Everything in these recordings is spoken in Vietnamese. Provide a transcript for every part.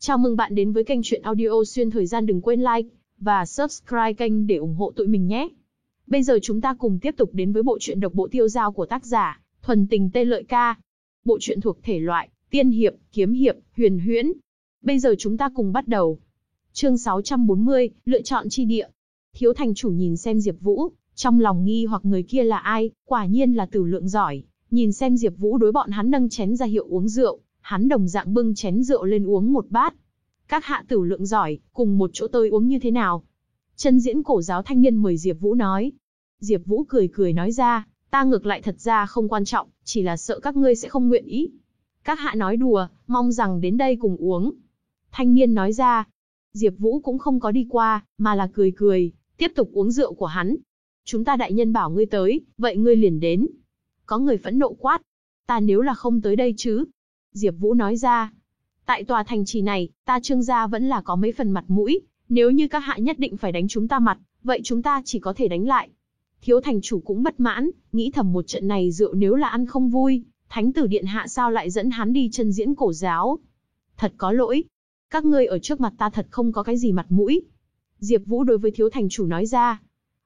Chào mừng bạn đến với kênh truyện audio xuyên thời gian đừng quên like và subscribe kênh để ủng hộ tụi mình nhé. Bây giờ chúng ta cùng tiếp tục đến với bộ truyện độc bộ tiêu giao của tác giả Thuần Tình Tê Lợi Ca. Bộ truyện thuộc thể loại tiên hiệp, kiếm hiệp, huyền huyễn. Bây giờ chúng ta cùng bắt đầu. Chương 640, lựa chọn chi địa. Thiếu thành chủ nhìn xem Diệp Vũ, trong lòng nghi hoặc người kia là ai, quả nhiên là tử lượng giỏi, nhìn xem Diệp Vũ đối bọn hắn nâng chén ra hiệu uống rượu, hắn đồng dạng bưng chén rượu lên uống một bát. Các hạ tử lượng giỏi, cùng một chỗ tôi uống như thế nào? Chân diễn cổ giáo thanh niên mời Diệp Vũ nói. Diệp Vũ cười cười nói ra, ta ngược lại thật ra không quan trọng, chỉ là sợ các ngươi sẽ không nguyện ý. Các hạ nói đùa, mong rằng đến đây cùng uống. Thanh niên nói ra. Diệp Vũ cũng không có đi qua, mà là cười cười, tiếp tục uống rượu của hắn. Chúng ta đại nhân bảo ngươi tới, vậy ngươi liền đến. Có người phẫn nộ quát. Ta nếu là không tới đây chứ, Diệp Vũ nói ra. Tại tòa thành trì này, ta trương gia vẫn là có mấy phần mặt mũi, nếu như các hạ nhất định phải đánh chúng ta mặt, vậy chúng ta chỉ có thể đánh lại. Thiếu thành chủ cũng bất mãn, nghĩ thầm một trận này rượu nếu là ăn không vui, thánh tử điện hạ sao lại dẫn hắn đi chân diễn cổ giáo. Thật có lỗi. Các ngươi ở trước mặt ta thật không có cái gì mặt mũi. Diệp Vũ đối với thiếu thành chủ nói ra.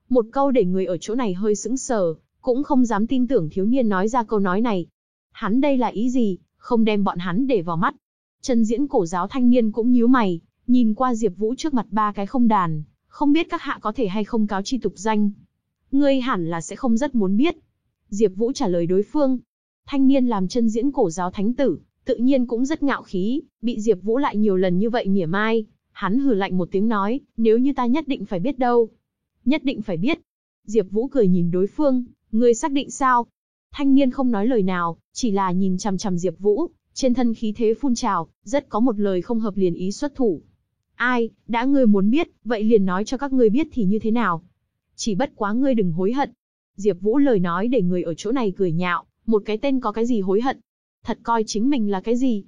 Một câu để người ở chỗ này hơi sững sờ, cũng không dám tin tưởng thiếu niên nói ra câu nói này. Hắn đây là ý gì, không đem bọn hắn để vào mắt. Chân diễn cổ giáo thanh niên cũng nhíu mày, nhìn qua Diệp Vũ trước mặt ba cái không đàn, không biết các hạ có thể hay không cáo chi tục danh. Ngươi hẳn là sẽ không rất muốn biết. Diệp Vũ trả lời đối phương. Thanh niên làm chân diễn cổ giáo thánh tử, tự nhiên cũng rất ngạo khí, bị Diệp Vũ lại nhiều lần như vậy mỉa mai, hắn hừ lạnh một tiếng nói, nếu như ta nhất định phải biết đâu. Nhất định phải biết. Diệp Vũ cười nhìn đối phương, ngươi xác định sao? Thanh niên không nói lời nào, chỉ là nhìn chằm chằm Diệp Vũ, trên thân khí thế phun trào, rất có một lời không hợp liền ý xuất thủ. Ai, đã ngươi muốn biết, vậy liền nói cho các ngươi biết thì như thế nào. Chỉ bất quá ngươi đừng hối hận. Diệp Vũ lời nói để người ở chỗ này cười nhạo, một cái tên có cái gì hối hận. Thật coi chính mình là cái gì.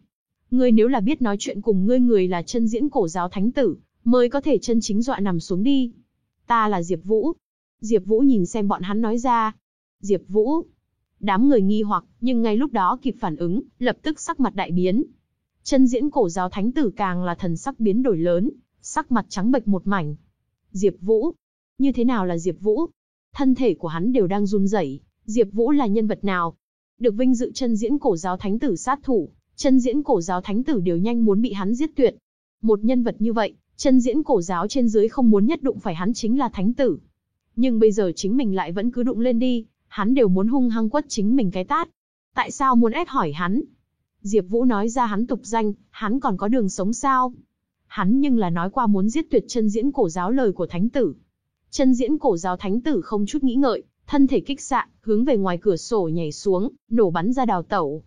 Ngươi nếu là biết nói chuyện cùng ngươi người là chân diễn cổ giáo thánh tử, mới có thể chân chính dọa nằm xuống đi. Ta là Diệp Vũ. Diệp Vũ nhìn xem bọn hắn nói ra. Diệp Vũ, Đám người nghi hoặc, nhưng ngay lúc đó kịp phản ứng, lập tức sắc mặt đại biến. Chân diễn cổ giáo thánh tử càng là thần sắc biến đổi lớn, sắc mặt trắng bệch một mảnh. Diệp Vũ. Như thế nào là Diệp Vũ? Thân thể của hắn đều đang run rẩy, Diệp Vũ là nhân vật nào? Được vinh dự chân diễn cổ giáo thánh tử sát thủ, chân diễn cổ giáo thánh tử đều nhanh muốn bị hắn giết tuyệt. Một nhân vật như vậy, chân diễn cổ giáo trên dưới không muốn nhất đụng phải hắn chính là thánh tử. Nhưng bây giờ chính mình lại vẫn cứ đụng lên đi, hắn đều muốn hung hăng quất chính mình cái tát. Tại sao muốn ép hỏi hắn? Diệp Vũ nói ra hắn tục danh, hắn còn có đường sống sao? Hắn nhưng là nói qua muốn giết tuyệt chân diễn cổ giáo lời của thánh tử. Chân diễn cổ giáo thánh tử không chút nghĩ ngợi, thân thể kích xạ, hướng về ngoài cửa sổ nhảy xuống, nổ bắn ra đào tẩu.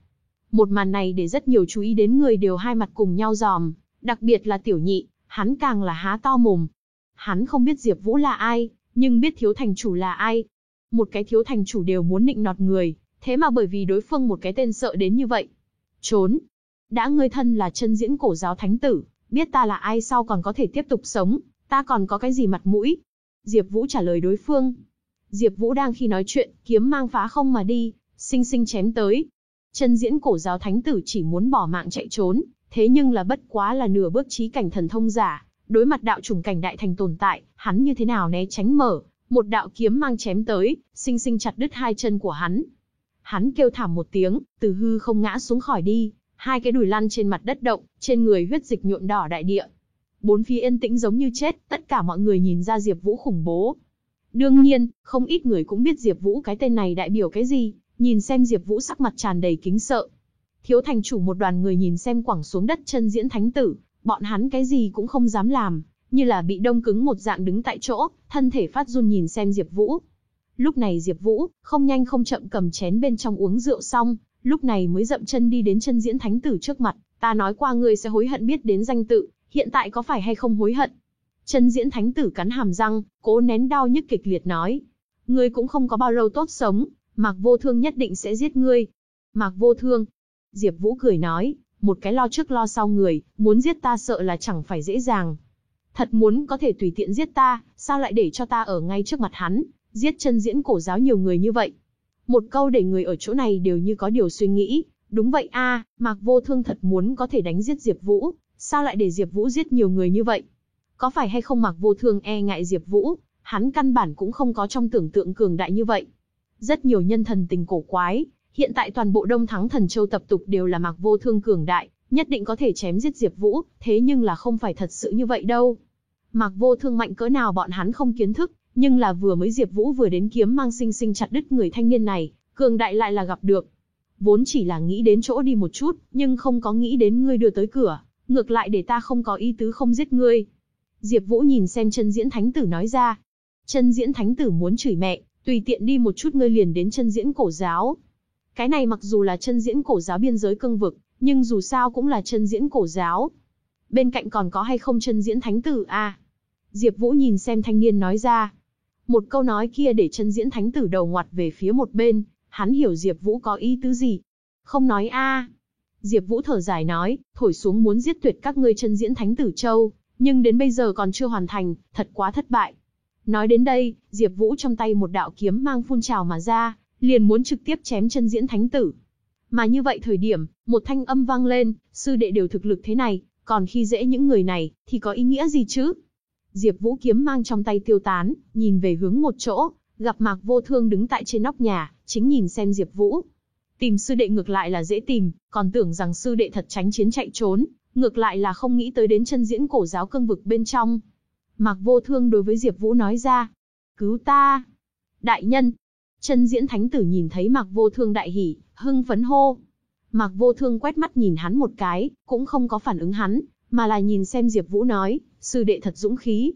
Một màn này để rất nhiều chú ý đến người đều hai mặt cùng nhau giòm, đặc biệt là tiểu nhị, hắn càng là há to mồm. Hắn không biết Diệp Vũ là ai, nhưng biết thiếu thành chủ là ai, một cái thiếu thành chủ đều muốn nịnh nọt người, thế mà bởi vì đối phương một cái tên sợ đến như vậy. Trốn. Đã ngươi thân là chân diễn cổ giáo thánh tử, biết ta là ai sau còn có thể tiếp tục sống, ta còn có cái gì mặt mũi? Diệp Vũ trả lời đối phương. Diệp Vũ đang khi nói chuyện, kiếm mang phá không mà đi, sinh sinh chém tới. Chân diễn cổ giáo thánh tử chỉ muốn bỏ mạng chạy trốn, thế nhưng là bất quá là nửa bước chí cảnh thần thông giả, đối mặt đạo trùng cảnh đại thành tồn tại, hắn như thế nào né tránh mở, một đạo kiếm mang chém tới, sinh sinh chặt đứt hai chân của hắn. Hắn kêu thảm một tiếng, từ hư không ngã xuống khỏi đi, hai cái đùi lăn trên mặt đất động, trên người huyết dịch nhuộm đỏ đại địa. Bốn phía yên tĩnh giống như chết, tất cả mọi người nhìn ra Diệp Vũ khủng bố. Đương nhiên, không ít người cũng biết Diệp Vũ cái tên này đại biểu cái gì, nhìn xem Diệp Vũ sắc mặt tràn đầy kính sợ. Thiếu thành chủ một đoàn người nhìn xem quẳng xuống đất chân diễn thánh tử, bọn hắn cái gì cũng không dám làm, như là bị đông cứng một dạng đứng tại chỗ, thân thể phát run nhìn xem Diệp Vũ. Lúc này Diệp Vũ, không nhanh không chậm cầm chén bên trong uống rượu xong, lúc này mới dậm chân đi đến chân diễn thánh tử trước mặt, ta nói qua ngươi sẽ hối hận biết đến danh tự, hiện tại có phải hay không hối hận? Chân diễn thánh tử cắn hàm răng, cố nén đau nhức kịch liệt nói, ngươi cũng không có bao lâu tốt sống, Mạc Vô Thương nhất định sẽ giết ngươi. Mạc Vô Thương. Diệp Vũ cười nói, một cái lo trước lo sau người, muốn giết ta sợ là chẳng phải dễ dàng. Thật muốn có thể tùy tiện giết ta, sao lại để cho ta ở ngay trước mặt hắn, giết chân diễn cổ giáo nhiều người như vậy. Một câu để người ở chỗ này đều như có điều suy nghĩ, đúng vậy a, Mạc Vô Thương thật muốn có thể đánh giết Diệp Vũ, Sao lại để Diệp Vũ giết nhiều người như vậy? Có phải hay không Mạc Vô Thương e ngại Diệp Vũ, hắn căn bản cũng không có trong tưởng tượng cường đại như vậy. Rất nhiều nhân thần tình cổ quái, hiện tại toàn bộ Đông Thắng Thần Châu tập tục đều là Mạc Vô Thương cường đại, nhất định có thể chém giết Diệp Vũ, thế nhưng là không phải thật sự như vậy đâu. Mạc Vô Thương mạnh cỡ nào bọn hắn không kiến thức, nhưng là vừa mới Diệp Vũ vừa đến kiếm mang sinh sinh chặt đứt người thanh niên này, cường đại lại là gặp được. Vốn chỉ là nghĩ đến chỗ đi một chút, nhưng không có nghĩ đến ngươi đưa tới cửa, ngược lại để ta không có ý tứ không giết ngươi. Diệp Vũ nhìn xem chân diễn thánh tử nói ra. Chân diễn thánh tử muốn chửi mẹ, tùy tiện đi một chút ngươi liền đến chân diễn cổ giáo. Cái này mặc dù là chân diễn cổ giáo biên giới cương vực, nhưng dù sao cũng là chân diễn cổ giáo. Bên cạnh còn có hay không chân diễn thánh tử a? À? Diệp Vũ nhìn xem thanh niên nói ra. Một câu nói kia để chân diễn thánh tử đầu ngoặt về phía một bên, hắn hiểu Diệp Vũ có ý tứ gì. Không nói a. Diệp Vũ thở dài nói, thổi xuống muốn giết tuyệt các ngươi chân diễn thánh tử châu, nhưng đến bây giờ còn chưa hoàn thành, thật quá thất bại. Nói đến đây, Diệp Vũ trong tay một đạo kiếm mang phun trào mà ra, liền muốn trực tiếp chém chân diễn thánh tử. Mà như vậy thời điểm, một thanh âm vang lên, sư đệ đều thực lực thế này, còn khi dễ những người này, thì có ý nghĩa gì chứ? Diệp Vũ kiếm mang trong tay tiêu tán, nhìn về hướng một chỗ, gặp Mạc Vô Thương đứng tại trên nóc nhà, chính nhìn xem Diệp Vũ. Tìm sư đệ ngược lại là dễ tìm, còn tưởng rằng sư đệ thật tránh chiến chạy trốn, ngược lại là không nghĩ tới đến chân diễn cổ giáo cương vực bên trong. Mạc Vô Thương đối với Diệp Vũ nói ra, "Cứu ta!" Đại nhân, chân diễn thánh tử nhìn thấy Mạc Vô Thương đại hỉ, hưng phấn hô. Mạc Vô Thương quét mắt nhìn hắn một cái, cũng không có phản ứng hắn, mà là nhìn xem Diệp Vũ nói, sư đệ thật dũng khí.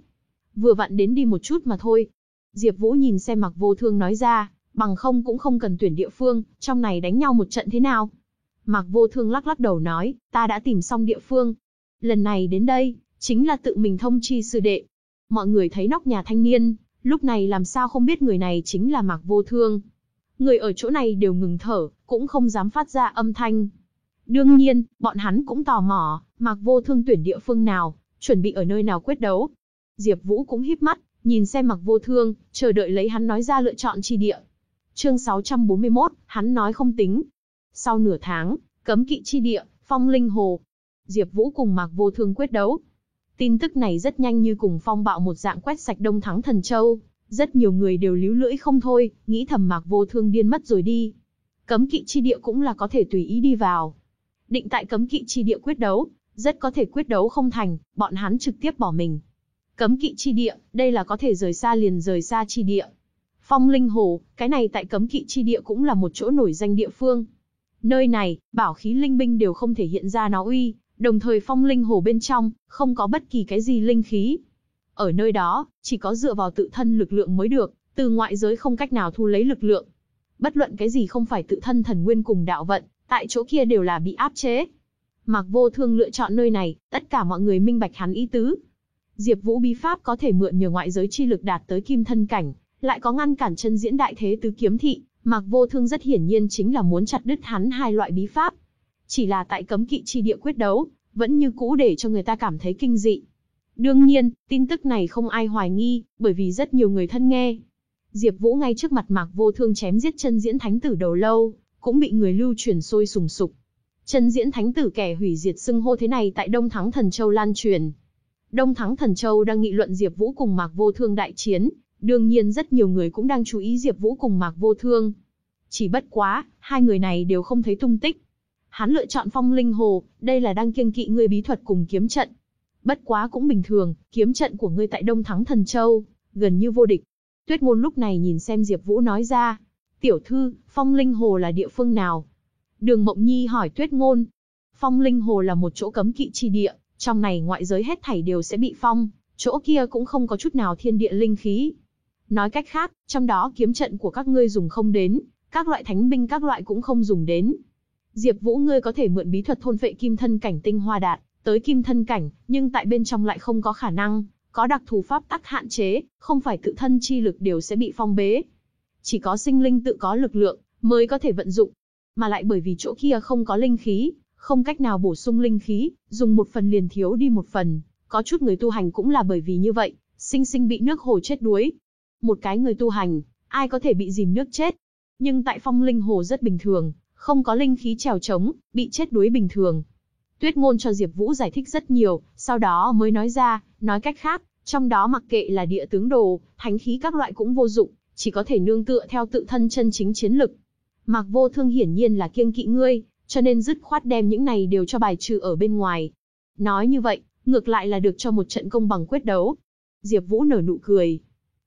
Vừa vặn đến đi một chút mà thôi. Diệp Vũ nhìn xem Mạc Vô Thương nói ra, bằng không cũng không cần tuyển địa phương, trong này đánh nhau một trận thế nào. Mạc Vô Thương lắc lắc đầu nói, ta đã tìm xong địa phương. Lần này đến đây, chính là tự mình thông chi sư đệ. Mọi người thấy nóc nhà thanh niên, lúc này làm sao không biết người này chính là Mạc Vô Thương. Người ở chỗ này đều ngừng thở, cũng không dám phát ra âm thanh. Đương nhiên, bọn hắn cũng tò mò, Mạc Vô Thương tuyển địa phương nào, chuẩn bị ở nơi nào quyết đấu. Diệp Vũ cũng híp mắt, nhìn xem Mạc Vô Thương, chờ đợi lấy hắn nói ra lựa chọn chi địa. Chương 641, hắn nói không tính. Sau nửa tháng, cấm kỵ chi địa, Phong Linh Hồ. Diệp Vũ cùng Mạc Vô Thương quyết đấu. Tin tức này rất nhanh như cùng phong bạo một dạng quét sạch Đông Thắng Thần Châu, rất nhiều người đều líu lưỡi không thôi, nghĩ thầm Mạc Vô Thương điên mất rồi đi. Cấm kỵ chi địa cũng là có thể tùy ý đi vào. Định tại cấm kỵ chi địa quyết đấu, rất có thể quyết đấu không thành, bọn hắn trực tiếp bỏ mình. Cấm kỵ chi địa, đây là có thể rời xa liền rời xa chi địa. Phong Linh Hồ, cái này tại cấm kỵ chi địa cũng là một chỗ nổi danh địa phương. Nơi này, bảo khí linh binh đều không thể hiện ra nó uy, đồng thời Phong Linh Hồ bên trong, không có bất kỳ cái gì linh khí. Ở nơi đó, chỉ có dựa vào tự thân lực lượng mới được, từ ngoại giới không cách nào thu lấy lực lượng. Bất luận cái gì không phải tự thân thần nguyên cùng đạo vận, tại chỗ kia đều là bị áp chế. Mạc Vô Thương lựa chọn nơi này, tất cả mọi người minh bạch hắn ý tứ. Diệp Vũ bí pháp có thể mượn nhờ ngoại giới chi lực đạt tới kim thân cảnh, lại có ngăn cản chân diễn đại thế tứ kiếm thị, Mạc Vô Thương rất hiển nhiên chính là muốn chặt đứt hắn hai loại bí pháp. Chỉ là tại cấm kỵ chi địa quyết đấu, vẫn như cũ để cho người ta cảm thấy kinh dị. Đương nhiên, tin tức này không ai hoài nghi, bởi vì rất nhiều người thân nghe. Diệp Vũ ngay trước mặt Mạc Vô Thương chém giết chân diễn thánh tử đầu lâu, cũng bị người lưu truyền sôi sùng sục. Chân diễn thánh tử kẻ hủy diệt xưng hô thế này tại Đông Thắng Thần Châu lan truyền. Đông Thắng Thần Châu đang nghị luận Diệp Vũ cùng Mạc Vô Thương đại chiến, đương nhiên rất nhiều người cũng đang chú ý Diệp Vũ cùng Mạc Vô Thương. Chỉ bất quá, hai người này đều không thấy tung tích. Hắn lựa chọn Phong Linh Hồ, đây là đang kiêng kỵ người bí thuật cùng kiếm trận. Bất quá cũng bình thường, kiếm trận của ngươi tại Đông Thắng Thần Châu, gần như vô địch. Tuyết Ngôn lúc này nhìn xem Diệp Vũ nói ra, "Tiểu thư, Phong Linh Hồ là địa phương nào?" Đường Mộng Nhi hỏi Tuyết Ngôn. Phong Linh Hồ là một chỗ cấm kỵ chi địa, trong này ngoại giới hết thảy đều sẽ bị phong, chỗ kia cũng không có chút nào thiên địa linh khí. Nói cách khác, trong đó kiếm trận của các ngươi dùng không đến, các loại thánh binh các loại cũng không dùng đến. Diệp Vũ ngươi có thể mượn bí thuật thôn phệ kim thân cảnh tinh hoa đạt, tới kim thân cảnh, nhưng tại bên trong lại không có khả năng, có đặc thù pháp tắc hạn chế, không phải tự thân chi lực đều sẽ bị phong bế. Chỉ có sinh linh tự có lực lượng, mới có thể vận dụng. Mà lại bởi vì chỗ kia không có linh khí, không cách nào bổ sung linh khí, dùng một phần liền thiếu đi một phần. Có chút người tu hành cũng là bởi vì như vậy, sinh sinh bị nước hồ chết đuối. Một cái người tu hành, ai có thể bị dìm nước chết. Nhưng tại phong linh hồ rất bình thường, không có linh khí trèo trống, bị chết đuối bình thường. Tuyết ngôn cho Diệp Vũ giải thích rất nhiều, sau đó mới nói ra, nói cách khác, trong đó mặc kệ là địa tướng đồ, thánh khí các loại cũng vô dụng, chỉ có thể nương tựa theo tự thân chân chính chiến lực. Mạc Vô Thương hiển nhiên là kiêng kỵ ngươi, cho nên dứt khoát đem những này đều cho bài trừ ở bên ngoài. Nói như vậy, ngược lại là được cho một trận công bằng quyết đấu. Diệp Vũ nở nụ cười.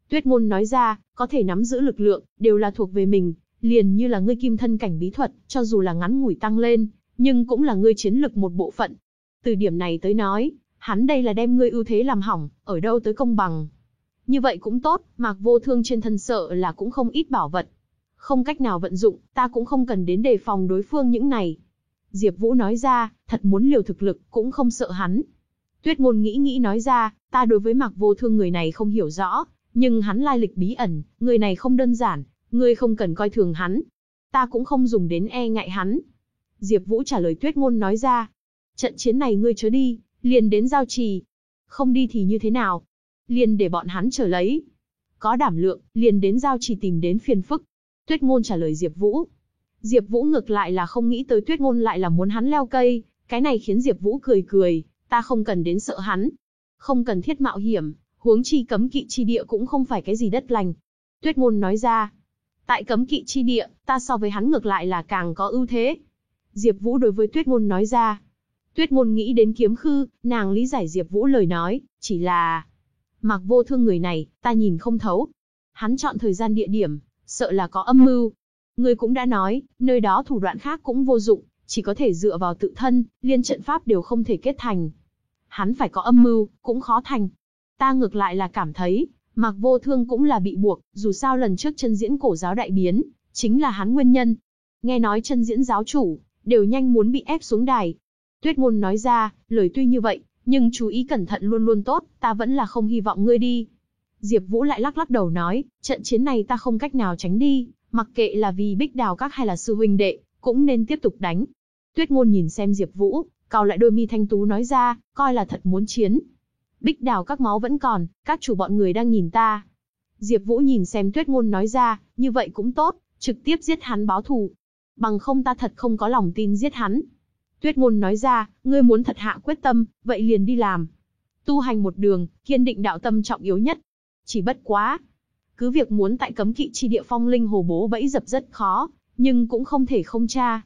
Tuyết ngôn nói ra, có thể nắm giữ lực lượng, đều là thuộc về mình, liền như là ngươi kim thân cảnh bí thuật, cho dù là ngắn ngủi tăng lên, nhưng cũng là ngươi chiến lực một bộ phận. Từ điểm này tới nói, hắn đây là đem ngươi ưu thế làm hỏng, ở đâu tới công bằng. Như vậy cũng tốt, Mạc Vô Thương trên thân sợ là cũng không ít bảo vật. Không cách nào vận dụng, ta cũng không cần đến đề phòng đối phương những này. Diệp Vũ nói ra, thật muốn liều thực lực, cũng không sợ hắn. Tuyết ngôn nghĩ nghĩ nói ra, ta đối với Mạc Vô Thương người này không hiểu rõ, nhưng hắn lai lịch bí ẩn, người này không đơn giản, ngươi không cần coi thường hắn. Ta cũng không dùng đến e ngại hắn. Diệp Vũ trả lời Tuyết ngôn nói ra, trận chiến này ngươi chớ đi, liền đến giao trì. Không đi thì như thế nào? Liền để bọn hắn chờ lấy. Có đảm lượng, liền đến giao trì tìm đến phiền phức. Tuyết ngôn trả lời Diệp Vũ. Diệp Vũ ngược lại là không nghĩ tới Tuyết ngôn lại là muốn hắn leo cây, cái này khiến Diệp Vũ cười cười, ta không cần đến sợ hắn. Không cần thiết mạo hiểm, huống chi cấm kỵ chi địa cũng không phải cái gì đất lành. Tuyết ngôn nói ra, tại cấm kỵ chi địa, ta so với hắn ngược lại là càng có ưu thế. Diệp Vũ đối với Tuyết ngôn nói ra. Tuyết ngôn nghĩ đến kiếm khư, nàng lý giải Diệp Vũ lời nói, chỉ là Mặc Vô Thương người này, ta nhìn không thấu. Hắn chọn thời gian địa điểm, sợ là có âm mưu. Ngươi cũng đã nói, nơi đó thủ đoạn khác cũng vô dụng, chỉ có thể dựa vào tự thân, liên trận pháp đều không thể kết thành. Hắn phải có âm mưu, cũng khó thành. Ta ngược lại là cảm thấy, Mạc Vô Thương cũng là bị buộc, dù sao lần trước chân diễn cổ giáo đại biến, chính là hắn nguyên nhân. Nghe nói chân diễn giáo chủ, đều nhanh muốn bị ép xuống đài. Tuyết ngôn nói ra, lời tuy như vậy, nhưng chú ý cẩn thận luôn luôn tốt, ta vẫn là không hy vọng ngươi đi. Diệp Vũ lại lắc lắc đầu nói, trận chiến này ta không cách nào tránh đi, mặc kệ là vì Bích Đào các hay là sư huynh đệ, cũng nên tiếp tục đánh. Tuyết Ngôn nhìn xem Diệp Vũ, cau lại đôi mi thanh tú nói ra, coi là thật muốn chiến. Bích Đào các máu vẫn còn, các chủ bọn người đang nhìn ta. Diệp Vũ nhìn xem Tuyết Ngôn nói ra, như vậy cũng tốt, trực tiếp giết hắn báo thù. Bằng không ta thật không có lòng tin giết hắn. Tuyết Ngôn nói ra, ngươi muốn thật hạ quyết tâm, vậy liền đi làm. Tu hành một đường, kiên định đạo tâm trọng yếu nhất. Chỉ bất quá, cứ việc muốn tại cấm kỵ chi địa phong linh hồ bố bẫy dập rất khó, nhưng cũng không thể không tra.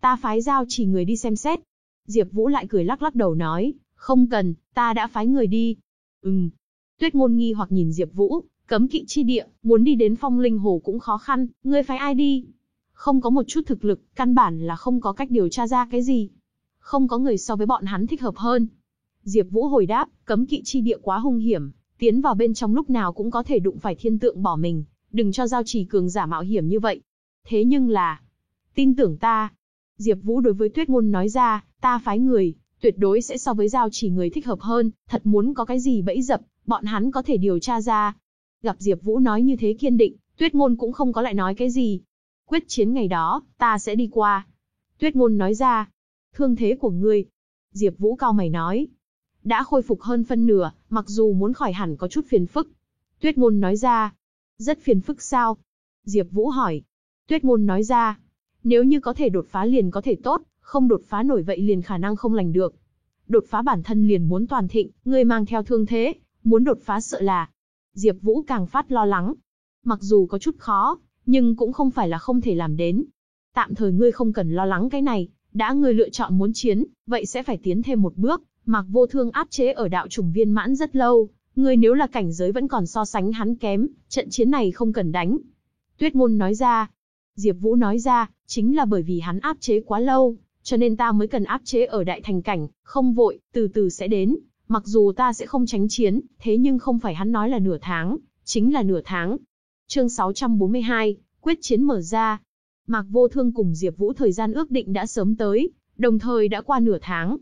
Ta phái giao chỉ người đi xem xét. Diệp Vũ lại cười lắc lắc đầu nói, không cần, ta đã phái người đi. Ừm. Tuyết ngôn nghi hoặc nhìn Diệp Vũ, cấm kỵ chi địa, muốn đi đến phong linh hồ cũng khó khăn, ngươi phái ai đi? Không có một chút thực lực, căn bản là không có cách điều tra ra cái gì. Không có người so với bọn hắn thích hợp hơn. Diệp Vũ hồi đáp, cấm kỵ chi địa quá hung hiểm, tiến vào bên trong lúc nào cũng có thể đụng phải thiên tượng bỏ mình, đừng cho giao trì cường giả mạo hiểm như vậy. Thế nhưng là, tin tưởng ta. Diệp Vũ đối với Tuyết Ngôn nói ra, ta phái người, tuyệt đối sẽ so với giao chỉ người thích hợp hơn, thật muốn có cái gì bẫy dập, bọn hắn có thể điều tra ra. Gặp Diệp Vũ nói như thế kiên định, Tuyết Ngôn cũng không có lại nói cái gì. Quyết chiến ngày đó, ta sẽ đi qua. Tuyết Ngôn nói ra, thương thế của ngươi. Diệp Vũ cao mày nói, đã khôi phục hơn phân nửa, mặc dù muốn khỏi hẳn có chút phiền phức. Tuyết Ngôn nói ra, rất phiền phức sao? Diệp Vũ hỏi. Tuyết Ngôn nói ra, nếu như có thể đột phá liền có thể tốt, không đột phá nổi vậy liền khả năng không lành được. Đột phá bản thân liền muốn toàn thịnh, ngươi mang theo thương thế, muốn đột phá sợ là. Diệp Vũ càng phát lo lắng. Mặc dù có chút khó, nhưng cũng không phải là không thể làm đến. Tạm thời ngươi không cần lo lắng cái này, đã ngươi lựa chọn muốn chiến, vậy sẽ phải tiến thêm một bước, Mạc Vô Thương áp chế ở đạo trùng viên mãn rất lâu, ngươi nếu là cảnh giới vẫn còn so sánh hắn kém, trận chiến này không cần đánh. Tuyết Ngôn nói ra. Diệp Vũ nói ra, chính là bởi vì hắn áp chế quá lâu, cho nên ta mới cần áp chế ở đại thành cảnh, không vội, từ từ sẽ đến. Mặc dù ta sẽ không tránh chiến, thế nhưng không phải hắn nói là nửa tháng, chính là nửa tháng. Chương 642, quyết chiến mở ra. Mạc Vô Thương cùng Diệp Vũ thời gian ước định đã sớm tới, đồng thời đã qua nửa tháng.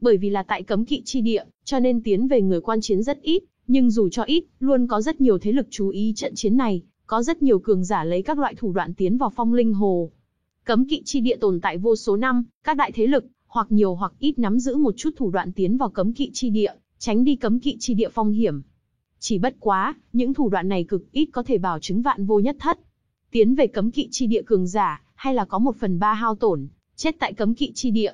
Bởi vì là tại cấm kỵ chi địa, cho nên tiến về người quan chiến rất ít, nhưng dù cho ít, luôn có rất nhiều thế lực chú ý trận chiến này, có rất nhiều cường giả lấy các loại thủ đoạn tiến vào phong linh hồ. Cấm kỵ chi địa tồn tại vô số năm, các đại thế lực, hoặc nhiều hoặc ít nắm giữ một chút thủ đoạn tiến vào cấm kỵ chi địa, tránh đi cấm kỵ chi địa phong hiểm. Chỉ bất quá, những thủ đoạn này cực ít có thể bảo chứng vạn vô nhất thất. Tiến về cấm kỵ chi địa cường giả, hay là có một phần ba hao tổn, chết tại cấm kỵ chi địa.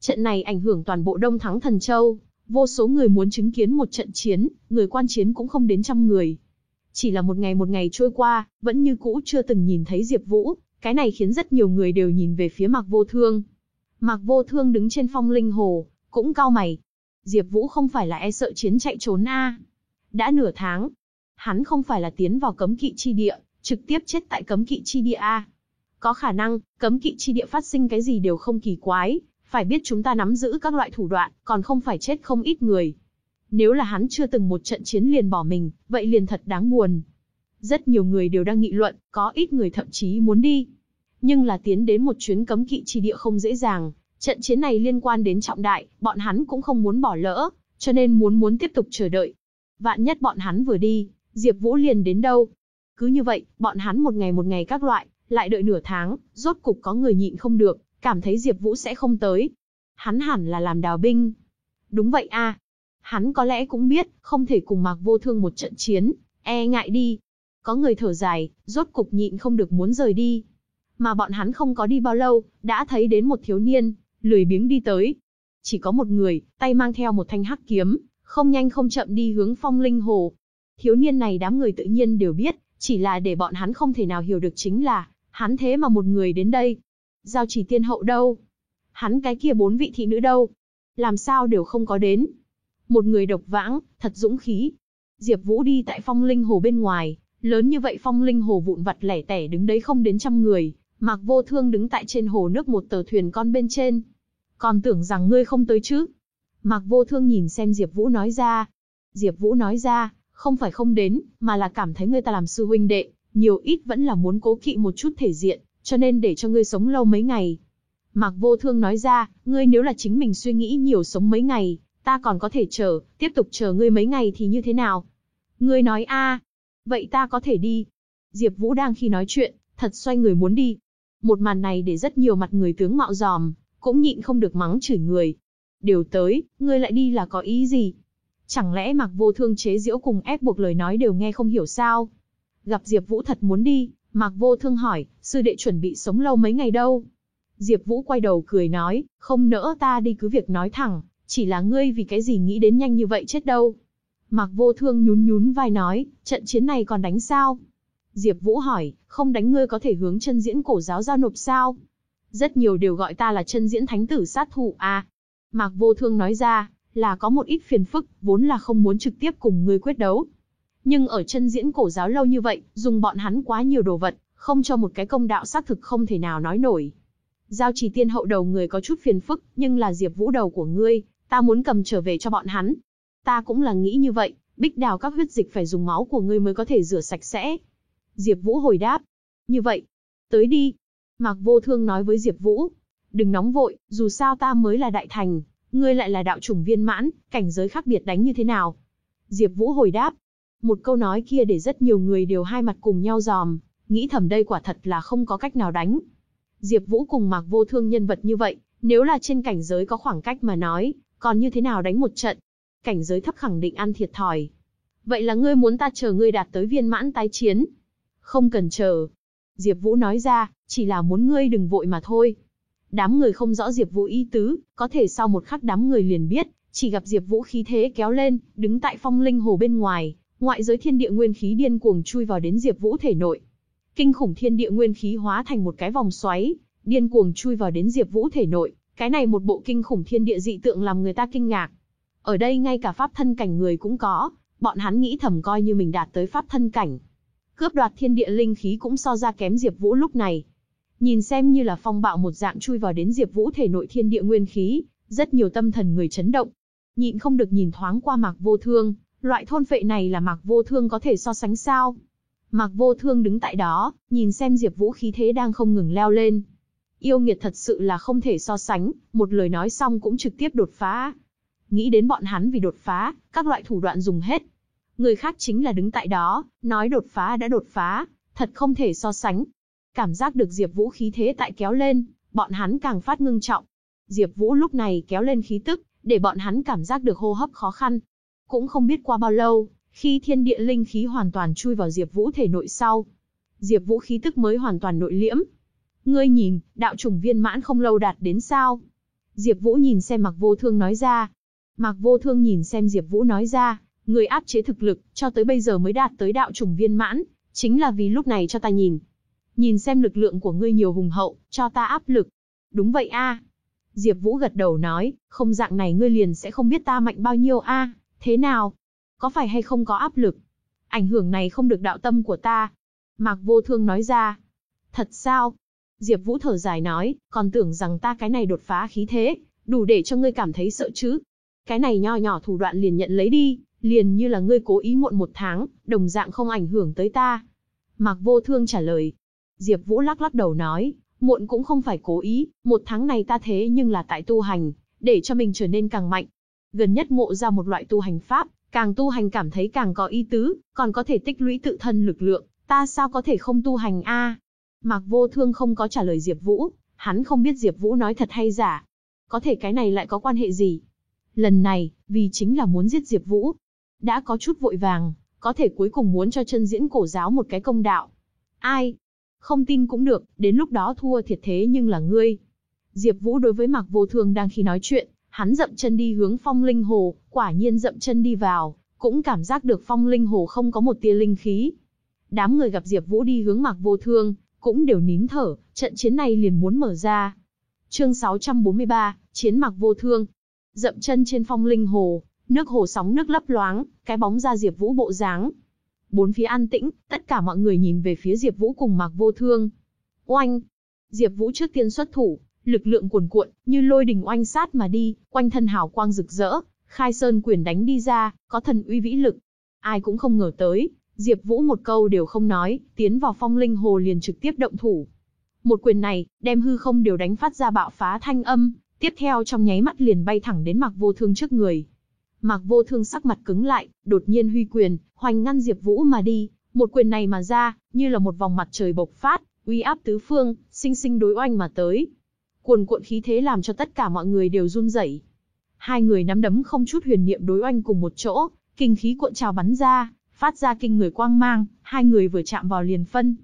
Trận này ảnh hưởng toàn bộ Đông Thắng Thần Châu, vô số người muốn chứng kiến một trận chiến, người quan chiến cũng không đến trăm người. Chỉ là một ngày một ngày trôi qua, vẫn như cũ chưa từng nhìn thấy Diệp Vũ, cái này khiến rất nhiều người đều nhìn về phía Mạc Vô Thương. Mạc Vô Thương đứng trên phong linh hồ, cũng cau mày. Diệp Vũ không phải là e sợ chiến chạy trốn a? Đã nửa tháng, hắn không phải là tiến vào cấm kỵ chi địa, trực tiếp chết tại cấm kỵ chi địa a? Có khả năng, cấm kỵ chi địa phát sinh cái gì đều không kỳ quái, phải biết chúng ta nắm giữ các loại thủ đoạn, còn không phải chết không ít người. Nếu là hắn chưa từng một trận chiến liền bỏ mình, vậy liền thật đáng buồn. Rất nhiều người đều đang nghị luận, có ít người thậm chí muốn đi. Nhưng là tiến đến một chuyến cấm kỵ chi địa không dễ dàng, trận chiến này liên quan đến trọng đại, bọn hắn cũng không muốn bỏ lỡ, cho nên muốn muốn tiếp tục chờ đợi. Vạn nhất bọn hắn vừa đi, Diệp Vũ liền đến đâu. Cứ như vậy, bọn hắn một ngày một ngày các loại, lại đợi nửa tháng, rốt cục có người nhịn không được, cảm thấy Diệp Vũ sẽ không tới. Hắn hẳn là làm đào binh. Đúng vậy a. Hắn có lẽ cũng biết, không thể cùng Mạc Vô Thương một trận chiến, e ngại đi. Có người thở dài, rốt cục nhịn không được muốn rời đi. Mà bọn hắn không có đi bao lâu, đã thấy đến một thiếu niên, lười biếng đi tới. Chỉ có một người, tay mang theo một thanh hắc kiếm, không nhanh không chậm đi hướng phong linh hồ. Thiếu niên này đám người tự nhiên đều biết, chỉ là để bọn hắn không thể nào hiểu được chính là, hắn thế mà một người đến đây. Giao chỉ tiên hậu đâu? Hắn cái kia bốn vị thị nữ đâu? Làm sao đều không có đến? Một người độc vãng, thật dũng khí. Diệp Vũ đi tại phong linh hồ bên ngoài, lớn như vậy phong linh hồ vụn vặt lẻ tẻ đứng đấy không đến trăm người, Mạc Vô Thương đứng tại trên hồ nước một tờ thuyền con bên trên. Còn tưởng rằng ngươi không tới chứ? Mạc Vô Thương nhìn xem Diệp Vũ nói ra. Diệp Vũ nói ra, không phải không đến, mà là cảm thấy ngươi ta làm sư huynh đệ, nhiều ít vẫn là muốn cố kỵ một chút thể diện, cho nên để cho ngươi sống lâu mấy ngày. Mạc Vô Thương nói ra, ngươi nếu là chính mình suy nghĩ nhiều sống mấy ngày, ta còn có thể chờ, tiếp tục chờ ngươi mấy ngày thì như thế nào? Ngươi nói a, vậy ta có thể đi. Diệp Vũ đang khi nói chuyện, thật xoay người muốn đi. Một màn này để rất nhiều mặt người tướng mạo giòm, cũng nhịn không được mắng chửi người. Điều tới, ngươi lại đi là có ý gì? Chẳng lẽ Mạc Vô Thương chế giễu cùng ép buộc lời nói đều nghe không hiểu sao? Gặp Diệp Vũ thật muốn đi, Mạc Vô Thương hỏi, sư đệ chuẩn bị sống lâu mấy ngày đâu? Diệp Vũ quay đầu cười nói, không nỡ ta đi cứ việc nói thẳng, chỉ là ngươi vì cái gì nghĩ đến nhanh như vậy chết đâu. Mạc Vô Thương nhún nhún vai nói, trận chiến này còn đánh sao? Diệp Vũ hỏi, không đánh ngươi có thể hướng chân diễn cổ giáo giao nộp sao? Rất nhiều đều gọi ta là chân diễn thánh tử sát thủ à. Mạc Vô Thương nói ra, là có một ít phiền phức, vốn là không muốn trực tiếp cùng ngươi quyết đấu. Nhưng ở chân diễn cổ giáo lâu như vậy, dùng bọn hắn quá nhiều đồ vật, không cho một cái công đạo xác thực không thể nào nói nổi. Giao trì tiên hậu đầu người có chút phiền phức, nhưng là Diệp Vũ đầu của ngươi, ta muốn cầm trở về cho bọn hắn. Ta cũng là nghĩ như vậy, bích đào các huyết dịch phải dùng máu của ngươi mới có thể rửa sạch sẽ. Diệp Vũ hồi đáp. Như vậy, tới đi. Mạc Vô Thương nói với Diệp Vũ. Đừng nóng vội, dù sao ta mới là đại thành, ngươi lại là đạo chủng viên mãn, cảnh giới khác biệt đánh như thế nào? Diệp Vũ hồi đáp. Một câu nói kia để rất nhiều người đều hai mặt cùng nhau giòm, nghĩ thầm đây quả thật là không có cách nào đánh. Diệp Vũ cùng Mạc Vô Thương nhân vật như vậy, nếu là trên cảnh giới có khoảng cách mà nói, còn như thế nào đánh một trận? Cảnh giới thấp khẳng định ăn thiệt thòi. Vậy là ngươi muốn ta chờ ngươi đạt tới viên mãn tái chiến? Không cần chờ. Diệp Vũ nói ra, chỉ là muốn ngươi đừng vội mà thôi. Đám người không rõ Diệp Vũ ý tứ, có thể sau một khắc đám người liền biết, chỉ gặp Diệp Vũ khí thế kéo lên, đứng tại phong linh hồ bên ngoài, ngoại giới thiên địa nguyên khí điên cuồng chui vào đến Diệp Vũ thể nội. Kinh khủng thiên địa nguyên khí hóa thành một cái vòng xoáy, điên cuồng chui vào đến Diệp Vũ thể nội, cái này một bộ kinh khủng thiên địa dị tượng làm người ta kinh ngạc. Ở đây ngay cả pháp thân cảnh người cũng có, bọn hắn nghĩ thầm coi như mình đạt tới pháp thân cảnh. Cướp đoạt thiên địa linh khí cũng so ra kém Diệp Vũ lúc này. Nhìn xem như là phong bạo một dạng chui vào đến Diệp Vũ thể nội thiên địa nguyên khí, rất nhiều tâm thần người chấn động. Nhịn không được nhìn thoáng qua Mạc Vô Thương, loại thôn phệ này là Mạc Vô Thương có thể so sánh sao? Mạc Vô Thương đứng tại đó, nhìn xem Diệp Vũ khí thế đang không ngừng leo lên. Yêu nghiệt thật sự là không thể so sánh, một lời nói xong cũng trực tiếp đột phá. Nghĩ đến bọn hắn vì đột phá, các loại thủ đoạn dùng hết. Người khác chính là đứng tại đó, nói đột phá đã đột phá, thật không thể so sánh. Cảm giác được Diệp Vũ khí thế tại kéo lên, bọn hắn càng phát ngưng trọng. Diệp Vũ lúc này kéo lên khí tức, để bọn hắn cảm giác được hô hấp khó khăn. Cũng không biết qua bao lâu, khi thiên địa linh khí hoàn toàn chui vào Diệp Vũ thể nội sau, Diệp Vũ khí tức mới hoàn toàn nội liễm. Ngươi nhìn, đạo trùng viên mãn không lâu đạt đến sao? Diệp Vũ nhìn xem Mạc Vô Thương nói ra. Mạc Vô Thương nhìn xem Diệp Vũ nói ra, người áp chế thực lực, cho tới bây giờ mới đạt tới đạo trùng viên mãn, chính là vì lúc này cho ta nhìn. Nhìn xem lực lượng của ngươi nhiều hùng hậu, cho ta áp lực. Đúng vậy a. Diệp Vũ gật đầu nói, không dạng này ngươi liền sẽ không biết ta mạnh bao nhiêu a, thế nào? Có phải hay không có áp lực? Ảnh hưởng này không được đạo tâm của ta. Mạc Vô Thương nói ra. Thật sao? Diệp Vũ thở dài nói, còn tưởng rằng ta cái này đột phá khí thế, đủ để cho ngươi cảm thấy sợ chứ. Cái này nho nhỏ thủ đoạn liền nhận lấy đi, liền như là ngươi cố ý muộn một tháng, đồng dạng không ảnh hưởng tới ta. Mạc Vô Thương trả lời. Diệp Vũ lắc lắc đầu nói, muộn cũng không phải cố ý, một tháng này ta thế nhưng là tại tu hành, để cho mình trở nên càng mạnh. Gần nhất ngộ ra một loại tu hành pháp, càng tu hành cảm thấy càng có ý tứ, còn có thể tích lũy tự thân lực lượng, ta sao có thể không tu hành a? Mạc Vô Thương không có trả lời Diệp Vũ, hắn không biết Diệp Vũ nói thật hay giả. Có thể cái này lại có quan hệ gì? Lần này, vì chính là muốn giết Diệp Vũ. Đã có chút vội vàng, có thể cuối cùng muốn cho chân diễn cổ giáo một cái công đạo. Ai? Không tin cũng được, đến lúc đó thua thiệt thế nhưng là ngươi. Diệp Vũ đối với Mạc Vô Thương đang khi nói chuyện, hắn dậm chân đi hướng Phong Linh Hồ, quả nhiên dậm chân đi vào, cũng cảm giác được Phong Linh Hồ không có một tia linh khí. Đám người gặp Diệp Vũ đi hướng Mạc Vô Thương, cũng đều nín thở, trận chiến này liền muốn mở ra. Chương 643, Chiến Mạc Vô Thương. Dậm chân trên Phong Linh Hồ, nước hồ sóng nước lấp loáng, cái bóng ra Diệp Vũ bộ dáng. Bốn phía an tĩnh, tất cả mọi người nhìn về phía Diệp Vũ cùng Mạc Vô Thương. Oanh! Diệp Vũ trước tiên xuất thủ, lực lượng cuồn cuộn, như lôi đình oanh sát mà đi, quanh thân hào quang rực rỡ, Khai Sơn quyền đánh đi ra, có thần uy vĩ lực. Ai cũng không ngờ tới, Diệp Vũ một câu đều không nói, tiến vào Phong Linh Hồ liền trực tiếp động thủ. Một quyền này, đem hư không đều đánh phát ra bạo phá thanh âm, tiếp theo trong nháy mắt liền bay thẳng đến Mạc Vô Thương trước người. Mạc Vô Thương sắc mặt cứng lại, đột nhiên huy quyền, hoành ngăn Diệp Vũ mà đi, một quyền này mà ra, như là một vòng mặt trời bộc phát, uy áp tứ phương, sinh sinh đối oanh mà tới. Cuồn cuộn khí thế làm cho tất cả mọi người đều run rẩy. Hai người nắm đấm không chút huyền niệm đối oanh cùng một chỗ, kinh khí cuộn trào bắn ra, phát ra kinh người quang mang, hai người vừa chạm vào liền phân.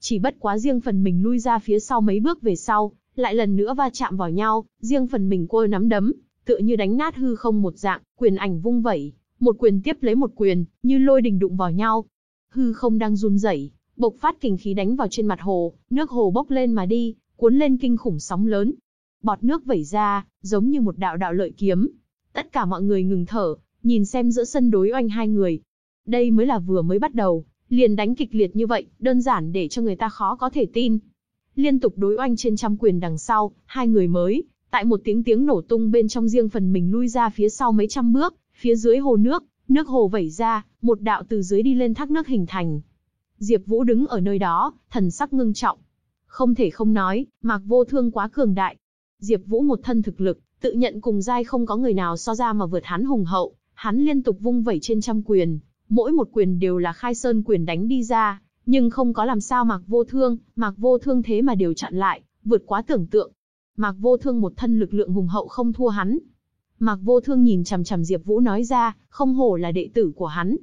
Chỉ bất quá riêng phần mình lui ra phía sau mấy bước về sau, lại lần nữa va chạm vào nhau, riêng phần mình cô nắm đấm, tựa như đánh nát hư không một dạng, quyền ảnh vung vẩy, một quyền tiếp lấy một quyền, như lôi đình đụng vào nhau. Hư không đang run rẩy, bộc phát kình khí đánh vào trên mặt hồ, nước hồ bốc lên mà đi, cuốn lên kinh khủng sóng lớn. Bọt nước vẩy ra, giống như một đạo đạo lợi kiếm. Tất cả mọi người ngừng thở, nhìn xem giữa sân đối oanh hai người. Đây mới là vừa mới bắt đầu, liền đánh kịch liệt như vậy, đơn giản để cho người ta khó có thể tin. Liên tục đối oanh trên trăm quyền đằng sau, hai người mới, tại một tiếng tiếng nổ tung bên trong riêng phần mình lui ra phía sau mấy trăm bước, phía dưới hồ nước, nước hồ vẩy ra, một đạo từ dưới đi lên thác nước hình thành. Diệp Vũ đứng ở nơi đó, thần sắc ngưng trọng. Không thể không nói, Mạc Vô Thương quá cường đại. Diệp Vũ một thân thực lực, tự nhận cùng giai không có người nào so ra mà vượt hắn hùng hậu, hắn liên tục vung vẩy trên trăm quyền, mỗi một quyền đều là khai sơn quyền đánh đi ra, nhưng không có làm sao Mạc Vô Thương, Mạc Vô Thương thế mà đều chặn lại, vượt quá tưởng tượng. Mạc Vô Thương một thân lực lượng hùng hậu không thua hắn. Mạc Vô Thương nhìn chằm chằm Diệp Vũ nói ra, không hổ là đệ tử của hắn.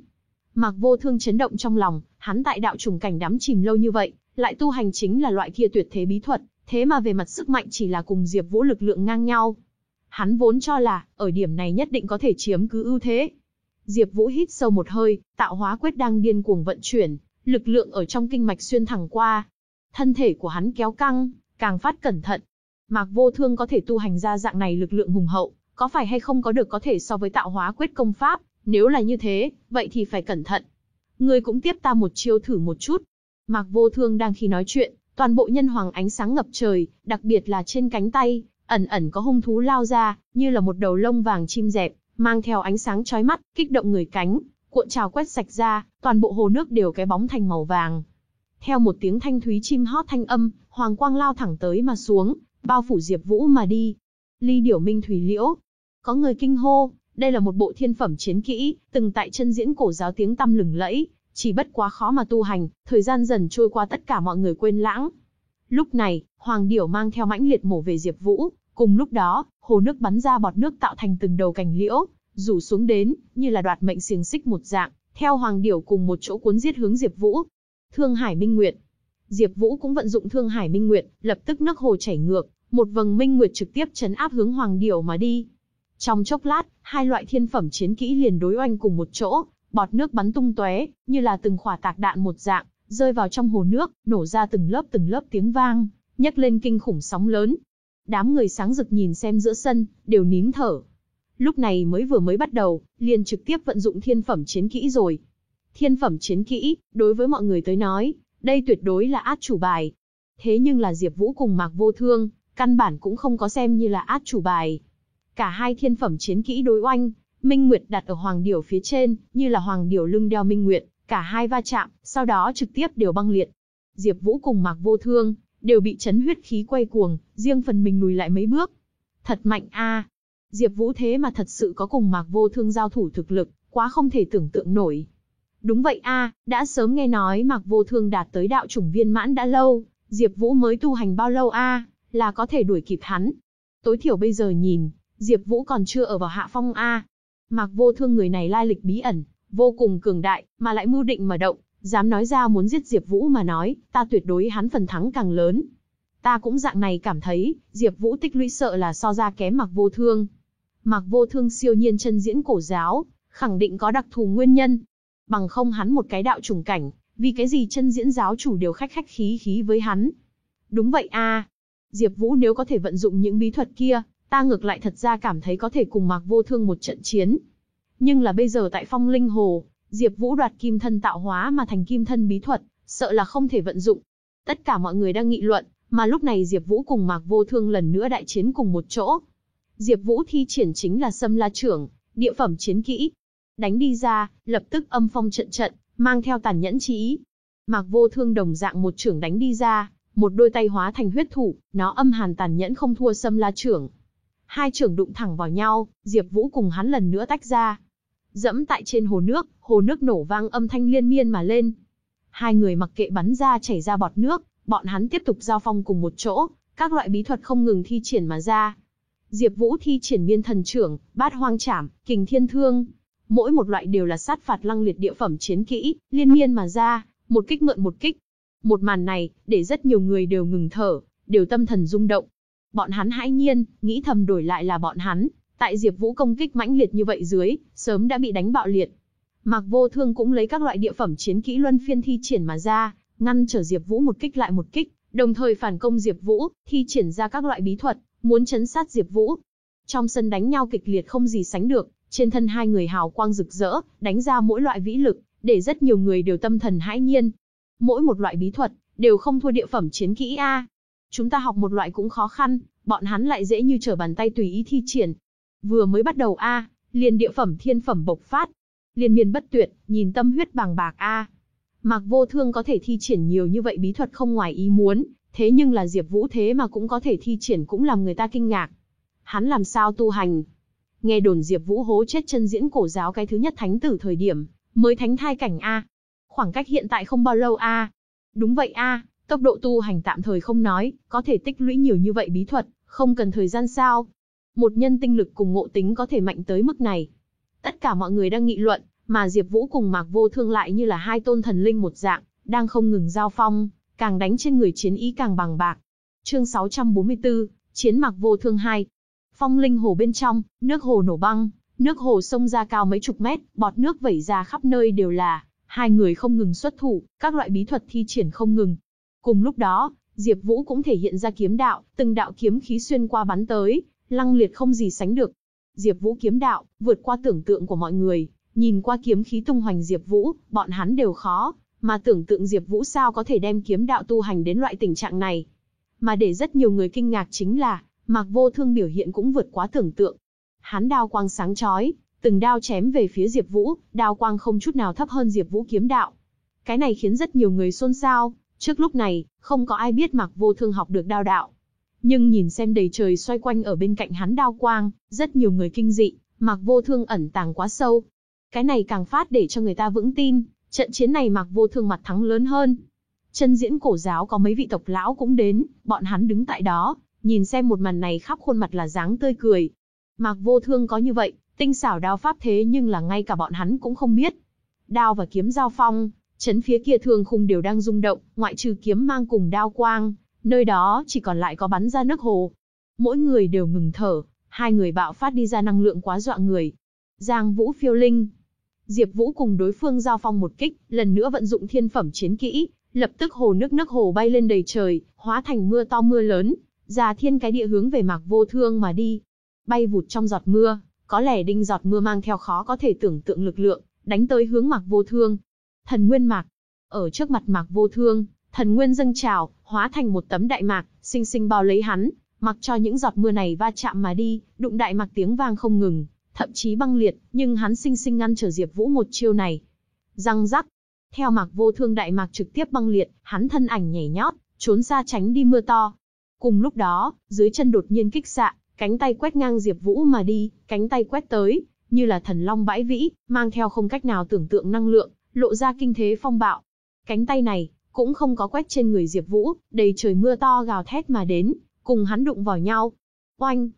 Mạc Vô Thương chấn động trong lòng, hắn tại đạo trùng cảnh đắm chìm lâu như vậy, lại tu hành chính là loại kia tuyệt thế bí thuật, thế mà về mặt sức mạnh chỉ là cùng Diệp Vũ lực lượng ngang nhau. Hắn vốn cho là, ở điểm này nhất định có thể chiếm cứ ưu thế. Diệp Vũ hít sâu một hơi, tạo hóa quyết đang điên cuồng vận chuyển, lực lượng ở trong kinh mạch xuyên thẳng qua. Thân thể của hắn kéo căng, càng phát cẩn thận. Mạc Vô Thương có thể tu hành ra dạng này lực lượng hùng hậu, có phải hay không có được có thể so với tạo hóa quyết công pháp, nếu là như thế, vậy thì phải cẩn thận. Ngươi cũng tiếp ta một chiêu thử một chút. Mạc Vô Thương đang khi nói chuyện, toàn bộ nhân hoàng ánh sáng ngập trời, đặc biệt là trên cánh tay, ẩn ẩn có hung thú lao ra, như là một đầu lông vàng chim dẹp, mang theo ánh sáng chói mắt, kích động người cánh, cuộn trào quét sạch ra, toàn bộ hồ nước đều cái bóng thành màu vàng. Theo một tiếng thanh thúy chim hót thanh âm, hoàng quang lao thẳng tới mà xuống, bao phủ Diệp Vũ mà đi. Ly điểu minh thủy liễu. Có người kinh hô, đây là một bộ thiên phẩm chiến kỹ, từng tại chân diễn cổ giáo tiếng tăm lừng lẫy, chỉ bất quá khó mà tu hành, thời gian dần trôi qua tất cả mọi người quên lãng. Lúc này, Hoàng Điểu mang theo mãnh liệt mổ về Diệp Vũ, cùng lúc đó, hồ nước bắn ra bọt nước tạo thành từng đầu cành liễu, rủ xuống đến, như là đoạt mệnh xiềng xích một dạng, theo Hoàng Điểu cùng một chỗ cuốn giết hướng Diệp Vũ. Thương Hải Minh Nguyệt. Diệp Vũ cũng vận dụng Thương Hải Minh Nguyệt, lập tức nước hồ chảy ngược, một vầng minh nguyệt trực tiếp chấn áp hướng Hoàng Điểu mà đi. Trong chốc lát, hai loại thiên phẩm chiến kỹ liền đối oanh cùng một chỗ, bọt nước bắn tung tóe, như là từng quả tạc đạn một dạng, rơi vào trong hồ nước, nổ ra từng lớp từng lớp tiếng vang, nhấc lên kinh khủng sóng lớn. Đám người sáng rực nhìn xem giữa sân, đều nín thở. Lúc này mới vừa mới bắt đầu, liền trực tiếp vận dụng thiên phẩm chiến kỹ rồi. Thiên phẩm chiến kỹ, đối với mọi người tới nói, đây tuyệt đối là át chủ bài. Thế nhưng là Diệp Vũ cùng Mạc Vô Thương, căn bản cũng không có xem như là át chủ bài. Cả hai thiên phẩm chiến kỹ đối oanh, Minh Nguyệt đặt ở Hoàng Điểu phía trên, như là Hoàng Điểu lưng đeo Minh Nguyệt, cả hai va chạm, sau đó trực tiếp đều băng liệt. Diệp Vũ cùng Mạc Vô Thương, đều bị chấn huyết khí quay cuồng, riêng phần mình lùi lại mấy bước. Thật mạnh a. Diệp Vũ thế mà thật sự có cùng Mạc Vô Thương giao thủ thực lực, quá không thể tưởng tượng nổi. Đúng vậy a, đã sớm nghe nói Mạc Vô Thương đạt tới đạo chủng viên mãn đã lâu, Diệp Vũ mới tu hành bao lâu a, là có thể đuổi kịp hắn. Tối thiểu bây giờ nhìn, Diệp Vũ còn chưa ở vào hạ phong a. Mạc Vô Thương người này lai lịch bí ẩn, vô cùng cường đại, mà lại mưu định mà động, dám nói ra muốn giết Diệp Vũ mà nói, ta tuyệt đối hắn phần thắng càng lớn. Ta cũng dạng này cảm thấy, Diệp Vũ tích lũy sợ là so ra kém Mạc Vô Thương. Mạc Vô Thương siêu nhiên chân diễn cổ giáo, khẳng định có đặc thù nguyên nhân. Bằng không hắn một cái đạo trùng cảnh, vì cái gì chân diễn giáo chủ đều khách khách khí khí với hắn. Đúng vậy a, Diệp Vũ nếu có thể vận dụng những bí thuật kia, ta ngược lại thật ra cảm thấy có thể cùng Mạc Vô Thương một trận chiến. Nhưng là bây giờ tại Phong Linh Hồ, Diệp Vũ đoạt kim thân tạo hóa mà thành kim thân bí thuật, sợ là không thể vận dụng. Tất cả mọi người đang nghị luận, mà lúc này Diệp Vũ cùng Mạc Vô Thương lần nữa đại chiến cùng một chỗ. Diệp Vũ thi triển chính là Sâm La trưởng, địa phẩm chiến kỹ. Đánh đi ra, lập tức âm phong trận trận, mang theo tàn nhẫn chí ý. Mạc Vô Thương đồng dạng một trưởng đánh đi ra, một đôi tay hóa thành huyết thủ, nó âm hàn tàn nhẫn không thua Sâm La trưởng. Hai trưởng đụng thẳng vào nhau, Diệp Vũ cùng hắn lần nữa tách ra. Dẫm tại trên hồ nước, hồ nước nổ vang âm thanh liên miên mà lên. Hai người mặc kệ bắn ra chảy ra bọt nước, bọn hắn tiếp tục giao phong cùng một chỗ, các loại bí thuật không ngừng thi triển mà ra. Diệp Vũ thi triển Miên Thần trưởng, Bát Hoang Trảm, Kình Thiên Thương, mỗi một loại đều là sát phạt lăng liệt địa phẩm chiến kỹ, liên miên mà ra, một kích mượn một kích. Một màn này, để rất nhiều người đều ngừng thở, đều tâm thần rung động. Bọn hắn hãi nhiên, nghĩ thầm đổi lại là bọn hắn, tại Diệp Vũ công kích mãnh liệt như vậy dưới, sớm đã bị đánh bạo liệt. Mạc Vô Thương cũng lấy các loại địa phẩm chiến kỹ luân phiên thi triển mà ra, ngăn trở Diệp Vũ một kích lại một kích, đồng thời phản công Diệp Vũ, thi triển ra các loại bí thuật, muốn chấn sát Diệp Vũ. Trong sân đánh nhau kịch liệt không gì sánh được, trên thân hai người hào quang rực rỡ, đánh ra mỗi loại vĩ lực, để rất nhiều người đều tâm thần hãi nhiên. Mỗi một loại bí thuật đều không thua địa phẩm chiến kỹ a. Chúng ta học một loại cũng khó khăn, bọn hắn lại dễ như trở bàn tay tùy ý thi triển. Vừa mới bắt đầu a, liền địa phẩm thiên phẩm bộc phát, liên miên bất tuyệt, nhìn tâm huyết bàng bạc a. Mạc Vô Thương có thể thi triển nhiều như vậy bí thuật không ngoài ý muốn, thế nhưng là Diệp Vũ thế mà cũng có thể thi triển cũng làm người ta kinh ngạc. Hắn làm sao tu hành? Nghe đồn Diệp Vũ hố chết chân diễn cổ giáo cái thứ nhất thánh tử thời điểm, mới thánh thai cảnh a. Khoảng cách hiện tại không bao lâu a. Đúng vậy a, tốc độ tu hành tạm thời không nói, có thể tích lũy nhiều như vậy bí thuật, không cần thời gian sao? Một nhân tinh lực cùng ngộ tính có thể mạnh tới mức này. Tất cả mọi người đang nghị luận, mà Diệp Vũ cùng Mạc Vô Thương lại như là hai tôn thần linh một dạng, đang không ngừng giao phong, càng đánh trên người chiến ý càng bằng bạc. Chương 644, Chiến Mạc Vô Thương 2. Phong linh hồ bên trong, nước hồ nổ băng, nước hồ sông ra cao mấy chục mét, bọt nước vẩy ra khắp nơi đều là, hai người không ngừng xuất thủ, các loại bí thuật thi triển không ngừng. Cùng lúc đó, Diệp Vũ cũng thể hiện ra kiếm đạo, từng đạo kiếm khí xuyên qua bắn tới, lăng liệt không gì sánh được. Diệp Vũ kiếm đạo, vượt qua tưởng tượng của mọi người, nhìn qua kiếm khí tung hoành Diệp Vũ, bọn hắn đều khó, mà tưởng tượng Diệp Vũ sao có thể đem kiếm đạo tu hành đến loại tình trạng này. Mà để rất nhiều người kinh ngạc chính là, Mạc Vô Thương biểu hiện cũng vượt quá tưởng tượng. Hắn đao quang sáng chói, từng đao chém về phía Diệp Vũ, đao quang không chút nào thấp hơn Diệp Vũ kiếm đạo. Cái này khiến rất nhiều người xôn xao, trước lúc này, không có ai biết Mạc Vô Thương học được đao đạo. Nhưng nhìn xem đầy trời xoay quanh ở bên cạnh hắn đao quang, rất nhiều người kinh dị, Mạc Vô Thương ẩn tàng quá sâu. Cái này càng phát để cho người ta vững tin, trận chiến này Mạc Vô Thương mặt thắng lớn hơn. Chân diễn cổ giáo có mấy vị tộc lão cũng đến, bọn hắn đứng tại đó, nhìn xem một màn này khắp khuôn mặt là dáng tươi cười. Mạc Vô Thương có như vậy, tinh xảo đao pháp thế nhưng là ngay cả bọn hắn cũng không biết. Đao và kiếm giao phong, chấn phía kia thường khung đều đang rung động, ngoại trừ kiếm mang cùng đao quang, nơi đó chỉ còn lại có bắn ra nước hồ. Mỗi người đều ngừng thở, hai người bạo phát đi ra năng lượng quá dọa người. Giang Vũ phiêu linh. Diệp Vũ cùng đối phương giao phong một kích, lần nữa vận dụng thiên phẩm chiến kỹ, lập tức hồ nước nước hồ bay lên đầy trời, hóa thành mưa to mưa lớn, già thiên cái địa hướng về Mạc Vô Thương mà đi. Bay vụt trong giọt mưa, có lẽ đinh giọt mưa mang theo khó có thể tưởng tượng lực lượng, đánh tới hướng Mạc Vô Thương. Thần Nguyên Mạc. Ở trước mặt Mạc Vô Thương, thần nguyên dâng trào, hóa thành một tấm đại mạc, sinh sinh bao lấy hắn, mặc cho những giọt mưa này va chạm mà đi, đụng đại mạc tiếng vang không ngừng, thậm chí băng liệt, nhưng hắn sinh sinh ngăn trở Diệp Vũ một chiêu này. Răng rắc, theo mạc vô thương đại mạc trực tiếp băng liệt, hắn thân ảnh nhảy nhót, trốn xa tránh đi mưa to. Cùng lúc đó, dưới chân đột nhiên kích xạ, cánh tay quét ngang Diệp Vũ mà đi, cánh tay quét tới, như là thần long bãi vĩ, mang theo không cách nào tưởng tượng năng lượng, lộ ra kinh thế phong bạo. Cánh tay này cũng không có quét trên người Diệp Vũ, đầy trời mưa to gào thét mà đến, cùng hắn đụng vào nhau. Oanh!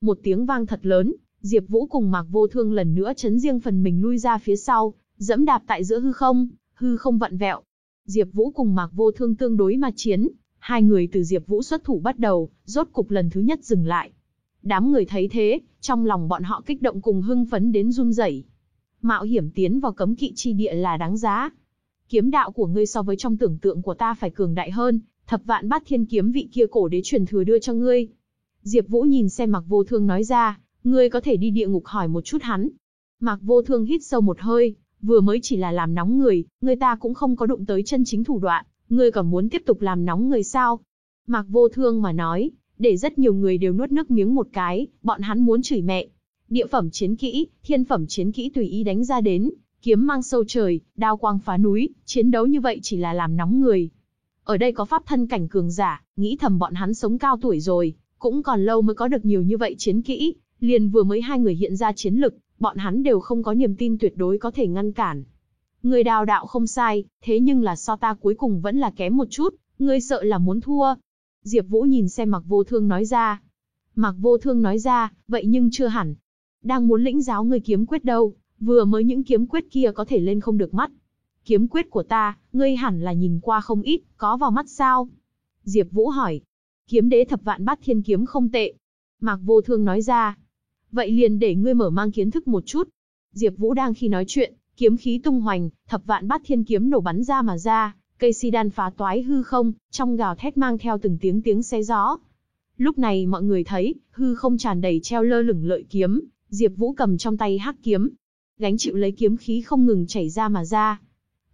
Một tiếng vang thật lớn, Diệp Vũ cùng Mạc Vô Thương lần nữa chấn riêng phần mình lui ra phía sau, dẫm đạp tại giữa hư không, hư không vặn vẹo. Diệp Vũ cùng Mạc Vô Thương tương đối mà chiến, hai người từ Diệp Vũ xuất thủ bắt đầu, rốt cục lần thứ nhất dừng lại. Đám người thấy thế, trong lòng bọn họ kích động cùng hưng phấn đến run rẩy. Mạo hiểm tiến vào cấm kỵ chi địa là đáng giá. Kiếm đạo của ngươi so với trong tưởng tượng của ta phải cường đại hơn, thập vạn bát thiên kiếm vị kia cổ đế truyền thừa đưa cho ngươi. Diệp Vũ nhìn xem Mạc Vô Thương nói ra, ngươi có thể đi địa ngục hỏi một chút hắn. Mạc Vô Thương hít sâu một hơi, vừa mới chỉ là làm nóng người, người ta cũng không có đụng tới chân chính thủ đoạn, ngươi còn muốn tiếp tục làm nóng người sao? Mạc Vô Thương mà nói, để rất nhiều người đều nuốt nước miếng một cái, bọn hắn muốn chửi mẹ. Địa phẩm chiến kỹ, thiên phẩm chiến kỹ tùy ý đánh ra đến, kiếm mang sâu trời, đao quang phá núi, chiến đấu như vậy chỉ là làm nóng người. Ở đây có pháp thân cảnh cường giả, nghĩ thầm bọn hắn sống cao tuổi rồi, cũng còn lâu mới có được nhiều như vậy chiến kỹ, liền vừa mới hai người hiện ra chiến lực, bọn hắn đều không có niềm tin tuyệt đối có thể ngăn cản. Người đào đạo không sai, thế nhưng là so ta cuối cùng vẫn là kém một chút, ngươi sợ là muốn thua. Diệp Vũ nhìn xem Mạc Vô Thương nói ra. Mạc Vô Thương nói ra, vậy nhưng chưa hẳn. Đang muốn lĩnh giáo ngươi kiếm quyết đâu, vừa mới những kiếm quyết kia có thể lên không được mắt. Kiếm quyết của ta, ngươi hẳn là nhìn qua không ít, có vào mắt sao? Diệp Vũ hỏi. Kiếm đế thập vạn bát thiên kiếm không tệ. Mạc Vô Thương nói ra. Vậy liền để ngươi mở mang kiến thức một chút. Diệp Vũ đang khi nói chuyện, kiếm khí tung hoành, thập vạn bát thiên kiếm nổ bắn ra mà ra, cây si đan phá toái hư không, trong gào thét mang theo từng tiếng tiếng xé gió. Lúc này mọi người thấy, hư không tràn đầy treo lơ lửng lợi kiếm, Diệp Vũ cầm trong tay hắc kiếm, gánh chịu lấy kiếm khí không ngừng chảy ra mà ra.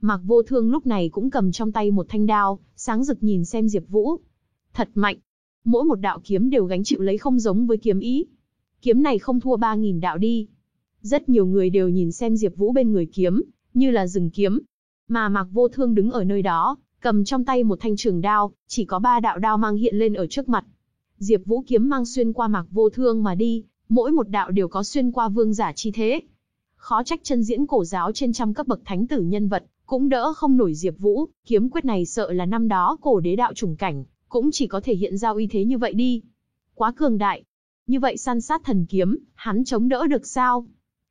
Mạc Vô Thương lúc này cũng cầm trong tay một thanh đao, sáng rực nhìn xem Diệp Vũ. Thật mạnh. Mỗi một đạo kiếm đều gánh chịu lấy không giống với kiếm ý. Kiếm này không thua 3000 đạo đi. Rất nhiều người đều nhìn xem Diệp Vũ bên người kiếm, như là rừng kiếm. Mà Mạc Vô Thương đứng ở nơi đó, cầm trong tay một thanh trường đao, chỉ có ba đạo đao mang hiện lên ở trước mặt. Diệp Vũ kiếm mang xuyên qua Mạc Vô Thương mà đi, mỗi một đạo đều có xuyên qua vương giả chi thế. Khó trách chân diễn cổ giáo trên trăm cấp bậc thánh tử nhân vật, cũng đỡ không nổi Diệp Vũ, kiếm quyết này sợ là năm đó cổ đế đạo trùng cảnh, cũng chỉ có thể hiện ra uy thế như vậy đi. Quá cường đại. Như vậy săn sát thần kiếm, hắn chống đỡ được sao?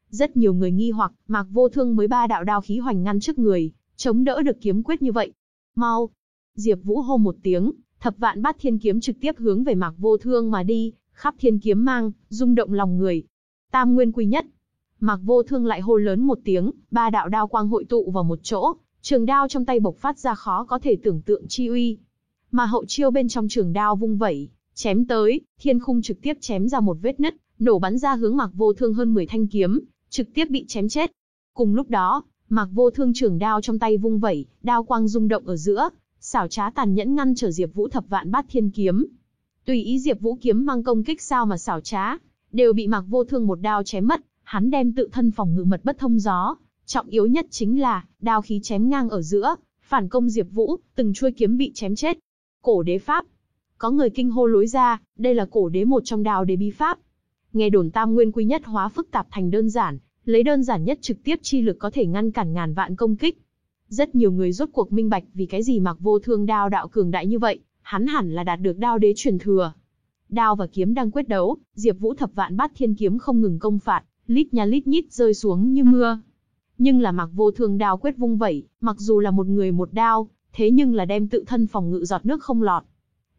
Rất nhiều người nghi hoặc, Mạc Vô Thương mới ba đạo đao khí hoành ngăn trước người, chống đỡ được kiếm quyết như vậy. Mau! Diệp Vũ hô một tiếng, thập vạn bát thiên kiếm trực tiếp hướng về Mạc Vô Thương mà đi, khắp thiên kiếm mang, rung động lòng người. Tam nguyên quy nhất, Mạc Vô Thương lại hô lớn một tiếng, ba đạo đao quang hội tụ vào một chỗ, trường đao trong tay bộc phát ra khó có thể tưởng tượng chi uy. Mà hậu chiêu bên trong trường đao vung vẩy, chém tới, thiên khung trực tiếp chém ra một vết nứt, nổ bắn ra hướng Mạc Vô Thương hơn 10 thanh kiếm, trực tiếp bị chém chết. Cùng lúc đó, Mạc Vô Thương trường đao trong tay vung vẩy, đao quang rung động ở giữa, xảo trá tàn nhẫn ngăn trở Diệp Vũ thập vạn bát thiên kiếm. Tùy ý Diệp Vũ kiếm mang công kích sao mà xảo trá, đều bị Mạc Vô Thương một đao chém mất, hắn đem tự thân phòng ngự mật bất thông gió, trọng yếu nhất chính là đao khí chém ngang ở giữa, phản công Diệp Vũ, từng chuôi kiếm bị chém chết. Cổ đế pháp. Có người kinh hô lối ra, đây là cổ đế một trong đao đế bí pháp. Nghe đồn Tam Nguyên quy nhất hóa phức tạp thành đơn giản, lấy đơn giản nhất trực tiếp chi lực có thể ngăn cản ngàn vạn công kích. Rất nhiều người rốt cuộc minh bạch vì cái gì Mặc Vô Thương đao đạo cường đại như vậy, hắn hẳn là đạt được đao đế truyền thừa. Đao và kiếm đang quyết đấu, Diệp Vũ thập vạn bát thiên kiếm không ngừng công phạt, lít nha lít nhít rơi xuống như mưa. Nhưng là mặc vô thương đao quyết vung vẩy, mặc dù là một người một đao, thế nhưng là đem tự thân phòng ngự giọt nước không lọt.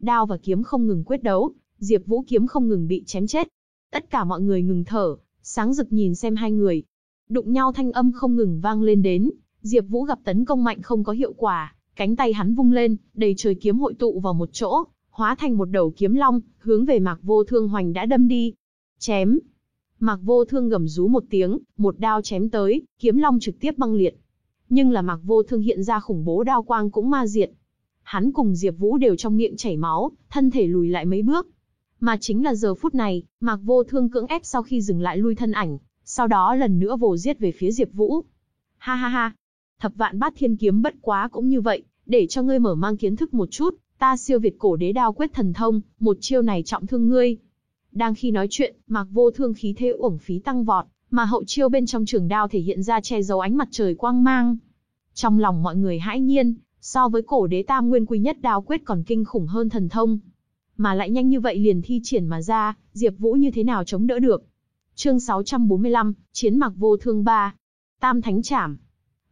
Đao và kiếm không ngừng quyết đấu, Diệp Vũ kiếm không ngừng bị chém chết. Tất cả mọi người ngừng thở, sáng rực nhìn xem hai người. Đụng nhau thanh âm không ngừng vang lên đến, Diệp Vũ gặp tấn công mạnh không có hiệu quả, cánh tay hắn vung lên, đầy trời kiếm hội tụ vào một chỗ, hóa thành một đầu kiếm long, hướng về Mạc Vô Thương hoành đã đâm đi. Chém. Mạc Vô Thương gầm rú một tiếng, một đao chém tới, kiếm long trực tiếp băng liệt. Nhưng là Mạc Vô Thương hiện ra khủng bố đao quang cũng ma diệt. Hắn cùng Diệp Vũ đều trong miệng chảy máu, thân thể lùi lại mấy bước. Mà chính là giờ phút này, Mạc Vô Thương cưỡng ép sau khi dừng lại lui thân ảnh, sau đó lần nữa vồ giết về phía Diệp Vũ. Ha ha ha, thập vạn bát thiên kiếm bất quá cũng như vậy, để cho ngươi mở mang kiến thức một chút, ta siêu việt cổ đế đao quyết thần thông, một chiêu này trọng thương ngươi. Đang khi nói chuyện, Mạc Vô Thương khí thế uổng phí tăng vọt, mà hậu chiêu bên trong trường đao thể hiện ra che giấu ánh mặt trời quang mang. Trong lòng mọi người hãi nhiên, so với cổ đế tam nguyên quy nhất đao quyết còn kinh khủng hơn thần thông. Mà lại nhanh như vậy liền thi triển mà ra, Diệp Vũ như thế nào chống đỡ được. Chương 645, Chiến Mạc Vô Thương 3. Tam Thánh Trảm.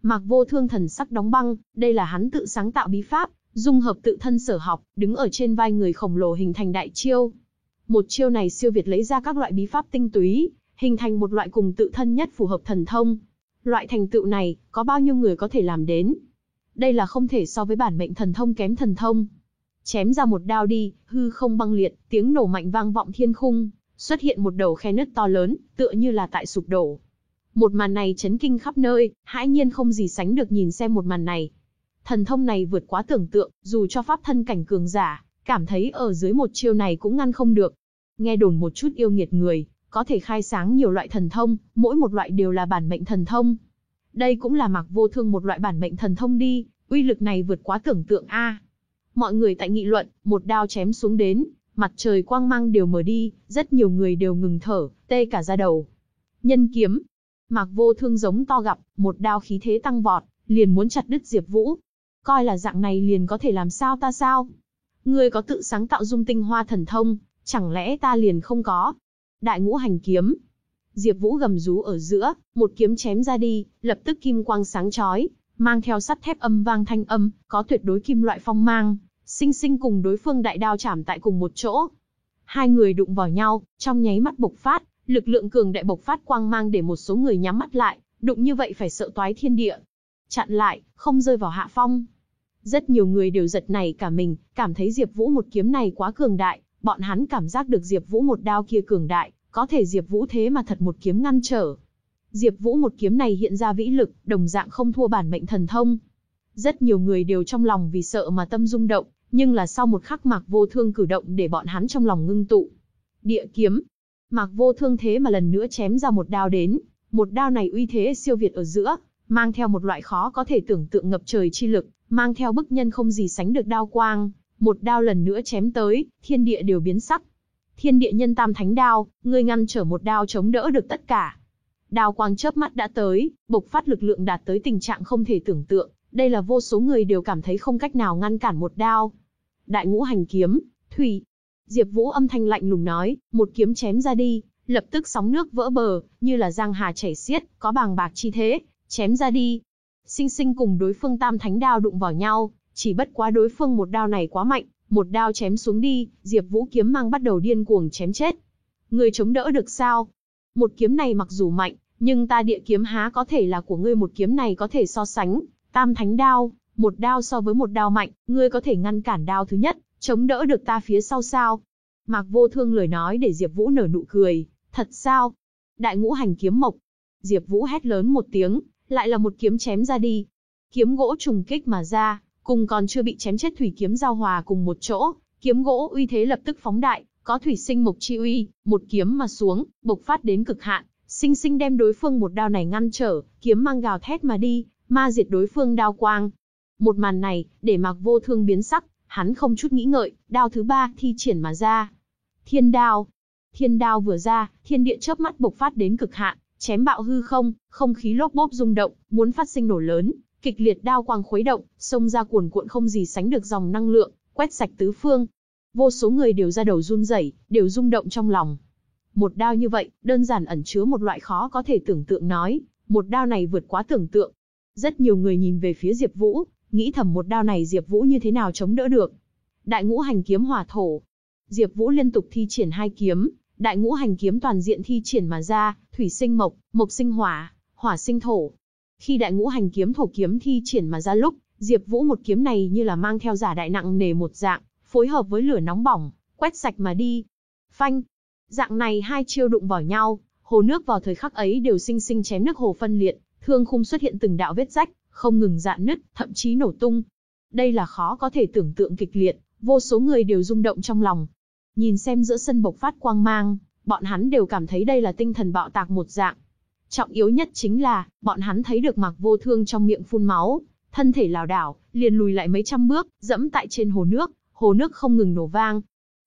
Mạc Vô Thương thần sắc đóng băng, đây là hắn tự sáng tạo bí pháp, dung hợp tự thân sở học, đứng ở trên vai người khổng lồ hình thành đại chiêu. Một chiêu này siêu việt lấy ra các loại bí pháp tinh túy, hình thành một loại cùng tự thân nhất phù hợp thần thông. Loại thành tựu này, có bao nhiêu người có thể làm đến? Đây là không thể so với bản mệnh thần thông kém thần thông. Chém ra một đao đi, hư không băng liệt, tiếng nổ mạnh vang vọng thiên khung, xuất hiện một đầu khe nứt to lớn, tựa như là tại sụp đổ. Một màn này chấn kinh khắp nơi, hãi nhiên không gì sánh được nhìn xem một màn này. Thần thông này vượt quá tưởng tượng, dù cho pháp thân cảnh cường giả, cảm thấy ở dưới một chiêu này cũng ngăn không được. Nghe đồn một chút yêu nghiệt người, có thể khai sáng nhiều loại thần thông, mỗi một loại đều là bản mệnh thần thông. Đây cũng là mặc vô thương một loại bản mệnh thần thông đi, uy lực này vượt quá tưởng tượng a. Mọi người tại nghị luận, một đao chém xuống đến, mặt trời quang mang đều mở đi, rất nhiều người đều ngừng thở, tê cả da đầu. Nhân kiếm, Mạc Vô Thương giống to gặp, một đao khí thế tăng vọt, liền muốn chặt đứt Diệp Vũ. Coi là dạng này liền có thể làm sao ta sao? Ngươi có tự sáng tạo dung tinh hoa thần thông, chẳng lẽ ta liền không có? Đại ngũ hành kiếm. Diệp Vũ gầm rú ở giữa, một kiếm chém ra đi, lập tức kim quang sáng chói, mang theo sắt thép âm vang thanh âm, có tuyệt đối kim loại phong mang, sinh sinh cùng đối phương đại đao chạm tại cùng một chỗ. Hai người đụng vào nhau, trong nháy mắt bộc phát, lực lượng cường đại bộc phát quang mang để một số người nhắm mắt lại, đụng như vậy phải sợ toái thiên địa. Chặn lại, không rơi vào hạ phong. Rất nhiều người đều giật nảy cả mình, cảm thấy Diệp Vũ một kiếm này quá cường đại, bọn hắn cảm giác được Diệp Vũ một đao kia cường đại, có thể Diệp Vũ thế mà thật một kiếm ngăn trở. Diệp Vũ một kiếm này hiện ra vĩ lực, đồng dạng không thua bản mệnh thần thông. Rất nhiều người đều trong lòng vì sợ mà tâm rung động, nhưng là sau một khắc Mạc Vô Thương cử động để bọn hắn trong lòng ngưng tụ. Địa kiếm. Mạc Vô Thương thế mà lần nữa chém ra một đao đến, một đao này uy thế siêu việt ở giữa, mang theo một loại khó có thể tưởng tượng ngập trời chi lực, mang theo bức nhân không gì sánh được đao quang, một đao lần nữa chém tới, thiên địa đều biến sắc. Thiên địa nhân tam thánh đao, ngươi ngăn trở một đao chống đỡ được tất cả. Đao quang chớp mắt đã tới, bộc phát lực lượng đạt tới tình trạng không thể tưởng tượng, đây là vô số người đều cảm thấy không cách nào ngăn cản một đao. Đại ngũ hành kiếm, thủy. Diệp Vũ âm thanh lạnh lùng nói, một kiếm chém ra đi, lập tức sóng nước vỡ bờ, như là giang hà chảy xiết, có bàng bạc chi thế, chém ra đi. Sinh sinh cùng đối phương tam thánh đao đụng vào nhau, chỉ bất quá đối phương một đao này quá mạnh, một đao chém xuống đi, Diệp Vũ kiếm mang bắt đầu điên cuồng chém chết. Người chống đỡ được sao? Một kiếm này mặc dù mạnh, nhưng ta địa kiếm há có thể là của ngươi một kiếm này có thể so sánh, tam thánh đao, một đao so với một đao mạnh, ngươi có thể ngăn cản đao thứ nhất, chống đỡ được ta phía sau sao? Mạc Vô Thương lời nói để Diệp Vũ nở nụ cười, thật sao? Đại ngũ hành kiếm mộc. Diệp Vũ hét lớn một tiếng, lại là một kiếm chém ra đi. Kiếm gỗ trùng kích mà ra, cùng còn chưa bị chém chết thủy kiếm giao hòa cùng một chỗ, kiếm gỗ uy thế lập tức phóng đại, có thủy sinh mộc chi uy, một kiếm mà xuống, bộc phát đến cực hạn, sinh sinh đem đối phương một đao này ngăn trở, kiếm mang gào thét mà đi, ma diệt đối phương đao quang. Một màn này, để Mạc Vô Thương biến sắc, hắn không chút nghĩ ngợi, đao thứ ba thi triển mà ra. Thiên đao. Thiên đao vừa ra, thiên địa chớp mắt bộc phát đến cực hạn, chém bạo hư không, không khí lốp bốp rung động, muốn phát sinh nổ lớn, kịch liệt đao quang khuấy động, xông ra cuồn cuộn không gì sánh được dòng năng lượng, quét sạch tứ phương. Vô số người đều ra đầu run rẩy, đều rung động trong lòng. Một đao như vậy, đơn giản ẩn chứa một loại khó có thể tưởng tượng nói, một đao này vượt quá tưởng tượng. Rất nhiều người nhìn về phía Diệp Vũ, nghĩ thầm một đao này Diệp Vũ như thế nào chống đỡ được. Đại ngũ hành kiếm hỏa thổ. Diệp Vũ liên tục thi triển hai kiếm, đại ngũ hành kiếm toàn diện thi triển mà ra, thủy sinh mộc, mộc sinh hỏa, hỏa sinh thổ. Khi đại ngũ hành kiếm thổ kiếm thi triển mà ra lúc, Diệp Vũ một kiếm này như là mang theo giả đại nặng nề một dạng, phối hợp với lửa nóng bỏng, quét sạch mà đi. Phanh. Dạng này hai chiêu đụng vào nhau, hồ nước vào thời khắc ấy đều sinh sinh chém nước hồ phân liệt, thương khung xuất hiện từng đạo vết rách, không ngừng dạn nứt, thậm chí nổ tung. Đây là khó có thể tưởng tượng kịch liệt, vô số người đều rung động trong lòng. Nhìn xem giữa sân bộc phát quang mang, bọn hắn đều cảm thấy đây là tinh thần bạo tạc một dạng. Trọng yếu nhất chính là, bọn hắn thấy được Mạc Vô Thương trong miệng phun máu, thân thể lảo đảo, liền lùi lại mấy trăm bước, dẫm tại trên hồ nước, hồ nước không ngừng nổ vang.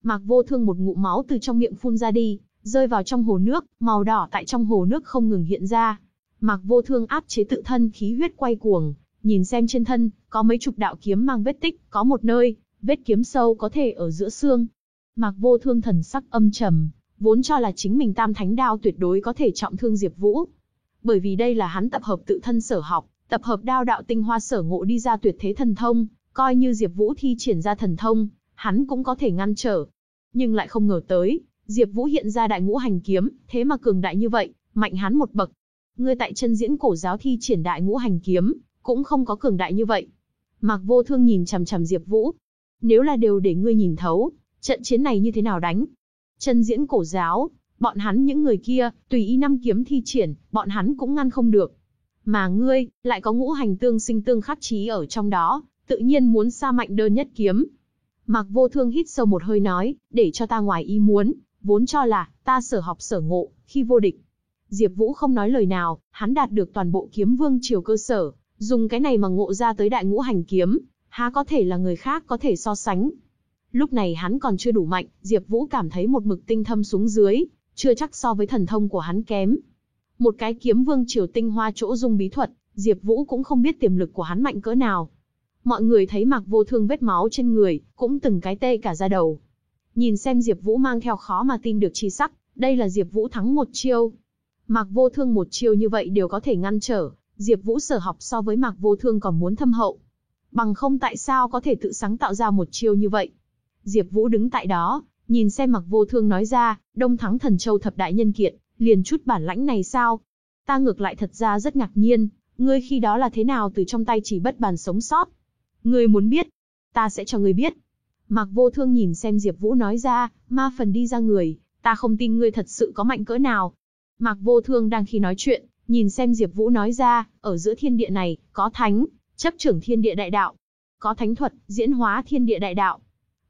Mạc Vô Thương một ngụm máu từ trong miệng phun ra đi, rơi vào trong hồ nước, màu đỏ tại trong hồ nước không ngừng hiện ra. Mạc Vô Thương áp chế tự thân khí huyết quay cuồng, nhìn xem trên thân, có mấy chục đạo kiếm mang vết tích, có một nơi, vết kiếm sâu có thể ở giữa xương. Mạc Vô Thương thần sắc âm trầm, vốn cho là chính mình Tam Thánh Đao tuyệt đối có thể trọng thương Diệp Vũ. Bởi vì đây là hắn tập hợp tự thân sở học, tập hợp đao đạo tinh hoa sở ngộ đi ra tuyệt thế thần thông, coi như Diệp Vũ thi triển ra thần thông, hắn cũng có thể ngăn trở. Nhưng lại không ngờ tới, Diệp Vũ hiện ra đại ngũ hành kiếm, thế mà cường đại như vậy, mạnh hắn một bậc. Ngươi tại chân diễn cổ giáo thi triển đại ngũ hành kiếm, cũng không có cường đại như vậy. Mạc Vô Thương nhìn chằm chằm Diệp Vũ. Nếu là đều để ngươi nhìn thấu, trận chiến này như thế nào đánh? Chân diễn cổ giáo, bọn hắn những người kia, tùy ý năm kiếm thi triển, bọn hắn cũng ngăn không được. Mà ngươi, lại có ngũ hành tương sinh tương khắc chí ở trong đó, tự nhiên muốn xa mạnh đơn nhất kiếm. Mạc Vô Thương hít sâu một hơi nói, để cho ta ngoài ý muốn, vốn cho là, ta sở học sở ngộ, khi vô địch. Diệp Vũ không nói lời nào, hắn đạt được toàn bộ kiếm vương triều cơ sở, dùng cái này mà ngộ ra tới đại ngũ hành kiếm, há có thể là người khác có thể so sánh. Lúc này hắn còn chưa đủ mạnh, Diệp Vũ cảm thấy một mực tinh thâm xuống dưới, chưa chắc so với thần thông của hắn kém. Một cái kiếm vương triều tinh hoa chỗ dung bí thuật, Diệp Vũ cũng không biết tiềm lực của hắn mạnh cỡ nào. Mọi người thấy Mạc Vô Thương vết máu trên người, cũng từng cái tê cả da đầu. Nhìn xem Diệp Vũ mang theo khó mà tin được chi sắc, đây là Diệp Vũ thắng một chiêu. Mạc Vô Thương một chiêu như vậy đều có thể ngăn trở, Diệp Vũ sở học so với Mạc Vô Thương còn muốn thâm hậu. Bằng không tại sao có thể tự sáng tạo ra một chiêu như vậy? Diệp Vũ đứng tại đó, nhìn xem Mạc Vô Thương nói ra, Đông Thắng Thần Châu thập đại nhân kiệt, liền chút bản lãnh này sao? Ta ngược lại thật ra rất ngạc nhiên, ngươi khi đó là thế nào từ trong tay chỉ bất bàn sống sót? Ngươi muốn biết, ta sẽ cho ngươi biết. Mạc Vô Thương nhìn xem Diệp Vũ nói ra, ma phần đi ra người, ta không tin ngươi thật sự có mạnh cỡ nào. Mạc Vô Thương đang khi nói chuyện, nhìn xem Diệp Vũ nói ra, ở giữa thiên địa này, có thánh, chấp trưởng thiên địa đại đạo, có thánh thuật, diễn hóa thiên địa đại đạo.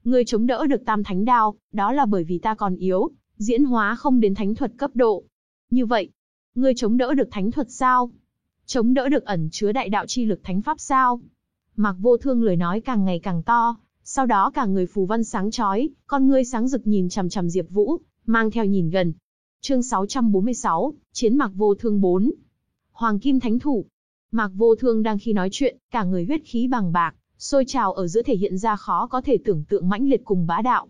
Ngươi chống đỡ được Tam Thánh Đao, đó là bởi vì ta còn yếu, diễn hóa không đến thánh thuật cấp độ. Như vậy, ngươi chống đỡ được thánh thuật sao? Chống đỡ được ẩn chứa đại đạo chi lực thánh pháp sao? Mạc Vô Thương lời nói càng ngày càng to, sau đó cả người phù văn sáng chói, con ngươi sáng rực nhìn chằm chằm Diệp Vũ, mang theo nhìn gần. Chương 646, Chiến Mạc Vô Thương 4. Hoàng Kim Thánh Thủ. Mạc Vô Thương đang khi nói chuyện, cả người huyết khí bằng bạc, sôi trào ở giữa thể hiện ra khó có thể tưởng tượng mãnh liệt cùng bá đạo.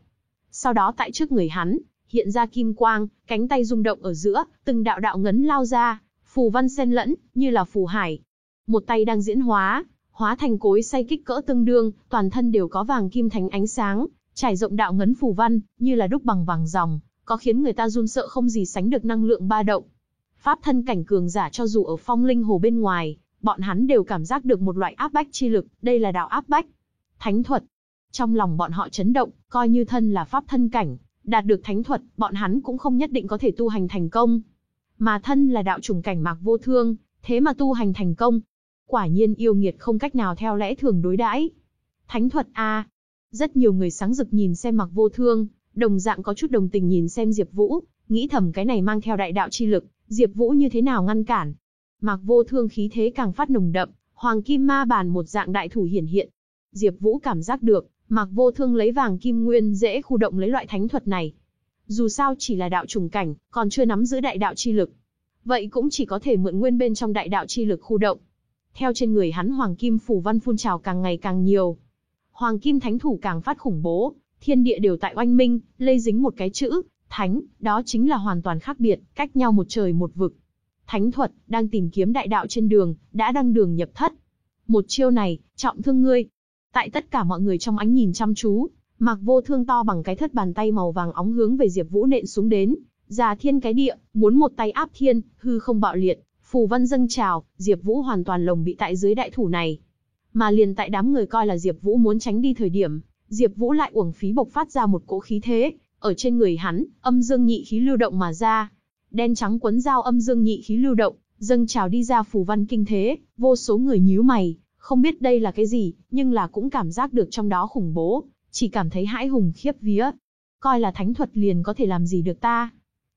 Sau đó tại trước người hắn, hiện ra kim quang, cánh tay rung động ở giữa, từng đạo đạo ngấn lao ra, phù văn xen lẫn, như là phù hải. Một tay đang diễn hóa, hóa thành cối xay kích cỡ tương đương, toàn thân đều có vàng kim thánh ánh sáng, trải rộng đạo ngấn phù văn, như là đúc bằng vàng ròng, có khiến người ta run sợ không gì sánh được năng lượng ba động. Pháp thân cảnh cường giả cho dù ở phong linh hồ bên ngoài, bọn hắn đều cảm giác được một loại áp bách chi lực, đây là đạo áp bách. Thánh thuật. Trong lòng bọn họ chấn động, coi như thân là pháp thân cảnh, đạt được thánh thuật, bọn hắn cũng không nhất định có thể tu hành thành công. Mà thân là đạo trùng cảnh mạc vô thương, thế mà tu hành thành công. Quả nhiên yêu nghiệt không cách nào theo lẽ thường đối đãi. Thánh thuật A. Rất nhiều người sáng rực nhìn xem mạc vô thương, đồng dạng có chút đồng tình nhìn xem Diệp Vũ, nghĩ thầm cái này mang theo đại đạo chi lực, Diệp Vũ như thế nào ngăn cản. Mạc Vô Thương khí thế càng phát nồng đậm, Hoàng Kim Ma Bàn một dạng đại thủ hiển hiện. Diệp Vũ cảm giác được, Mạc Vô Thương lấy vàng kim nguyên dễ khu động lấy loại thánh thuật này. Dù sao chỉ là đạo trùng cảnh, còn chưa nắm giữ đại đạo chi lực. Vậy cũng chỉ có thể mượn nguyên bên trong đại đạo chi lực khu động. Theo trên người hắn Hoàng Kim phủ văn phun trào càng ngày càng nhiều. Hoàng Kim thánh thủ càng phát khủng bố, thiên địa đều tại oanh minh, lây dính một cái chữ, thánh, đó chính là hoàn toàn khác biệt, cách nhau một trời một vực. Thánh thuật, đang tìm kiếm đại đạo trên đường, đã đăng đường nhập thất. Một chiêu này, trọng thương ngươi. Tại tất cả mọi người trong ánh nhìn chăm chú, Mạc Vô Thương to bằng cái thất bàn tay màu vàng óng hướng về Diệp Vũ nện xuống đến, già thiên cái địa, muốn một tay áp thiên, hư không bạo liệt, phù văn dâng trào, Diệp Vũ hoàn toàn lồng bị tại dưới đại thủ này. Mà liền tại đám người coi là Diệp Vũ muốn tránh đi thời điểm, Diệp Vũ lại uổng phí bộc phát ra một cỗ khí thế, ở trên người hắn, âm dương nhị khí lưu động mà ra. Đen trắng quấn dao âm dương nhị khí lưu động, dâng trào đi ra phù văn kinh thế, vô số người nhíu mày, không biết đây là cái gì, nhưng là cũng cảm giác được trong đó khủng bố, chỉ cảm thấy hãi hùng khiếp vía. Coi là thánh thuật liền có thể làm gì được ta.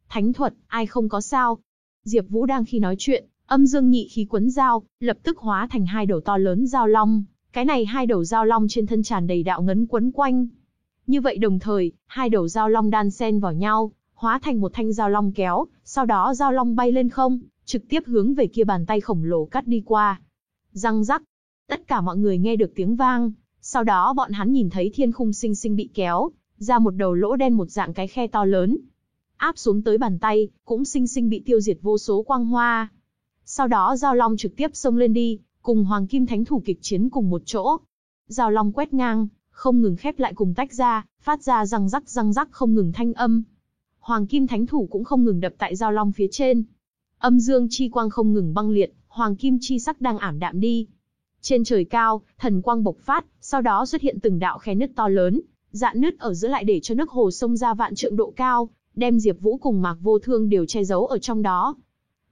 Thánh thuật, ai không có sao. Diệp Vũ đang khi nói chuyện, âm dương nhị khí quấn dao, lập tức hóa thành hai đầu to lớn dao long, cái này hai đầu dao long trên thân tràn đầy đạo ngấn quấn quanh. Như vậy đồng thời, hai đầu dao long đan xen vào nhau, hóa thành một thanh dao long kéo, sau đó dao long bay lên không, trực tiếp hướng về kia bàn tay khổng lồ cắt đi qua. Răng rắc, tất cả mọi người nghe được tiếng vang, sau đó bọn hắn nhìn thấy thiên khung sinh sinh bị kéo, ra một đầu lỗ đen một dạng cái khe to lớn. Áp xuống tới bàn tay, cũng sinh sinh bị tiêu diệt vô số quang hoa. Sau đó Giao Long trực tiếp xông lên đi, cùng Hoàng Kim Thánh Thủ kịch chiến cùng một chỗ. Giao Long quét ngang, không ngừng khép lại cùng tách ra, phát ra răng rắc răng rắc không ngừng thanh âm. Hoàng Kim Thánh Thủ cũng không ngừng đập tại Giao Long phía trên. Âm dương chi quang không ngừng băng liệt, Hoàng Kim chi sắc đang ảm đạm đi. Trên trời cao, thần quang bộc phát, sau đó xuất hiện từng đạo khe nứt to lớn, dạn nứt ở giữa lại để cho nước hồ sông ra vạn trượng độ cao, đem Diệp Vũ cùng Mạc Vô Thương đều che giấu ở trong đó.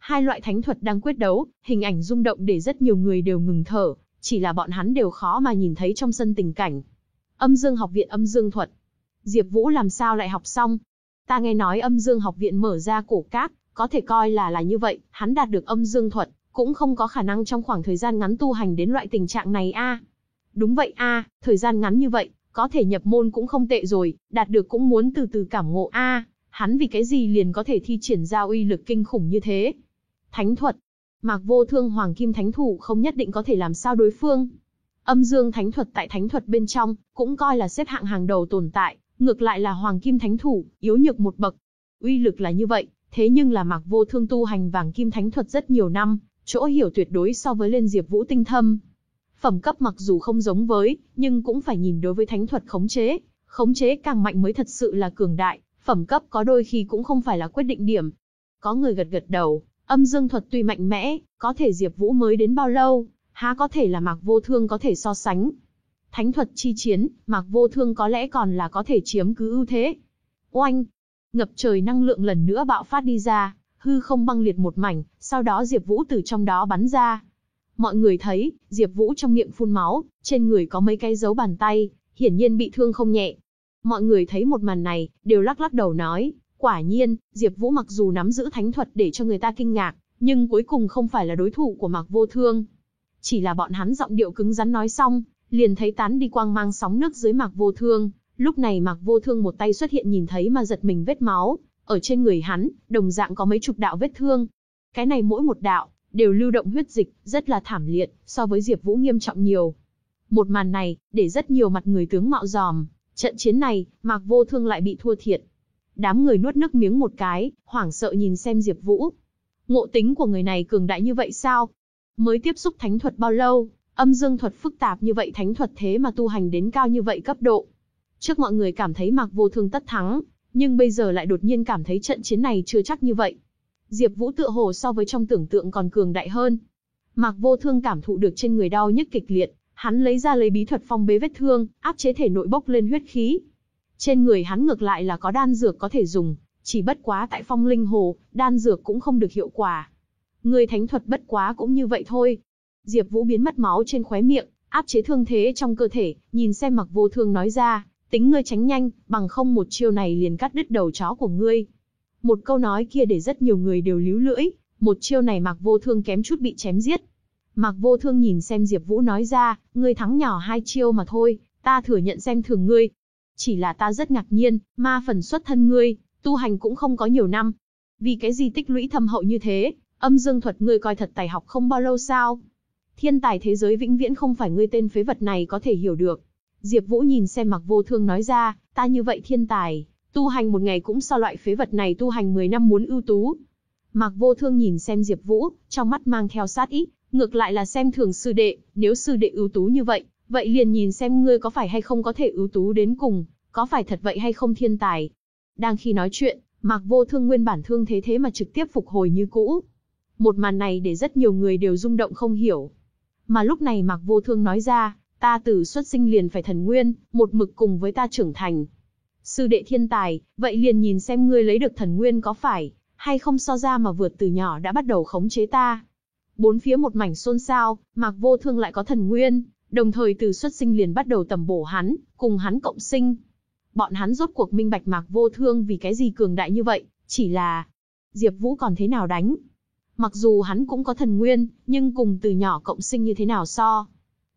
Hai loại thánh thuật đang quyết đấu, hình ảnh rung động để rất nhiều người đều ngừng thở, chỉ là bọn hắn đều khó mà nhìn thấy trong sân tình cảnh. Âm Dương học viện âm dương thuật. Diệp Vũ làm sao lại học xong? Ta nghe nói âm Dương học viện mở ra cổ các, có thể coi là là như vậy, hắn đạt được âm dương thuật, cũng không có khả năng trong khoảng thời gian ngắn tu hành đến loại tình trạng này a. Đúng vậy a, thời gian ngắn như vậy, có thể nhập môn cũng không tệ rồi, đạt được cũng muốn từ từ cảm ngộ a. Hắn vì cái gì liền có thể thi triển ra uy lực kinh khủng như thế? Thánh thuật. Mạc Vô Thương Hoàng Kim Thánh Thủ không nhất định có thể làm sao đối phương. Âm Dương Thánh thuật tại Thánh thuật bên trong, cũng coi là xếp hạng hàng đầu tồn tại, ngược lại là Hoàng Kim Thánh Thủ, yếu nhược một bậc. Uy lực là như vậy, thế nhưng là Mạc Vô Thương tu hành Vàng Kim Thánh thuật rất nhiều năm, chỗ hiểu tuyệt đối so với lên Diệp Vũ tinh thâm. Phẩm cấp mặc dù không giống với, nhưng cũng phải nhìn đối với thánh thuật khống chế, khống chế càng mạnh mới thật sự là cường đại, phẩm cấp có đôi khi cũng không phải là quyết định điểm. Có người gật gật đầu, âm dương thuật tuy mạnh mẽ, có thể Diệp Vũ mới đến bao lâu, há có thể là Mạc Vô Thương có thể so sánh. Thánh thuật chi chiến, Mạc Vô Thương có lẽ còn là có thể chiếm cứ ưu thế. Oanh! Ngập trời năng lượng lần nữa bạo phát đi ra, hư không băng liệt một mảnh, sau đó Diệp Vũ từ trong đó bắn ra. Mọi người thấy, Diệp Vũ trong miệng phun máu, trên người có mấy cái dấu bàn tay, hiển nhiên bị thương không nhẹ. Mọi người thấy một màn này, đều lắc lắc đầu nói, quả nhiên, Diệp Vũ mặc dù nắm giữ thánh thuật để cho người ta kinh ngạc, nhưng cuối cùng không phải là đối thủ của Mạc Vô Thương. Chỉ là bọn hắn giọng điệu cứng rắn nói xong, liền thấy tán đi quang mang sóng nước dưới Mạc Vô Thương, lúc này Mạc Vô Thương một tay xuất hiện nhìn thấy mà giật mình vết máu, ở trên người hắn, đồng dạng có mấy chục đạo vết thương. Cái này mỗi một đạo, đều lưu động huyết dịch, rất là thảm liệt, so với Diệp Vũ nghiêm trọng nhiều. Một màn này, để rất nhiều mặt người tướng mạo giòm, trận chiến này, Mạc Vô Thương lại bị thua thiệt. Đám người nuốt nước miếng một cái, hoảng sợ nhìn xem Diệp Vũ. Ngộ tính của người này cường đại như vậy sao? Mới tiếp xúc thánh thuật bao lâu, âm dương thuật phức tạp như vậy thánh thuật thế mà tu hành đến cao như vậy cấp độ. Trước mọi người cảm thấy Mạc Vô Thương tất thắng, nhưng bây giờ lại đột nhiên cảm thấy trận chiến này chưa chắc như vậy. Diệp Vũ tựa hồ so với trong tưởng tượng còn cường đại hơn. Mạc Vô Thương cảm thụ được trên người đau nhức kịch liệt, hắn lấy ra lấy bí thuật phong bế vết thương, áp chế thể nội bốc lên huyết khí. Trên người hắn ngược lại là có đan dược có thể dùng, chỉ bất quá tại Phong Linh Hồ, đan dược cũng không được hiệu quả. Người thánh thuật bất quá cũng như vậy thôi. Diệp Vũ biến mất máu trên khóe miệng, áp chế thương thế trong cơ thể, nhìn xem mặc Vô Thương nói ra, tính ngươi tránh nhanh, bằng không một chiêu này liền cắt đứt đầu chó của ngươi. Một câu nói kia để rất nhiều người đều líu lưỡi, một chiêu này mặc Vô Thương kém chút bị chém giết. Mạc Vô Thương nhìn xem Diệp Vũ nói ra, ngươi thắng nhỏ hai chiêu mà thôi, ta thừa nhận xem thường ngươi. Chỉ là ta rất ngạc nhiên, ma phần xuất thân ngươi, tu hành cũng không có nhiều năm. Vì cái gì tích lũy thâm hậu như thế, âm dương thuật ngươi coi thật tài học không bao lâu sao? Thiên tài thế giới vĩnh viễn không phải ngươi tên phế vật này có thể hiểu được. Diệp Vũ nhìn xem Mạc Vô Thương nói ra, ta như vậy thiên tài, tu hành một ngày cũng so loại phế vật này tu hành 10 năm muốn ưu tú. Mạc Vô Thương nhìn xem Diệp Vũ, trong mắt mang theo sát ý, ngược lại là xem thường sư đệ, nếu sư đệ ưu tú như vậy, vậy liền nhìn xem ngươi có phải hay không có thể ưu tú đến cùng, có phải thật vậy hay không thiên tài. Đang khi nói chuyện, Mạc Vô Thương nguyên bản thương thế thế mà trực tiếp phục hồi như cũ. Một màn này để rất nhiều người đều rung động không hiểu. Mà lúc này Mạc Vô Thương nói ra, ta từ xuất sinh liền phải thần nguyên, một mực cùng với ta trưởng thành. Sư đệ thiên tài, vậy liền nhìn xem ngươi lấy được thần nguyên có phải, hay không so ra mà vượt từ nhỏ đã bắt đầu khống chế ta. Bốn phía một mảnh xôn xao, Mạc Vô Thương lại có thần nguyên, đồng thời từ xuất sinh liền bắt đầu tầm bổ hắn, cùng hắn cộng sinh. Bọn hắn rốt cuộc minh bạch Mạc Vô Thương vì cái gì cường đại như vậy, chỉ là Diệp Vũ còn thế nào đánh. Mặc dù hắn cũng có thần nguyên, nhưng cùng từ nhỏ cộng sinh như thế nào so.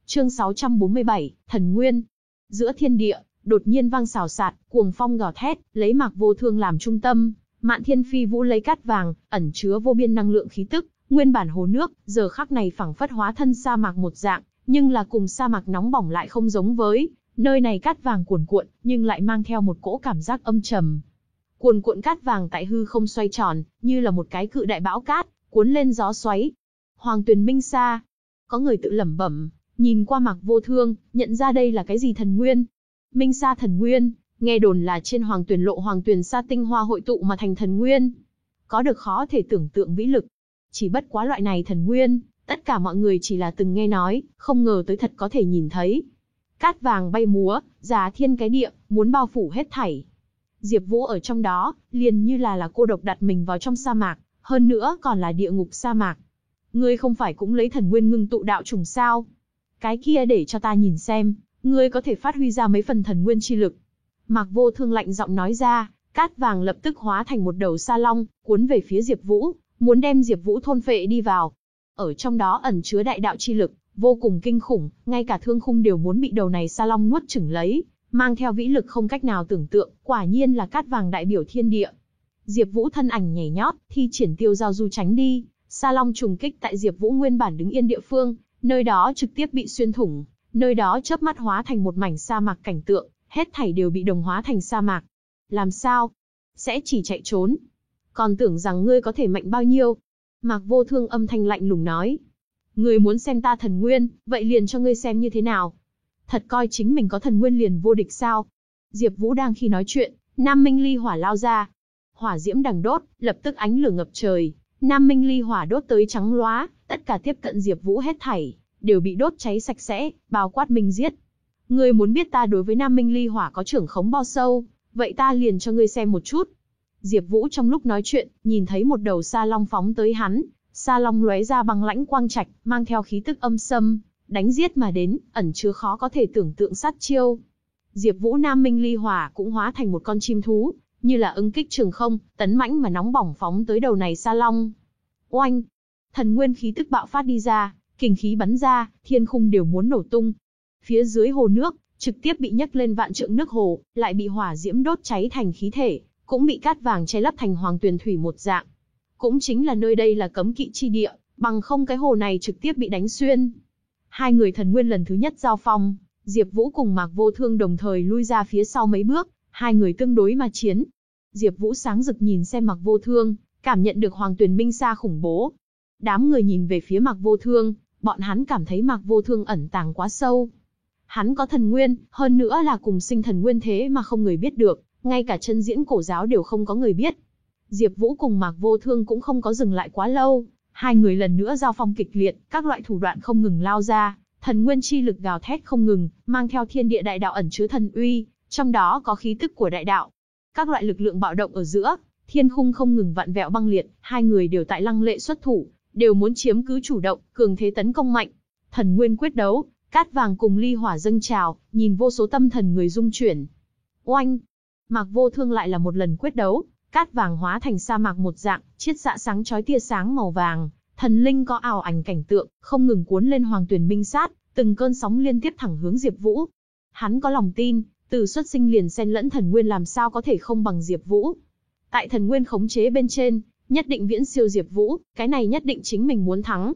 Chương 647, Thần Nguyên. Giữa thiên địa, đột nhiên vang xào xạc, cuồng phong gào thét, lấy Mạc Vô Thương làm trung tâm, Mạn Thiên Phi Vũ lấy cát vàng, ẩn chứa vô biên năng lượng khí tức, nguyên bản hồ nước, giờ khắc này phảng phất hóa thân sa mạc một dạng, nhưng là cùng sa mạc nóng bỏng lại không giống với, nơi này cát vàng cuồn cuộn, nhưng lại mang theo một cỗ cảm giác âm trầm. Cuồn cuộn cát vàng tại hư không xoay tròn, như là một cái cự đại bão cát, cuốn lên gió xoáy. Hoàng Tuyền Minh Sa, có người tự lẩm bẩm, nhìn qua Mạc Vô Thương, nhận ra đây là cái gì thần nguyên? Minh Sa thần nguyên, nghe đồn là trên Hoàng Tuyền lộ Hoàng Tuyền Sa tinh hoa hội tụ mà thành thần nguyên. Có được khó thể tưởng tượng vĩ lực. Chỉ bất quá loại này thần nguyên, tất cả mọi người chỉ là từng nghe nói, không ngờ tới thật có thể nhìn thấy. Cát vàng bay múa, giá thiên cái địa, muốn bao phủ hết thảy. Diệp Vũ ở trong đó, liền như là là cô độc đặt mình vào trong sa mạc, hơn nữa còn là địa ngục sa mạc. Ngươi không phải cũng lấy thần nguyên ngưng tụ đạo trùng sao? Cái kia để cho ta nhìn xem, ngươi có thể phát huy ra mấy phần thần nguyên chi lực. Mạc Vô Thương lạnh giọng nói ra, cát vàng lập tức hóa thành một đầu sa long, cuốn về phía Diệp Vũ, muốn đem Diệp Vũ thôn phệ đi vào. Ở trong đó ẩn chứa đại đạo chi lực, vô cùng kinh khủng, ngay cả thương khung đều muốn bị đầu này sa long nuốt chửng lấy, mang theo vĩ lực không cách nào tưởng tượng, quả nhiên là cát vàng đại biểu thiên địa. Diệp Vũ thân ảnh nhảy nhót, thi triển tiêu giao du tránh đi, sa long trùng kích tại Diệp Vũ nguyên bản đứng yên địa phương, nơi đó trực tiếp bị xuyên thủng, nơi đó chớp mắt hóa thành một mảnh sa mạc cảnh tượng, hết thảy đều bị đồng hóa thành sa mạc. Làm sao? Sẽ chỉ chạy trốn. Còn tưởng rằng ngươi có thể mạnh bao nhiêu? Mạc Vô Thương âm thanh lạnh lùng nói. Ngươi muốn xem ta thần nguyên, vậy liền cho ngươi xem như thế nào. Thật coi chính mình có thần nguyên liền vô địch sao? Diệp Vũ đang khi nói chuyện, Nam Minh Ly hỏa lao ra. Hỏa diễm đằng đốt, lập tức ánh lửa ngập trời, Nam Minh Ly hỏa đốt tới trắng loá, tất cả tiếp cận Diệp Vũ hết thảy đều bị đốt cháy sạch sẽ, bao quát minh giết. Ngươi muốn biết ta đối với Nam Minh Ly hỏa có trưởng khống bao sâu, vậy ta liền cho ngươi xem một chút. Diệp Vũ trong lúc nói chuyện, nhìn thấy một đầu sa long phóng tới hắn, sa long lóe ra băng lãnh quang trạch, mang theo khí tức âm sâm, đánh giết mà đến, ẩn chứa khó có thể tưởng tượng sát chiêu. Diệp Vũ Nam Minh Ly Hỏa cũng hóa thành một con chim thú, như là ứng kích trường không, tấn mãnh mà nóng bỏng phóng tới đầu này sa long. Oanh! Thần nguyên khí tức bạo phát đi ra, kinh khí bắn ra, thiên khung đều muốn nổ tung. Phía dưới hồ nước, trực tiếp bị nhấc lên vạn trượng nước hồ, lại bị hỏa diễm đốt cháy thành khí thể, cũng bị cát vàng che lấp thành hoàng tuyền thủy một dạng. Cũng chính là nơi đây là cấm kỵ chi địa, bằng không cái hồ này trực tiếp bị đánh xuyên. Hai người thần nguyên lần thứ nhất giao phong, Diệp Vũ cùng Mạc Vô Thương đồng thời lui ra phía sau mấy bước, hai người tương đối mà chiến. Diệp Vũ sáng rực nhìn xem Mạc Vô Thương, cảm nhận được Hoàng Tuyền Minh Sa khủng bố. Đám người nhìn về phía Mạc Vô Thương, bọn hắn cảm thấy Mạc Vô Thương ẩn tàng quá sâu. Hắn có thần nguyên, hơn nữa là cùng sinh thần nguyên thế mà không người biết được, ngay cả chân diễn cổ giáo đều không có người biết. Diệp Vũ cùng Mạc Vô Thương cũng không có dừng lại quá lâu, hai người lần nữa giao phong kịch liệt, các loại thủ đoạn không ngừng lao ra, thần nguyên chi lực gào thét không ngừng, mang theo thiên địa đại đạo ẩn chứa thần uy, trong đó có khí tức của đại đạo. Các loại lực lượng bạo động ở giữa, thiên khung không ngừng vặn vẹo băng liệt, hai người đều tại lăng lệ xuất thủ, đều muốn chiếm cứ chủ động, cường thế tấn công mạnh. Thần nguyên quyết đấu, cát vàng cùng ly hỏa dâng trào, nhìn vô số tâm thần người dung chuyển. Oanh! Mạc vô thương lại là một lần quyết đấu, cát vàng hóa thành sa mạc một dạng, chiết xạ sáng chói tia sáng màu vàng, thần linh có ảo ảnh cảnh tượng, không ngừng cuốn lên hoàng tuyển minh sát, từng cơn sóng liên tiếp thẳng hướng Diệp Vũ. Hắn có lòng tin, từ xuất sinh liền xen lẫn thần nguyên làm sao có thể không bằng Diệp Vũ. Tại thần nguyên khống chế bên trên, nhất định viễn siêu Diệp Vũ, cái này nhất định chính mình muốn thắng.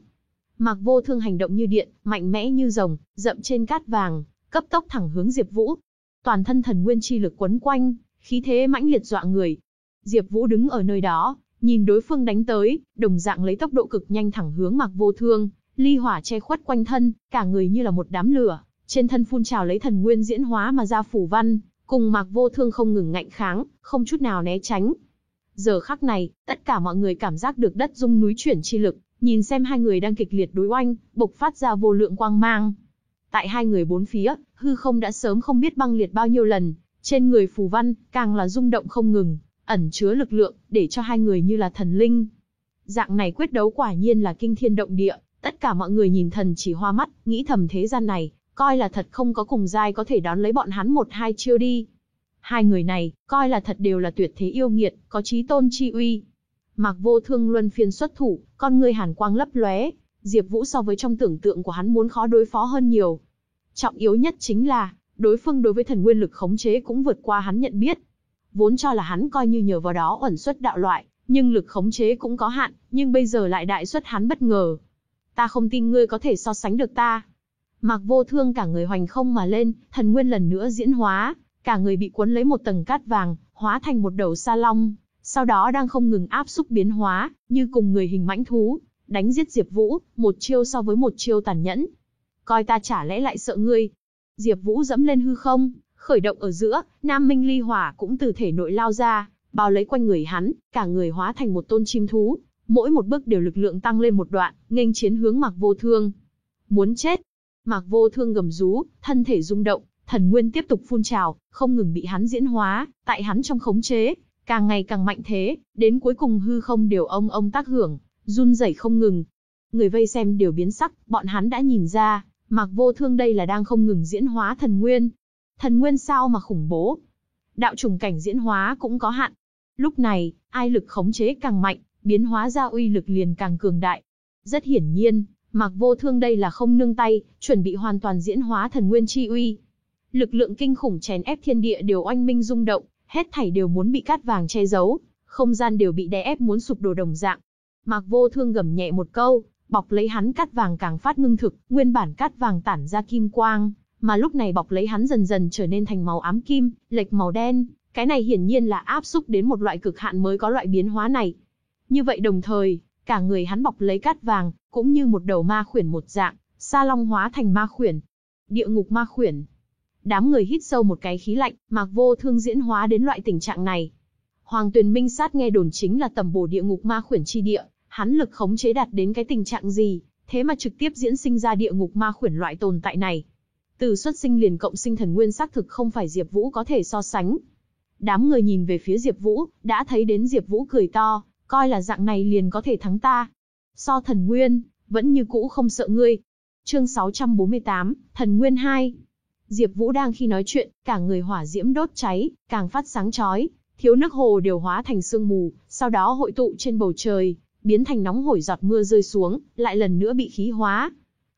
Mạc Vô Thương hành động như điện, mạnh mẽ như rồng, dậm trên cát vàng, cấp tốc thẳng hướng Diệp Vũ. Toàn thân thần nguyên chi lực quấn quanh, khí thế mãnh liệt dọa người. Diệp Vũ đứng ở nơi đó, nhìn đối phương đánh tới, đồng dạng lấy tốc độ cực nhanh thẳng hướng Mạc Vô Thương, ly hỏa che khuất quanh thân, cả người như là một đám lửa, trên thân phun trào lấy thần nguyên diễn hóa mà ra phủ văn, cùng Mạc Vô Thương không ngừng ngạnh kháng, không chút nào né tránh. Giờ khắc này, tất cả mọi người cảm giác được đất rung núi chuyển chi lực, nhìn xem hai người đang kịch liệt đối oanh, bộc phát ra vô lượng quang mang. Tại hai người bốn phía, hư không đã sớm không biết băng liệt bao nhiêu lần, trên người phù văn, càng là rung động không ngừng, ẩn chứa lực lượng, để cho hai người như là thần linh. Dạng này quyết đấu quả nhiên là kinh thiên động địa, tất cả mọi người nhìn thần chỉ hoa mắt, nghĩ thầm thế gian này, coi là thật không có cùng giai có thể đón lấy bọn hắn một hai chiêu đi. Hai người này, coi là thật đều là tuyệt thế yêu nghiệt, có trí tôn chi uy. Mạc vô thương luân phiên xuất thủ, con người hàn quang lấp lóe, Diệp Vũ so với trong tưởng tượng của hắn muốn khó đối phó hơn nhiều. Trọng yếu nhất chính là, đối phương đối với thần nguyên lực khống chế cũng vượt qua hắn nhận biết. Vốn cho là hắn coi như nhờ vào đó ẩn xuất đạo loại, nhưng lực khống chế cũng có hạn, nhưng bây giờ lại đại xuất hắn bất ngờ. Ta không tin ngươi có thể so sánh được ta. Mạc vô thương cả người hoành không mà lên, thần nguyên lần nữa diễn hóa, cả người bị cuốn lấy một tầng cát vàng, hóa thành một đầu sa long, sau đó đang không ngừng áp xúc biến hóa, như cùng người hình mãnh thú, đánh giết Diệp Vũ, một chiêu so với một chiêu tàn nhẫn. Coi ta chả lẽ lại sợ ngươi? Diệp Vũ dẫm lên hư không, khởi động ở giữa, Nam Minh Ly Hỏa cũng từ thể nội lao ra, bao lấy quanh người hắn, cả người hóa thành một tôn chim thú, mỗi một bước đều lực lượng tăng lên một đoạn, nghênh chiến hướng Mạc Vô Thương. Muốn chết. Mạc Vô Thương gầm rú, thân thể rung động, thần nguyên tiếp tục phun trào, không ngừng bị hắn diễn hóa, tại hắn trong khống chế, càng ngày càng mạnh thế, đến cuối cùng hư không đều ông ông tác hưởng, run rẩy không ngừng. Người vây xem đều biến sắc, bọn hắn đã nhìn ra, Mạc Vô Thương đây là đang không ngừng diễn hóa thần nguyên. Thần nguyên sao mà khủng bố? Đạo trùng cảnh diễn hóa cũng có hạn. Lúc này, ai lực khống chế càng mạnh, biến hóa ra uy lực liền càng cường đại. Rất hiển nhiên, Mạc Vô Thương đây là không nương tay, chuẩn bị hoàn toàn diễn hóa thần nguyên chi uy. Lực lượng kinh khủng chèn ép thiên địa đều oanh minh rung động, hết thảy đều muốn bị cát vàng che giấu, không gian đều bị đè ép muốn sụp đổ đồng dạng. Mạc Vô Thương gầm nhẹ một câu, bọc lấy hắn cát vàng càng phát ngưng thực, nguyên bản cát vàng tản ra kim quang, mà lúc này bọc lấy hắn dần dần trở nên thành màu ám kim, lệch màu đen, cái này hiển nhiên là áp xúc đến một loại cực hạn mới có loại biến hóa này. Như vậy đồng thời, cả người hắn bọc lấy cát vàng, cũng như một đầu ma khuyển một dạng, sa long hóa thành ma khuyển. Địa ngục ma khuyển. Đám người hít sâu một cái khí lạnh, Mạc Vô Thương diễn hóa đến loại tình trạng này. Hoàng Tuyền Minh sát nghe đồn chính là tầm bổ địa ngục ma khuyển chi địa, hắn lực khống chế đạt đến cái tình trạng gì, thế mà trực tiếp diễn sinh ra địa ngục ma khuyển loại tồn tại này. Từ xuất sinh liền cộng sinh thần nguyên xác thực không phải Diệp Vũ có thể so sánh. Đám người nhìn về phía Diệp Vũ, đã thấy đến Diệp Vũ cười to, coi là dạng này liền có thể thắng ta. So thần nguyên, vẫn như cũ không sợ ngươi. Chương 648, Thần Nguyên 2. Diệp Vũ đang khi nói chuyện, cả người hỏa diễm đốt cháy, càng phát sáng chói, thiếu nước hồ đều hóa thành sương mù, sau đó hội tụ trên bầu trời, biến thành nóng hổi giọt mưa rơi xuống, lại lần nữa bị khí hóa.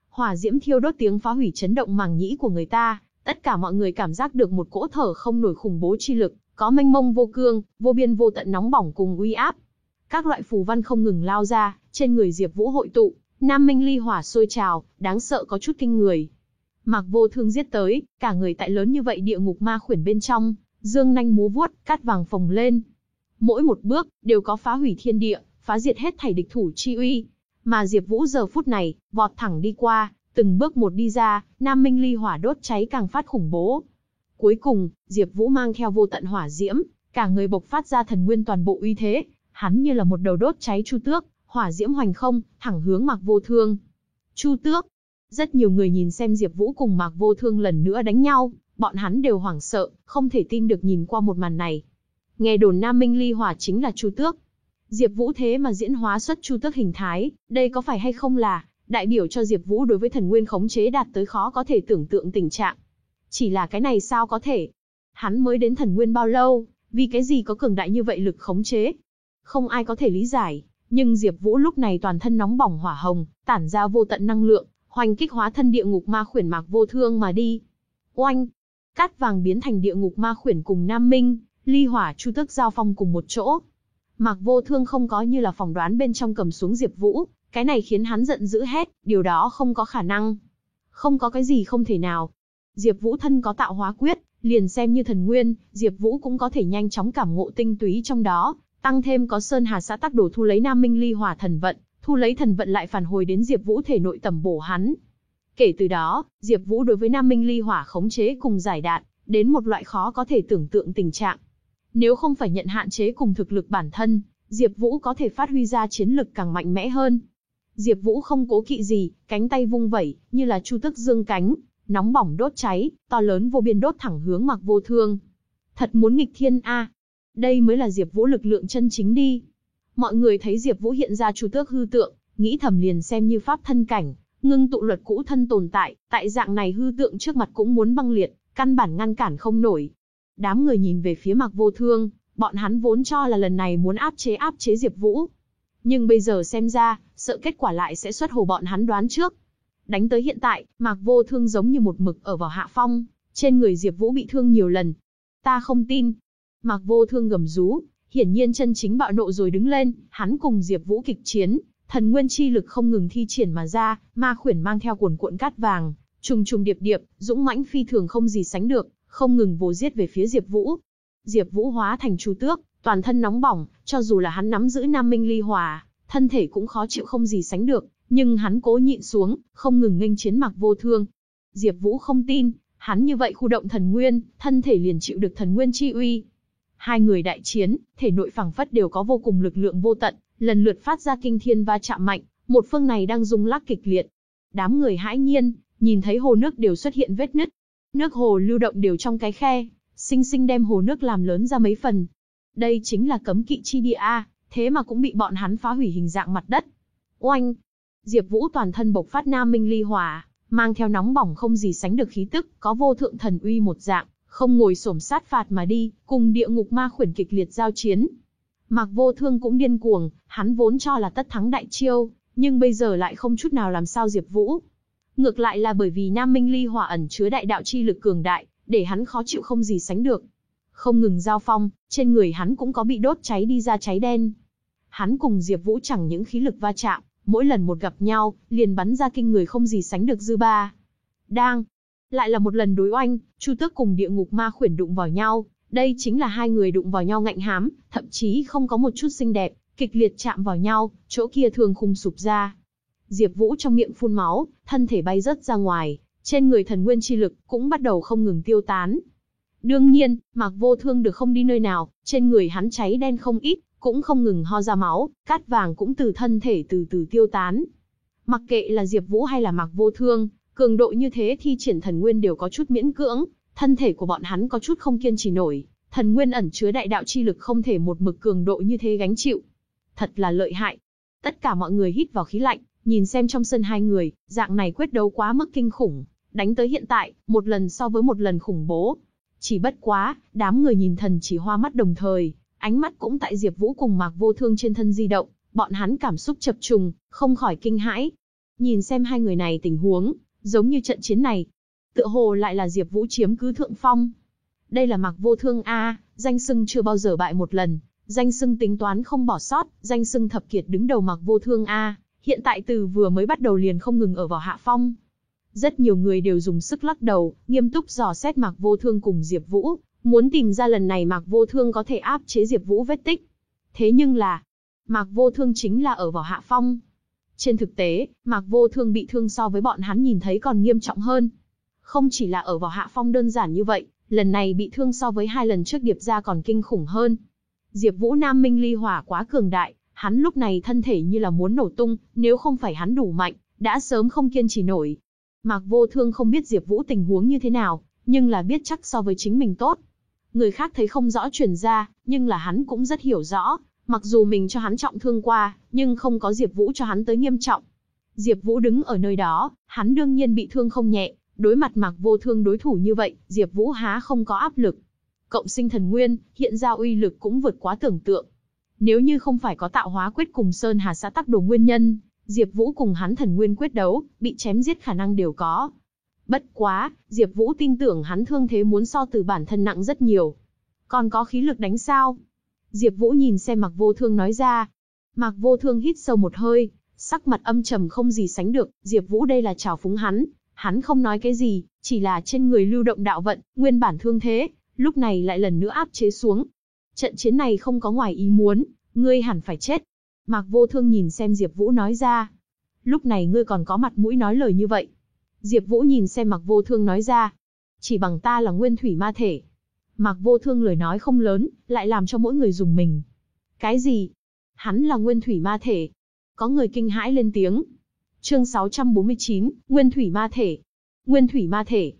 Hỏa diễm thiêu đốt tiếng phá hủy chấn động màng nhĩ của người ta, tất cả mọi người cảm giác được một cỗ thở không nổi khủng bố chi lực, có mênh mông vô cương, vô biên vô tận nóng bỏng cùng uy áp. Các loại phù văn không ngừng lao ra, trên người Diệp Vũ hội tụ, Nam Minh Ly hỏa sôi trào, đáng sợ có chút kinh người. Mạc Vô Thương giết tới, cả người tại lớn như vậy địa ngục ma khuyển bên trong, dương nhanh múa vuốt, cắt vàng phồng lên. Mỗi một bước đều có phá hủy thiên địa, phá diệt hết thảy địch thủ chi uy. Mà Diệp Vũ giờ phút này, vọt thẳng đi qua, từng bước một đi ra, Nam Minh Ly hỏa đốt cháy càng phát khủng bố. Cuối cùng, Diệp Vũ mang theo vô tận hỏa diễm, cả người bộc phát ra thần nguyên toàn bộ uy thế, hắn như là một đầu đốt cháy chu tước, hỏa diễm hoành không, thẳng hướng Mạc Vô Thương. Chu tước. Rất nhiều người nhìn xem Diệp Vũ cùng Mạc Vô Thương lần nữa đánh nhau, bọn hắn đều hoảng sợ, không thể tin được nhìn qua một màn này. Nghe đồn Nam Minh Ly hỏa chính là chu tước, Diệp Vũ thế mà diễn hóa xuất chu tước hình thái, đây có phải hay không là đại biểu cho Diệp Vũ đối với thần nguyên khống chế đạt tới khó có thể tưởng tượng tình trạng. Chỉ là cái này sao có thể? Hắn mới đến thần nguyên bao lâu, vì cái gì có cường đại như vậy lực khống chế? Không ai có thể lý giải, nhưng Diệp Vũ lúc này toàn thân nóng bỏng hỏa hồng, tản ra vô tận năng lượng, hoành kích hóa thân địa ngục ma khuyển mạc vô thương mà đi. Oanh! Cát vàng biến thành địa ngục ma khuyển cùng Nam Minh, ly hỏa chu tước giao phong cùng một chỗ, Mạc Vô Thương không có như là phỏng đoán bên trong cầm xuống Diệp Vũ, cái này khiến hắn giận dữ hét, điều đó không có khả năng. Không có cái gì không thể nào. Diệp Vũ thân có tạo hóa quyết, liền xem như thần nguyên, Diệp Vũ cũng có thể nhanh chóng cảm ngộ tinh túy trong đó, tăng thêm có Sơn Hà xã tác đồ thu lấy Nam Minh Ly Hỏa thần vận, thu lấy thần vận lại phản hồi đến Diệp Vũ thể nội tầm bổ hắn. Kể từ đó, Diệp Vũ đối với Nam Minh Ly Hỏa khống chế cùng giải đạn, đến một loại khó có thể tưởng tượng tình trạng. Nếu không phải nhận hạn chế cùng thực lực bản thân, Diệp Vũ có thể phát huy ra chiến lực càng mạnh mẽ hơn. Diệp Vũ không cố kỵ gì, cánh tay vung vẩy, như là chu tức dương cánh, nóng bỏng đốt cháy, to lớn vô biên đốt thẳng hướng Mạc Vô Thương. Thật muốn nghịch thiên a. Đây mới là Diệp Vũ lực lượng chân chính đi. Mọi người thấy Diệp Vũ hiện ra chu tước hư tượng, nghĩ thầm liền xem như pháp thân cảnh, ngưng tụ luật cũ thân tồn tại, tại dạng này hư tượng trước mặt cũng muốn băng liệt, căn bản ngăn cản không nổi. Đám người nhìn về phía Mạc Vô Thương, bọn hắn vốn cho là lần này muốn áp chế áp chế Diệp Vũ. Nhưng bây giờ xem ra, sợ kết quả lại sẽ xuất hồ bọn hắn đoán trước. Đánh tới hiện tại, Mạc Vô Thương giống như một mực ở vào hạ phong, trên người Diệp Vũ bị thương nhiều lần. Ta không tin. Mạc Vô Thương gầm rú, hiển nhiên chân chính bạo nộ rồi đứng lên, hắn cùng Diệp Vũ kịch chiến, thần nguyên chi lực không ngừng thi triển mà ra, ma khuyển mang theo cuồn cuộn cát vàng, trùng trùng điệp điệp, dũng mãnh phi thường không gì sánh được, không ngừng vồ giết về phía Diệp Vũ. Diệp Vũ hóa thành chu tước, toàn thân nóng bỏng, cho dù là hắn nắm giữ Nam Minh Ly Hỏa, thân thể cũng khó chịu không gì sánh được, nhưng hắn cố nhịn xuống, không ngừng nghênh chiến Mạc Vô Thương. Diệp Vũ không tin, hắn như vậy khu động thần nguyên, thân thể liền chịu được thần nguyên chi uy. Hai người đại chiến, thể nội phảng phất đều có vô cùng lực lượng vô tận, lần lượt phát ra kinh thiên va chạm mạnh, một phương này đang rung lắc kịch liệt. Đám người hãi nhiên, nhìn thấy hồ nước đều xuất hiện vết nứt. Nước hồ lưu động đều trong cái khe, sinh sinh đem hồ nước làm lớn ra mấy phần. Đây chính là cấm kỵ chi địa a, thế mà cũng bị bọn hắn phá hủy hình dạng mặt đất. Oanh! Diệp Vũ toàn thân bộc phát nam minh ly hỏa, mang theo nóng bỏng không gì sánh được khí tức, có vô thượng thần uy một dạng, không ngồi xổm sát phạt mà đi, cùng địa ngục ma khuyển kịch liệt giao chiến. Mạc Vô Thương cũng điên cuồng, hắn vốn cho là tất thắng đại chiêu, nhưng bây giờ lại không chút nào làm sao Diệp Vũ. Ngược lại là bởi vì Nam Minh Ly Hỏa ẩn chứa đại đạo chi lực cường đại, để hắn khó chịu không gì sánh được. Không ngừng giao phong, trên người hắn cũng có bị đốt cháy đi ra cháy đen. Hắn cùng Diệp Vũ chẳng những khí lực va chạm, mỗi lần một gặp nhau, liền bắn ra kinh người không gì sánh được dư ba. Đang, lại là một lần đối oanh, Chu Tước cùng địa ngục ma khuyển đụng vào nhau, đây chính là hai người đụng vào nhau ngạnh hám, thậm chí không có một chút xinh đẹp, kịch liệt chạm vào nhau, chỗ kia thường khung sụp ra. Diệp Vũ trong miệng phun máu, thân thể bay rất ra ngoài, trên người thần nguyên chi lực cũng bắt đầu không ngừng tiêu tán. Đương nhiên, Mạc Vô Thương được không đi nơi nào, trên người hắn cháy đen không ít, cũng không ngừng ho ra máu, cát vàng cũng từ thân thể từ từ tiêu tán. Mặc kệ là Diệp Vũ hay là Mạc Vô Thương, cường độ như thế thi triển thần nguyên đều có chút miễn cưỡng, thân thể của bọn hắn có chút không kiên trì nổi, thần nguyên ẩn chứa đại đạo chi lực không thể một mực cường độ như thế gánh chịu. Thật là lợi hại. Tất cả mọi người hít vào khí lạnh, nhìn xem trong sân hai người, dạng này quyết đấu quá mức kinh khủng, đánh tới hiện tại, một lần so với một lần khủng bố. Chỉ bất quá, đám người nhìn thần chỉ hoa mắt đồng thời, ánh mắt cũng tại Diệp Vũ cùng Mạc Vô Thương trên thân di động, bọn hắn cảm xúc chập trùng, không khỏi kinh hãi. Nhìn xem hai người này tình huống, giống như trận chiến này, tựa hồ lại là Diệp Vũ chiếm cứ thượng phong. Đây là Mạc Vô Thương a, danh xưng chưa bao giờ bại một lần, danh xưng tính toán không bỏ sót, danh xưng thập kiệt đứng đầu Mạc Vô Thương a, hiện tại từ vừa mới bắt đầu liền không ngừng ở vào hạ phong. Rất nhiều người đều dùng sức lắc đầu, nghiêm túc dò xét Mạc Vô Thương cùng Diệp Vũ, muốn tìm ra lần này Mạc Vô Thương có thể áp chế Diệp Vũ vết tích. Thế nhưng là, Mạc Vô Thương chính là ở vào hạ phong. Trên thực tế, Mạc Vô Thương bị thương so với bọn hắn nhìn thấy còn nghiêm trọng hơn. Không chỉ là ở vào hạ phong đơn giản như vậy, lần này bị thương so với hai lần trước điệp ra còn kinh khủng hơn. Diệp Vũ Nam Minh ly hỏa quá cường đại, hắn lúc này thân thể như là muốn nổ tung, nếu không phải hắn đủ mạnh, đã sớm không kiên trì nổi. Mạc Vô Thương không biết Diệp Vũ tình huống như thế nào, nhưng là biết chắc so với chính mình tốt. Người khác thấy không rõ truyền ra, nhưng là hắn cũng rất hiểu rõ, mặc dù mình cho hắn trọng thương qua, nhưng không có Diệp Vũ cho hắn tới nghiêm trọng. Diệp Vũ đứng ở nơi đó, hắn đương nhiên bị thương không nhẹ, đối mặt Mạc Vô Thương đối thủ như vậy, Diệp Vũ há không có áp lực. Cộng sinh thần nguyên, hiện ra uy lực cũng vượt quá tưởng tượng. Nếu như không phải có tạo hóa quyết cùng Sơn Hà xã tắc đồ nguyên nhân, Diệp Vũ cùng hắn thần nguyên quyết đấu, bị chém giết khả năng đều có. Bất quá, Diệp Vũ tin tưởng hắn thương thế muốn so từ bản thân nặng rất nhiều. Còn có khí lực đánh sao? Diệp Vũ nhìn xem Mạc Vô Thương nói ra. Mạc Vô Thương hít sâu một hơi, sắc mặt âm trầm không gì sánh được, Diệp Vũ đây là trào phúng hắn, hắn không nói cái gì, chỉ là trên người lưu động đạo vận, nguyên bản thương thế, lúc này lại lần nữa áp chế xuống. Trận chiến này không có ngoài ý muốn, ngươi hẳn phải chết. Mạc Vô Thương nhìn xem Diệp Vũ nói ra. Lúc này ngươi còn có mặt mũi nói lời như vậy. Diệp Vũ nhìn xem Mạc Vô Thương nói ra. Chỉ bằng ta là nguyên thủy ma thể. Mạc Vô Thương lời nói không lớn, lại làm cho mỗi người dùng mình. Cái gì? Hắn là nguyên thủy ma thể. Có người kinh hãi lên tiếng. Chương 649, Nguyên thủy ma thể. Nguyên thủy ma thể.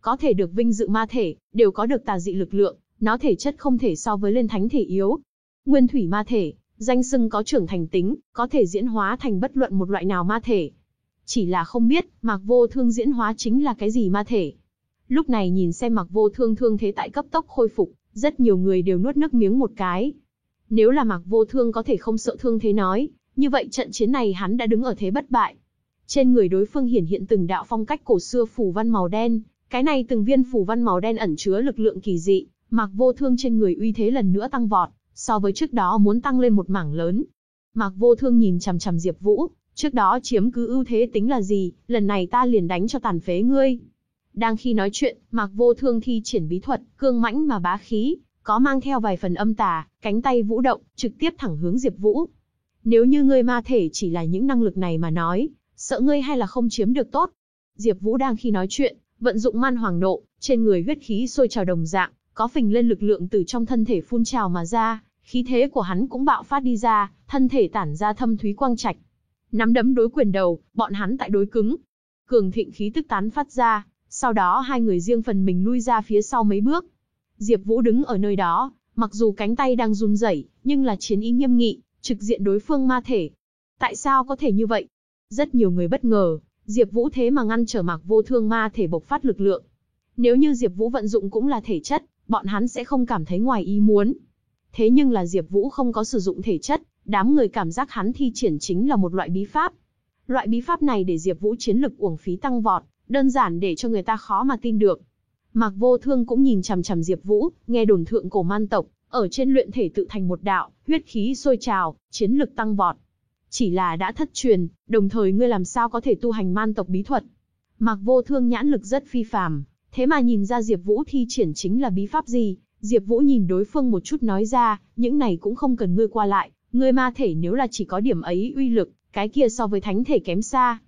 Có thể được vinh dự ma thể, đều có được tà dị lực lượng, nó thể chất không thể so với lên thánh thể yếu. Nguyên thủy ma thể, danh xưng có trưởng thành tính, có thể diễn hóa thành bất luận một loại nào ma thể. Chỉ là không biết, Mạc Vô Thương diễn hóa chính là cái gì ma thể. Lúc này nhìn xem Mạc Vô Thương thương thế tại cấp tốc khôi phục, rất nhiều người đều nuốt nước miếng một cái. Nếu là Mạc Vô Thương có thể không sợ thương thế nói, như vậy trận chiến này hắn đã đứng ở thế bất bại. Trên người đối phương hiển hiện từng đạo phong cách cổ xưa phủ văn màu đen, cái này từng viên phủ văn màu đen ẩn chứa lực lượng kỳ dị, Mạc Vô Thương trên người uy thế lần nữa tăng vọt, so với trước đó muốn tăng lên một mảng lớn. Mạc Vô Thương nhìn chằm chằm Diệp Vũ, trước đó chiếm cứ ưu thế tính là gì, lần này ta liền đánh cho tàn phế ngươi. Đang khi nói chuyện, Mạc Vô Thương thi triển bí thuật, cương mãnh mà bá khí, có mang theo vài phần âm tà, cánh tay vũ động, trực tiếp thẳng hướng Diệp Vũ. Nếu như ngươi ma thể chỉ là những năng lực này mà nói, sợ ngươi hay là không chiếm được tốt. Diệp Vũ đang khi nói chuyện, vận dụng man hoàng nộ, trên người huyết khí sôi trào đồng dạng, có phình lên lực lượng từ trong thân thể phun trào mà ra, khí thế của hắn cũng bạo phát đi ra, thân thể tản ra thâm thúy quang trạch. Nắm đấm đối quyền đầu, bọn hắn tại đối cứng. Cường thịnh khí tức tán phát ra, sau đó hai người riêng phần mình lui ra phía sau mấy bước. Diệp Vũ đứng ở nơi đó, mặc dù cánh tay đang run rẩy, nhưng là chiến ý nghiêm nghị, trực diện đối phương ma thể. Tại sao có thể như vậy? Rất nhiều người bất ngờ, Diệp Vũ thế mà ngăn trở Mạc Vô Thương ma thể bộc phát lực lượng. Nếu như Diệp Vũ vận dụng cũng là thể chất, bọn hắn sẽ không cảm thấy ngoài ý muốn. Thế nhưng là Diệp Vũ không có sử dụng thể chất, đám người cảm giác hắn thi triển chính là một loại bí pháp. Loại bí pháp này để Diệp Vũ chiến lực uổng phí tăng vọt, đơn giản để cho người ta khó mà tin được. Mạc Vô Thương cũng nhìn chằm chằm Diệp Vũ, nghe đồn thượng cổ man tộc, ở trên luyện thể tự thành một đạo, huyết khí sôi trào, chiến lực tăng vọt. Chỉ là đã thất truyền, đồng thời ngươi làm sao có thể tu hành man tộc bí thuật? Mạc Vô Thương nhãn lực rất phi phàm, thế mà nhìn ra Diệp Vũ thi triển chính là bí pháp gì? Diệp Vũ nhìn đối phương một chút nói ra, những này cũng không cần ngươi qua lại, ngươi ma thể nếu là chỉ có điểm ấy uy lực, cái kia so với thánh thể kém xa.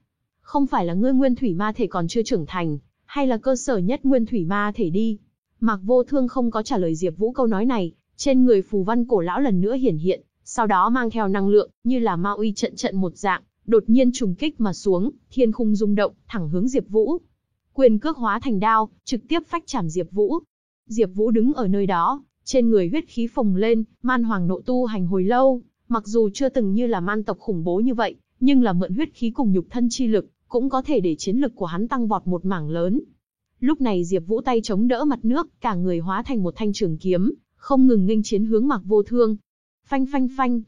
Không phải là ngươi nguyên thủy ma thể còn chưa trưởng thành, hay là cơ sở nhất nguyên thủy ma thể đi. Mạc Vô Thương không có trả lời Diệp Vũ câu nói này, trên người phù văn cổ lão lần nữa hiển hiện, sau đó mang theo năng lượng, như là ma uy trận trận một dạng, đột nhiên trùng kích mà xuống, thiên khung rung động, thẳng hướng Diệp Vũ. Quyền cước hóa thành đao, trực tiếp phách chạm Diệp Vũ. Diệp Vũ đứng ở nơi đó, trên người huyết khí phồng lên, man hoàng nộ tu hành hồi lâu, mặc dù chưa từng như là man tộc khủng bố như vậy, nhưng là mượn huyết khí cùng nhục thân chi lực, cũng có thể để chiến lực của hắn tăng vọt một mảng lớn. Lúc này Diệp Vũ tay chống đỡ mặt nước, cả người hóa thành một thanh trường kiếm, không ngừng nghênh chiến hướng Mạc Vô Thương. Phanh phanh phanh,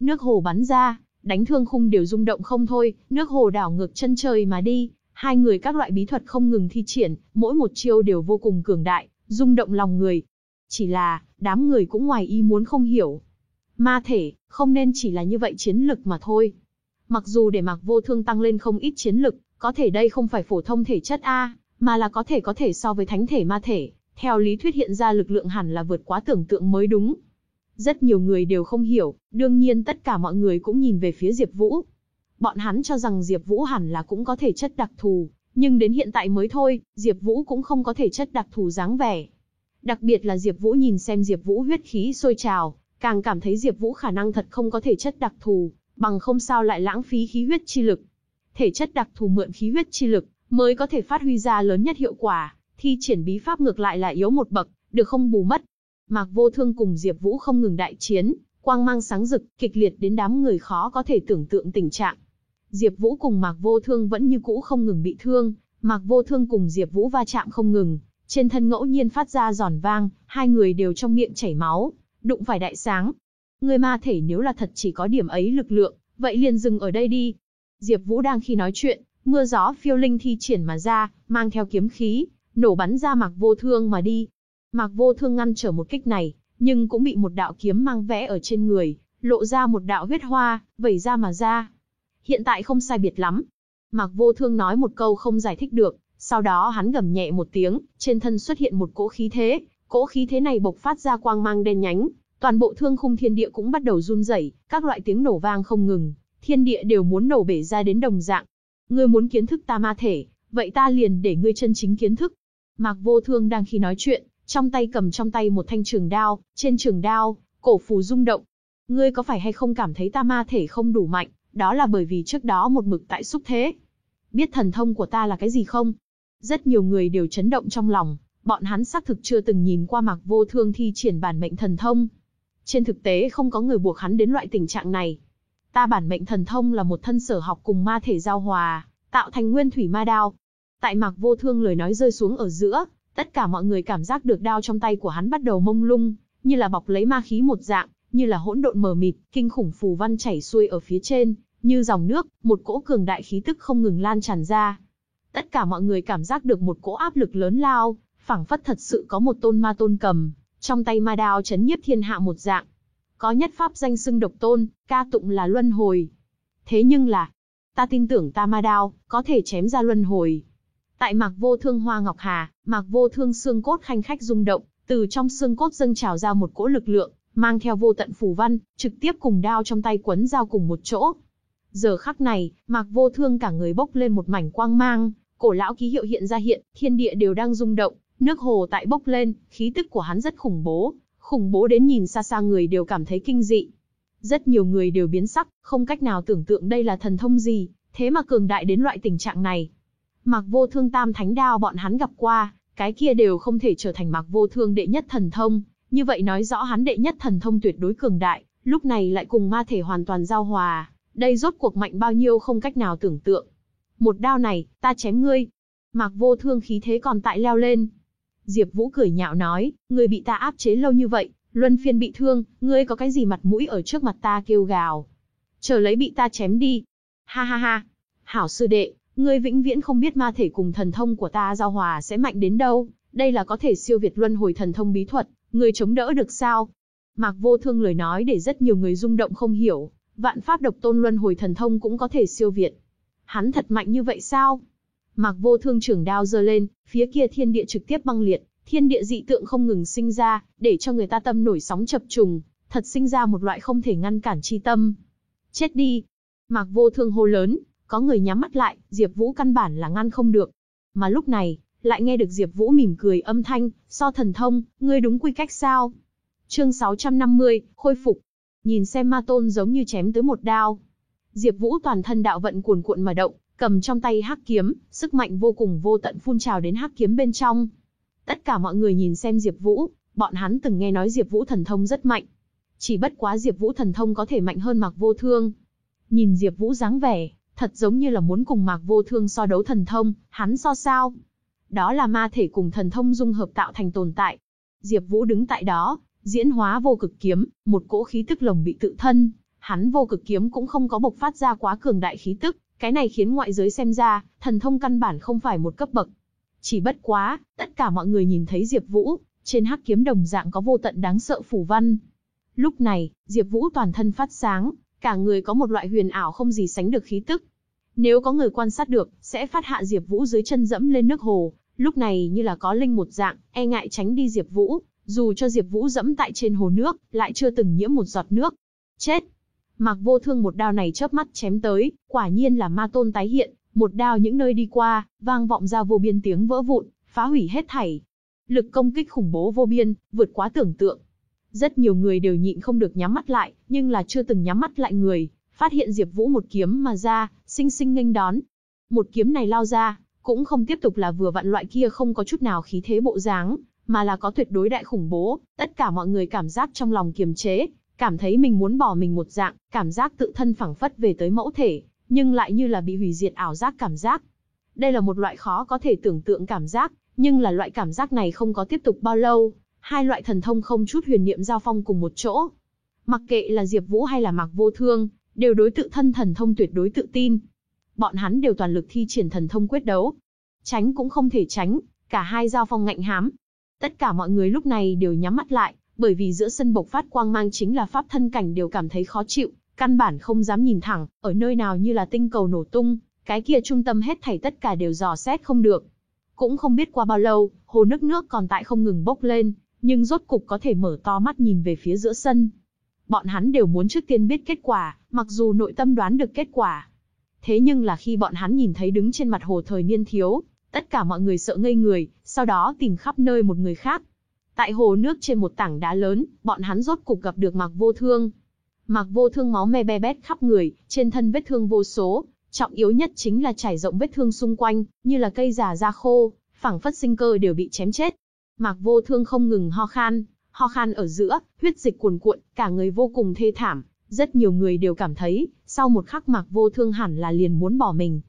nước hồ bắn ra, đánh thương khung đều rung động không thôi, nước hồ đảo ngược chân trời mà đi, hai người các loại bí thuật không ngừng thi triển, mỗi một chiêu đều vô cùng cường đại, rung động lòng người. Chỉ là, đám người cũng ngoài ý muốn không hiểu. Ma thể, không nên chỉ là như vậy chiến lực mà thôi. Mặc dù để Mạc Vô Thương tăng lên không ít chiến lực, có thể đây không phải phổ thông thể chất A, mà là có thể có thể so với thánh thể ma thể, theo lý thuyết hiện ra lực lượng hẳn là vượt quá tưởng tượng mới đúng. Rất nhiều người đều không hiểu, đương nhiên tất cả mọi người cũng nhìn về phía Diệp Vũ. Bọn hắn cho rằng Diệp Vũ hẳn là cũng có thể chất đặc thù, nhưng đến hiện tại mới thôi, Diệp Vũ cũng không có thể chất đặc thù dáng vẻ. Đặc biệt là Diệp Vũ nhìn xem Diệp Vũ huyết khí sôi trào, càng cảm thấy Diệp Vũ khả năng thật không có thể chất đặc thù, bằng không sao lại lãng phí khí huyết chi lực. Thể chất đặc thù mượn khí huyết chi lực, mới có thể phát huy ra lớn nhất hiệu quả, thi triển bí pháp ngược lại là yếu một bậc, được không bù mất. Mạc Vô Thương cùng Diệp Vũ không ngừng đại chiến, quang mang sáng rực, kịch liệt đến đám người khó có thể tưởng tượng tình trạng. Diệp Vũ cùng Mạc Vô Thương vẫn như cũ không ngừng bị thương, Mạc Vô Thương cùng Diệp Vũ va chạm không ngừng, trên thân ngẫu nhiên phát ra giòn vang, hai người đều trong miệng chảy máu, đụng phải đại sáng. Người ma thể nếu là thật chỉ có điểm ấy lực lượng, vậy liền dừng ở đây đi. Diệp Vũ đang khi nói chuyện, mưa gió phiêu linh thi triển mà ra, mang theo kiếm khí, nổ bắn ra Mạc Vô Thương mà đi. Mạc Vô Thương ngăn trở một kích này, nhưng cũng bị một đạo kiếm mang vẽ ở trên người, lộ ra một đạo huyết hoa, vẩy ra mà ra. Hiện tại không sai biệt lắm. Mạc Vô Thương nói một câu không giải thích được, sau đó hắn gầm nhẹ một tiếng, trên thân xuất hiện một cỗ khí thế, cỗ khí thế này bộc phát ra quang mang đen nhánh, toàn bộ thương khung thiên địa cũng bắt đầu run rẩy, các loại tiếng nổ vang không ngừng, thiên địa đều muốn nổ bể ra đến đồng dạng. Ngươi muốn kiến thức ta ma thể, vậy ta liền để ngươi chân chính kiến thức. Mạc Vô Thương đang khi nói chuyện, trong tay cầm trong tay một thanh trường đao, trên trường đao, cổ phù rung động. Ngươi có phải hay không cảm thấy ta ma thể không đủ mạnh, đó là bởi vì trước đó một mực tại xúc thế. Biết thần thông của ta là cái gì không? Rất nhiều người đều chấn động trong lòng, bọn hắn xác thực chưa từng nhìn qua Mạc Vô Thương thi triển bản mệnh thần thông. Trên thực tế không có người buộc hắn đến loại tình trạng này. Ta bản mệnh thần thông là một thân sở học cùng ma thể giao hòa, tạo thành nguyên thủy ma đao. Tại Mạc Vô Thương lời nói rơi xuống ở giữa, tất cả mọi người cảm giác được đao trong tay của hắn bắt đầu mông lung, như là bọc lấy ma khí một dạng, như là hỗn độn mờ mịt, kinh khủng phù văn chảy xuôi ở phía trên, như dòng nước, một cỗ cường đại khí tức không ngừng lan tràn ra. Tất cả mọi người cảm giác được một cỗ áp lực lớn lao, phảng phất thật sự có một tôn ma tôn cầm, trong tay ma đao chấn nhiếp thiên hạ một dạng. Có nhất pháp danh xưng độc tôn, ca tụng là luân hồi. Thế nhưng là, ta tin tưởng ta ma đao, có thể chém ra luân hồi. Tại mạc vô thương hoa ngọc hà, mạc vô thương xương cốt khanh khách rung động, từ trong xương cốt dâng trào ra một cỗ lực lượng, mang theo vô tận phù văn, trực tiếp cùng đao trong tay quấn giao cùng một chỗ. Giờ khắc này, mạc vô thương cả người bốc lên một mảnh quang mang, cổ lão ký hiệu hiện ra hiện, thiên địa đều đang rung động, nước hồ tại bốc lên, khí tức của hắn rất khủng bố, khủng bố đến nhìn xa xa người đều cảm thấy kinh dị. Rất nhiều người đều biến sắc, không cách nào tưởng tượng đây là thần thông gì, thế mà cường đại đến loại tình trạng này. Mạc vô thương tam thánh đao bọn hắn gặp qua, cái kia đều không thể trở thành mạc vô thương đệ nhất thần thông, như vậy nói rõ hắn đệ nhất thần thông tuyệt đối cường đại, lúc này lại cùng ma thể hoàn toàn giao hòa, đây rốt cuộc mạnh bao nhiêu không cách nào tưởng tượng. Một đao này, ta chém ngươi. Mạc vô thương khí thế còn tại leo lên. Diệp Vũ cười nhạo nói, ngươi bị ta áp chế lâu như vậy, luân phiên bị thương, ngươi có cái gì mặt mũi ở trước mặt ta kêu gào. Chờ lấy bị ta chém đi. Ha ha ha. Hảo sư đệ, ngươi vĩnh viễn không biết ma thể cùng thần thông của ta giao hòa sẽ mạnh đến đâu, đây là có thể siêu việt luân hồi thần thông bí thuật, ngươi chống đỡ được sao? Mạc Vô Thương lời nói để rất nhiều người rung động không hiểu, vạn pháp độc tôn luân hồi thần thông cũng có thể siêu việt. Hắn thật mạnh như vậy sao? Mạc Vô Thương trưởng đao giơ lên, phía kia thiên địa trực tiếp băng liệt, thiên địa dị tượng không ngừng sinh ra, để cho người ta tâm nổi sóng chập trùng, thật sinh ra một loại không thể ngăn cản chi tâm. Chết đi! Mạc Vô Thương hô lớn, có người nhắm mắt lại, Diệp Vũ căn bản là ngăn không được. Mà lúc này, lại nghe được Diệp Vũ mỉm cười âm thanh, so thần thông, ngươi đúng quy cách sao? Chương 650, khôi phục. Nhìn xem ma tôn giống như chém tới một đao. Diệp Vũ toàn thân đạo vận cuồn cuộn mà động, cầm trong tay hắc kiếm, sức mạnh vô cùng vô tận phun trào đến hắc kiếm bên trong. Tất cả mọi người nhìn xem Diệp Vũ, bọn hắn từng nghe nói Diệp Vũ thần thông rất mạnh. Chỉ bất quá Diệp Vũ thần thông có thể mạnh hơn Mạc Vô Thương. Nhìn Diệp Vũ dáng vẻ, thật giống như là muốn cùng Mạc Vô Thương so đấu thần thông, hắn so sao? Đó là ma thể cùng thần thông dung hợp tạo thành tồn tại. Diệp Vũ đứng tại đó, diễn hóa vô cực kiếm, một cỗ khí tức lồng bị tự thân, hắn vô cực kiếm cũng không có bộc phát ra quá cường đại khí tức, cái này khiến ngoại giới xem ra, thần thông căn bản không phải một cấp bậc. Chỉ bất quá, tất cả mọi người nhìn thấy Diệp Vũ, trên hắc kiếm đồng dạng có vô tận đáng sợ phủ văn. Lúc này, Diệp Vũ toàn thân phát sáng, cả người có một loại huyền ảo không gì sánh được khí tức. Nếu có người quan sát được, sẽ phát hạ Diệp Vũ dưới chân dẫm lên nước hồ, lúc này như là có linh một dạng, e ngại tránh đi Diệp Vũ, dù cho Diệp Vũ dẫm tại trên hồ nước, lại chưa từng nhiễm một giọt nước. Chết! Mạc Vô Thương một đao này chớp mắt chém tới, quả nhiên là ma tôn tái hiện, một đao những nơi đi qua, vang vọng ra vô biên tiếng vỡ vụn, phá hủy hết thảy. Lực công kích khủng bố vô biên, vượt quá tưởng tượng. Rất nhiều người đều nhịn không được nhắm mắt lại, nhưng là chưa từng nhắm mắt lại người, phát hiện Diệp Vũ một kiếm mà ra, sinh sinh nghênh đón. Một kiếm này lao ra, cũng không tiếp tục là vừa vặn loại kia không có chút nào khí thế bộ dáng, mà là có tuyệt đối đại khủng bố, tất cả mọi người cảm giác trong lòng kiềm chế, cảm thấy mình muốn bỏ mình một dạng, cảm giác tự thân phẳng phất về tới mẫu thể, nhưng lại như là bị hủy diệt ảo giác cảm giác. Đây là một loại khó có thể tưởng tượng cảm giác, nhưng là loại cảm giác này không có tiếp tục bao lâu, hai loại thần thông không chút huyền niệm giao phong cùng một chỗ. Mặc kệ là Diệp Vũ hay là Mạc Vô Thương, đều đối tự thân thần thông tuyệt đối tự tin. Bọn hắn đều toàn lực thi triển thần thông quyết đấu. Tránh cũng không thể tránh, cả hai giao phong ngạnh hám. Tất cả mọi người lúc này đều nhắm mắt lại, bởi vì giữa sân bộc phát quang mang chính là pháp thân cảnh đều cảm thấy khó chịu, căn bản không dám nhìn thẳng, ở nơi nào như là tinh cầu nổ tung, cái kia trung tâm hết thảy tất cả đều dò xét không được. Cũng không biết qua bao lâu, hồ nước nước còn tại không ngừng bốc lên, nhưng rốt cục có thể mở to mắt nhìn về phía giữa sân. Bọn hắn đều muốn trước tiên biết kết quả, mặc dù nội tâm đoán được kết quả. Thế nhưng là khi bọn hắn nhìn thấy đứng trên mặt hồ thời niên thiếu, tất cả mọi người sợ ngây người, sau đó tìm khắp nơi một người khác. Tại hồ nước trên một tảng đá lớn, bọn hắn rốt cục gặp được Mạc Vô Thương. Mạc Vô Thương máu me be bét khắp người, trên thân vết thương vô số, trọng yếu nhất chính là trải rộng vết thương xung quanh, như là cây già da khô, phẳng phất sinh cơ đều bị chém chết. Mạc Vô Thương không ngừng ho khan, ho khan ở giữa, huyết dịch cuồn cuộn, cả người vô cùng thê thảm, rất nhiều người đều cảm thấy, sau một khắc Mạc Vô Thương hẳn là liền muốn bỏ mình.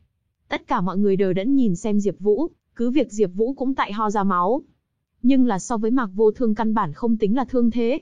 Tất cả mọi người đều đẫn nhìn xem Diệp Vũ, cứ việc Diệp Vũ cũng tại ho ra máu. Nhưng là so với Mạc Vô Thương căn bản không tính là thương thế.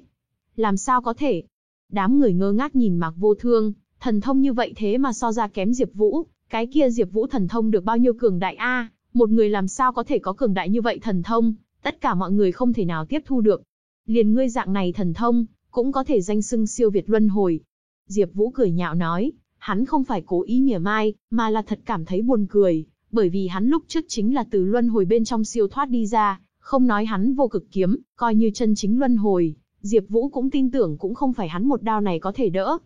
Làm sao có thể? Đám người ngơ ngác nhìn Mạc Vô Thương, thần thông như vậy thế mà so ra kém Diệp Vũ, cái kia Diệp Vũ thần thông được bao nhiêu cường đại a, một người làm sao có thể có cường đại như vậy thần thông, tất cả mọi người không thể nào tiếp thu được. Liền ngươi dạng này thần thông, cũng có thể danh xưng siêu việt luân hồi. Diệp Vũ cười nhạo nói, hắn không phải cố ý mỉa mai, mà là thật cảm thấy buồn cười, bởi vì hắn lúc trước chính là từ luân hồi bên trong siêu thoát đi ra, không nói hắn vô cực kiếm, coi như chân chính luân hồi, Diệp Vũ cũng tin tưởng cũng không phải hắn một đao này có thể đỡ.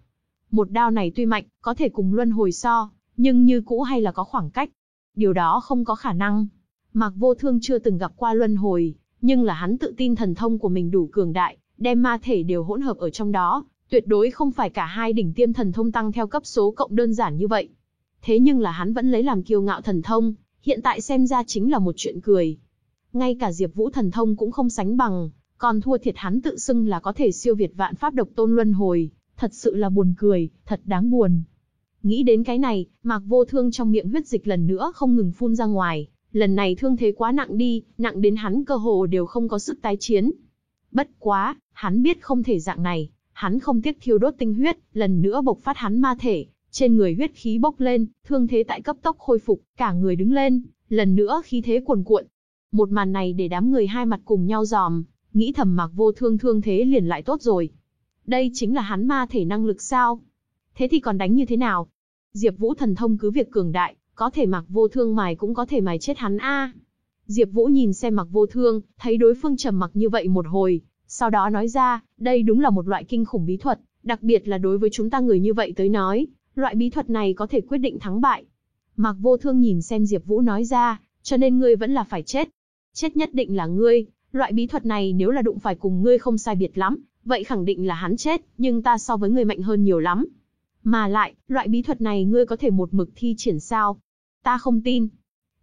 Một đao này tuy mạnh, có thể cùng luân hồi so, nhưng như cũ hay là có khoảng cách. Điều đó không có khả năng. Mạc Vô Thương chưa từng gặp qua luân hồi, nhưng là hắn tự tin thần thông của mình đủ cường đại, đem ma thể đều hỗn hợp ở trong đó, tuyệt đối không phải cả hai đỉnh tiêm thần thông tăng theo cấp số cộng đơn giản như vậy. Thế nhưng là hắn vẫn lấy làm kiêu ngạo thần thông, hiện tại xem ra chính là một chuyện cười. Ngay cả Diệp Vũ thần thông cũng không sánh bằng, còn thua thiệt hắn tự xưng là có thể siêu việt vạn pháp độc tôn luân hồi, thật sự là buồn cười, thật đáng buồn. Nghĩ đến cái này, Mạc Vô Thương trong miệng huyết dịch lần nữa không ngừng phun ra ngoài, lần này thương thế quá nặng đi, nặng đến hắn cơ hồ đều không có sức tái chiến. Bất quá, hắn biết không thể dạng này, hắn không tiếc thiêu đốt tinh huyết, lần nữa bộc phát hắn ma thể, trên người huyết khí bốc lên, thương thế tại cấp tốc khôi phục, cả người đứng lên, lần nữa khí thế cuồn cuộn. Một màn này để đám người hai mặt cùng nhau giòm, nghĩ thầm Mạc Vô Thương thương thế liền lại tốt rồi. Đây chính là hắn ma thể năng lực sao? Thế thì còn đánh như thế nào? Diệp Vũ thần thông cứ việc cường đại, có thể Mạc Vô Thương mài cũng có thể mài chết hắn a. Diệp Vũ nhìn xem Mạc Vô Thương, thấy đối phương trầm mặc như vậy một hồi, sau đó nói ra, đây đúng là một loại kinh khủng bí thuật, đặc biệt là đối với chúng ta người như vậy tới nói, loại bí thuật này có thể quyết định thắng bại. Mạc Vô Thương nhìn xem Diệp Vũ nói ra, cho nên ngươi vẫn là phải chết. Chết nhất định là ngươi, loại bí thuật này nếu là đụng phải cùng ngươi không sai biệt lắm, vậy khẳng định là hắn chết, nhưng ta so với ngươi mạnh hơn nhiều lắm. Mà lại, loại bí thuật này ngươi có thể một mực thi triển sao? Ta không tin.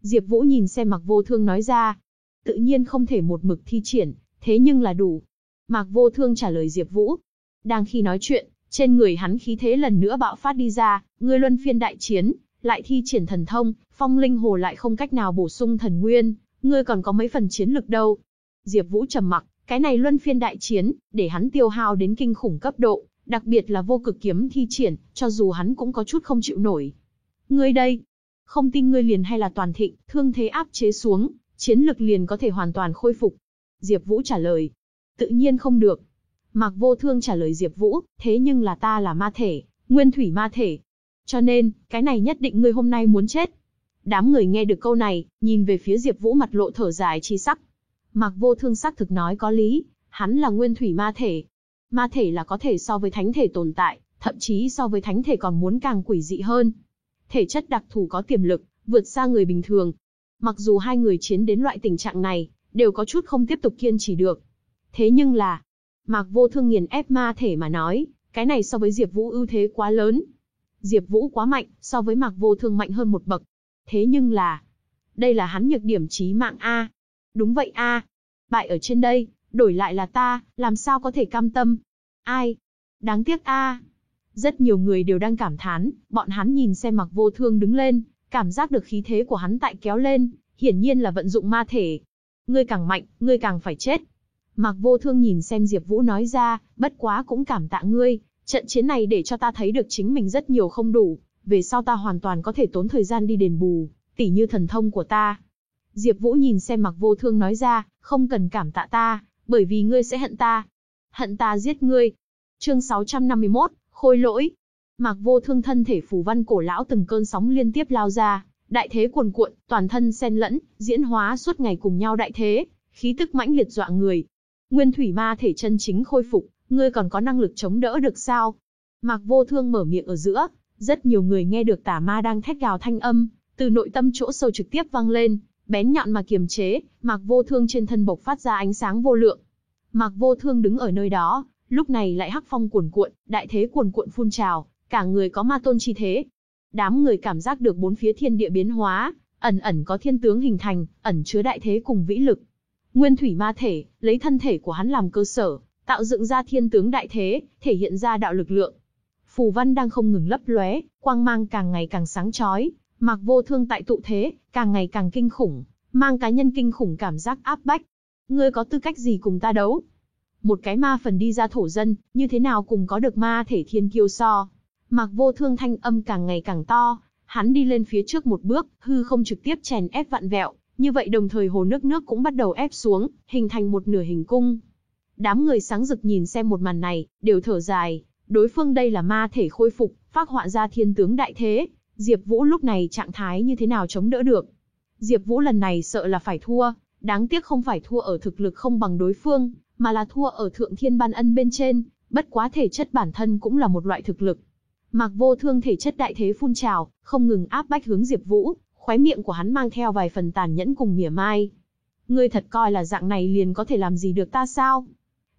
Diệp Vũ nhìn xem Mạc Vô Thương nói ra. Tự nhiên không thể một mực thi triển, thế nhưng là đủ. Mạc Vô Thương trả lời Diệp Vũ. Đang khi nói chuyện, trên người hắn khí thế lần nữa bạo phát đi ra, ngươi luân phiên đại chiến, lại thi triển thần thông, phong linh hồ lại không cách nào bổ sung thần nguyên, ngươi còn có mấy phần chiến lực đâu. Diệp Vũ trầm mặc, cái này luân phiên đại chiến, để hắn tiêu hao đến kinh khủng cấp độ, đặc biệt là vô cực kiếm thi triển, cho dù hắn cũng có chút không chịu nổi. Ngươi đây, không tin ngươi liền hay là toàn thịnh, thương thế áp chế xuống, chiến lực liền có thể hoàn toàn khôi phục. Diệp Vũ trả lời. Tự nhiên không được. Mạc Vô Thương trả lời Diệp Vũ, thế nhưng là ta là ma thể, nguyên thủy ma thể. Cho nên, cái này nhất định ngươi hôm nay muốn chết. Đám người nghe được câu này, nhìn về phía Diệp Vũ mặt lộ thở dài chi sắc. Mạc Vô Thương xác thực nói có lý, hắn là nguyên thủy ma thể. Ma thể là có thể so với thánh thể tồn tại, thậm chí so với thánh thể còn muốn càng quỷ dị hơn. Thể chất đặc thù có tiềm lực, vượt xa người bình thường. Mặc dù hai người chiến đến loại tình trạng này, đều có chút không tiếp tục kiên trì được. Thế nhưng là, Mạc Vô Thương nghiền ép ma thể mà nói, cái này so với Diệp Vũ ưu thế quá lớn. Diệp Vũ quá mạnh, so với Mạc Vô Thương mạnh hơn một bậc. Thế nhưng là, đây là hắn nhược điểm chí mạng a. Đúng vậy a. Bại ở trên đây, đổi lại là ta, làm sao có thể cam tâm? Ai? Đáng tiếc a. Rất nhiều người đều đang cảm thán, bọn hắn nhìn xem Mạc Vô Thương đứng lên, cảm giác được khí thế của hắn tại kéo lên, hiển nhiên là vận dụng ma thể. Ngươi càng mạnh, ngươi càng phải chết. Mạc Vô Thương nhìn xem Diệp Vũ nói ra, bất quá cũng cảm tạ ngươi, trận chiến này để cho ta thấy được chính mình rất nhiều không đủ, về sau ta hoàn toàn có thể tốn thời gian đi đền bù, tỉ như thần thông của ta. Diệp Vũ nhìn xem Mạc Vô Thương nói ra, không cần cảm tạ ta, bởi vì ngươi sẽ hận ta. Hận ta giết ngươi. Chương 651, Khôi lỗi. Mạc Vô Thương thân thể phù văn cổ lão từng cơn sóng liên tiếp lao ra, đại thế cuồn cuộn, toàn thân xen lẫn, diễn hóa suốt ngày cùng nhau đại thế, khí tức mãnh liệt dọa người. Nguyên thủy ma thể chân chính khôi phục, ngươi còn có năng lực chống đỡ được sao? Mạc Vô Thương mở miệng ở giữa, Rất nhiều người nghe được tà ma đang thét gào thanh âm, từ nội tâm chỗ sâu trực tiếp vang lên, bén nhọn mà kiềm chế, Mạc Vô Thương trên thân bộc phát ra ánh sáng vô lượng. Mạc Vô Thương đứng ở nơi đó, lúc này lại hắc phong cuồn cuộn, đại thế cuồn cuộn phun trào, cả người có ma tôn chi thế. Đám người cảm giác được bốn phía thiên địa biến hóa, ẩn ẩn có thiên tướng hình thành, ẩn chứa đại thế cùng vĩ lực. Nguyên thủy ma thể, lấy thân thể của hắn làm cơ sở, tạo dựng ra thiên tướng đại thế, thể hiện ra đạo lực lượng. Phù văn đang không ngừng lấp lóe, quang mang càng ngày càng sáng chói, Mạc Vô Thương tại tụ thế, càng ngày càng kinh khủng, mang cá nhân kinh khủng cảm giác áp bách. Ngươi có tư cách gì cùng ta đấu? Một cái ma phần đi ra thổ dân, như thế nào cùng có được ma thể thiên kiêu so? Mạc Vô Thương thanh âm càng ngày càng to, hắn đi lên phía trước một bước, hư không trực tiếp chèn ép vặn vẹo, như vậy đồng thời hồ nước nước cũng bắt đầu ép xuống, hình thành một nửa hình cung. Đám người sáng rực nhìn xem một màn này, đều thở dài, đối phương đây là ma thể khôi phục, phát họa ra thiên tướng đại thế, Diệp Vũ lúc này trạng thái như thế nào chống đỡ được. Diệp Vũ lần này sợ là phải thua, đáng tiếc không phải thua ở thực lực không bằng đối phương, mà là thua ở thượng thiên ban ân bên trên, bất quá thể chất bản thân cũng là một loại thực lực. Mạc Vô Thương thể chất đại thế phun trào, không ngừng áp bách hướng Diệp Vũ, khóe miệng của hắn mang theo vài phần tàn nhẫn cùng mỉa mai. Ngươi thật coi là dạng này liền có thể làm gì được ta sao?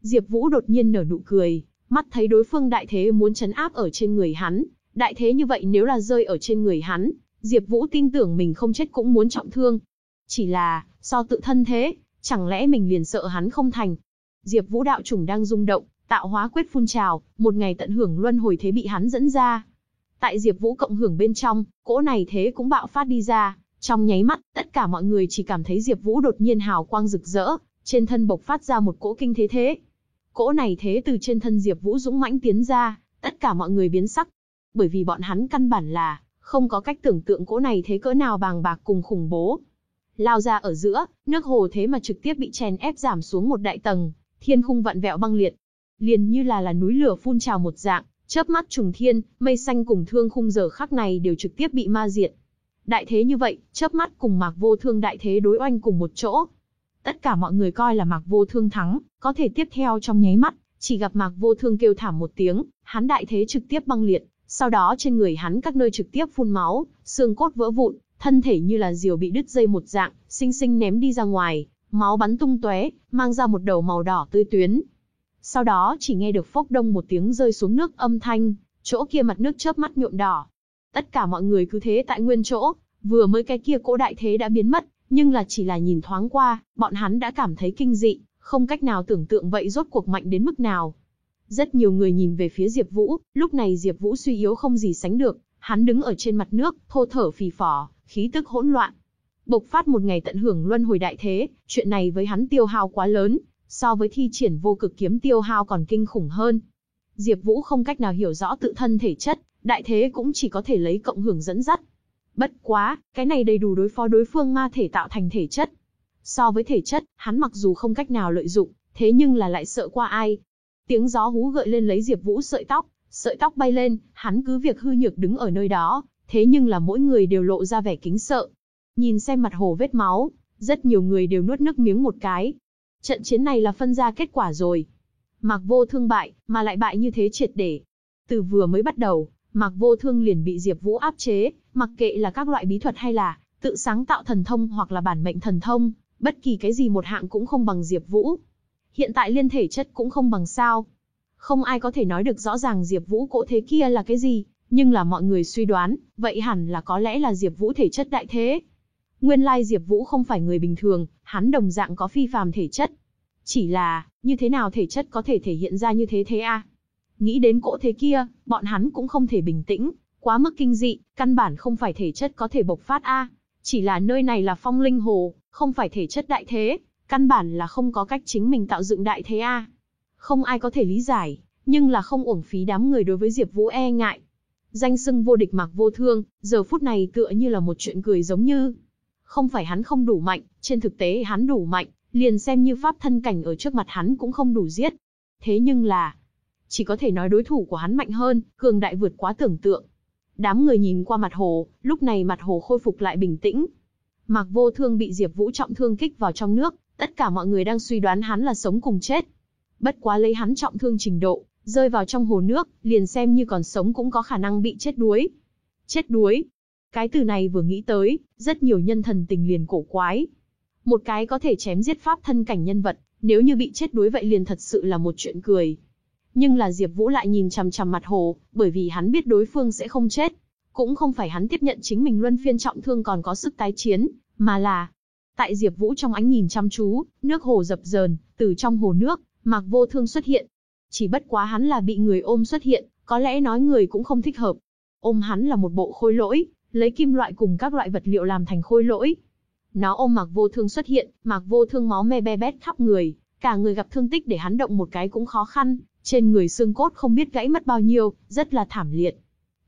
Diệp Vũ đột nhiên nở nụ cười, mắt thấy đối phương đại thế muốn chấn áp ở trên người hắn, đại thế như vậy nếu là rơi ở trên người hắn, Diệp Vũ tin tưởng mình không chết cũng muốn trọng thương. Chỉ là, so tự thân thế, chẳng lẽ mình liền sợ hắn không thành? Diệp Vũ đạo chủng đang rung động, tạo hóa quyết phun trào, một ngày tận hưởng luân hồi thế bị hắn dẫn ra. Tại Diệp Vũ cộng hưởng bên trong, cỗ này thế cũng bạo phát đi ra, trong nháy mắt, tất cả mọi người chỉ cảm thấy Diệp Vũ đột nhiên hào quang rực rỡ, trên thân bộc phát ra một cỗ kinh thế thế. Cỗ này thế từ trên thân Diệp Vũ dũng mãnh tiến ra, tất cả mọi người biến sắc, bởi vì bọn hắn căn bản là không có cách tưởng tượng cỗ này thế cỡ nào bàng bạc cùng khủng bố. Lao ra ở giữa, nước hồ thế mà trực tiếp bị chèn ép giảm xuống một đại tầng, thiên khung vặn vẹo băng liệt, liền như là là núi lửa phun trào một dạng, chớp mắt trùng thiên, mây xanh cùng thương khung giờ khắc này đều trực tiếp bị ma diệt. Đại thế như vậy, chớp mắt cùng Mạc Vô Thương đại thế đối oanh cùng một chỗ. Tất cả mọi người coi là Mạc Vô Thương thắng, có thể tiếp theo trong nháy mắt, chỉ gặp Mạc Vô Thương kêu thảm một tiếng, hắn đại thế trực tiếp băng liệt, sau đó trên người hắn các nơi trực tiếp phun máu, xương cốt vỡ vụn, thân thể như là diều bị đứt dây một dạng, sinh sinh ném đi ra ngoài, máu bắn tung tóe, mang ra một đầu màu đỏ tươi tuyến. Sau đó chỉ nghe được phốc đông một tiếng rơi xuống nước âm thanh, chỗ kia mặt nước chớp mắt nhuộm đỏ. Tất cả mọi người cứ thế tại nguyên chỗ, vừa mới cái kia cỗ đại thế đã biến mất, nhưng là chỉ là nhìn thoáng qua, bọn hắn đã cảm thấy kinh dị, không cách nào tưởng tượng vậy rốt cuộc mạnh đến mức nào. Rất nhiều người nhìn về phía Diệp Vũ, lúc này Diệp Vũ suy yếu không gì sánh được, hắn đứng ở trên mặt nước, thô thở phì phò, khí tức hỗn loạn. Bộc phát một ngày tận hưởng luân hồi đại thế, chuyện này với hắn tiêu hao quá lớn, so với thi triển vô cực kiếm tiêu hao còn kinh khủng hơn. Diệp Vũ không cách nào hiểu rõ tự thân thể chất, đại thế cũng chỉ có thể lấy cộng hưởng dẫn dắt. Bất quá, cái này đầy đủ đối phó đối phương ma thể tạo thành thể chất. So với thể chất, hắn mặc dù không cách nào lợi dụng, thế nhưng là lại sợ qua ai, Tiếng gió hú gợi lên lấy Diệp Vũ sợi tóc, sợi tóc bay lên, hắn cứ việc hư nhược đứng ở nơi đó, thế nhưng là mỗi người đều lộ ra vẻ kính sợ. Nhìn xem mặt hồ vết máu, rất nhiều người đều nuốt nước miếng một cái. Trận chiến này là phân ra kết quả rồi. Mạc Vô Thương bại, mà lại bại như thế triệt để. Từ vừa mới bắt đầu, Mạc Vô Thương liền bị Diệp Vũ áp chế, mặc kệ là các loại bí thuật hay là tự sáng tạo thần thông hoặc là bản mệnh thần thông, bất kỳ cái gì một hạng cũng không bằng Diệp Vũ. Hiện tại liên thể chất cũng không bằng sao. Không ai có thể nói được rõ ràng Diệp Vũ cỗ thế kia là cái gì, nhưng là mọi người suy đoán, vậy hẳn là có lẽ là Diệp Vũ thể chất đại thế. Nguyên lai Diệp Vũ không phải người bình thường, hắn đồng dạng có phi phàm thể chất. Chỉ là, như thế nào thể chất có thể thể hiện ra như thế thế a? Nghĩ đến cỗ thế kia, bọn hắn cũng không thể bình tĩnh, quá mức kinh dị, căn bản không phải thể chất có thể bộc phát a, chỉ là nơi này là Phong Linh Hồ, không phải thể chất đại thế, Căn bản là không có cách chính mình tạo dựng đại thế a. Không ai có thể lý giải, nhưng là không uổng phí đám người đối với Diệp Vũ e ngại. Danh xưng vô địch Mạc Vô Thương, giờ phút này tựa như là một chuyện cười giống như. Không phải hắn không đủ mạnh, trên thực tế hắn đủ mạnh, liền xem như pháp thân cảnh ở trước mặt hắn cũng không đủ giết. Thế nhưng là, chỉ có thể nói đối thủ của hắn mạnh hơn, cường đại vượt quá tưởng tượng. Đám người nhìn qua mặt hồ, lúc này mặt hồ khôi phục lại bình tĩnh. Mạc Vô Thương bị Diệp Vũ trọng thương kích vào trong nước, Tất cả mọi người đang suy đoán hắn là sống cùng chết. Bất quá lấy hắn trọng thương trình độ, rơi vào trong hồ nước, liền xem như còn sống cũng có khả năng bị chết đuối. Chết đuối. Cái từ này vừa nghĩ tới, rất nhiều nhân thần tình liền cổ quái. Một cái có thể chém giết pháp thân cảnh nhân vật, nếu như bị chết đuối vậy liền thật sự là một chuyện cười. Nhưng là Diệp Vũ lại nhìn chằm chằm mặt hồ, bởi vì hắn biết đối phương sẽ không chết. Cũng không phải hắn tiếp nhận chính mình luân phiên trọng thương còn có sức tái chiến, mà là tại Diệp Vũ trong ánh nhìn chăm chú, nước hồ dập dờn, từ trong hồ nước, Mạc Vô Thương xuất hiện. Chỉ bất quá hắn là bị người ôm xuất hiện, có lẽ nói người cũng không thích hợp. Ôm hắn là một bộ khối lỗi, lấy kim loại cùng các loại vật liệu làm thành khôi lỗi. Nó ôm Mạc Vô Thương xuất hiện, Mạc Vô Thương máu me be bét khắp người, cả người gặp thương tích để hắn động một cái cũng khó khăn, trên người xương cốt không biết gãy mất bao nhiêu, rất là thảm liệt.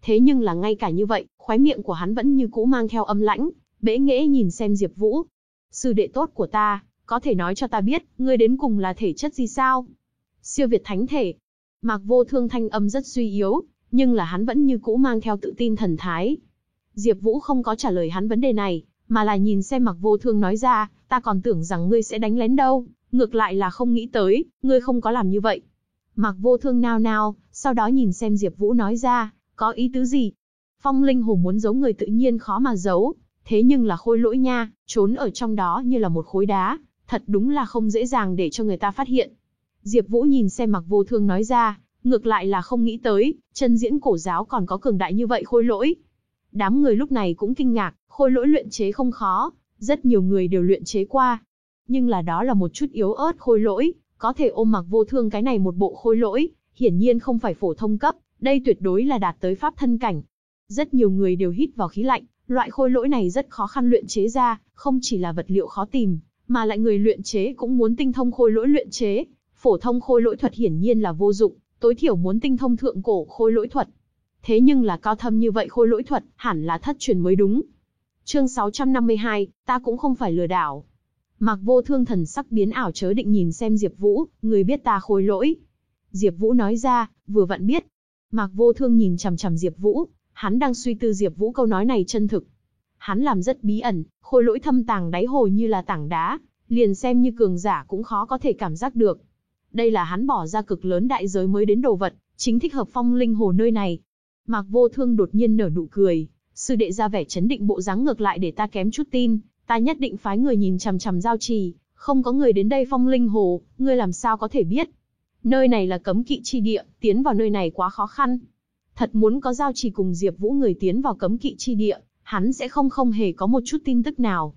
Thế nhưng là ngay cả như vậy, khóe miệng của hắn vẫn như cũ mang theo âm lãnh, bẽ nghễ nhìn xem Diệp Vũ. Sư đệ tốt của ta, có thể nói cho ta biết, ngươi đến cùng là thể chất gì sao? Siêu Việt Thánh Thể. Mạc Vô Thương thanh âm rất suy yếu, nhưng là hắn vẫn như cũ mang theo tự tin thần thái. Diệp Vũ không có trả lời hắn vấn đề này, mà là nhìn xem Mạc Vô Thương nói ra, ta còn tưởng rằng ngươi sẽ đánh lén đâu, ngược lại là không nghĩ tới, ngươi không có làm như vậy. Mạc Vô Thương nao nao, sau đó nhìn xem Diệp Vũ nói ra, có ý tứ gì? Phong Linh Hồ muốn giấu người tự nhiên khó mà giấu, thế nhưng là khôi lỗi nha, trốn ở trong đó như là một khối đá, thật đúng là không dễ dàng để cho người ta phát hiện. Diệp Vũ nhìn xem Mạc Vô Thương nói ra, ngược lại là không nghĩ tới, chân diễn cổ giáo còn có cường đại như vậy khôi lỗi. Đám người lúc này cũng kinh ngạc, khôi lỗi luyện chế không khó, rất nhiều người đều luyện chế qua. Nhưng là đó là một chút yếu ớt khôi lỗi, có thể ôm mặc Vô Thương cái này một bộ khôi lỗi, hiển nhiên không phải phổ thông cấp, đây tuyệt đối là đạt tới pháp thân cảnh. Rất nhiều người đều hít vào khí lạnh, loại khôi lỗi này rất khó khăn luyện chế ra, không chỉ là vật liệu khó tìm, mà lại người luyện chế cũng muốn tinh thông khôi lỗi luyện chế. Phổ thông khôi lỗi thuật hiển nhiên là vô dụng, tối thiểu muốn tinh thông thượng cổ khôi lỗi thuật. Thế nhưng là cao thâm như vậy khôi lỗi thuật, hẳn là thất truyền mới đúng. Chương 652, ta cũng không phải lừa đảo. Mạc Vô Thương thần sắc biến ảo chớ định nhìn xem Diệp Vũ, người biết ta khôi lỗi. Diệp Vũ nói ra, vừa vặn biết. Mạc Vô Thương nhìn chằm chằm Diệp Vũ, hắn đang suy tư Diệp Vũ câu nói này chân thực. Hắn làm rất bí ẩn, khôi lỗi thâm tàng đáy hồ như là tảng đá, liền xem như cường giả cũng khó có thể cảm giác được. Đây là hắn bỏ ra cực lớn đại giới mới đến đồ vật, chính thích hợp phong linh hồ nơi này. Mạc Vô Thương đột nhiên nở nụ cười, sư đệ ra vẻ chấn định bộ dáng ngược lại để ta kém chút tin, ta nhất định phái người nhìn chằm chằm giao trì, không có người đến đây phong linh hồ, ngươi làm sao có thể biết? Nơi này là cấm kỵ chi địa, tiến vào nơi này quá khó khăn. Thật muốn có giao trì cùng Diệp Vũ người tiến vào cấm kỵ chi địa, hắn sẽ không không hề có một chút tin tức nào.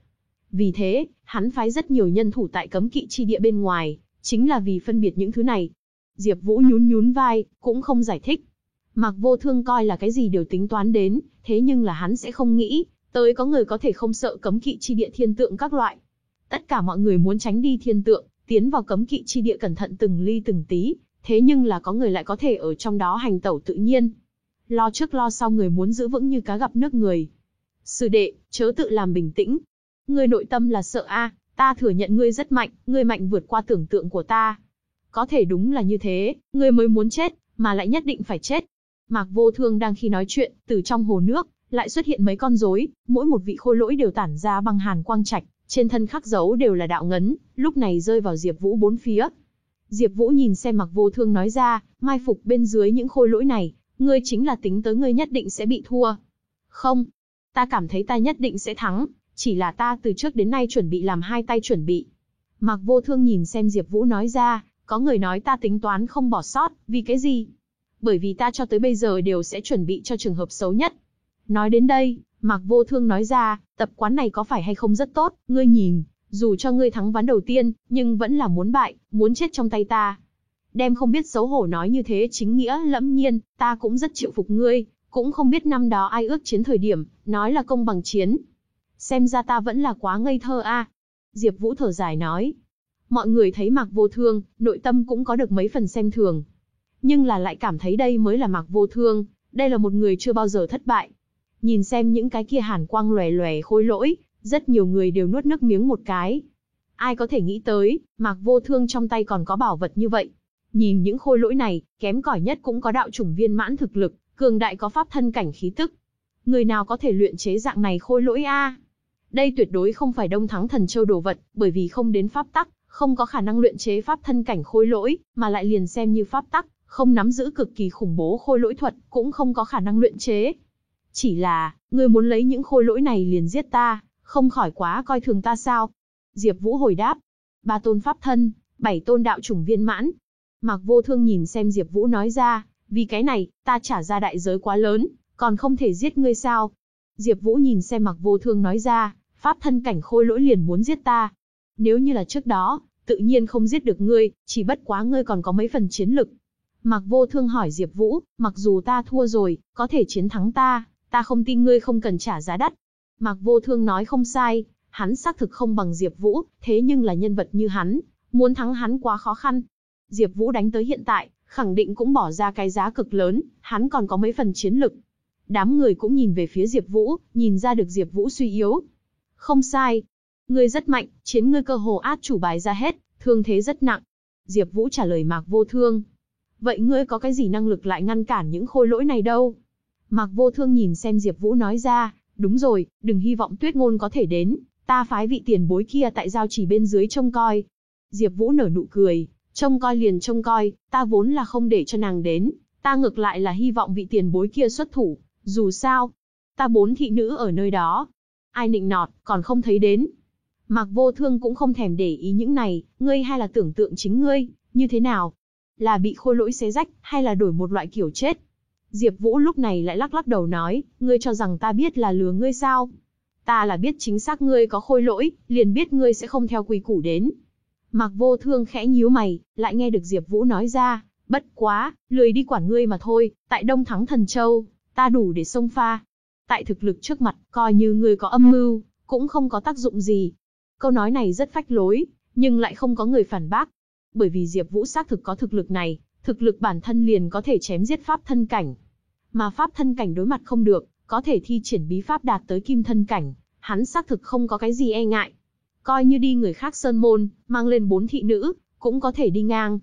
Vì thế, hắn phái rất nhiều nhân thủ tại cấm kỵ chi địa bên ngoài, chính là vì phân biệt những thứ này. Diệp Vũ nhún nhún vai, cũng không giải thích. Mạc Vô Thương coi là cái gì đều tính toán đến, thế nhưng là hắn sẽ không nghĩ, tới có người có thể không sợ cấm kỵ chi địa thiên tượng các loại. Tất cả mọi người muốn tránh đi thiên tượng, tiến vào cấm kỵ chi địa cẩn thận từng ly từng tí, thế nhưng là có người lại có thể ở trong đó hành tẩu tự nhiên. Lo trước lo sau người muốn giữ vững như cá gặp nước người. Sư đệ, chớ tự làm bình tĩnh. Ngươi nội tâm là sợ a, ta thừa nhận ngươi rất mạnh, ngươi mạnh vượt qua tưởng tượng của ta. Có thể đúng là như thế, ngươi mới muốn chết, mà lại nhất định phải chết. Mạc Vô Thương đang khi nói chuyện, từ trong hồ nước, lại xuất hiện mấy con rối, mỗi một vị khôi lỗi đều tản ra băng hàn quang trạch, trên thân khắc dấu đều là đạo ngấn, lúc này rơi vào Diệp Vũ bốn phía. Diệp Vũ nhìn xem Mạc Vô Thương nói ra, mai phục bên dưới những khôi lỗi này, ngươi chính là tính tới ngươi nhất định sẽ bị thua. Không, ta cảm thấy ta nhất định sẽ thắng, chỉ là ta từ trước đến nay chuẩn bị làm hai tay chuẩn bị. Mạc Vô Thương nhìn xem Diệp Vũ nói ra, có người nói ta tính toán không bỏ sót, vì cái gì? Bởi vì ta cho tới bây giờ đều sẽ chuẩn bị cho trường hợp xấu nhất. Nói đến đây, Mạc Vô Thương nói ra, tập quán này có phải hay không rất tốt, ngươi nhìn, dù cho ngươi thắng ván đầu tiên, nhưng vẫn là muốn bại, muốn chết trong tay ta. Đem không biết xấu hổ nói như thế chính nghĩa lẫm nhiên, ta cũng rất chịu phục ngươi, cũng không biết năm đó ai ước chiến thời điểm, nói là công bằng chiến. Xem ra ta vẫn là quá ngây thơ a. Diệp Vũ thở dài nói. Mọi người thấy Mạc Vô Thương, nội tâm cũng có được mấy phần xem thường. Nhưng là lại cảm thấy đây mới là Mạc Vô Thương, đây là một người chưa bao giờ thất bại. Nhìn xem những cái kia hàn quang lòe lòe khôi lỗi, rất nhiều người đều nuốt nước miếng một cái. Ai có thể nghĩ tới, Mạc Vô Thương trong tay còn có bảo vật như vậy. Nhìn những khôi lỗi này, kém cỏi nhất cũng có đạo chủng viên mãn thực lực, cường đại có pháp thân cảnh khí tức. Người nào có thể luyện chế dạng này khôi lỗi a? Đây tuyệt đối không phải Đông Thắng Thần Châu đồ vật, bởi vì không đến pháp tắc, không có khả năng luyện chế pháp thân cảnh khôi lỗi, mà lại liền xem như pháp tắc, không nắm giữ cực kỳ khủng bố khôi lỗi thuật, cũng không có khả năng luyện chế. Chỉ là, ngươi muốn lấy những khôi lỗi này liền giết ta, không khỏi quá coi thường ta sao? Diệp Vũ hồi đáp. Ba tôn pháp thân, bảy tôn đạo chủng viên mãn. Mạc Vô Thương nhìn xem Diệp Vũ nói ra, vì cái này, ta trả ra đại giới quá lớn, còn không thể giết ngươi sao? Diệp Vũ nhìn xem Mạc Vô Thương nói ra, pháp thân cảnh khôi lỗi liền muốn giết ta. Nếu như là trước đó, tự nhiên không giết được ngươi, chỉ bất quá ngươi còn có mấy phần chiến lực. Mạc Vô Thương hỏi Diệp Vũ, mặc dù ta thua rồi, có thể chiến thắng ta, ta không tin ngươi không cần trả giá đắt. Mạc Vô Thương nói không sai, hắn xác thực không bằng Diệp Vũ, thế nhưng là nhân vật như hắn, muốn thắng hắn quá khó khăn. Diệp Vũ đánh tới hiện tại, khẳng định cũng bỏ ra cái giá cực lớn, hắn còn có mấy phần chiến lực. Đám người cũng nhìn về phía Diệp Vũ, nhìn ra được Diệp Vũ suy yếu. Không sai, ngươi rất mạnh, chiến ngươi cơ hồ át chủ bài ra hết, thương thế rất nặng. Diệp Vũ trả lời Mạc Vô Thương. Vậy ngươi có cái gì năng lực lại ngăn cản những khôi lỗi này đâu? Mạc Vô Thương nhìn xem Diệp Vũ nói ra, đúng rồi, đừng hy vọng Tuyết Ngôn có thể đến, ta phái vị tiền bối kia tại giao chỉ bên dưới trông coi. Diệp Vũ nở nụ cười, trông coi liền trông coi, ta vốn là không để cho nàng đến, ta ngược lại là hy vọng vị tiền bối kia xuất thủ, dù sao, ta bốn thị nữ ở nơi đó, ai nịnh nọt, còn không thấy đến. Mạc Vô Thương cũng không thèm để ý những này, ngươi hay là tưởng tượng chính ngươi, như thế nào? Là bị khôi lỗi xé rách, hay là đổi một loại kiểu chết? Diệp Vũ lúc này lại lắc lắc đầu nói, ngươi cho rằng ta biết là lừa ngươi sao? Ta là biết chính xác ngươi có khôi lỗi, liền biết ngươi sẽ không theo quy củ đến. Mạc Vô Thương khẽ nhíu mày, lại nghe được Diệp Vũ nói ra, bất quá, lười đi quản ngươi mà thôi, tại Đông Thắng Thần Châu, ta đủ để xông pha. Tại thực lực trước mặt, coi như ngươi có âm mưu, cũng không có tác dụng gì. Câu nói này rất phách lối, nhưng lại không có người phản bác. Bởi vì Diệp Vũ xác thực có thực lực này, thực lực bản thân liền có thể chém giết pháp thân cảnh. Mà pháp thân cảnh đối mặt không được, có thể thi triển bí pháp đạt tới kim thân cảnh, hắn xác thực không có cái gì e ngại. Coi như đi người khác sơn môn, mang lên bốn thị nữ, cũng có thể đi ngang.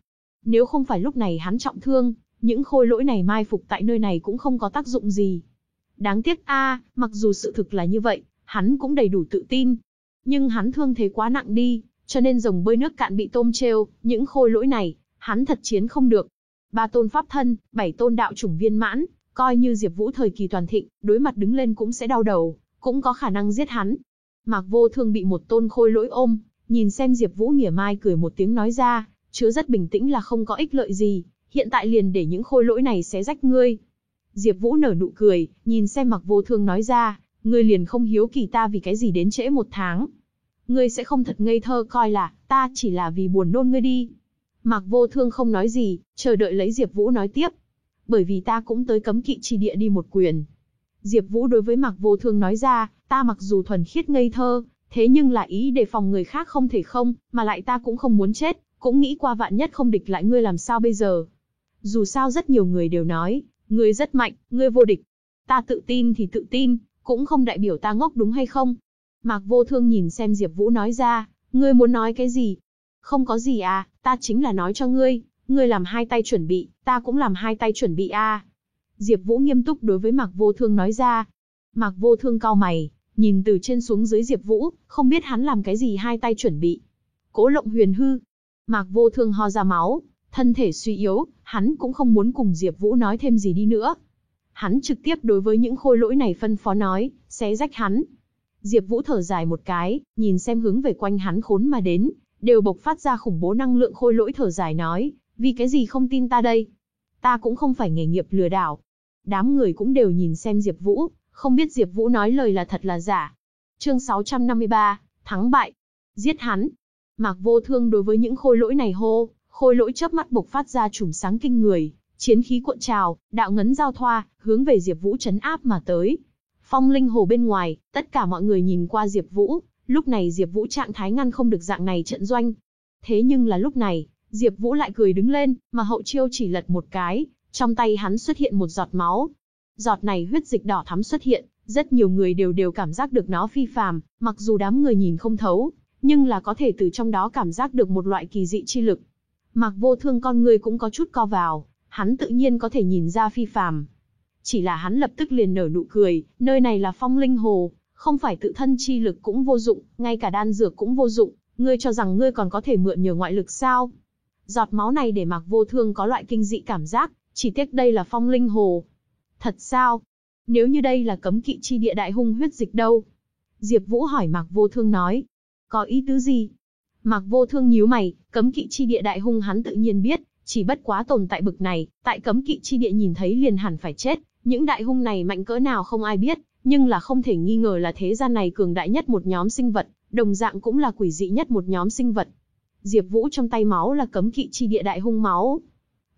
Nếu không phải lúc này hắn trọng thương, những khôi lỗi này mai phục tại nơi này cũng không có tác dụng gì. Đáng tiếc a, mặc dù sự thực là như vậy, hắn cũng đầy đủ tự tin. Nhưng hắn thương thế quá nặng đi, cho nên rồng bơi nước cạn bị tôm treo, những khôi lỗi này, hắn thật chiến không được. Ba tôn pháp thân, bảy tôn đạo chủng viên mãn, coi như Diệp Vũ thời kỳ toàn thịnh, đối mặt đứng lên cũng sẽ đau đầu, cũng có khả năng giết hắn. Mạc Vô Thương bị một tôn khôi lỗi ôm, nhìn xem Diệp Vũ mỉa mai cười một tiếng nói ra, chứa rất bình tĩnh là không có ích lợi gì, hiện tại liền để những khôi lỗi này xé rách ngươi. Diệp Vũ nở nụ cười, nhìn xem Mạc Vô Thương nói ra, ngươi liền không hiếu kỳ ta vì cái gì đến trễ một tháng. Ngươi sẽ không thật ngây thơ coi là, ta chỉ là vì buồn nôn ngươi đi. Mạc Vô Thương không nói gì, chờ đợi lấy Diệp Vũ nói tiếp. Bởi vì ta cũng tới cấm kỵ chi địa đi một quyền. Diệp Vũ đối với Mạc Vô Thương nói ra, ta mặc dù thuần khiết ngây thơ, thế nhưng là ý để phòng người khác không thể không, mà lại ta cũng không muốn chết, cũng nghĩ qua vạn nhất không địch lại ngươi làm sao bây giờ. Dù sao rất nhiều người đều nói, ngươi rất mạnh, ngươi vô địch. Ta tự tin thì tự tin, cũng không đại biểu ta ngốc đúng hay không. Mạc Vô Thương nhìn xem Diệp Vũ nói ra, ngươi muốn nói cái gì? Không có gì à, ta chính là nói cho ngươi, ngươi làm hai tay chuẩn bị, ta cũng làm hai tay chuẩn bị a. À. Diệp Vũ nghiêm túc đối với Mạc Vô Thương nói ra. Mạc Vô Thương cau mày, nhìn từ trên xuống dưới Diệp Vũ, không biết hắn làm cái gì hai tay chuẩn bị. Cố Lộng Huyền hư. Mạc Vô Thương ho ra máu, thân thể suy yếu, hắn cũng không muốn cùng Diệp Vũ nói thêm gì đi nữa. Hắn trực tiếp đối với những khôi lỗi này phân phó nói, xé rách hắn. Diệp Vũ thở dài một cái, nhìn xem hướng về quanh hắn khốn mà đến, đều bộc phát ra khủng bố năng lượng khôi lỗi thở dài nói, vì cái gì không tin ta đây? Ta cũng không phải nghề nghiệp lừa đảo. Đám người cũng đều nhìn xem Diệp Vũ, không biết Diệp Vũ nói lời là thật là giả. Chương 653, thắng bại. Giết hắn. Mạc Vô Thương đối với những khôi lỗi này hô, khôi lỗi chớp mắt bộc phát ra chùm sáng kinh người, chiến khí cuộn trào, đạo ngấn giao thoa, hướng về Diệp Vũ trấn áp mà tới. Phong linh hồ bên ngoài, tất cả mọi người nhìn qua Diệp Vũ, lúc này Diệp Vũ trạng thái ngăn không được dạng này trận doanh. Thế nhưng là lúc này, Diệp Vũ lại cười đứng lên, mà hậu chiêu chỉ lật một cái, trong tay hắn xuất hiện một giọt máu. Giọt này huyết dịch đỏ thắm xuất hiện, rất nhiều người đều đều cảm giác được nó phi phàm, mặc dù đám người nhìn không thấu, nhưng là có thể từ trong đó cảm giác được một loại kỳ dị chi lực. Mặc Vô Thương con người cũng có chút co vào, hắn tự nhiên có thể nhìn ra phi phàm. Chỉ là hắn lập tức liền nở nụ cười, nơi này là Phong Linh Hồ, không phải tự thân chi lực cũng vô dụng, ngay cả đan dược cũng vô dụng, ngươi cho rằng ngươi còn có thể mượn nhờ ngoại lực sao? Giọt máu này để Mạc Vô Thương có loại kinh dị cảm giác, chỉ tiếc đây là phong linh hồ. Thật sao? Nếu như đây là cấm kỵ chi địa đại hung huyết dịch đâu? Diệp Vũ hỏi Mạc Vô Thương nói. Có ý tứ gì? Mạc Vô Thương nhíu mày, cấm kỵ chi địa đại hung hắn tự nhiên biết, chỉ bất quá tồn tại bực này, tại cấm kỵ chi địa nhìn thấy liền hẳn phải chết, những đại hung này mạnh cỡ nào không ai biết, nhưng là không thể nghi ngờ là thế gian này cường đại nhất một nhóm sinh vật, đồng dạng cũng là quỷ dị nhất một nhóm sinh vật. Diệp Vũ trong tay máu là cấm kỵ chi địa đại hung máu.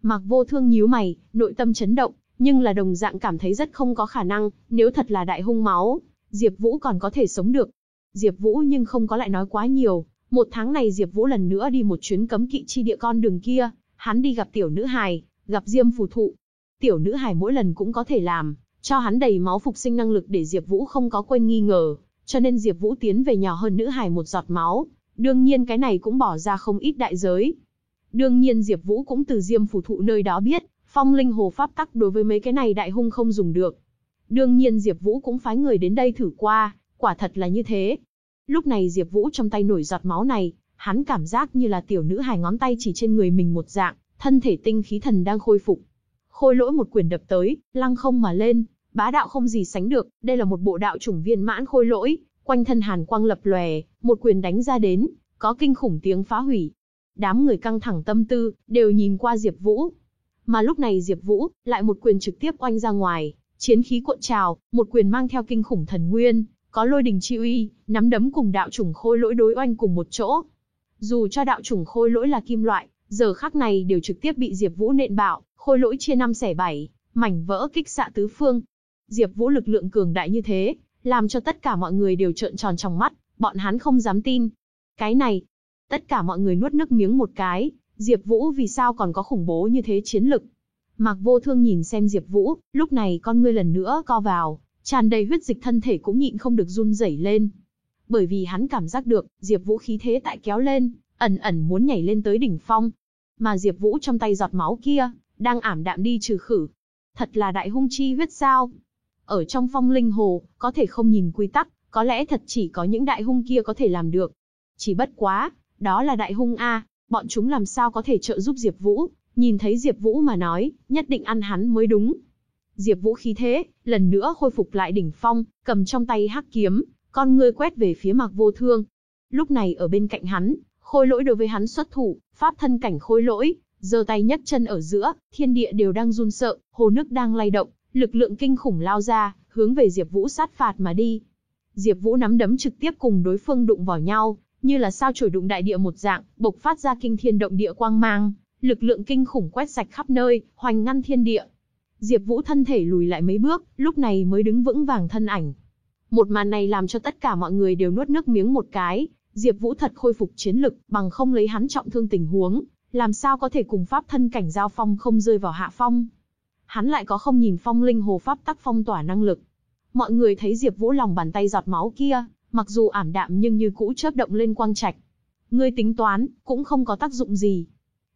Mạc Vô Thương nhíu mày, nội tâm chấn động, nhưng là đồng dạng cảm thấy rất không có khả năng, nếu thật là đại hung máu, Diệp Vũ còn có thể sống được. Diệp Vũ nhưng không có lại nói quá nhiều, một tháng này Diệp Vũ lần nữa đi một chuyến cấm kỵ chi địa con đường kia, hắn đi gặp tiểu nữ hài, gặp Diêm phù thụ. Tiểu nữ hài mỗi lần cũng có thể làm, cho hắn đầy máu phục sinh năng lực để Diệp Vũ không có quên nghi ngờ, cho nên Diệp Vũ tiến về nhỏ hơn nữ hài một giọt máu, đương nhiên cái này cũng bỏ ra không ít đại giới. Đương nhiên Diệp Vũ cũng từ Diêm phủ thụ nơi đó biết, phong linh hồ pháp tắc đối với mấy cái này đại hung không dùng được. Đương nhiên Diệp Vũ cũng phái người đến đây thử qua, quả thật là như thế. Lúc này Diệp Vũ trong tay nổi giọt máu này, hắn cảm giác như là tiểu nữ hài ngón tay chỉ trên người mình một dạng, thân thể tinh khí thần đang khôi phục. Khôi lỗi một quyền đập tới, lăng không mà lên, bá đạo không gì sánh được, đây là một bộ đạo chủng viên mãn khôi lỗi, quanh thân hàn quang lập lòe, một quyền đánh ra đến, có kinh khủng tiếng phá hủy. Đám người căng thẳng tâm tư, đều nhìn qua Diệp Vũ. Mà lúc này Diệp Vũ lại một quyền trực tiếp oanh ra ngoài, chiến khí cuộn trào, một quyền mang theo kinh khủng thần nguyên, có lôi đình chi uy, nắm đấm cùng đạo chủng khôi lỗi đối oanh cùng một chỗ. Dù cho đạo chủng khôi lỗi là kim loại, giờ khắc này đều trực tiếp bị Diệp Vũ nện bạo, khôi lỗi chia năm xẻ bảy, mảnh vỡ kích xạ tứ phương. Diệp Vũ lực lượng cường đại như thế, làm cho tất cả mọi người đều trợn tròn trong mắt, bọn hắn không dám tin. Cái này, tất cả mọi người nuốt nước miếng một cái, Diệp Vũ vì sao còn có khủng bố như thế chiến lực. Mạc Vô Thương nhìn xem Diệp Vũ, lúc này con ngươi lần nữa co vào, tràn đầy huyết dịch thân thể cũng nhịn không được run rẩy lên. Bởi vì hắn cảm giác được, Diệp Vũ khí thế tại kéo lên, ẩn ẩn muốn nhảy lên tới đỉnh phong. Mà Diệp Vũ trong tay giọt máu kia, đang ảm đạm đi trừ khử. Thật là đại hung chi huyết sao? Ở trong phong linh hồ, có thể không nhìn quy tắc, có lẽ thật chỉ có những đại hung kia có thể làm được. Chỉ bất quá, đó là đại hung A, bọn chúng làm sao có thể trợ giúp Diệp Vũ, nhìn thấy Diệp Vũ mà nói, nhất định ăn hắn mới đúng. Diệp Vũ khí thế, lần nữa khôi phục lại đỉnh phong, cầm trong tay hắc kiếm, con ngươi quét về phía Mạc Vô Thương. Lúc này ở bên cạnh hắn, khôi lỗi đối với hắn xuất thủ, pháp thân cảnh khôi lỗi, giơ tay nhấc chân ở giữa, thiên địa đều đang run sợ, hồ nước đang lay động, lực lượng kinh khủng lao ra, hướng về Diệp Vũ sát phạt mà đi. Diệp Vũ nắm đấm trực tiếp cùng đối phương đụng vào nhau, như là sao chổi đụng đại địa một dạng, bộc phát ra kinh thiên động địa quang mang, lực lượng kinh khủng quét sạch khắp nơi, hoành ngăn thiên địa. Diệp Vũ thân thể lùi lại mấy bước, lúc này mới đứng vững vàng thân ảnh. Một màn này làm cho tất cả mọi người đều nuốt nước miếng một cái, Diệp Vũ thật khôi phục chiến lực, bằng không lấy hắn trọng thương tình huống, làm sao có thể cùng pháp thân cảnh giao phong không rơi vào hạ phong. Hắn lại có không nhìn phong linh hồ pháp tắc phong tỏa năng lực. Mọi người thấy Diệp Vũ lòng bàn tay giọt máu kia, mặc dù ảm đạm nhưng như cũ chớp động lên quang trạch. Ngươi tính toán, cũng không có tác dụng gì.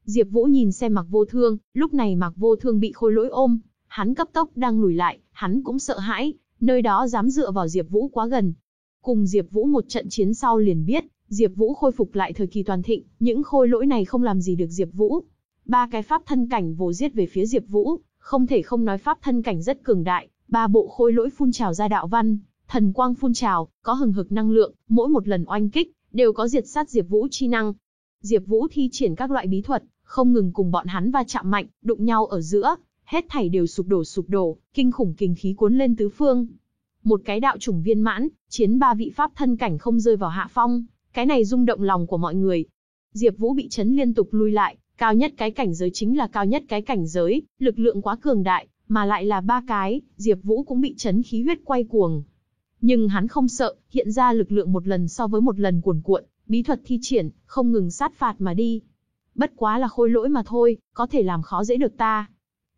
Diệp Vũ nhìn xem Mạc Vô Thương, lúc này Mạc Vô Thương bị khôi lỗi ôm, hắn cấp tốc đang lùi lại, hắn cũng sợ hãi, nơi đó dám dựa vào Diệp Vũ quá gần. Cùng Diệp Vũ một trận chiến sau liền biết, Diệp Vũ khôi phục lại thời kỳ toàn thịnh, những khôi lỗi này không làm gì được Diệp Vũ. Ba cái pháp thân cảnh vồ giết về phía Diệp Vũ, không thể không nói pháp thân cảnh rất cường đại, ba bộ khôi lỗi phun trào ra đạo văn, thần quang phun trào, có hừng hực năng lượng, mỗi một lần oanh kích đều có diệt sát Diệp Vũ chi năng. Diệp Vũ thi triển các loại bí thuật, không ngừng cùng bọn hắn va chạm mạnh, đụng nhau ở giữa, hết thảy đều sụp đổ sụp đổ, kinh khủng kinh khí cuốn lên tứ phương. Một cái đạo chủng viên mãn, chiến ba vị pháp thân cảnh không rơi vào hạ phong, cái này rung động lòng của mọi người. Diệp Vũ bị chấn liên tục lui lại, cao nhất cái cảnh giới chính là cao nhất cái cảnh giới, lực lượng quá cường đại, mà lại là ba cái, Diệp Vũ cũng bị chấn khí huyết quay cuồng. Nhưng hắn không sợ, hiện ra lực lượng một lần so với một lần cuồn cuộn, bí thuật thi triển, không ngừng sát phạt mà đi. Bất quá là khôi lỗi mà thôi, có thể làm khó dễ được ta.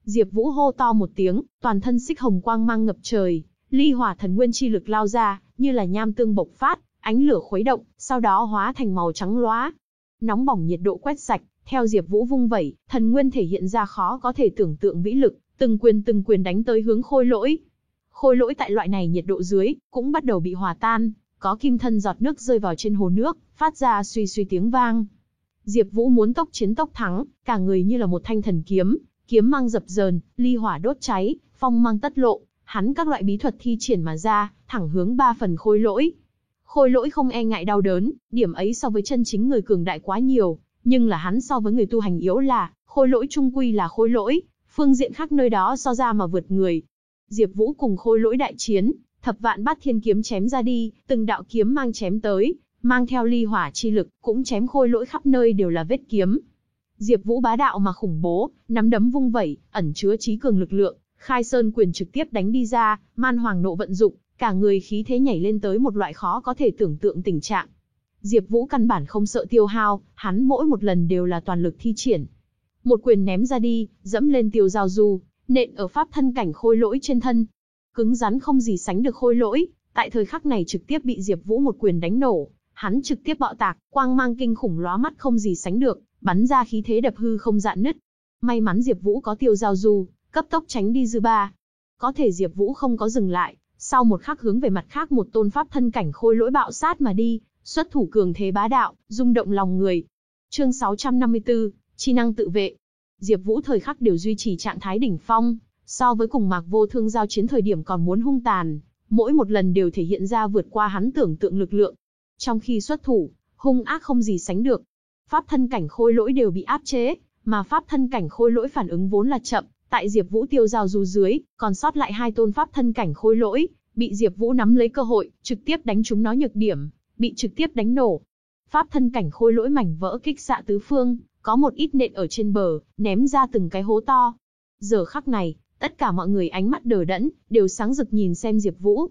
Diệp Vũ hô to một tiếng, toàn thân xích hồng quang mang ngập trời, ly hỏa thần nguyên chi lực lao ra, như là nham tương bộc phát, ánh lửa khuấy động, sau đó hóa thành màu trắng lóa. Nóng bỏng nhiệt độ quét sạch, theo Diệp Vũ vung vẩy, thần nguyên thể hiện ra khó có thể tưởng tượng vĩ lực, từng quyền từng quyền đánh tới hướng khôi lỗi. Khôi lỗi tại loại này nhiệt độ dưới, cũng bắt đầu bị hòa tan, có kim thân giọt nước rơi vào trên hồ nước, phát ra suy suy tiếng vang. Diệp Vũ muốn tốc chiến tốc thắng, cả người như là một thanh thần kiếm, kiếm mang dập dờn, ly hỏa đốt cháy, phong mang tất lộ, hắn các loại bí thuật thi triển mà ra, thẳng hướng ba phần khôi lỗi. Khôi lỗi không e ngại đau đớn, điểm ấy so với chân chính người cường đại quá nhiều, nhưng là hắn so với người tu hành yếu là, khôi lỗi trung quy là khôi lỗi, phương diện khác nơi đó so ra mà vượt người. Diệp Vũ cùng khôi lỗi đại chiến, thập vạn bát thiên kiếm chém ra đi, từng đạo kiếm mang chém tới, mang theo ly hỏa chi lực, cũng chém khôi lỗi khắp nơi đều là vết kiếm. Diệp Vũ bá đạo mà khủng bố, nắm đấm vung vẩy, ẩn chứa trí cường lực lượng, Khai Sơn quyền trực tiếp đánh đi ra, Man Hoàng nộ vận dụng, cả người khí thế nhảy lên tới một loại khó có thể tưởng tượng tình trạng. Diệp Vũ căn bản không sợ tiêu hao, hắn mỗi một lần đều là toàn lực thi triển. Một quyền ném ra đi, dẫm lên tiêu giao du, nện ở pháp thân cảnh khôi lỗi trên thân. Cứng rắn không gì sánh được khôi lỗi, tại thời khắc này trực tiếp bị Diệp Vũ một quyền đánh nổ, hắn trực tiếp bạo tạc, quang mang kinh khủng lóa mắt không gì sánh được, bắn ra khí thế đập hư không dạn nứt. May mắn Diệp Vũ có tiêu giao du, cấp tốc tránh đi dư ba. Có thể Diệp Vũ không có dừng lại, sau một khắc hướng về mặt khác một tôn pháp thân cảnh khôi lỗi bạo sát mà đi, xuất thủ cường thế bá đạo, rung động lòng người. Chương 654, chi năng tự vệ. Diệp Vũ thời khắc đều duy trì trạng thái đỉnh phong, so với cùng Mạc Vô Thương giao chiến thời điểm còn muốn hung tàn, mỗi một lần đều thể hiện ra vượt qua hắn tưởng tượng lực lượng. Trong khi xuất thủ, hung ác không gì sánh được. Pháp thân cảnh khôi lỗi đều bị áp chế, mà pháp thân cảnh khôi lỗi phản ứng vốn là chậm, tại Diệp Vũ tiêu giao du dưới, còn sót lại hai tôn pháp thân cảnh khôi lỗi, bị Diệp Vũ nắm lấy cơ hội, trực tiếp đánh chúng nó nhược điểm, bị trực tiếp đánh nổ. Pháp thân cảnh khôi lỗi mảnh vỡ kích xạ tứ phương, có một ít nện ở trên bờ, ném ra từng cái hố to. Giờ khắc này, tất cả mọi người ánh mắt đờ đẫn, đều sáng rực nhìn xem Diệp Vũ.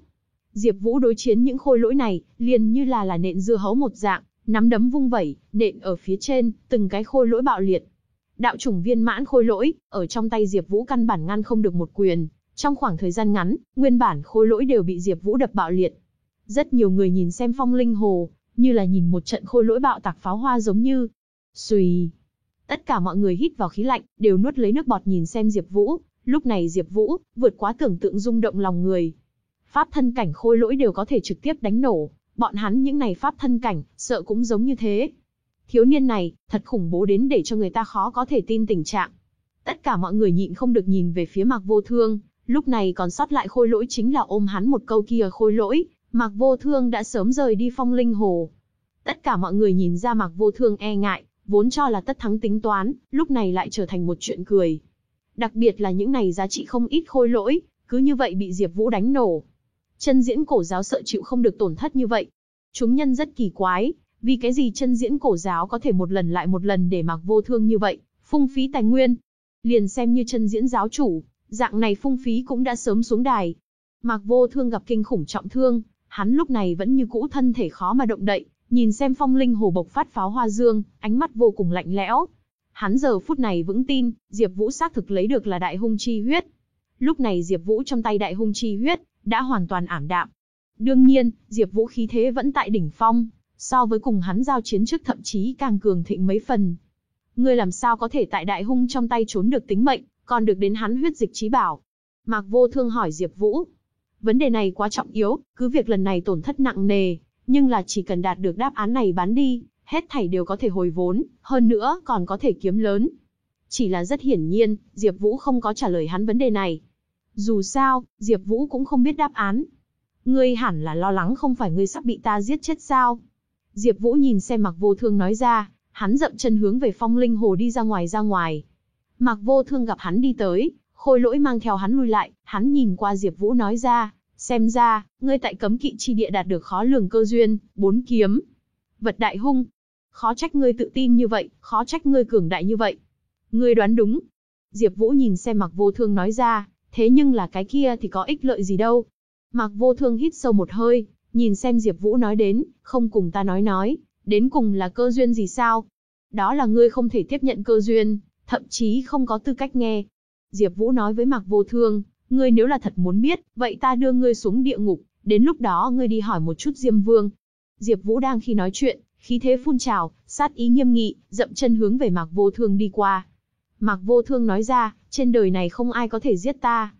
Diệp Vũ đối chiến những khôi lỗi này, liền như là là nện dưa hấu một dạng, nắm đấm vung vẩy, nện ở phía trên, từng cái khôi lỗi bạo liệt. Đạo chủng viên mãn khôi lỗi, ở trong tay Diệp Vũ căn bản ngăn không được một quyền, trong khoảng thời gian ngắn, nguyên bản khôi lỗi đều bị Diệp Vũ đập bạo liệt. Rất nhiều người nhìn xem Phong Linh Hồ, như là nhìn một trận khôi lỗi bạo tạc pháo hoa giống như. Xùy. Tất cả mọi người hít vào khí lạnh, đều nuốt lấy nước bọt nhìn xem Diệp Vũ, lúc này Diệp Vũ vượt quá tưởng tượng rung động lòng người. Pháp thân cảnh khôi lỗi đều có thể trực tiếp đánh nổ, bọn hắn những này pháp thân cảnh, sợ cũng giống như thế. Thiếu niên này, thật khủng bố đến để cho người ta khó có thể tin tình trạng. Tất cả mọi người nhịn không được nhìn về phía Mạc Vô Thương, lúc này còn sót lại khôi lỗi chính là ôm hắn một câu kia khôi lỗi, Mạc Vô Thương đã sớm rời đi phong linh hồ. Tất cả mọi người nhìn ra Mạc Vô Thương e ngại, vốn cho là tất thắng tính toán, lúc này lại trở thành một chuyện cười. Đặc biệt là những này giá trị không ít khôi lỗi, cứ như vậy bị Diệp Vũ đánh nổ. Chân diễn cổ giáo sợ chịu không được tổn thất như vậy. Chúng nhân rất kỳ quái, vì cái gì chân diễn cổ giáo có thể một lần lại một lần để mặc vô thương như vậy, phung phí tài nguyên. Liền xem như chân diễn giáo chủ, dạng này phung phí cũng đã sớm xuống đài. Mạc vô thương gặp kinh khủng trọng thương, hắn lúc này vẫn như cũ thân thể khó mà động đậy, nhìn xem phong linh hồ bộc phát pháo hoa dương, ánh mắt vô cùng lạnh lẽo. Hắn giờ phút này vững tin, Diệp Vũ xác thực lấy được là đại hung chi huyết. Lúc này Diệp Vũ trong tay đại hung chi huyết, đã hoàn toàn ảm đạm. Đương nhiên, Diệp Vũ khí thế vẫn tại đỉnh phong, so với cùng hắn giao chiến trước thậm chí càng cường thịnh mấy phần. Ngươi làm sao có thể tại đại hung trong tay trốn được tính mệnh, còn được đến hắn huyết dịch trí bảo? Mạc Vô Thương hỏi Diệp Vũ. Vấn đề này quá trọng yếu, cứ việc lần này tổn thất nặng nề, nhưng là chỉ cần đạt được đáp án này bán đi, hết thảy đều có thể hồi vốn, hơn nữa còn có thể kiếm lớn. Chỉ là rất hiển nhiên, Diệp Vũ không có trả lời hắn vấn đề này. Dù sao, Diệp Vũ cũng không biết đáp án. Ngươi hẳn là lo lắng không phải ngươi sắp bị ta giết chết sao? Diệp Vũ nhìn xem Mạc Vô Thương nói ra, hắn dậm chân hướng về Phong Linh Hồ đi ra ngoài ra ngoài. Mạc Vô Thương gặp hắn đi tới, khôi lỗi mang theo hắn lui lại, hắn nhìn qua Diệp Vũ nói ra, xem ra, ngươi tại cấm kỵ chi địa đạt được khó lường cơ duyên, bốn kiếm. Vật đại hung. Khó trách ngươi tự tin như vậy, khó trách ngươi cường đại như vậy. Ngươi đoán đúng. Diệp Vũ nhìn xem Mạc Vô Thương nói ra, thế nhưng là cái kia thì có ích lợi gì đâu. Mạc Vô Thương hít sâu một hơi, nhìn xem Diệp Vũ nói đến, không cùng ta nói nói, đến cùng là cơ duyên gì sao? Đó là ngươi không thể tiếp nhận cơ duyên, thậm chí không có tư cách nghe. Diệp Vũ nói với Mạc Vô Thương, ngươi nếu là thật muốn biết, vậy ta đưa ngươi xuống địa ngục, đến lúc đó ngươi đi hỏi một chút Diêm Vương. Diệp Vũ đang khi nói chuyện, khí thế phun trào, sát ý nghiêm nghị, dậm chân hướng về Mạc Vô Thương đi qua. Mạc Vô Thương nói ra, trên đời này không ai có thể giết ta.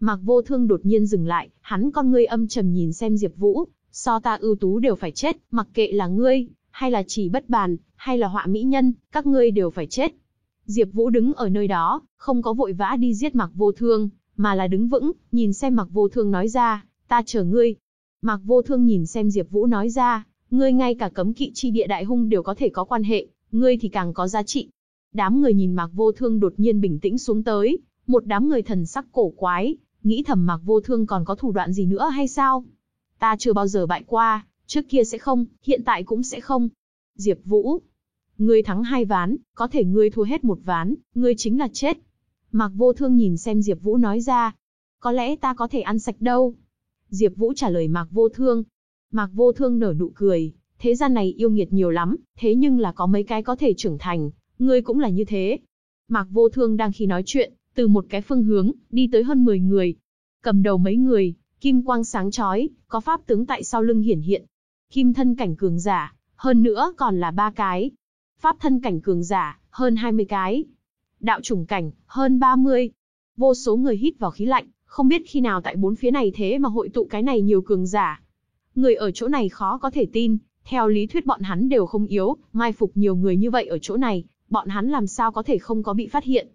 Mạc Vô Thương đột nhiên dừng lại, hắn con ngươi âm trầm nhìn xem Diệp Vũ, so ta ưu tú đều phải chết, mặc kệ là ngươi, hay là chỉ bất bàn, hay là họa mỹ nhân, các ngươi đều phải chết. Diệp Vũ đứng ở nơi đó, không có vội vã đi giết Mạc Vô Thương, mà là đứng vững, nhìn xem Mạc Vô Thương nói ra, ta chờ ngươi. Mạc Vô Thương nhìn xem Diệp Vũ nói ra, ngươi ngay cả cấm kỵ chi địa đại hung đều có thể có quan hệ, ngươi thì càng có giá trị. Đám người nhìn Mạc Vô Thương đột nhiên bình tĩnh xuống tới, một đám người thần sắc cổ quái, nghĩ thầm Mạc Vô Thương còn có thủ đoạn gì nữa hay sao? Ta chưa bao giờ bại qua, trước kia sẽ không, hiện tại cũng sẽ không. Diệp Vũ, ngươi thắng hai ván, có thể ngươi thua hết một ván, ngươi chính là chết. Mạc Vô Thương nhìn xem Diệp Vũ nói ra, có lẽ ta có thể ăn sạch đâu. Diệp Vũ trả lời Mạc Vô Thương. Mạc Vô Thương nở nụ cười, thế gian này yêu nghiệt nhiều lắm, thế nhưng là có mấy cái có thể trưởng thành, ngươi cũng là như thế. Mạc Vô Thương đang khi nói chuyện, từ một cái phương hướng, đi tới hơn 10 người. Cầm đầu mấy người, kim quang sáng chói, có pháp tướng tại sau lưng hiển hiện. Kim thân cảnh cường giả, hơn nữa còn là ba cái. Pháp thân cảnh cường giả, hơn 20 cái. Đạo chủng cảnh, hơn 30. Vô số người hít vào khí lạnh, không biết khi nào tại bốn phía này thế mà hội tụ cái này nhiều cường giả. Người ở chỗ này khó có thể tin, theo lý thuyết bọn hắn đều không yếu, mai phục nhiều người như vậy ở chỗ này, bọn hắn làm sao có thể không có bị phát hiện.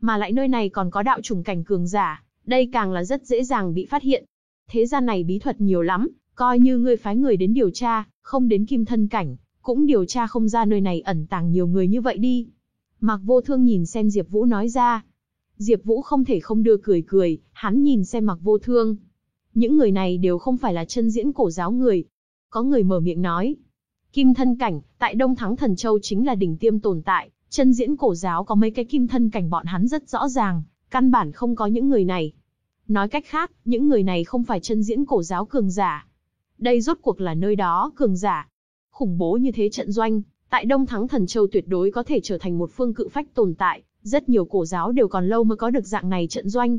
Mà lại nơi này còn có đạo trùng cảnh cường giả, đây càng là rất dễ dàng bị phát hiện. Thế gian này bí thuật nhiều lắm, coi như ngươi phái người đến điều tra, không đến kim thân cảnh, cũng điều tra không ra nơi này ẩn tàng nhiều người như vậy đi. Mạc Vô Thương nhìn xem Diệp Vũ nói ra. Diệp Vũ không thể không đưa cười cười, hắn nhìn xem Mạc Vô Thương. Những người này đều không phải là chân diễn cổ giáo người. Có người mở miệng nói. Kim thân cảnh, tại Đông Thắng Thần Châu chính là đỉnh tiêm tồn tại, chân diễn cổ giáo có mấy cái kim thân cảnh bọn hắn rất rõ ràng, căn bản không có những người này. Nói cách khác, những người này không phải chân diễn cổ giáo cường giả. Đây rốt cuộc là nơi đó cường giả. Khủng bố như thế trận doanh, tại Đông Thắng Thần Châu tuyệt đối có thể trở thành một phương cự phách tồn tại, rất nhiều cổ giáo đều còn lâu mới có được dạng này trận doanh.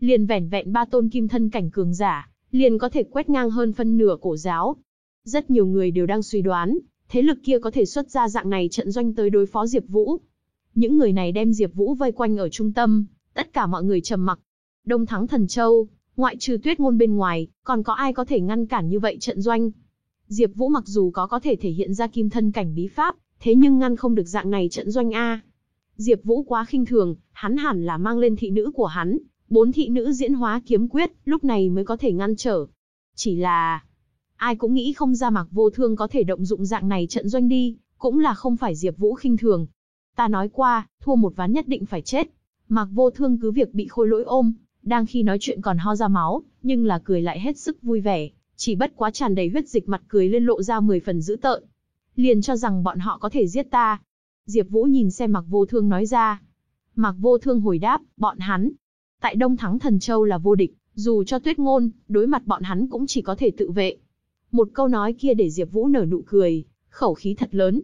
Liền vẻn vẹn ba tôn kim thân cảnh cường giả, liền có thể quét ngang hơn phân nửa cổ giáo. Rất nhiều người đều đang suy đoán, thế lực kia có thể xuất ra dạng này trận doanh tới đối phó Diệp Vũ. Những người này đem Diệp Vũ vây quanh ở trung tâm, tất cả mọi người trầm mặc. Đông Thắng Thần Châu, ngoại trừ Tuyết Ngôn bên ngoài, còn có ai có thể ngăn cản như vậy trận doanh? Diệp Vũ mặc dù có có thể thể hiện ra kim thân cảnh bí pháp, thế nhưng ngăn không được dạng này trận doanh a. Diệp Vũ quá khinh thường, hắn hẳn là mang lên thị nữ của hắn, bốn thị nữ diễn hóa kiếm quyết, lúc này mới có thể ngăn trở. Chỉ là, ai cũng nghĩ không ra Mạc Vô Thương có thể động dụng dạng này trận doanh đi, cũng là không phải Diệp Vũ khinh thường. Ta nói qua, thua một ván nhất định phải chết. Mạc Vô Thương cứ việc bị Khôi Lỗi ôm, đang khi nói chuyện còn ho ra máu, nhưng là cười lại hết sức vui vẻ, chỉ bất quá tràn đầy huyết dịch mặt cười lên lộ ra 10 phần dữ tợn. Liền cho rằng bọn họ có thể giết ta. Diệp Vũ nhìn xem Mạc Vô Thương nói ra. Mạc Vô Thương hồi đáp, bọn hắn tại Đông Thắng Thần Châu là vô địch, dù cho Tuyết Ngôn, đối mặt bọn hắn cũng chỉ có thể tự vệ. Một câu nói kia để Diệp Vũ nở nụ cười, khẩu khí thật lớn.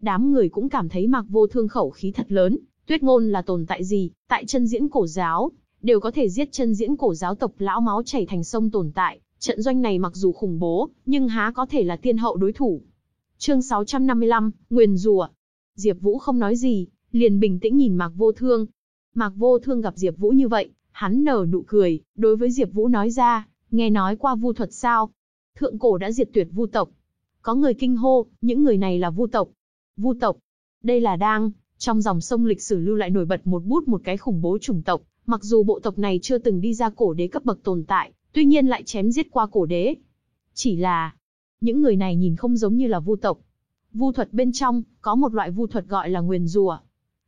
Đám người cũng cảm thấy Mạc Vô Thương khẩu khí thật lớn, Tuyết Ngôn là tồn tại gì, tại chân diễn cổ giáo, đều có thể giết chân diễn cổ giáo tộc lão máu chảy thành sông tồn tại, trận doanh này mặc dù khủng bố, nhưng há có thể là tiên hậu đối thủ. Chương 655, Nguyên rùa. Diệp Vũ không nói gì, liền bình tĩnh nhìn Mạc Vô Thương. Mạc Vô Thương gặp Diệp Vũ như vậy, hắn nở nụ cười, đối với Diệp Vũ nói ra, nghe nói qua vu thuật sao? Thượng cổ đã diệt tuyệt vu tộc. Có người kinh hô, những người này là vu tộc. Vu tộc. Đây là đang, trong dòng sông lịch sử lưu lại nổi bật một bút một cái khủng bố chủng tộc, mặc dù bộ tộc này chưa từng đi ra cổ đế cấp bậc tồn tại, tuy nhiên lại chém giết qua cổ đế. Chỉ là, những người này nhìn không giống như là vu tộc. Vu thuật bên trong, có một loại vu thuật gọi là nguyền rùa.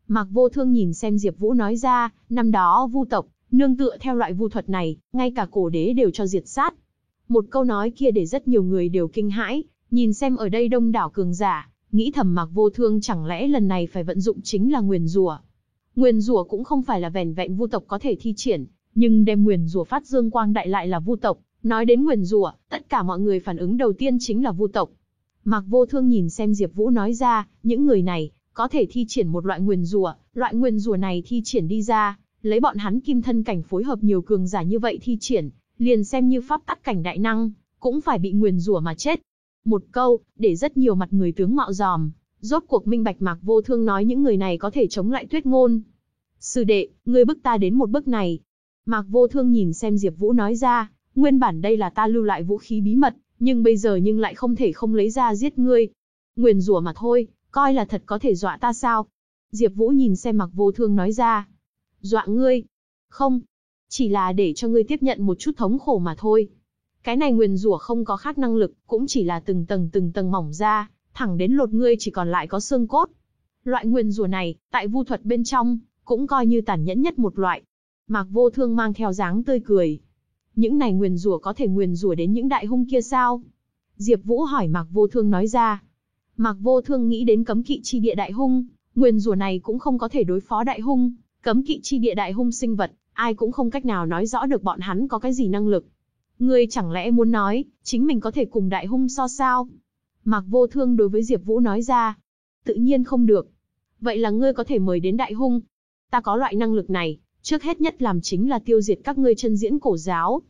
Mạc Vô Thương nhìn xem Diệp Vũ nói ra, năm đó vu tộc, nương tựa theo loại vu thuật này, ngay cả cổ đế đều cho diệt sát. Một câu nói kia để rất nhiều người đều kinh hãi, nhìn xem ở đây đông đảo cường giả, nghĩ thầm Mạc Vô Thương chẳng lẽ lần này phải vận dụng chính là nguyền rủa. Nguyền rủa cũng không phải là vẻn vẹn vu tộc có thể thi triển, nhưng đem nguyền rủa phát dương quang đại lại là vu tộc, nói đến nguyền rủa, tất cả mọi người phản ứng đầu tiên chính là vu tộc. Mạc Vô Thương nhìn xem Diệp Vũ nói ra, những người này có thể thi triển một loại nguyền rủa, loại nguyền rủa này thi triển đi ra, lấy bọn hắn kim thân cảnh phối hợp nhiều cường giả như vậy thi triển, liền xem như pháp tắc cảnh đại năng, cũng phải bị nguyền rủa mà chết. Một câu, để rất nhiều mặt người tướng mạo giòm, rốt cuộc minh bạch mạc vô thương nói những người này có thể chống lại tuyết ngôn. Sư đệ, ngươi bức ta đến một bước này. Mạc vô thương nhìn xem Diệp Vũ nói ra, nguyên bản đây là ta lưu lại vũ khí bí mật, nhưng bây giờ nhưng lại không thể không lấy ra giết ngươi. Nguyền rủa mà thôi, coi là thật có thể dọa ta sao? Diệp Vũ nhìn xem Mặc Vô Thương nói ra. Dọa ngươi? Không, chỉ là để cho ngươi tiếp nhận một chút thống khổ mà thôi. Cái này nguyền rủa không có khác năng lực, cũng chỉ là từng tầng từng tầng mỏng ra, thẳng đến lột ngươi chỉ còn lại có xương cốt. Loại nguyền rủa này, tại vu thuật bên trong, cũng coi như tàn nhẫn nhất một loại. Mạc Vô Thương mang theo dáng tươi cười. Những này nguyền rủa có thể nguyền rủa đến những đại hung kia sao? Diệp Vũ hỏi Mạc Vô Thương nói ra. Mạc Vô Thương nghĩ đến cấm kỵ chi địa đại hung, nguyền rủa này cũng không có thể đối phó đại hung, cấm kỵ chi địa đại hung sinh vật, ai cũng không cách nào nói rõ được bọn hắn có cái gì năng lực. Ngươi chẳng lẽ muốn nói, chính mình có thể cùng đại hung so sao? Mạc Vô Thương đối với Diệp Vũ nói ra. Tự nhiên không được. Vậy là ngươi có thể mời đến đại hung. Ta có loại năng lực này, trước hết nhất làm chính là tiêu diệt các ngươi chân diễn cổ giáo.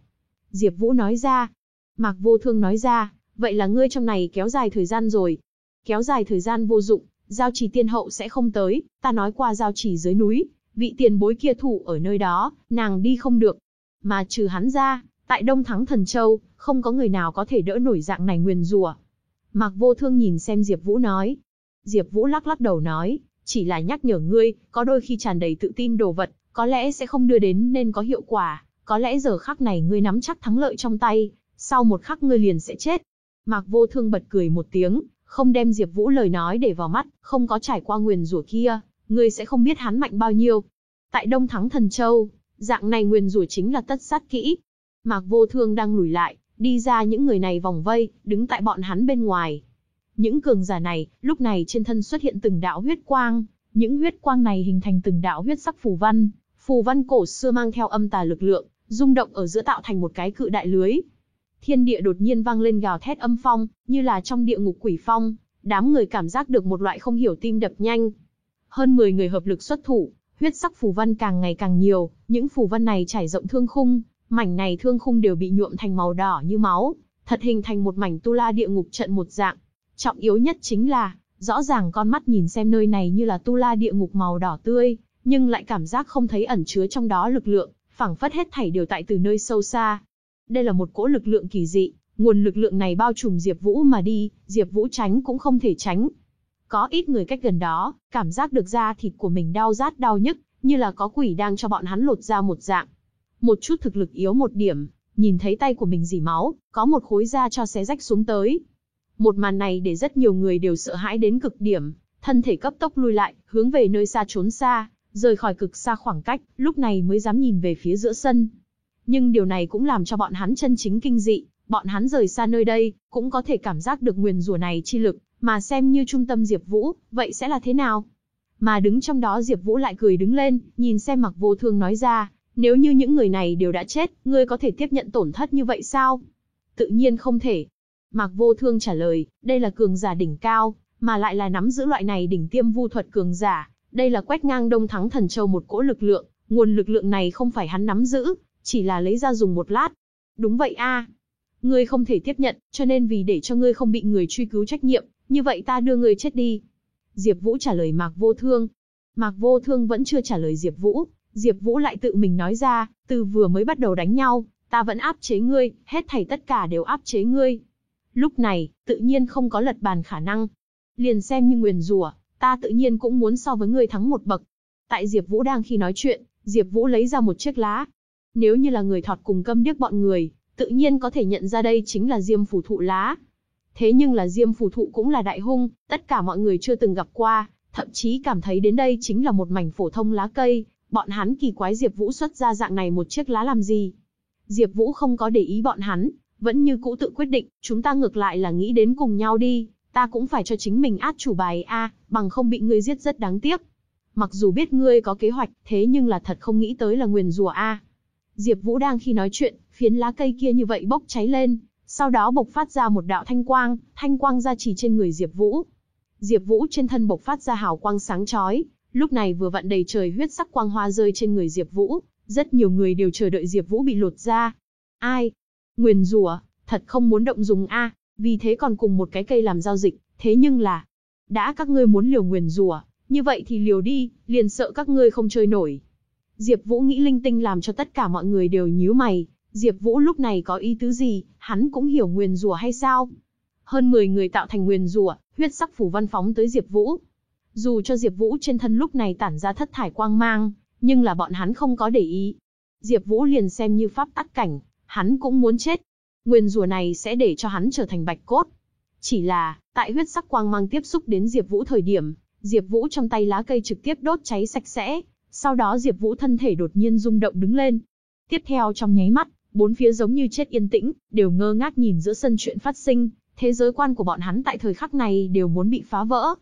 Diệp Vũ nói ra. Mạc Vô Thương nói ra, vậy là ngươi trong này kéo dài thời gian rồi. Kéo dài thời gian vô dụng, giao trì tiên hậu sẽ không tới, ta nói qua giao trì dưới núi, vị tiền bối kia thủ ở nơi đó, nàng đi không được. Mà trừ hắn ra, tại Đông Thắng Thần Châu, không có người nào có thể đỡ nổi dạng này nguyền rủa. Mạc Vô Thương nhìn xem Diệp Vũ nói. Diệp Vũ lắc lắc đầu nói, chỉ là nhắc nhở ngươi, có đôi khi tràn đầy tự tin đồ vật, có lẽ sẽ không đưa đến nên có hiệu quả, có lẽ giờ khắc này ngươi nắm chắc thắng lợi trong tay, sau một khắc ngươi liền sẽ chết. Mạc Vô Thương bật cười một tiếng, không đem Diệp Vũ lời nói để vào mắt, không có trải qua nguyền rủa kia, ngươi sẽ không biết hắn mạnh bao nhiêu. Tại Đông Thắng Thần Châu, dạng này nguyền rủa chính là tất sát kỹ. Mạc Vô Thương đang lùi lại, đi ra những người này vòng vây, đứng tại bọn hắn bên ngoài. Những cường giả này, lúc này trên thân xuất hiện từng đạo huyết quang, những huyết quang này hình thành từng đạo huyết sắc phù văn, phù văn cổ xưa mang theo âm tà lực lượng, rung động ở giữa tạo thành một cái cự đại lưới. Thiên địa đột nhiên vang lên gào thét âm phong, như là trong địa ngục quỷ phong, đám người cảm giác được một loại không hiểu tim đập nhanh. Hơn 10 người hợp lực xuất thủ, huyết sắc phù văn càng ngày càng nhiều, những phù văn này trải rộng thương khung, mảnh này thương khung đều bị nhuộm thành màu đỏ như máu, thật hình thành một mảnh tu la địa ngục trận một dạng. Trọng yếu nhất chính là, rõ ràng con mắt nhìn xem nơi này như là tu la địa ngục màu đỏ tươi, nhưng lại cảm giác không thấy ẩn chứa trong đó lực lượng, phảng phất hết thảy đều tại từ nơi sâu xa. Đây là một cỗ lực lượng kỳ dị, nguồn lực lượng này bao trùm Diệp Vũ mà đi, Diệp Vũ tránh cũng không thể tránh. Có ít người cách gần đó, cảm giác được da thịt của mình đau rát đau nhức, như là có quỷ đang cho bọn hắn lột da một dạng. Một chút thực lực yếu một điểm, nhìn thấy tay của mình dỉ máu, có một khối da cho xé rách xuống tới. Một màn này để rất nhiều người đều sợ hãi đến cực điểm, thân thể cấp tốc lui lại, hướng về nơi xa trốn xa, rời khỏi cực xa khoảng cách, lúc này mới dám nhìn về phía giữa sân. Nhưng điều này cũng làm cho bọn hắn chân chính kinh dị, bọn hắn rời xa nơi đây, cũng có thể cảm giác được nguyền rủa này chi lực, mà xem như trung tâm Diệp Vũ, vậy sẽ là thế nào? Mà đứng trong đó Diệp Vũ lại cười đứng lên, nhìn xem Mặc Vô Thương nói ra, nếu như những người này đều đã chết, ngươi có thể tiếp nhận tổn thất như vậy sao? Tự nhiên không thể. Mạc Vô Thương trả lời, đây là cường giả đỉnh cao, mà lại là nắm giữ loại này đỉnh tiêm vu thuật cường giả, đây là quét ngang Đông Thắng Thần Châu một cỗ lực lượng, nguồn lực lượng này không phải hắn nắm giữ, chỉ là lấy ra dùng một lát. Đúng vậy a. Ngươi không thể tiếp nhận, cho nên vì để cho ngươi không bị người truy cứu trách nhiệm, như vậy ta đưa ngươi chết đi. Diệp Vũ trả lời Mạc Vô Thương. Mạc Vô Thương vẫn chưa trả lời Diệp Vũ, Diệp Vũ lại tự mình nói ra, từ vừa mới bắt đầu đánh nhau, ta vẫn áp chế ngươi, hết thảy tất cả đều áp chế ngươi. Lúc này, tự nhiên không có lật bàn khả năng. Liền xem như nguyền rủa, ta tự nhiên cũng muốn so với ngươi thắng một bậc. Tại Diệp Vũ đang khi nói chuyện, Diệp Vũ lấy ra một chiếc lá. Nếu như là người thọt cùng câm điếc bọn người, tự nhiên có thể nhận ra đây chính là Diêm phủ thụ lá. Thế nhưng là Diêm phủ thụ cũng là đại hung, tất cả mọi người chưa từng gặp qua, thậm chí cảm thấy đến đây chính là một mảnh phổ thông lá cây, bọn hắn kỳ quái Diệp Vũ xuất ra dạng này một chiếc lá làm gì. Diệp Vũ không có để ý bọn hắn, vẫn như cũ tự quyết định, chúng ta ngược lại là nghĩ đến cùng nhau đi, ta cũng phải cho chính mình át chủ bài a, bằng không bị ngươi giết rất đáng tiếc. Mặc dù biết ngươi có kế hoạch, thế nhưng là thật không nghĩ tới là nguyền rủa a. Diệp Vũ đang khi nói chuyện, phiến lá cây kia như vậy bốc cháy lên, sau đó bộc phát ra một đạo thanh quang, thanh quang ra chỉ trên người Diệp Vũ. Diệp Vũ trên thân bộc phát ra hào quang sáng chói, lúc này vừa vặn đầy trời huyết sắc quang hoa rơi trên người Diệp Vũ, rất nhiều người đều chờ đợi Diệp Vũ bị lột ra. Ai? Nguyền rủa, thật không muốn động dùng a, vì thế còn cùng một cái cây làm giao dịch, thế nhưng là đã các ngươi muốn liều nguyền rủa, như vậy thì liều đi, liền sợ các ngươi không chơi nổi. Diệp Vũ nghĩ linh tinh làm cho tất cả mọi người đều nhíu mày, Diệp Vũ lúc này có ý tứ gì, hắn cũng hiểu nguyền rủa hay sao? Hơn 10 người tạo thành nguyền rủa, huyết sắc phủ văn phóng tới Diệp Vũ. Dù cho Diệp Vũ trên thân lúc này tản ra thất thải quang mang, nhưng là bọn hắn không có để ý. Diệp Vũ liền xem như pháp tắc cảnh, hắn cũng muốn chết. Nguyên rùa này sẽ để cho hắn trở thành bạch cốt. Chỉ là, tại huyết sắc quang mang tiếp xúc đến Diệp Vũ thời điểm, Diệp Vũ trong tay lá cây trực tiếp đốt cháy sạch sẽ, sau đó Diệp Vũ thân thể đột nhiên rung động đứng lên. Tiếp theo trong nháy mắt, bốn phía giống như chết yên tĩnh, đều ngơ ngác nhìn giữa sân chuyện phát sinh, thế giới quan của bọn hắn tại thời khắc này đều muốn bị phá vỡ.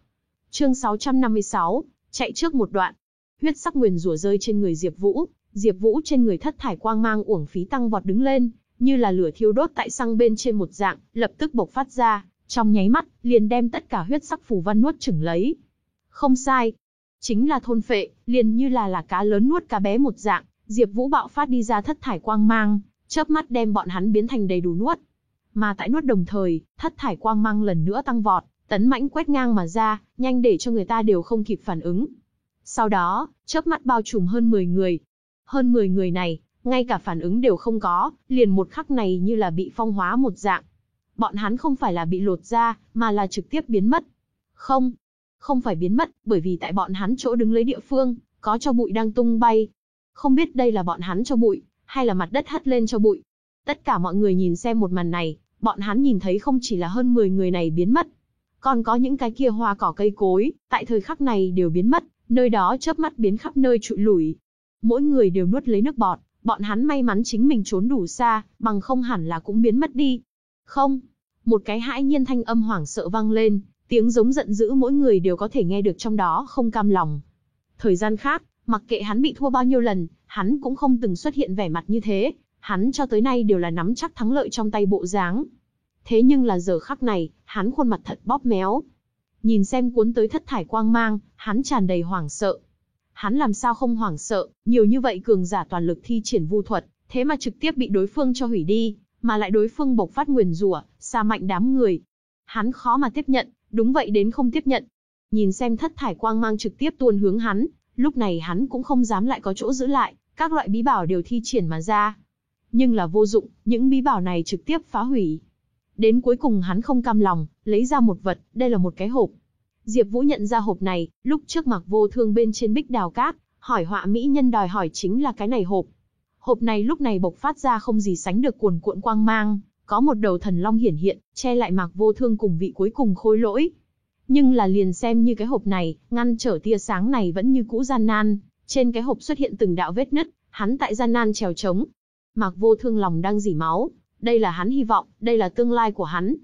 Chương 656, chạy trước một đoạn. Huyết sắc nguyền rủa rơi trên người Diệp Vũ, Diệp Vũ trên người thất thải quang mang uổng phí tăng vọt đứng lên, như là lửa thiêu đốt tại xăng bên trên một dạng, lập tức bộc phát ra, trong nháy mắt, liền đem tất cả huyết sắc phù văn nuốt chửng lấy. Không sai, chính là thôn phệ, liền như là là cá lớn nuốt cá bé một dạng, Diệp Vũ bạo phát đi ra thất thải quang mang, chớp mắt đem bọn hắn biến thành đầy đủ nuốt. Mà tại nuốt đồng thời, thất thải quang mang lần nữa tăng vọt, tấn mãnh quét ngang mà ra, nhanh để cho người ta đều không kịp phản ứng. Sau đó, chớp mắt bao trùm hơn 10 người. Hơn 10 người này, ngay cả phản ứng đều không có, liền một khắc này như là bị phong hóa một dạng. Bọn hắn không phải là bị lột ra, mà là trực tiếp biến mất. Không, không phải biến mất, bởi vì tại bọn hắn chỗ đứng lấy địa phương, có cho bụi đang tung bay. Không biết đây là bọn hắn cho bụi, hay là mặt đất hất lên cho bụi. Tất cả mọi người nhìn xem một màn này, bọn hắn nhìn thấy không chỉ là hơn 10 người này biến mất, còn có những cái kia hoa cỏ cây cối, tại thời khắc này đều biến mất, nơi đó chớp mắt biến khắp nơi trụi lủi. Mỗi người đều nuốt lấy nước bọt, bọn hắn may mắn chính mình trốn đủ xa, bằng không hẳn là cũng biến mất đi. Không, một cái hãi nhiên thanh âm hoảng sợ vang lên, tiếng giống giận dữ mỗi người đều có thể nghe được trong đó không cam lòng. Thời gian khác, mặc kệ hắn bị thua bao nhiêu lần, hắn cũng không từng xuất hiện vẻ mặt như thế, hắn cho tới nay đều là nắm chắc thắng lợi trong tay bộ dáng. Thế nhưng là giờ khắc này, hắn khuôn mặt thật bóp méo. Nhìn xem cuốn tới thất thải quang mang, hắn tràn đầy hoảng sợ. Hắn làm sao không hoảng sợ, nhiều như vậy cường giả toàn lực thi triển vu thuật, thế mà trực tiếp bị đối phương cho hủy đi, mà lại đối phương bộc phát nguyền rủa, xa mạnh đám người. Hắn khó mà tiếp nhận, đúng vậy đến không tiếp nhận. Nhìn xem thất thải quang mang trực tiếp tuôn hướng hắn, lúc này hắn cũng không dám lại có chỗ giữ lại, các loại bí bảo đều thi triển mà ra. Nhưng là vô dụng, những bí bảo này trực tiếp phá hủy. Đến cuối cùng hắn không cam lòng, lấy ra một vật, đây là một cái hộp. Diệp Vũ nhận ra hộp này, lúc trước mặc vô thương bên trên bích đào cát, hỏi họa mỹ nhân đòi hỏi chính là cái này hộp. Hộp này lúc này bộc phát ra không gì sánh được cuồn cuộn quang mang, có một đầu thần long hiển hiện, che lại mặc vô thương cùng vị cuối cùng khôi lỗi. Nhưng là liền xem như cái hộp này, ngăn trở tia sáng này vẫn như cũ gian nan, trên cái hộp xuất hiện từng đạo vết nứt, hắn tại gian nan trèo trống. Mặc vô thương lòng đang dỉ máu, đây là hắn hy vọng, đây là tương lai của hắn.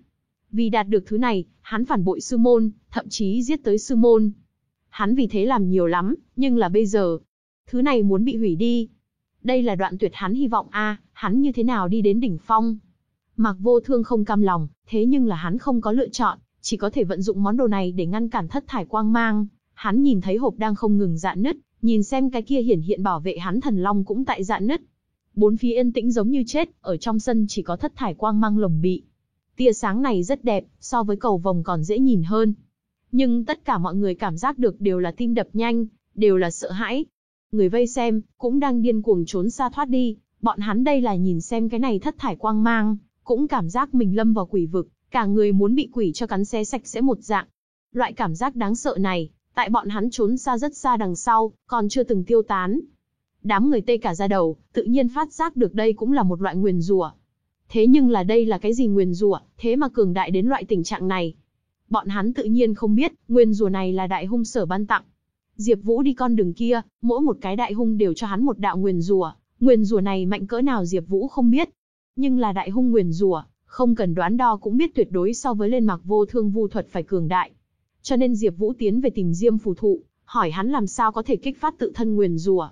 Vì đạt được thứ này, hắn phản bội sư môn, thậm chí giết tới sư môn. Hắn vì thế làm nhiều lắm, nhưng là bây giờ, thứ này muốn bị hủy đi. Đây là đoạn tuyệt hắn hy vọng a, hắn như thế nào đi đến đỉnh phong. Mặc vô thương không cam lòng, thế nhưng là hắn không có lựa chọn, chỉ có thể vận dụng món đồ này để ngăn cản thất thải quang mang. Hắn nhìn thấy hộp đang không ngừng dạn nứt, nhìn xem cái kia hiển hiện bảo vệ hắn thần long cũng tại dạn nứt. Bốn phía yên tĩnh giống như chết, ở trong sân chỉ có thất thải quang mang lồng bị. Tia sáng này rất đẹp, so với cầu vồng còn dễ nhìn hơn. Nhưng tất cả mọi người cảm giác được đều là tim đập nhanh, đều là sợ hãi. Người vây xem, cũng đang điên cuồng trốn xa thoát đi, bọn hắn đây là nhìn xem cái này thất thải quang mang, cũng cảm giác mình lâm vào quỷ vực, cả người muốn bị quỷ cho cắn xé sạch sẽ một dạng. Loại cảm giác đáng sợ này, tại bọn hắn trốn xa rất xa đằng sau, còn chưa từng tiêu tán. Đám người tê cả ra đầu, tự nhiên phát giác được đây cũng là một loại nguyền rủa. Thế nhưng là đây là cái gì nguyền rủa, thế mà cường đại đến loại tình trạng này. Bọn hắn tự nhiên không biết, nguyền rủa này là đại hung sở ban tặng. Diệp Vũ đi con đường kia, mỗi một cái đại hung đều cho hắn một đạo nguyền rủa, nguyền rủa này mạnh cỡ nào Diệp Vũ không biết, nhưng là đại hung nguyền rủa, không cần đoán đo cũng biết tuyệt đối so với lên mặc vô thương vu thuật phải cường đại. Cho nên Diệp Vũ tiến về tìm Diêm phù thụ, hỏi hắn làm sao có thể kích phát tự thân nguyền rủa.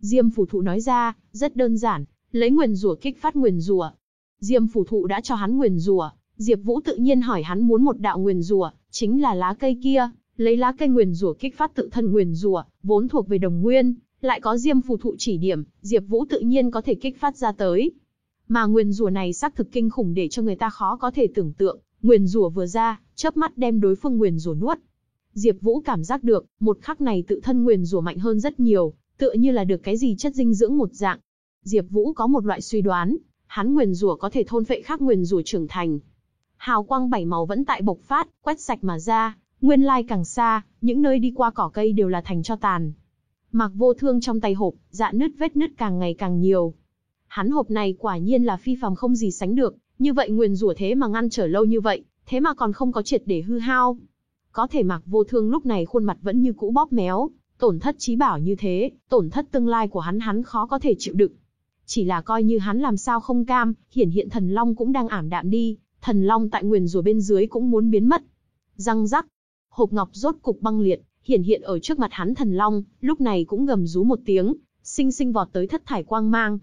Diêm phủ thụ nói ra, rất đơn giản, lấy nguyền rủa kích phát nguyền rủa. Diêm phủ thụ đã cho hắn nguyền rủa, Diệp Vũ tự nhiên hỏi hắn muốn một đạo nguyền rủa, chính là lá cây kia, lấy lá cây nguyền rủa kích phát tự thân nguyền rủa, vốn thuộc về đồng nguyên, lại có Diêm phù thụ chỉ điểm, Diệp Vũ tự nhiên có thể kích phát ra tới. Mà nguyên rủa này xác thực kinh khủng để cho người ta khó có thể tưởng tượng, nguyên rủa vừa ra, chớp mắt đem đối phương nguyên rủa nuốt. Diệp Vũ cảm giác được, một khắc này tự thân nguyên rủa mạnh hơn rất nhiều, tựa như là được cái gì chất dinh dưỡng một dạng. Diệp Vũ có một loại suy đoán, hắn nguyên rủa có thể thôn phệ khác nguyên rủa trưởng thành. hào quang bảy màu vẫn tại bộc phát, quét sạch mà ra, nguyên lai càng xa, những nơi đi qua cỏ cây đều là thành cho tàn. Mặc vô thương trong tay hộp, dạ nứt vết nứt càng ngày càng nhiều. Hắn hộp này quả nhiên là phi phàm không gì sánh được, như vậy nguyền rủa thế mà ngăn trở lâu như vậy, thế mà còn không có triệt để hư hao. Có thể mặc vô thương lúc này khuôn mặt vẫn như cũ bóp méo, tổn thất trí bảo như thế, tổn thất tương lai của hắn hắn khó có thể chịu đựng. Chỉ là coi như hắn làm sao không cam, hiển hiện thần long cũng đang ảm đạm đi, thần long tại nguyền rủa bên dưới cũng muốn biến mất. Răng rắc, hộp ngọc rốt cục băng liệt, hiển hiện ở trước mặt hắn thần long, lúc này cũng gầm rú một tiếng, sinh sinh vọt tới thất thải quang mang.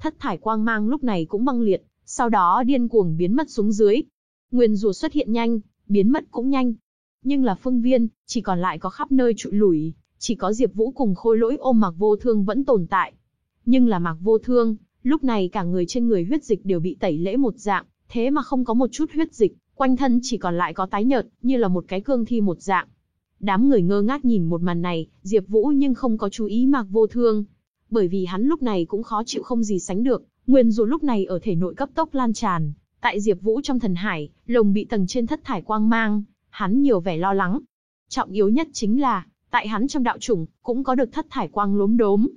Thất thải quang mang lúc này cũng băng liệt, sau đó điên cuồng biến mất xuống dưới. Nguyên rùa xuất hiện nhanh, biến mất cũng nhanh. Nhưng là phương viên, chỉ còn lại có khắp nơi trụi lủi, chỉ có Diệp Vũ cùng khôi lỗi ôm mặc vô thương vẫn tồn tại. Nhưng là mặc vô thương, lúc này cả người trên người huyết dịch đều bị tẩy lễ một dạng, thế mà không có một chút huyết dịch, quanh thân chỉ còn lại có tái nhợt, như là một cái cương thi một dạng. Đám người ngơ ngác nhìn một màn này, Diệp Vũ nhưng không có chú ý Mạc Vô Thương, bởi vì hắn lúc này cũng khó chịu không gì sánh được, nguyên dù lúc này ở thể nội cấp tốc lan tràn, tại Diệp Vũ trong thần hải, lồng bị tầng trên thất thải quang mang, hắn nhiều vẻ lo lắng. Trọng yếu nhất chính là, tại hắn trong đạo chủng cũng có được thất thải quang lốm đốm.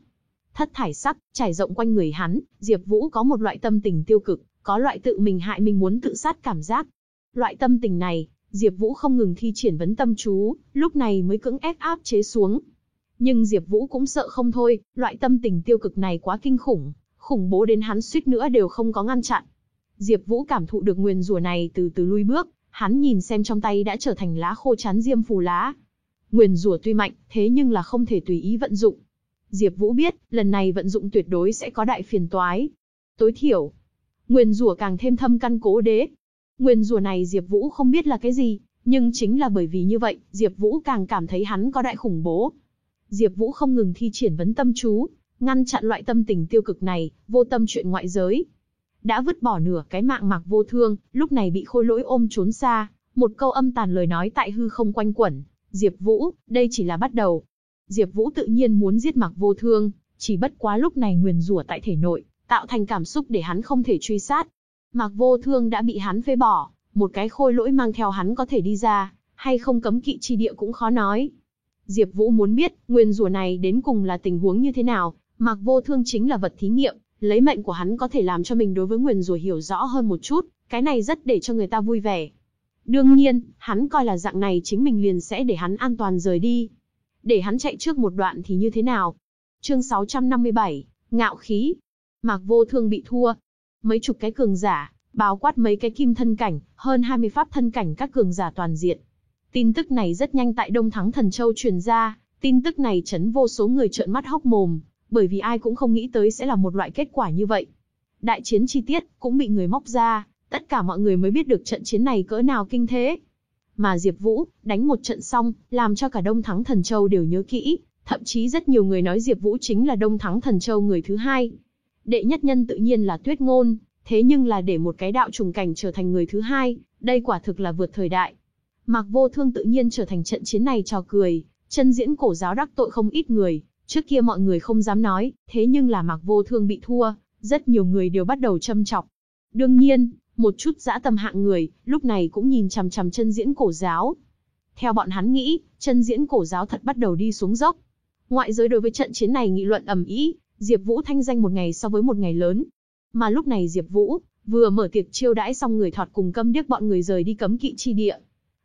Thất thải sắc trải rộng quanh người hắn, Diệp Vũ có một loại tâm tình tiêu cực, có loại tự mình hại mình muốn tự sát cảm giác. Loại tâm tình này, Diệp Vũ không ngừng thi triển vấn tâm chú, lúc này mới cưỡng ép áp chế xuống. Nhưng Diệp Vũ cũng sợ không thôi, loại tâm tình tiêu cực này quá kinh khủng, khủng bố đến hắn suýt nữa đều không có ngăn chặn. Diệp Vũ cảm thụ được nguyên rủa này từ từ lui bước, hắn nhìn xem trong tay đã trở thành lá khô chán diêm phù lá. Nguyên rủa tuy mạnh, thế nhưng là không thể tùy ý vận dụng. Diệp Vũ biết, lần này vận dụng tuyệt đối sẽ có đại phiền toái. Tối thiểu, nguyên rủa càng thêm thâm căn cố đế, Nguyên rùa này Diệp Vũ không biết là cái gì, nhưng chính là bởi vì như vậy, Diệp Vũ càng cảm thấy hắn có đại khủng bố. Diệp Vũ không ngừng thi triển vấn tâm chú, ngăn chặn loại tâm tình tiêu cực này, vô tâm chuyện ngoại giới. Đã vứt bỏ nửa cái mạng mặc vô thương, lúc này bị khôi lỗi ôm trốn xa, một câu âm tàn lời nói tại hư không quanh quẩn, "Diệp Vũ, đây chỉ là bắt đầu." Diệp Vũ tự nhiên muốn giết Mặc Vô Thương, chỉ bất quá lúc này nguyền rủa tại thể nội, tạo thành cảm xúc để hắn không thể truy sát, Mạc Vô Thương đã bị hắn phế bỏ, một cái khôi lỗi mang theo hắn có thể đi ra, hay không cấm kỵ chi địa cũng khó nói. Diệp Vũ muốn biết, nguyên rủa này đến cùng là tình huống như thế nào, Mạc Vô Thương chính là vật thí nghiệm, lấy mệnh của hắn có thể làm cho mình đối với nguyên rủa hiểu rõ hơn một chút, cái này rất để cho người ta vui vẻ. Đương nhiên, hắn coi là dạng này chính mình liền sẽ để hắn an toàn rời đi. Để hắn chạy trước một đoạn thì như thế nào? Chương 657, ngạo khí. Mạc Vô Thương bị thua, mấy chục cái cường giả, bao quát mấy cái kim thân cảnh, hơn 20 pháp thân cảnh các cường giả toàn diện. Tin tức này rất nhanh tại Đông Thắng Thần Châu truyền ra, tin tức này chấn vô số người trợn mắt hốc mồm, bởi vì ai cũng không nghĩ tới sẽ là một loại kết quả như vậy. Đại chiến chi tiết cũng bị người móc ra, tất cả mọi người mới biết được trận chiến này cỡ nào kinh thế. Mà Diệp Vũ, đánh một trận xong, làm cho cả Đông Thắng Thần Châu đều nhớ kỹ, thậm chí rất nhiều người nói Diệp Vũ chính là Đông Thắng Thần Châu người thứ hai. Đệ nhất nhân tự nhiên là Tuyết Ngôn, thế nhưng là để một cái đạo trùng cảnh trở thành người thứ hai, đây quả thực là vượt thời đại. Mạc Vô Thương tự nhiên trở thành trận chiến này trò cười, chân diễn cổ giáo đắc tội không ít người, trước kia mọi người không dám nói, thế nhưng là Mạc Vô Thương bị thua, rất nhiều người đều bắt đầu châm chọc. Đương nhiên, một chút dã tâm hạng người, lúc này cũng nhìn chằm chằm chân diễn cổ giáo. Theo bọn hắn nghĩ, chân diễn cổ giáo thật bắt đầu đi xuống dốc. Ngoại giới đối với trận chiến này nghị luận ầm ĩ, Diệp Vũ thanh danh một ngày so với một ngày lớn. Mà lúc này Diệp Vũ vừa mở tiệc chiêu đãi xong người thọt cùng câm điếc bọn người rời đi cấm kỵ chi địa.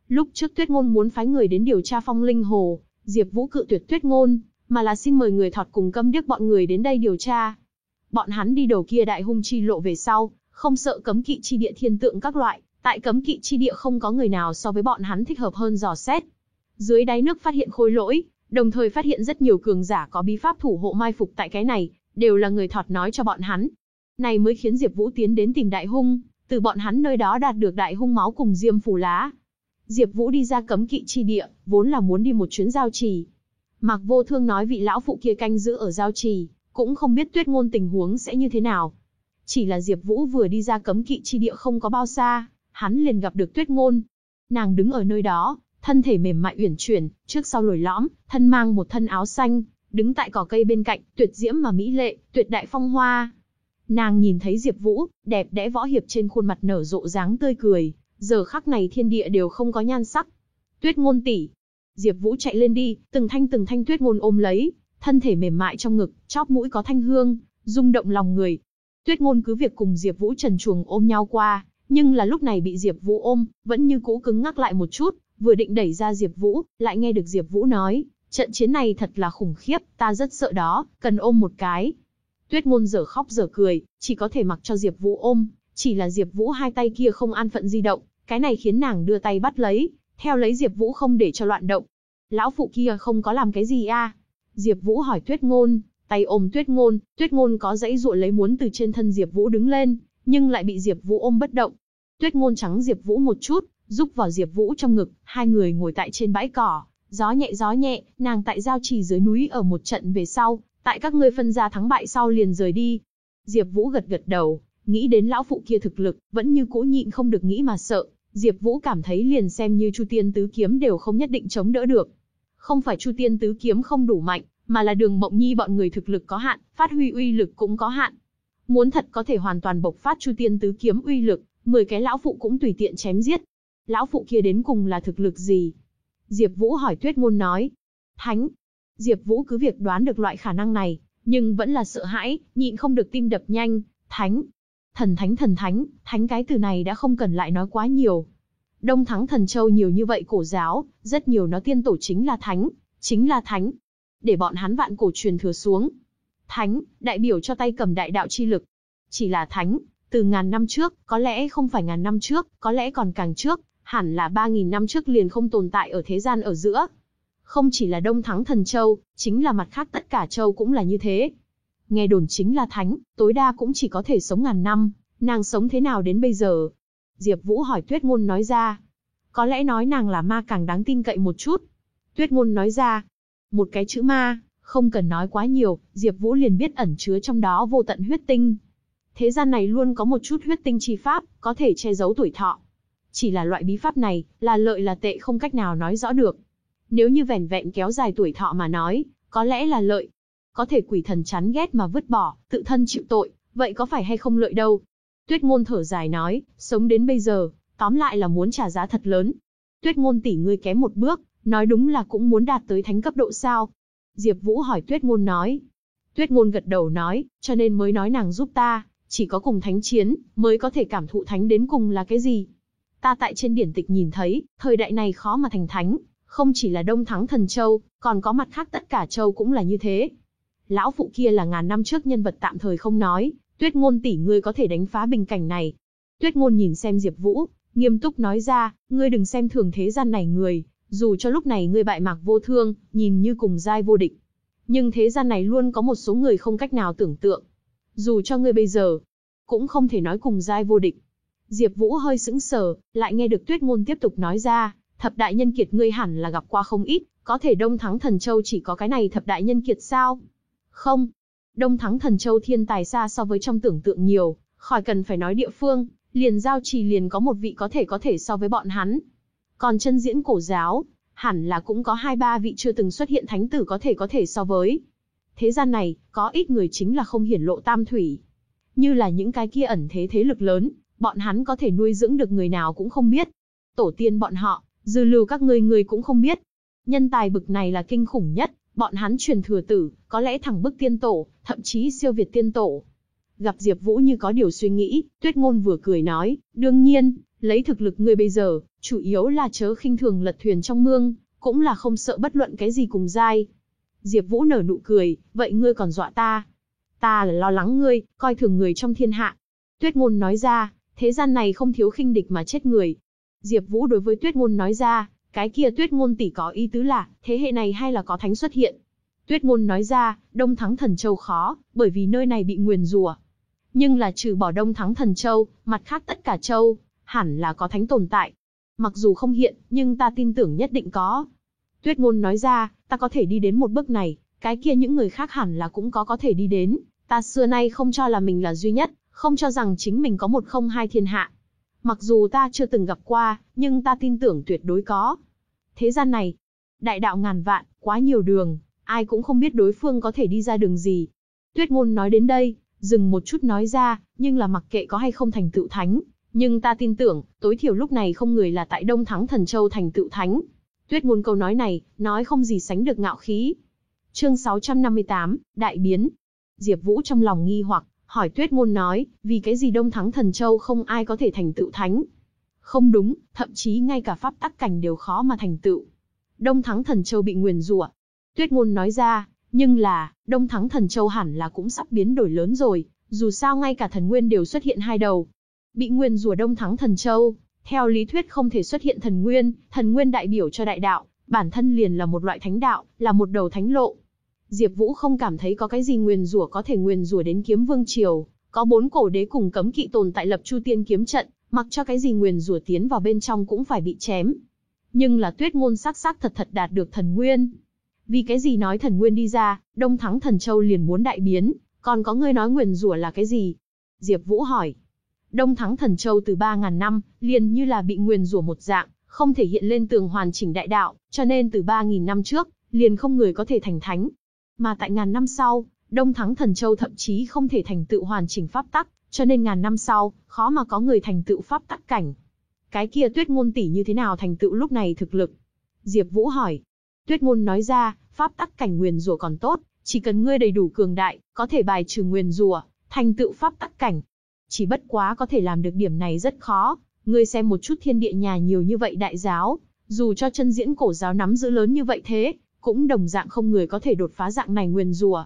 Lúc trước Tuyết Ngôn muốn phái người đến điều tra Phong Linh Hồ, Diệp Vũ cự tuyệt Tuyết Ngôn, mà là xin mời người thọt cùng câm điếc bọn người đến đây điều tra. Bọn hắn đi đầu kia đại hung chi lộ về sau, không sợ cấm kỵ chi địa thiên tượng các loại, tại cấm kỵ chi địa không có người nào so với bọn hắn thích hợp hơn dò xét. Dưới đáy nước phát hiện khối lỗi, đồng thời phát hiện rất nhiều cường giả có bí pháp thủ hộ mai phục tại cái này, đều là người thọt nói cho bọn hắn. Này mới khiến Diệp Vũ tiến đến tìm đại hung, từ bọn hắn nơi đó đạt được đại hung máu cùng diêm phù lá. Diệp Vũ đi ra cấm kỵ chi địa, vốn là muốn đi một chuyến giao trì. Mạc Vô Thương nói vị lão phụ kia canh giữ ở giao trì, cũng không biết Tuyết Ngôn tình huống sẽ như thế nào. Chỉ là Diệp Vũ vừa đi ra cấm kỵ chi địa không có bao xa, hắn liền gặp được Tuyết Ngôn. Nàng đứng ở nơi đó, thân thể mềm mại uyển chuyển, trước sau lồi lõm, thân mang một thân áo xanh, đứng tại cỏ cây bên cạnh, tuyệt diễm mà mỹ lệ, tuyệt đại phong hoa. Nàng nhìn thấy Diệp Vũ, đẹp đẽ võ hiệp trên khuôn mặt nở rộ dáng tươi cười, Giờ khắc này thiên địa đều không có nhan sắc. Tuyết ngôn tỷ. Diệp Vũ chạy lên đi, từng thanh từng thanh tuyết ngôn ôm lấy, thân thể mềm mại trong ngực, chóp mũi có thanh hương, rung động lòng người. Tuyết ngôn cứ việc cùng Diệp Vũ trần Chuồng ôm nhau qua, nhưng là lúc này bị Diệp Vũ ôm, vẫn như cũ cứng ngắc lại một chút, vừa định đẩy ra Diệp Vũ, lại nghe được Diệp Vũ nói, trận chiến này thật là khủng khiếp, ta rất sợ đó, cần ôm một cái. Tuyết ngôn dở khóc dở cười, chỉ có thể mặc cho Diệp Vũ ôm, chỉ là Diệp Vũ hai tay kia không an phận di động, cái này khiến nàng đưa tay bắt lấy, theo lấy Diệp Vũ không để cho loạn động. Lão phụ kia không có làm cái gì a? Diệp Vũ hỏi Tuyết ngôn, tay ôm Tuyết ngôn, Tuyết ngôn có dãy dụa lấy muốn từ trên thân Diệp Vũ đứng lên, nhưng lại bị Diệp Vũ ôm bất động. Tuyết ngôn trắng Diệp Vũ một chút, giúp vào Diệp Vũ trong ngực, hai người ngồi tại trên bãi cỏ, gió nhẹ gió nhẹ, nàng tại giao trì dưới núi ở một trận về sau, tại các ngươi phân ra thắng bại sau liền rời đi. Diệp Vũ gật gật đầu, nghĩ đến lão phụ kia thực lực, vẫn như cũ nhịn không được nghĩ mà sợ, Diệp Vũ cảm thấy liền xem như Chu Tiên tứ kiếm đều không nhất định chống đỡ được. Không phải Chu Tiên tứ kiếm không đủ mạnh, mà là Đường Mộng Nhi bọn người thực lực có hạn, phát huy uy lực cũng có hạn. Muốn thật có thể hoàn toàn bộc phát Chu Tiên tứ kiếm uy lực, 10 cái lão phụ cũng tùy tiện chém giết. Lão phụ kia đến cùng là thực lực gì? Diệp Vũ hỏi Tuyết Ngôn nói. Thánh. Diệp Vũ cứ việc đoán được loại khả năng này, nhưng vẫn là sợ hãi, nhịn không được tim đập nhanh, thánh. Thần thánh thần thánh, thánh cái từ này đã không cần lại nói quá nhiều. Đông Thắng Thần Châu nhiều như vậy cổ giáo, rất nhiều nó tiên tổ chính là thánh, chính là thánh. Để bọn hắn vạn cổ truyền thừa xuống. Thánh, đại biểu cho tay cầm đại đạo chi lực. Chỉ là thánh, từ ngàn năm trước, có lẽ không phải ngàn năm trước, có lẽ còn càng trước, hẳn là 3.000 năm trước liền không tồn tại ở thế gian ở giữa. Không chỉ là Đông Thắng Thần Châu, chính là mặt khác tất cả châu cũng là như thế. Nghe đồn chính là thánh, tối đa cũng chỉ có thể sống ngàn năm, nàng sống thế nào đến bây giờ? Diệp Vũ hỏi Tuyết Ngôn nói ra. Có lẽ nói nàng là ma càng đáng tin cậy một chút. Tuyết Ngôn nói ra. Một cái chữ ma, không cần nói quá nhiều, Diệp Vũ liền biết ẩn chứa trong đó vô tận huyết tinh. Thế gian này luôn có một chút huyết tinh chi pháp, có thể che giấu tuổi thọ. Chỉ là loại bí pháp này, là lợi là tệ không cách nào nói rõ được. Nếu như vẻn vẹn kéo dài tuổi thọ mà nói, có lẽ là lợi. Có thể quỷ thần chán ghét mà vứt bỏ, tự thân chịu tội, vậy có phải hay không lợi đâu. Tuyết ngôn thở dài nói, sống đến bây giờ, tóm lại là muốn trả giá thật lớn. Tuyết ngôn tỷ ngươi kém một bước, nói đúng là cũng muốn đạt tới thánh cấp độ sao. Diệp Vũ hỏi Tuyết ngôn nói. Tuyết ngôn gật đầu nói, cho nên mới nói nàng giúp ta, chỉ có cùng thánh chiến, mới có thể cảm thụ thánh đến cùng là cái gì. Ta tại trên điển tịch nhìn thấy, thời đại này khó mà thành thánh, không chỉ là Đông Thắng Thần Châu, còn có mặt khác tất cả châu cũng là như thế. Lão phụ kia là ngàn năm trước nhân vật tạm thời không nói, Tuyết Ngôn tỷ ngươi có thể đánh phá bình cảnh này. Tuyết Ngôn nhìn xem Diệp Vũ, nghiêm túc nói ra, ngươi đừng xem thường thế gian này người, dù cho lúc này ngươi bại mạc vô thương, nhìn như cùng giai vô địch, nhưng thế gian này luôn có một số người không cách nào tưởng tượng. Dù cho ngươi bây giờ, cũng không thể nói cùng giai vô địch. Diệp Vũ hơi sững sờ, lại nghe được Tuyết Ngôn tiếp tục nói ra, thập đại nhân kiệt ngươi hẳn là gặp qua không ít, có thể Đông Thắng Thần Châu chỉ có cái này thập đại nhân kiệt sao? Không. Đông Thắng Thần Châu thiên tài xa so với trong tưởng tượng nhiều, khỏi cần phải nói địa phương, liền giao trì liền có một vị có thể có thể so với bọn hắn. Còn chân diễn cổ giáo, hẳn là cũng có hai ba vị chưa từng xuất hiện thánh tử có thể có thể so với. Thế gian này, có ít người chính là không hiển lộ tam thủy. Như là những cái kia ẩn thế thế lực lớn, bọn hắn có thể nuôi dưỡng được người nào cũng không biết. Tổ tiên bọn họ, dư lưu các ngươi người cũng không biết. Nhân tài bực này là kinh khủng nhất, bọn hắn truyền thừa tử, có lẽ thẳng bức tiên tổ, thậm chí siêu việt tiên tổ. Gặp Diệp Vũ như có điều suy nghĩ, Tuyết Ngôn vừa cười nói, đương nhiên, lấy thực lực ngươi bây giờ, chủ yếu là chớ khinh thường lật thuyền trong mương, cũng là không sợ bất luận cái gì cùng giai. Diệp Vũ nở nụ cười, vậy ngươi còn dọa ta? Ta là lo lắng ngươi, coi thường người trong thiên hạ. Tuyết Ngôn nói ra, thế gian này không thiếu khinh địch mà chết người. Diệp Vũ đối với Tuyết Ngôn nói ra, cái kia Tuyết Ngôn tỷ có ý tứ là, thế hệ này hay là có thánh xuất hiện. Tuyết Ngôn nói ra, Đông Thắng Thần Châu khó, bởi vì nơi này bị nguyền rủa. Nhưng là trừ bỏ Đông Thắng Thần Châu, mặt khác tất cả châu, hẳn là có thánh tồn tại. Mặc dù không hiện, nhưng ta tin tưởng nhất định có. Tuyết Ngôn nói ra, ta có thể đi đến một bước này, cái kia những người khác hẳn là cũng có có thể đi đến. Ta xưa nay không cho là mình là duy nhất, không cho rằng chính mình có một không hai thiên hạ. Mặc dù ta chưa từng gặp qua, nhưng ta tin tưởng tuyệt đối có. Thế gian này, đại đạo ngàn vạn, quá nhiều đường, ai cũng không biết đối phương có thể đi ra đường gì. Tuyết ngôn nói đến đây, dừng một chút nói ra, nhưng là mặc kệ có hay không thành tựu thánh, nhưng ta tin tưởng, tối thiểu lúc này không người là tại Đông Thắng Thần Châu thành tựu thánh. Tuyết ngôn câu nói này, nói không gì sánh được ngạo khí. Chương 658, Đại Biến. Diệp Vũ trong lòng nghi hoặc, hỏi Tuyết ngôn nói, vì cái gì Đông Thắng Thần Châu không ai có thể thành tựu thánh? Không đúng, thậm chí ngay cả pháp tắc cảnh đều khó mà thành tựu. Đông Thắng Thần Châu bị nguyền rủa. Tuyết ngôn nói ra, nhưng là, Đông Thắng Thần Châu hẳn là cũng sắp biến đổi lớn rồi, dù sao ngay cả thần nguyên đều xuất hiện hai đầu. Bị nguyên rùa Đông Thắng Thần Châu, theo lý thuyết không thể xuất hiện thần nguyên, thần nguyên đại biểu cho đại đạo, bản thân liền là một loại thánh đạo, là một đầu thánh lộ. Diệp Vũ không cảm thấy có cái gì nguyên rủa có thể nguyên rủa đến kiếm vương triều, có bốn cổ đế cùng cấm kỵ tồn tại lập Chu Tiên kiếm trận, mặc cho cái gì nguyên rủa tiến vào bên trong cũng phải bị chém. Nhưng là Tuyết ngôn sắc sắc thật thật đạt được thần nguyên. Vì cái gì nói thần nguyên đi ra, Đông Thắng Thần Châu liền muốn đại biến, còn có người nói nguyền rủa là cái gì? Diệp Vũ hỏi. Đông Thắng Thần Châu từ 3.000 năm, liền như là bị nguyền rủa một dạng, không thể hiện lên tường hoàn chỉnh đại đạo, cho nên từ 3.000 năm trước, liền không người có thể thành thánh. Mà tại ngàn năm sau, Đông Thắng Thần Châu thậm chí không thể thành tựu hoàn chỉnh pháp tắc, cho nên ngàn năm sau, khó mà có người thành tựu pháp tắc cảnh. Cái kia Tuyết Ngôn tỷ như thế nào thành tựu lúc này thực lực? Diệp Vũ hỏi. Tuyết Ngôn nói ra, pháp tắc cảnh nguyền rủa còn tốt, chỉ cần ngươi đầy đủ cường đại, có thể bài trừ nguyền rủa, thành tựu pháp tắc cảnh. Chỉ bất quá có thể làm được điểm này rất khó, ngươi xem một chút thiên địa nhà nhiều như vậy đại giáo, dù cho chân diễn cổ giáo nắm giữ lớn như vậy thế, cũng đồng dạng không người có thể đột phá dạng này nguyền rủa.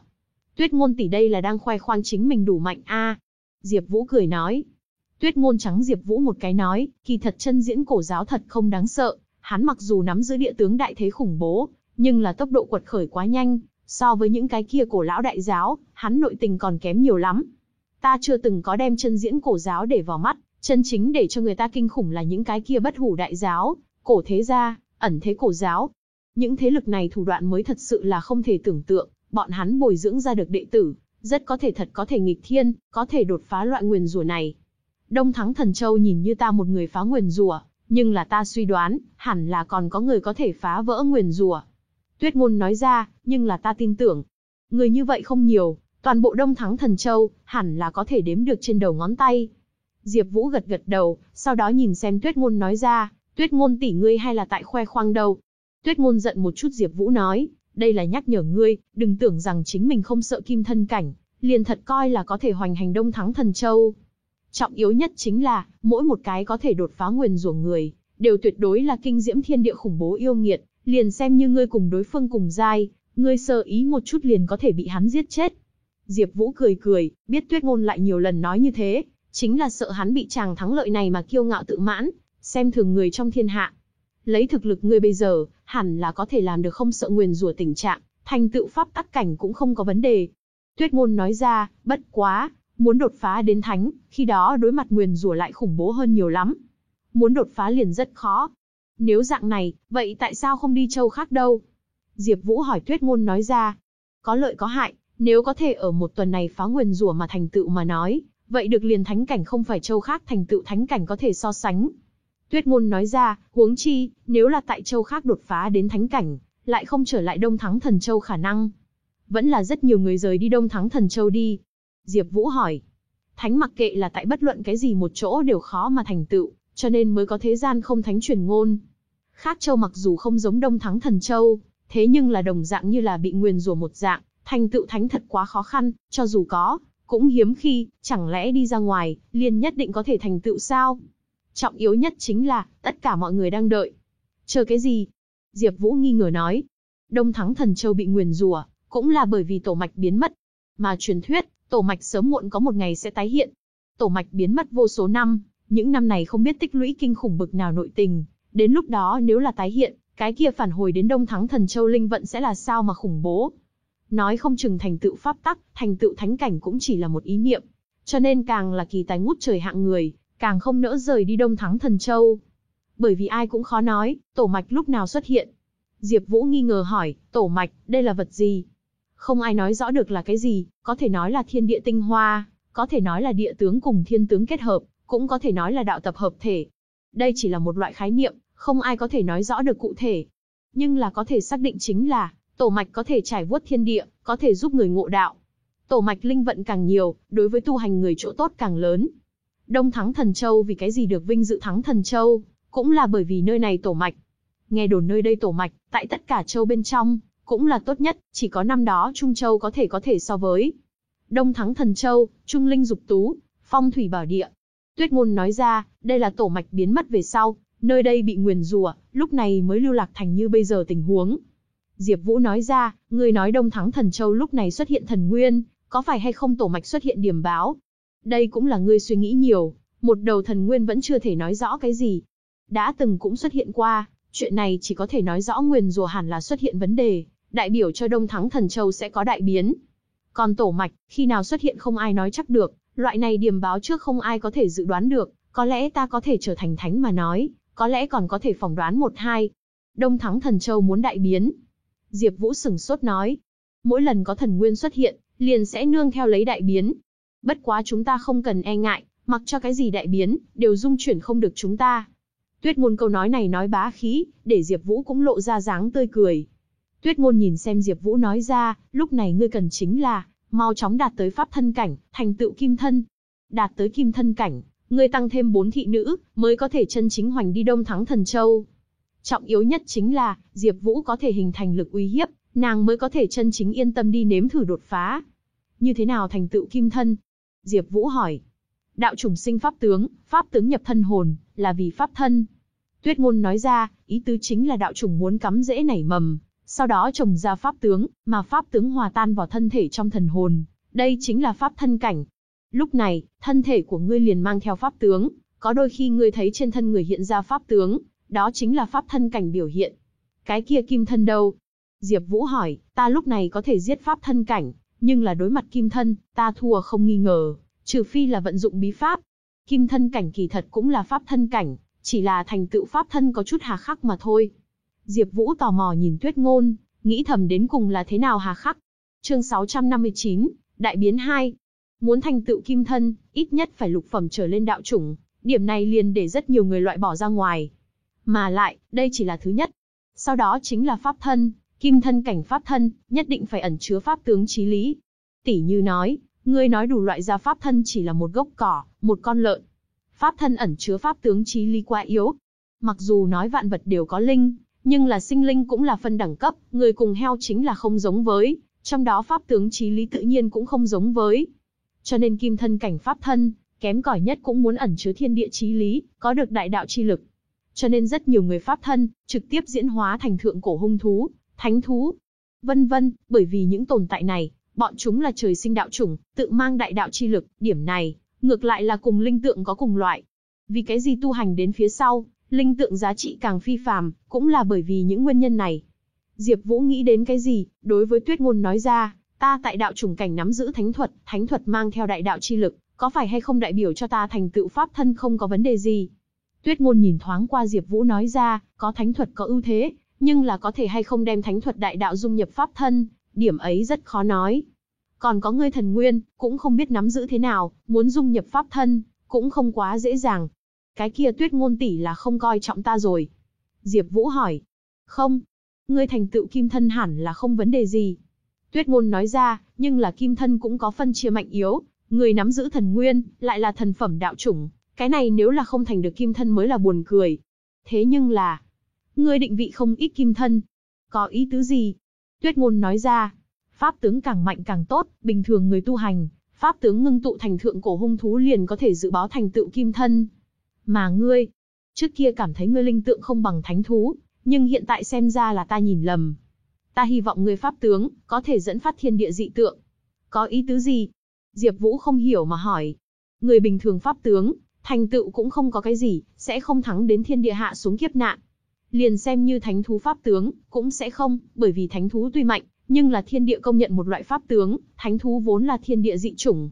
Tuyết ngôn tỷ đây là đang khoe khoang chính mình đủ mạnh a. Diệp Vũ cười nói. Tuyết ngôn trắng Diệp Vũ một cái nói, kỳ thật chân diễn cổ giáo thật không đáng sợ, hắn mặc dù nắm giữ địa tướng đại thế khủng bố, nhưng là tốc độ quật khởi quá nhanh, so với những cái kia cổ lão đại giáo, hắn nội tình còn kém nhiều lắm. Ta chưa từng có đem chân diễn cổ giáo để vào mắt, chân chính để cho người ta kinh khủng là những cái kia bất hủ đại giáo, cổ thế gia, ẩn thế cổ giáo. Những thế lực này thủ đoạn mới thật sự là không thể tưởng tượng, bọn hắn bồi dưỡng ra được đệ tử, rất có thể thật có thể nghịch thiên, có thể đột phá loại nguyền rủa này. Đông Thắng Thần Châu nhìn như ta một người phá nguyền rủa, nhưng là ta suy đoán, hẳn là còn có người có thể phá vỡ nguyền rủa. Tuyết ngôn nói ra, nhưng là ta tin tưởng. Người như vậy không nhiều, toàn bộ Đông Thắng Thần Châu, hẳn là có thể đếm được trên đầu ngón tay. Diệp Vũ gật gật đầu, sau đó nhìn xem Tuyết ngôn nói ra, Tuyết ngôn tỷ ngươi hay là tại khoe khoang đâu. Tuyết ngôn giận một chút Diệp Vũ nói, đây là nhắc nhở ngươi, đừng tưởng rằng chính mình không sợ kim thân cảnh, liền thật coi là có thể hoành hành Đông Thắng Thần Châu. Trọng yếu nhất chính là, mỗi một cái có thể đột phá nguyên rủa người, đều tuyệt đối là kinh diễm thiên địa khủng bố yêu nghiệt, liền xem như ngươi cùng đối phương cùng giai, ngươi sơ ý một chút liền có thể bị hắn giết chết. Diệp Vũ cười cười, biết Tuyết Ngôn lại nhiều lần nói như thế, chính là sợ hắn bị chàng thắng lợi này mà kiêu ngạo tự mãn, xem thường người trong thiên hạ. Lấy thực lực ngươi bây giờ, hẳn là có thể làm được không sợ nguyền rủa tình trạng, thành tựu pháp tắc cảnh cũng không có vấn đề. Tuyết Ngôn nói ra, bất quá, muốn đột phá đến thánh, khi đó đối mặt nguyền rủa lại khủng bố hơn nhiều lắm. Muốn đột phá liền rất khó, nếu dạng này, vậy tại sao không đi châu khác đâu? Diệp Vũ hỏi Tuyết Ngôn nói ra. Có lợi có hại, nếu có thể ở một tuần này phá nguyên rủa mà thành tựu mà nói, vậy được liền thánh cảnh không phải châu khác thành tựu thánh cảnh có thể so sánh. Tuyết Ngôn nói ra, huống chi, nếu là tại châu khác đột phá đến thánh cảnh, lại không trở lại Đông Thắng Thần Châu khả năng. Vẫn là rất nhiều người rời đi Đông Thắng Thần Châu đi. Diệp Vũ hỏi. Thánh mặc kệ là tại bất luận cái gì một chỗ đều khó mà thành tựu, cho nên mới có thế gian không thánh truyền ngôn. Khác châu mặc dù không giống Đông Thắng Thần Châu, thế nhưng là đồng dạng như là bị nguyền rủa một dạng, thành tựu thánh thật quá khó khăn, cho dù có, cũng hiếm khi, chẳng lẽ đi ra ngoài, liền nhất định có thể thành tựu sao? Trọng yếu nhất chính là, tất cả mọi người đang đợi. Chờ cái gì? Diệp Vũ nghi ngờ nói. Đông Thắng Thần Châu bị nguyền rủa, cũng là bởi vì tổ mạch biến mất. Mà truyền thuyết, tổ mạch sớm muộn có một ngày sẽ tái hiện. Tổ mạch biến mất vô số năm, những năm này không biết tích lũy kinh khủng bực nào nội tình, đến lúc đó nếu là tái hiện, cái kia phản hồi đến Đông Thắng Thần Châu Linh vận sẽ là sao mà khủng bố. Nói không chừng thành tựu pháp tắc, thành tựu thánh cảnh cũng chỉ là một ý niệm. Cho nên càng là kỳ tài ngút trời hạng người, càng không nỡ rời đi Đông Thắng Thần Châu. Bởi vì ai cũng khó nói, tổ mạch lúc nào xuất hiện. Diệp Vũ nghi ngờ hỏi, tổ mạch, đây là vật gì? Không ai nói rõ được là cái gì, có thể nói là thiên địa tinh hoa, có thể nói là địa tướng cùng thiên tướng kết hợp, cũng có thể nói là đạo tập hợp thể. Đây chỉ là một loại khái niệm, không ai có thể nói rõ được cụ thể. Nhưng là có thể xác định chính là, tổ mạch có thể trải vuốt thiên địa, có thể giúp người ngộ đạo. Tổ mạch linh vận càng nhiều, đối với tu hành người chỗ tốt càng lớn. Đông Thắng Thần Châu vì cái gì được vinh dự Thắng Thần Châu, cũng là bởi vì nơi này tổ mạch. Nghe đồn nơi đây tổ mạch, tại tất cả châu bên trong, cũng là tốt nhất, chỉ có năm đó Trung Châu có thể có thể so với. Đông Thắng Thần Châu, Trung Linh Dục Tú, Phong Thủy Bảo Địa. Tuyết Ngôn nói ra, đây là tổ mạch biến mất về sau, nơi đây bị nguyền rủa, lúc này mới lưu lạc thành như bây giờ tình huống. Diệp Vũ nói ra, ngươi nói Đông Thắng Thần Châu lúc này xuất hiện thần nguyên, có phải hay không tổ mạch xuất hiện điểm báo? Đây cũng là ngươi suy nghĩ nhiều, một đầu thần nguyên vẫn chưa thể nói rõ cái gì. Đã từng cũng xuất hiện qua, chuyện này chỉ có thể nói rõ nguyên rùa hẳn là xuất hiện vấn đề, đại biểu cho Đông Thắng Thần Châu sẽ có đại biến. Còn tổ mạch, khi nào xuất hiện không ai nói chắc được, loại này điểm báo trước không ai có thể dự đoán được, có lẽ ta có thể trở thành thánh mà nói, có lẽ còn có thể phỏng đoán một hai. Đông Thắng Thần Châu muốn đại biến. Diệp Vũ sừng sốt nói, mỗi lần có thần nguyên xuất hiện, liền sẽ nương theo lấy đại biến. Bất quá chúng ta không cần e ngại, mặc cho cái gì đại biến, đều dung chuyển không được chúng ta. Tuyết ngôn câu nói này nói bá khí, để Diệp Vũ cũng lộ ra dáng tươi cười. Tuyết ngôn nhìn xem Diệp Vũ nói ra, lúc này ngươi cần chính là, mau chóng đạt tới pháp thân cảnh, thành tựu kim thân. Đạt tới kim thân cảnh, ngươi tăng thêm 4 thị nữ, mới có thể chân chính hoành đi đông thắng thần châu. Trọng yếu nhất chính là, Diệp Vũ có thể hình thành lực uy hiếp, nàng mới có thể chân chính yên tâm đi nếm thử đột phá. Như thế nào thành tựu kim thân? Diệp Vũ hỏi. Đạo chủng sinh pháp tướng, pháp tướng nhập thân hồn, là vì pháp thân. Tuyết ngôn nói ra, ý tứ chính là đạo chủng muốn cắm rễ nảy mầm, sau đó trồng ra pháp tướng, mà pháp tướng hòa tan vào thân thể trong thần hồn, đây chính là pháp thân cảnh. Lúc này, thân thể của ngươi liền mang theo pháp tướng, có đôi khi ngươi thấy trên thân người hiện ra pháp tướng, đó chính là pháp thân cảnh biểu hiện. Cái kia kim thân đâu? Diệp Vũ hỏi, ta lúc này có thể giết pháp thân cảnh, nhưng là đối mặt kim thân, ta thua không nghi ngờ, trừ phi là vận dụng bí pháp. Kim thân cảnh kỳ thật cũng là pháp thân cảnh, chỉ là thành tựu pháp thân có chút hà khắc mà thôi. Diệp Vũ tò mò nhìn Tuyết Ngôn, nghĩ thầm đến cùng là thế nào hà khắc. Chương 659, Đại biến 2. Muốn thành tựu kim thân, ít nhất phải lục phẩm trở lên đạo chủng, điểm này liền để rất nhiều người loại bỏ ra ngoài. Mà lại, đây chỉ là thứ nhất. Sau đó chính là pháp thân, kim thân cảnh pháp thân, nhất định phải ẩn chứa pháp tướng chí lý. Tỷ như nói, ngươi nói đủ loại ra pháp thân chỉ là một gốc cỏ, một con lợn. Pháp thân ẩn chứa pháp tướng chí lý quá yếu. Mặc dù nói vạn vật đều có linh, nhưng là sinh linh cũng là phân đẳng cấp, người cùng heo chính là không giống với, trong đó pháp tướng trí lý tự nhiên cũng không giống với. Cho nên kim thân cảnh pháp thân, kém cỏi nhất cũng muốn ẩn chứa thiên địa trí lý, có được đại đạo chi lực. Cho nên rất nhiều người pháp thân, trực tiếp diễn hóa thành thượng cổ hung thú, thánh thú, vân vân, bởi vì những tồn tại này, bọn chúng là trời sinh đạo chủng, tự mang đại đạo chi lực, điểm này, ngược lại là cùng linh tượng có cùng loại. Vì cái gì tu hành đến phía sau, linh tượng giá trị càng phi phàm, cũng là bởi vì những nguyên nhân này. Diệp Vũ nghĩ đến cái gì, đối với Tuyết Ngôn nói ra, ta tại đạo chủng cảnh nắm giữ thánh thuật, thánh thuật mang theo đại đạo chi lực, có phải hay không đại biểu cho ta thành tựu pháp thân không có vấn đề gì. Tuyết Ngôn nhìn thoáng qua Diệp Vũ nói ra, có thánh thuật có ưu thế, nhưng là có thể hay không đem thánh thuật đại đạo dung nhập pháp thân, điểm ấy rất khó nói. Còn có ngươi thần nguyên, cũng không biết nắm giữ thế nào, muốn dung nhập pháp thân, cũng không quá dễ dàng, cái kia tuyết ngôn tỷ là không coi trọng ta rồi. Diệp Vũ hỏi. Không. Ngươi thành tựu kim thân hẳn là không vấn đề gì. Tuyết ngôn nói ra, nhưng là kim thân cũng có phân chia mạnh yếu, người nắm giữ thần nguyên, lại là thần phẩm đạo chủng. Cái này nếu là không thành được kim thân mới là buồn cười. Thế nhưng là, ngươi định vị không ít kim thân. Có ý tứ gì? Tuyết ngôn nói ra, pháp tướng càng mạnh càng tốt, bình thường người tu hành, pháp tướng ngưng tụ thành thượng cổ hung thú liền có thể dự báo thành tựu kim thân. Mà ngươi, trước kia cảm thấy ngươi linh tượng không bằng thánh thú, nhưng hiện tại xem ra là ta nhìn lầm. Ta hy vọng ngươi pháp tướng, có thể dẫn phát thiên địa dị tượng. Có ý tứ gì? Diệp Vũ không hiểu mà hỏi. Người bình thường pháp tướng, thành tựu cũng không có cái gì, sẽ không thắng đến thiên địa hạ xuống kiếp nạn. Liền xem như thánh thú pháp tướng, cũng sẽ không, bởi vì thánh thú tuy mạnh, nhưng là thiên địa công nhận một loại pháp tướng, thánh thú vốn là thiên địa dị chủng.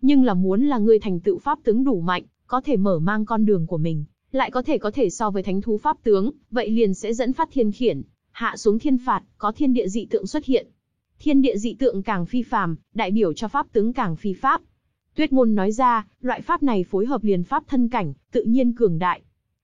Nhưng là muốn là ngươi thành tựu pháp tướng đủ mạnh, có thể mở mang con đường của mình, lại có thể có thể so với thánh thú pháp tướng, vậy liền sẽ dẫn phát thiên khiển, hạ xuống thiên phạt, có thiên địa dị tượng xuất hiện. Thiên địa dị tượng càng phi phàm, đại biểu cho pháp tướng càng phi pháp. Tuyết ngôn nói ra, loại pháp này phối hợp liền pháp thân cảnh, tự nhiên cường đại.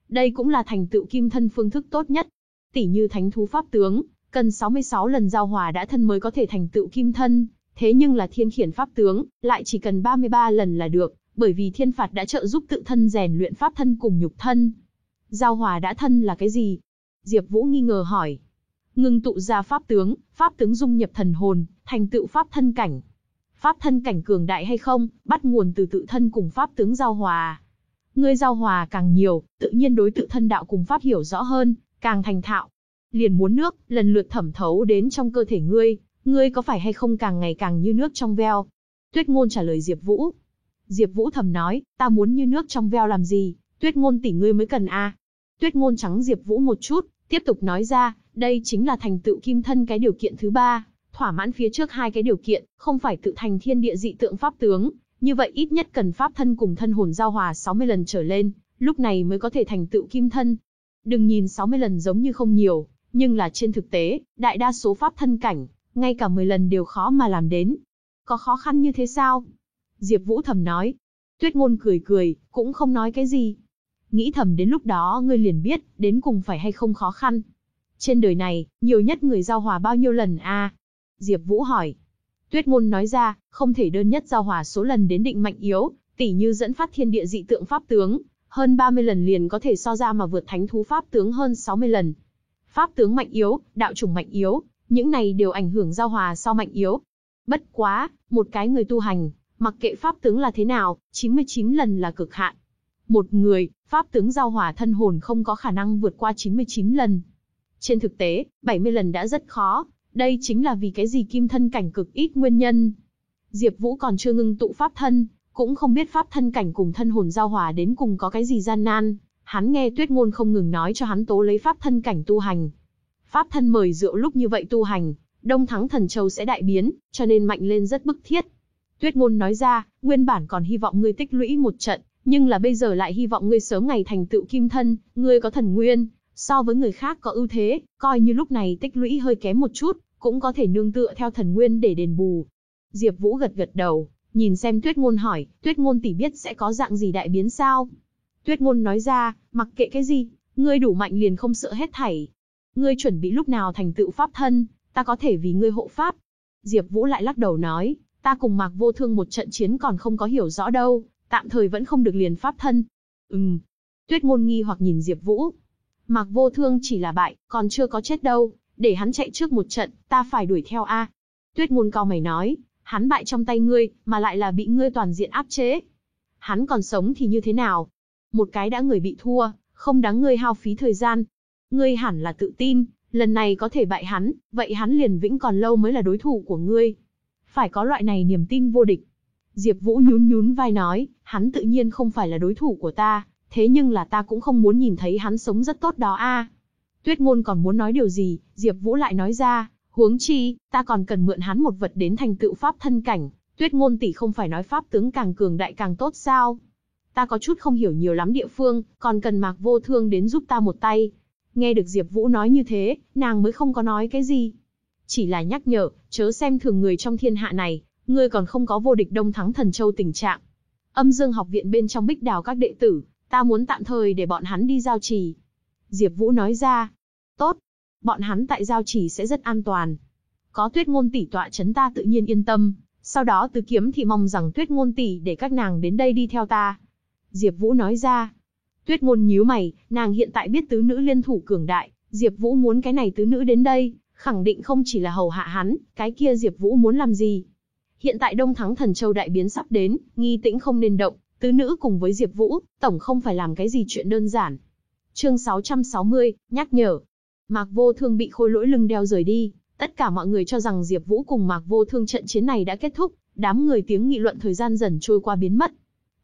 Đây cũng là thành tựu kim thân phương thức tốt nhất. Tỷ như thánh thú pháp tướng, cần 66 lần giao hòa đã thân mới có thể thành tựu kim thân, thế nhưng là thiên khiển pháp tướng, lại chỉ cần 33 lần là được, bởi vì thiên phạt đã trợ giúp tự thân rèn luyện pháp thân cùng nhục thân. Giao hòa đã thân là cái gì? Diệp Vũ nghi ngờ hỏi. Ngưng tụ ra pháp tướng, pháp tướng dung nhập thần hồn, thành tựu pháp thân cảnh. Pháp thân cảnh cường đại hay không, bắt nguồn từ tự thân cùng pháp tướng giao hòa. Ngươi giao hòa càng nhiều, tự nhiên đối tự thân đạo cùng pháp hiểu rõ hơn, càng thành thạo. Liền muốn nước, lần lượt thẩm thấu đến trong cơ thể ngươi, ngươi có phải hay không càng ngày càng như nước trong veo? Tuyết ngôn trả lời Diệp Vũ. Diệp Vũ thầm nói, ta muốn như nước trong veo làm gì, Tuyết ngôn tỷ ngươi mới cần a. Tuyết ngôn trắng Diệp Vũ một chút, tiếp tục nói ra, đây chính là thành tựu kim thân cái điều kiện thứ ba, thỏa mãn phía trước hai cái điều kiện, không phải tự thành thiên địa dị tượng pháp tướng, như vậy ít nhất cần pháp thân cùng thân hồn giao hòa 60 lần trở lên, lúc này mới có thể thành tựu kim thân. Đừng nhìn 60 lần giống như không nhiều, nhưng là trên thực tế, đại đa số pháp thân cảnh, ngay cả 10 lần đều khó mà làm đến. Có khó khăn như thế sao? Diệp Vũ thầm nói. Tuyết ngôn cười cười, cũng không nói cái gì. Nghĩ thầm đến lúc đó ngươi liền biết, đến cùng phải hay không khó khăn. Trên đời này, nhiều nhất người giao hòa bao nhiêu lần a? Diệp Vũ hỏi. Tuyết ngôn nói ra, không thể đơn nhất giao hòa số lần đến định mạnh yếu, tỉ như dẫn phát thiên địa dị tượng pháp tướng, hơn 30 lần liền có thể so ra mà vượt thánh thú pháp tướng hơn 60 lần. Pháp tướng mạnh yếu, đạo chủng mạnh yếu, những này đều ảnh hưởng giao hòa so mạnh yếu. Bất quá, một cái người tu hành, mặc kệ pháp tướng là thế nào, 99 lần là cực hạn. Một người, pháp tướng giao hòa thân hồn không có khả năng vượt qua 99 lần. Trên thực tế, 70 lần đã rất khó, đây chính là vì cái gì kim thân cảnh cực ít nguyên nhân. Diệp Vũ còn chưa ngưng tụ pháp thân, cũng không biết pháp thân cảnh cùng thân hồn giao hòa đến cùng có cái gì gian nan. Hắn nghe Tuyết Ngôn không ngừng nói cho hắn tố lấy pháp thân cảnh tu hành. Pháp thân mời rượu lúc như vậy tu hành, Đông Thắng Thần Châu sẽ đại biến, cho nên mạnh lên rất bức thiết. Tuyết Ngôn nói ra, nguyên bản còn hy vọng ngươi tích lũy một trận, nhưng là bây giờ lại hy vọng ngươi sớm ngày thành tựu kim thân, ngươi có thần nguyên, so với người khác có ưu thế, coi như lúc này tích lũy hơi kém một chút, cũng có thể nương tựa theo thần nguyên để đền bù. Diệp Vũ gật gật đầu, nhìn xem Tuyết Ngôn hỏi, Tuyết Ngôn tỷ biết sẽ có dạng gì đại biến sao? Tuyết Ngôn nói ra, mặc kệ cái gì, ngươi đủ mạnh liền không sợ hết thảy. Ngươi chuẩn bị lúc nào thành tựu pháp thân, ta có thể vì ngươi hộ pháp. Diệp Vũ lại lắc đầu nói, ta cùng Mạc Vô Thương một trận chiến còn không có hiểu rõ đâu, tạm thời vẫn không được liền pháp thân. Ừm. Tuyết Ngôn nghi hoặc nhìn Diệp Vũ. Mạc Vô Thương chỉ là bại, còn chưa có chết đâu, để hắn chạy trước một trận, ta phải đuổi theo a. Tuyết Ngôn cao mày nói, hắn bại trong tay ngươi, mà lại là bị ngươi toàn diện áp chế. Hắn còn sống thì như thế nào? Một cái đã người bị thua, không đáng ngươi hao phí thời gian. Ngươi hẳn là tự tin, lần này có thể bại hắn, vậy hắn liền vĩnh còn lâu mới là đối thủ của ngươi. Phải có loại này niềm tin vô địch. Diệp Vũ nhún nhún vai nói, hắn tự nhiên không phải là đối thủ của ta, thế nhưng là ta cũng không muốn nhìn thấy hắn sống rất tốt đó a. Tuyết ngôn còn muốn nói điều gì, Diệp Vũ lại nói ra, huống chi, ta còn cần mượn hắn một vật đến thành tựu pháp thân cảnh, Tuyết ngôn tỷ không phải nói pháp tướng càng cường đại càng tốt sao? Ta có chút không hiểu nhiều lắm địa phương, còn cần Mạc Vô Thương đến giúp ta một tay. Nghe được Diệp Vũ nói như thế, nàng mới không có nói cái gì. Chỉ là nhắc nhở, chớ xem thường người trong thiên hạ này, ngươi còn không có vô địch đông thắng thần châu tình trạng. Âm Dương học viện bên trong Bích Đào các đệ tử, ta muốn tạm thời để bọn hắn đi giao trì. Diệp Vũ nói ra, Tốt, bọn hắn tại giao chỉ sẽ rất an toàn. Có tuyết ngôn tỷ tọa chấn ta tự nhiên yên tâm, sau đó từ kiếm thì mong rằng tuyết ngôn tỷ để các nàng đến đây đi theo ta. Diệp Vũ nói ra. Tuyết ngôn nhíu mày, nàng hiện tại biết tứ nữ liên thủ cường đại, Diệp Vũ muốn cái này tứ nữ đến đây, khẳng định không chỉ là hầu hạ hắn, cái kia Diệp Vũ muốn làm gì? Hiện tại Đông Thắng Thần Châu đại biến sắp đến, nghi tĩnh không nên động, tứ nữ cùng với Diệp Vũ, tổng không phải làm cái gì chuyện đơn giản. Chương 660, nhắc nhở, Mạc Vô Thương bị khôi lỗi lưng đeo rời đi, tất cả mọi người cho rằng Diệp Vũ cùng Mạc Vô Thương trận chiến này đã kết thúc, đám người tiếng nghị luận thời gian dần trôi qua biến mất.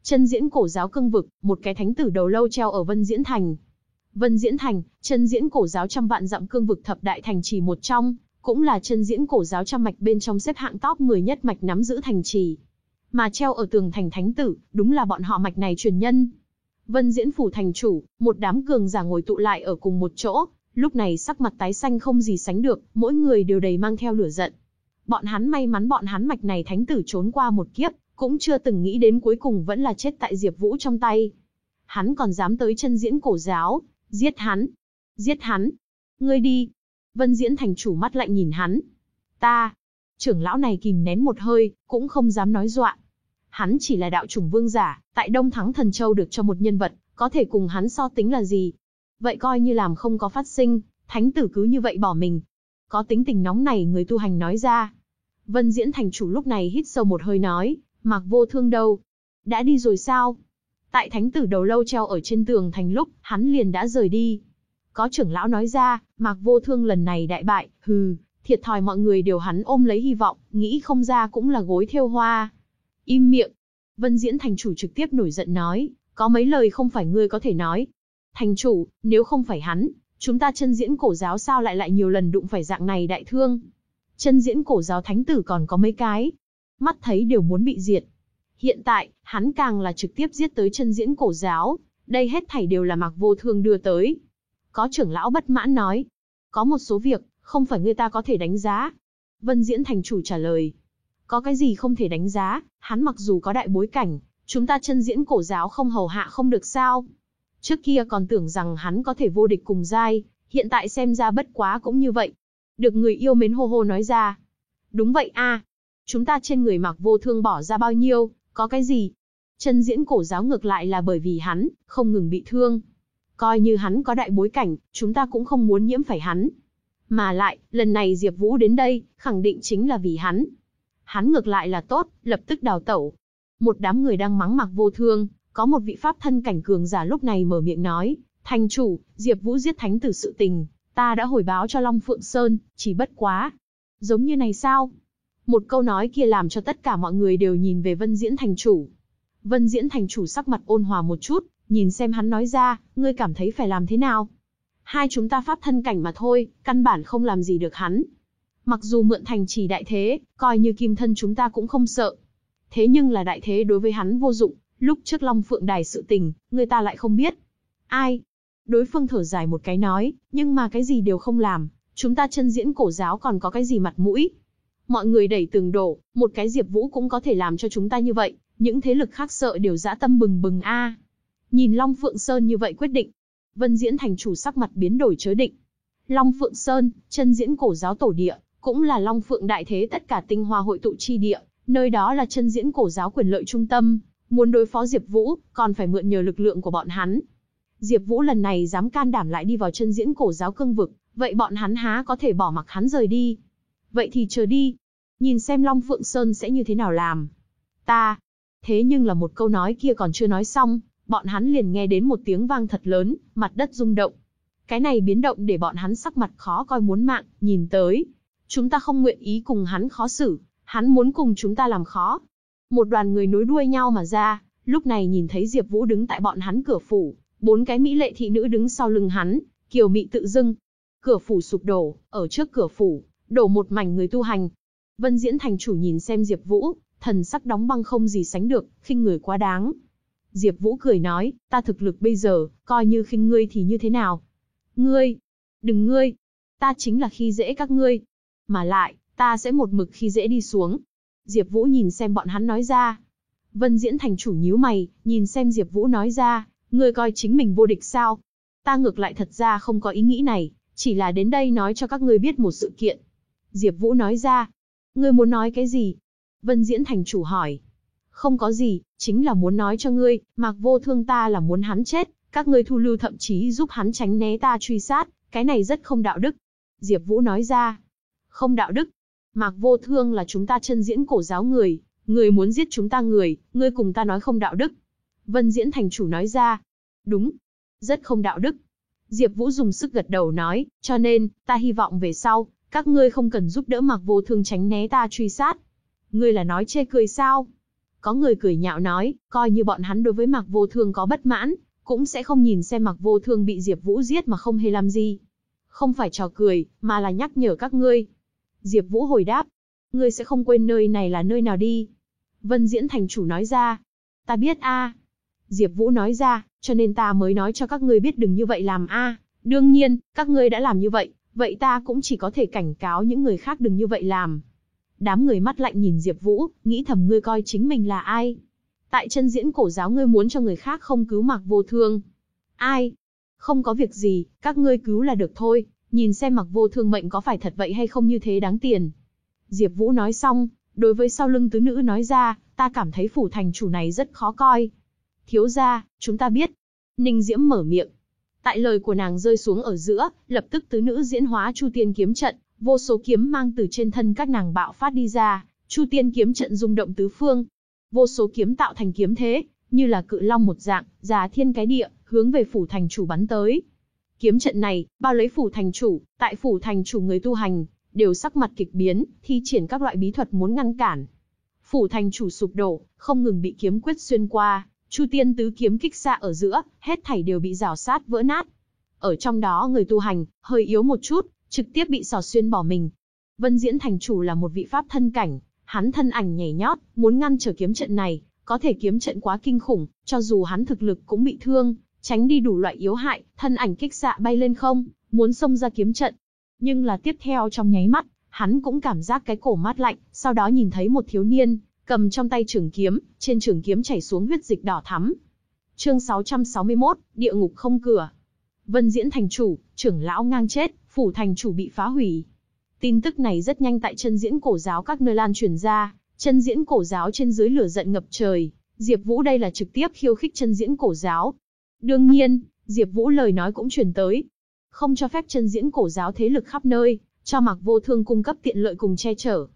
Chân diễn cổ giáo cương vực, một cái thánh tử đầu lâu treo ở Vân Diễn Thành. Vân Diễn Thành, chân diễn cổ giáo trăm vạn dặm cương vực thập đại thành trì một trong, cũng là chân diễn cổ giáo trăm mạch bên trong xếp hạng top 10 nhất mạch nắm giữ thành trì. Mà treo ở tường thành thánh tử, đúng là bọn họ mạch này truyền nhân. Vân Diễn phủ thành chủ, một đám cường giả ngồi tụ lại ở cùng một chỗ, Lúc này sắc mặt tái xanh không gì sánh được, mỗi người đều đầy mang theo lửa giận. Bọn hắn may mắn bọn hắn mạch này thánh tử trốn qua một kiếp, cũng chưa từng nghĩ đến cuối cùng vẫn là chết tại Diệp Vũ trong tay. Hắn còn dám tới chân diễn cổ giáo, giết hắn, giết hắn. Ngươi đi. Vân Diễn thành chủ mắt lạnh nhìn hắn. Ta. Trưởng lão này kìm nén một hơi, cũng không dám nói dọa hắn chỉ là đạo chủng vương giả, tại Đông Thắng Thần Châu được cho một nhân vật, có thể cùng hắn so tính là gì? Vậy coi như làm không có phát sinh, thánh tử cứ như vậy bỏ mình. Có tính tình nóng này người tu hành nói ra. Vân Diễn thành chủ lúc này hít sâu một hơi nói, Mạc Vô Thương đâu? Đã đi rồi sao? Tại thánh tử đầu lâu treo ở trên tường thành lúc, hắn liền đã rời đi. Có trưởng lão nói ra, Mạc Vô Thương lần này đại bại, hừ, thiệt thòi mọi người đều hắn ôm lấy hy vọng, nghĩ không ra cũng là gối theo hoa. Im miệng. Vân Diễn thành chủ trực tiếp nổi giận nói, có mấy lời không phải ngươi có thể nói. Thành chủ, nếu không phải hắn, chúng ta chân diễn cổ giáo sao lại lại nhiều lần đụng phải dạng này đại thương. Chân diễn cổ giáo thánh tử còn có mấy cái. Mắt thấy đều muốn bị diệt. Hiện tại, hắn càng là trực tiếp giết tới chân diễn cổ giáo. Đây hết thảy đều là mặc vô thương đưa tới. Có trưởng lão bất mãn nói. Có một số việc, không phải người ta có thể đánh giá. Vân diễn thành chủ trả lời. Có cái gì không thể đánh giá, hắn mặc dù có đại bối cảnh, chúng ta chân diễn cổ giáo không hầu hạ không được sao. Trước kia còn tưởng rằng hắn có thể vô địch cùng giai, hiện tại xem ra bất quá cũng như vậy. Được người yêu mến hô hô nói ra. Đúng vậy a, Chúng ta trên người mặc vô thương bỏ ra bao nhiêu, có cái gì? Chân diễn cổ giáo ngược lại là bởi vì hắn, không ngừng bị thương. Coi như hắn có đại bối cảnh, chúng ta cũng không muốn nhiễm phải hắn. Mà lại, lần này Diệp Vũ đến đây, khẳng định chính là vì hắn. Hắn ngược lại là tốt, lập tức đào tẩu. Một đám người đang mắng mặc vô thương, có một vị pháp thân cảnh cường giả lúc này mở miệng nói, thành chủ, Diệp Vũ giết thánh tử sự tình, ta đã hồi báo cho Long Phượng Sơn, chỉ bất quá. Giống như này sao? Một câu nói kia làm cho tất cả mọi người đều nhìn về Vân Diễn thành chủ. Vân Diễn thành chủ sắc mặt ôn hòa một chút, nhìn xem hắn nói ra, ngươi cảm thấy phải làm thế nào? Hai chúng ta pháp thân cảnh mà thôi, căn bản không làm gì được hắn. Mặc dù mượn thành chỉ đại thế, coi như kim thân chúng ta cũng không sợ. Thế nhưng là đại thế đối với hắn vô dụng, lúc trước Long Phượng Đài sự tình, người ta lại không biết. Ai? Đối phương thở dài một cái nói, nhưng mà cái gì đều không làm, chúng ta chân diễn cổ giáo còn có cái gì mặt mũi. Mọi người đẩy tường đổ, một cái Diệp Vũ cũng có thể làm cho chúng ta như vậy, những thế lực khác sợ đều dã tâm bừng bừng a. Nhìn Long Phượng Sơn như vậy quyết định, Vân Diễn thành chủ sắc mặt biến đổi chớ định. Long Phượng Sơn, chân diễn cổ giáo tổ địa, cũng là Long Phượng đại thế tất cả tinh hoa hội tụ chi địa, nơi đó là chân diễn cổ giáo quyền lợi trung tâm, muốn đối phó Diệp Vũ, còn phải mượn nhờ lực lượng của bọn hắn. Diệp Vũ lần này dám can đảm lại đi vào chân diễn cổ giáo cương vực, vậy bọn hắn há có thể bỏ mặc hắn rời đi. Vậy thì chờ đi, nhìn xem Long Phượng Sơn sẽ như thế nào làm. Ta. Thế nhưng là một câu nói kia còn chưa nói xong, bọn hắn liền nghe đến một tiếng vang thật lớn, mặt đất rung động. Cái này biến động để bọn hắn sắc mặt khó coi muốn mạng, nhìn tới. Chúng ta không nguyện ý cùng hắn khó xử, hắn muốn cùng chúng ta làm khó. Một đoàn người nối đuôi nhau mà ra, lúc này nhìn thấy Diệp Vũ đứng tại bọn hắn cửa phủ, bốn cái mỹ lệ thị nữ đứng sau lưng hắn, kiều mị tự dưng. Cửa phủ sụp đổ, ở trước cửa phủ, đổ một mảnh người tu hành. Vân Diễn thành chủ nhìn xem Diệp Vũ, thần sắc đóng băng không gì sánh được, khinh người quá đáng. Diệp Vũ cười nói, ta thực lực bây giờ, coi như khinh ngươi thì như thế nào? Ngươi? Đừng ngươi! Ta chính là khi dễ các ngươi. Mà lại, ta sẽ một mực khi dễ đi xuống. Diệp Vũ nhìn xem bọn hắn nói ra. Vân Diễn thành chủ nhíu mày, nhìn xem Diệp Vũ nói ra, ngươi coi chính mình vô địch sao? Ta ngược lại thật ra không có ý nghĩ này, chỉ là đến đây nói cho các ngươi biết một sự kiện. Diệp Vũ nói ra. Ngươi muốn nói cái gì? Vân Diễn thành chủ hỏi. Không có gì, chính là muốn nói cho ngươi, Mạc Vô Thương ta là muốn hắn chết, các ngươi thu lưu thậm chí giúp hắn tránh né ta truy sát, cái này rất không đạo đức. Diệp Vũ nói ra. Không đạo đức. Mạc Vô Thương là chúng ta chân diễn cổ giáo người, người muốn giết chúng ta người, ngươi cùng ta nói không đạo đức. Vân Diễn thành chủ nói ra. Đúng. Rất không đạo đức. Diệp Vũ dùng sức gật đầu nói, cho nên, ta hy vọng về sau, các ngươi không cần giúp đỡ Mạc Vô Thương tránh né ta truy sát. Ngươi là nói chê cười sao? Có người cười nhạo nói, coi như bọn hắn đối với Mạc Vô Thương có bất mãn, cũng sẽ không nhìn xem Mạc Vô Thương bị Diệp Vũ giết mà không hề làm gì. Không phải trò cười, mà là nhắc nhở các ngươi. Diệp Vũ hồi đáp, ngươi sẽ không quên nơi này là nơi nào đi. Vân Diễn thành chủ nói ra, ta biết a. Diệp Vũ nói ra, cho nên ta mới nói cho các ngươi biết đừng như vậy làm a. Đương nhiên, các ngươi đã làm như vậy, vậy ta cũng chỉ có thể cảnh cáo những người khác đừng như vậy làm. Đám người mắt lạnh nhìn Diệp Vũ, nghĩ thầm ngươi coi chính mình là ai? Tại chân diễn cổ giáo ngươi muốn cho người khác không cứu Mạc Vô Thương. Ai? Không có việc gì, các ngươi cứu là được thôi, nhìn xem mặc Vô Thương mệnh có phải thật vậy hay không như thế đáng tiền. Diệp Vũ nói xong, đối với sau lưng tứ nữ nói ra, ta cảm thấy phủ thành chủ này rất khó coi. Thiếu gia, chúng ta biết. Ninh Diễm mở miệng. Tại lời của nàng rơi xuống ở giữa, lập tức tứ nữ diễn hóa Chu Tiên kiếm trận, vô số kiếm mang từ trên thân các nàng bạo phát đi ra, Chu Tiên kiếm trận rung động tứ phương. Vô số kiếm tạo thành kiếm thế, như là cự long một dạng, già thiên cái địa, hướng về phủ thành chủ bắn tới. Kiếm trận này, bao lấy phủ thành chủ, tại phủ thành chủ người tu hành, đều sắc mặt kịch biến, thi triển các loại bí thuật muốn ngăn cản. Phủ thành chủ sụp đổ, không ngừng bị kiếm quyết xuyên qua, Chu Tiên tứ kiếm kích xạ ở giữa, hết thảy đều bị rào sát vỡ nát. Ở trong đó người tu hành, hơi yếu một chút, trực tiếp bị sò xuyên bỏ mình. Vân Diễn thành chủ là một vị pháp thân cảnh, hắn thân ảnh nhảy nhót, muốn ngăn trở kiếm trận này, có thể kiếm trận quá kinh khủng, cho dù hắn thực lực cũng bị thương, tránh đi đủ loại yếu hại, thân ảnh kích xạ bay lên không, muốn xông ra kiếm trận. Nhưng là tiếp theo trong nháy mắt, hắn cũng cảm giác cái cổ mát lạnh, sau đó nhìn thấy một thiếu niên, cầm trong tay trường kiếm, trên trường kiếm chảy xuống huyết dịch đỏ thắm. Chương 661, địa ngục không cửa. Vân Diễn thành chủ, trưởng lão ngang chết, phủ thành chủ bị phá hủy. Tin tức này rất nhanh tại chân diễn cổ giáo các nơi lan truyền ra, chân diễn cổ giáo trên dưới lửa giận ngập trời, Diệp Vũ đây là trực tiếp khiêu khích chân diễn cổ giáo. Đương nhiên, Diệp Vũ lời nói cũng truyền tới, không cho phép chân diễn cổ giáo thế lực khắp nơi, cho Mặc Vô Thương cung cấp tiện lợi cùng che chở.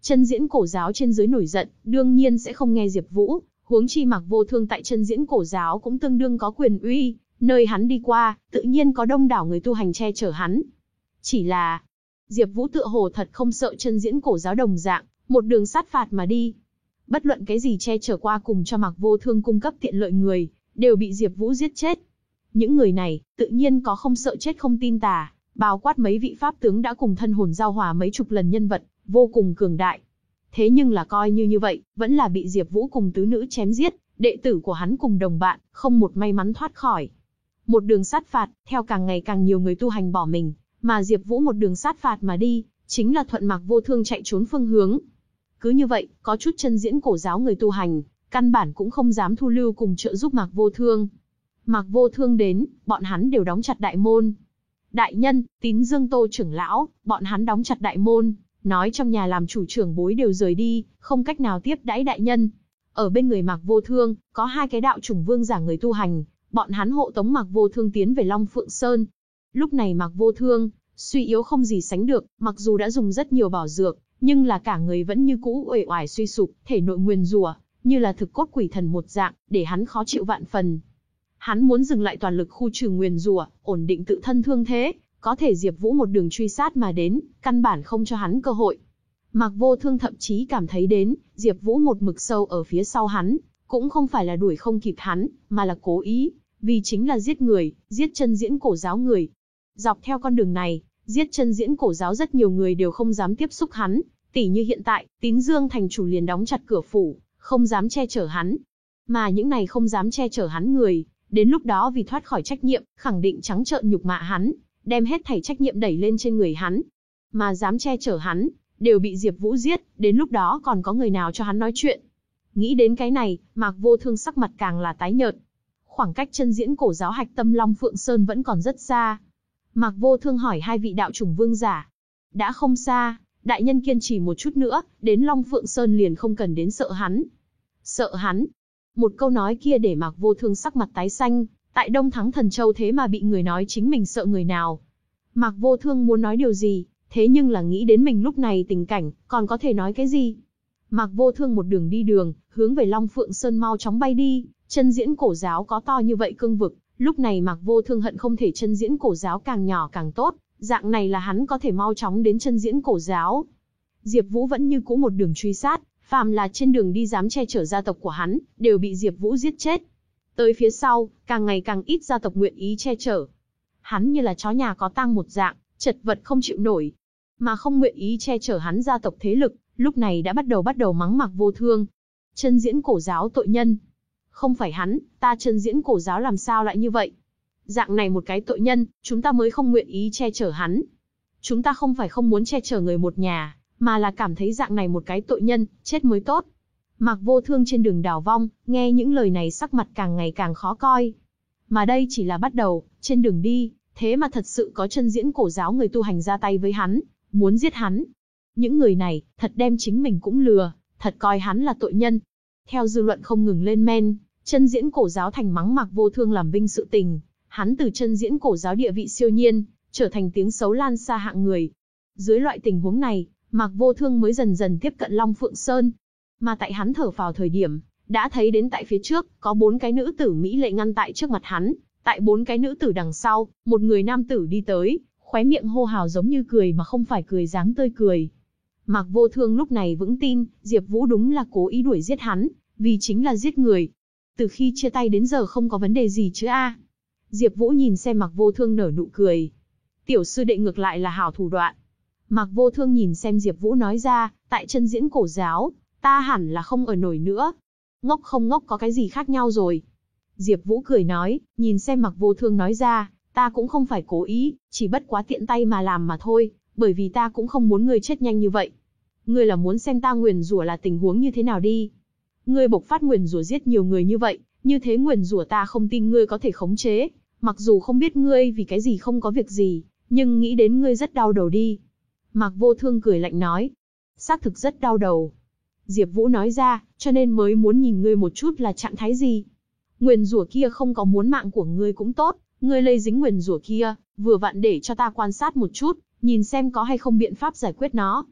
Chân diễn cổ giáo trên dưới nổi giận, đương nhiên sẽ không nghe Diệp Vũ, huống chi Mặc Vô Thương tại chân diễn cổ giáo cũng tương đương có quyền uy, nơi hắn đi qua, tự nhiên có đông đảo người tu hành che chở hắn. Chỉ là, Diệp Vũ tựa hồ thật không sợ chân diễn cổ giáo đồng dạng, một đường sát phạt mà đi. Bất luận cái gì che chở qua cùng cho Mặc Vô Thương cung cấp tiện lợi người, đều bị Diệp Vũ giết chết. Những người này, tự nhiên có không sợ chết không tin tà, bao quát mấy vị pháp tướng đã cùng thân hồn giao hòa mấy chục lần nhân vật, vô cùng cường đại. Thế nhưng là coi như như vậy, vẫn là bị Diệp Vũ cùng tứ nữ chém giết, đệ tử của hắn cùng đồng bạn, không một may mắn thoát khỏi. Một đường sát phạt, theo càng ngày càng nhiều người tu hành bỏ mình, mà Diệp Vũ một đường sát phạt mà đi, chính là thuận mạc vô thương chạy trốn phương hướng. Cứ như vậy, có chút chân diễn cổ giáo người tu hành, căn bản cũng không dám thu lưu cùng trợ giúp mạc vô thương. Mạc vô thương đến, bọn hắn đều đóng chặt đại môn. Đại nhân, tín dương tô trưởng lão, bọn hắn đóng chặt đại môn, nói trong nhà làm chủ trưởng bối đều rời đi, không cách nào tiếp đãi đại nhân. Ở bên người Mạc Vô Thương, có hai cái đạo chủng vương giả người tu hành, bọn hắn hộ tống Mạc Vô Thương tiến về Long Phượng Sơn. Lúc này Mạc Vô Thương, suy yếu không gì sánh được, mặc dù đã dùng rất nhiều bảo dược, nhưng là cả người vẫn như cũ uể oải suy sụp, thể nội nguyên rủa, như là thực cốt quỷ thần một dạng, để hắn khó chịu vạn phần. Hắn muốn dừng lại toàn lực khu trừ nguyên rủa, ổn định tự thân thương thế, có thể Diệp Vũ một đường truy sát mà đến, căn bản không cho hắn cơ hội. Mạc Vô Thương thậm chí cảm thấy đến, Diệp Vũ một mực sâu ở phía sau hắn, cũng không phải là đuổi không kịp hắn, mà là cố ý, vì chính là giết người, giết chân diễn cổ giáo người. Dọc theo con đường này, giết chân diễn cổ giáo rất nhiều người đều không dám tiếp xúc hắn, tỉ như hiện tại, Tín Dương thành chủ liền đóng chặt cửa phủ, không dám che chở hắn. Mà những này không dám che chở hắn người, đến lúc đó vì thoát khỏi trách nhiệm, khẳng định trắng trợn nhục mạ hắn, đem hết thảy trách nhiệm đẩy lên trên người hắn. Mà dám che chở hắn, đều bị Diệp Vũ giết, đến lúc đó còn có người nào cho hắn nói chuyện. Nghĩ đến cái này, Mạc Vô Thương sắc mặt càng là tái nhợt. Khoảng cách chân diễn cổ giáo hạch tâm Long Phượng Sơn vẫn còn rất xa. Mạc Vô Thương hỏi hai vị đạo chủng vương giả. Đã không xa, đại nhân kiên trì một chút nữa, đến Long Phượng Sơn liền không cần đến sợ hắn. Sợ hắn? Một câu nói kia để Mạc Vô Thương sắc mặt tái xanh, Tại Đông Thắng Thần Châu thế mà bị người nói chính mình sợ người nào. Mạc Vô Thương muốn nói điều gì, thế nhưng là nghĩ đến mình lúc này tình cảnh, còn có thể nói cái gì? Mạc Vô Thương một đường đi đường, hướng về Long Phượng Sơn mau chóng bay đi, chân diễn cổ giáo có to như vậy cương vực, lúc này Mạc Vô Thương hận không thể chân diễn cổ giáo càng nhỏ càng tốt, dạng này là hắn có thể mau chóng đến chân diễn cổ giáo. Diệp Vũ vẫn như cũ một đường truy sát, phàm là trên đường đi dám che chở gia tộc của hắn, đều bị Diệp Vũ giết chết. Tới phía sau, càng ngày càng ít gia tộc nguyện ý che chở. Hắn như là chó nhà có tang một dạng, chật vật không chịu nổi. Mà không nguyện ý che chở hắn gia tộc thế lực, lúc này đã bắt đầu bắt đầu mắng mặc vô thương. Chân diễn cổ giáo tội nhân. Không phải hắn, ta chân diễn cổ giáo làm sao lại như vậy? Dạng này một cái tội nhân, chúng ta mới không nguyện ý che chở hắn. Chúng ta không phải không muốn che chở người một nhà, mà là cảm thấy dạng này một cái tội nhân, chết mới tốt. Mạc Vô Thương trên đường đảo vong, nghe những lời này sắc mặt càng ngày càng khó coi. Mà đây chỉ là bắt đầu, trên đường đi, thế mà thật sự có chân diễn cổ giáo người tu hành ra tay với hắn, muốn giết hắn. Những người này, thật đem chính mình cũng lừa, thật coi hắn là tội nhân. Theo dư luận không ngừng lên men, chân diễn cổ giáo thành mắng Mạc Vô Thương làm vinh sự tình, hắn từ chân diễn cổ giáo địa vị siêu nhiên, trở thành tiếng xấu lan xa hạng người. Dưới loại tình huống này, Mạc Vô Thương mới dần dần tiếp cận Long Phượng Sơn. Mà tại hắn thở vào thời điểm, đã thấy đến tại phía trước, có bốn cái nữ tử Mỹ lệ ngăn tại trước mặt hắn, tại bốn cái nữ tử đằng sau, một người nam tử đi tới, khóe miệng hô hào giống như cười mà không phải cười dáng tươi cười. Mạc Vô Thương lúc này vững tin, Diệp Vũ đúng là cố ý đuổi giết hắn, vì chính là giết người. Từ khi chia tay đến giờ không có vấn đề gì chứ a? Diệp Vũ nhìn xem Mạc Vô Thương nở nụ cười. Tiểu sư đệ ngược lại là hảo thủ đoạn. Mạc Vô Thương nhìn xem Diệp Vũ nói ra, tại chân diễn cổ giáo, ta hẳn là không ở nổi nữa. Ngốc không ngốc có cái gì khác nhau rồi. Diệp Vũ cười nói, nhìn xem Mạc Vô Thương nói ra, ta cũng không phải cố ý, chỉ bất quá tiện tay mà làm mà thôi, bởi vì ta cũng không muốn ngươi chết nhanh như vậy. Ngươi là muốn xem ta nguyền rủa là tình huống như thế nào đi. Ngươi bộc phát nguyền rủa giết nhiều người như vậy, như thế nguyền rủa ta không tin ngươi có thể khống chế, mặc dù không biết ngươi vì cái gì không có việc gì, nhưng nghĩ đến ngươi rất đau đầu đi. Mạc Vô Thương cười lạnh nói, xác thực rất đau đầu. Diệp Vũ nói ra, cho nên mới muốn nhìn ngươi một chút là trạng thái gì. Nguyền rủa kia không có muốn mạng của ngươi cũng tốt, ngươi lây dính nguyền rủa kia, vừa vặn để cho ta quan sát một chút, nhìn xem có hay không biện pháp giải quyết nó.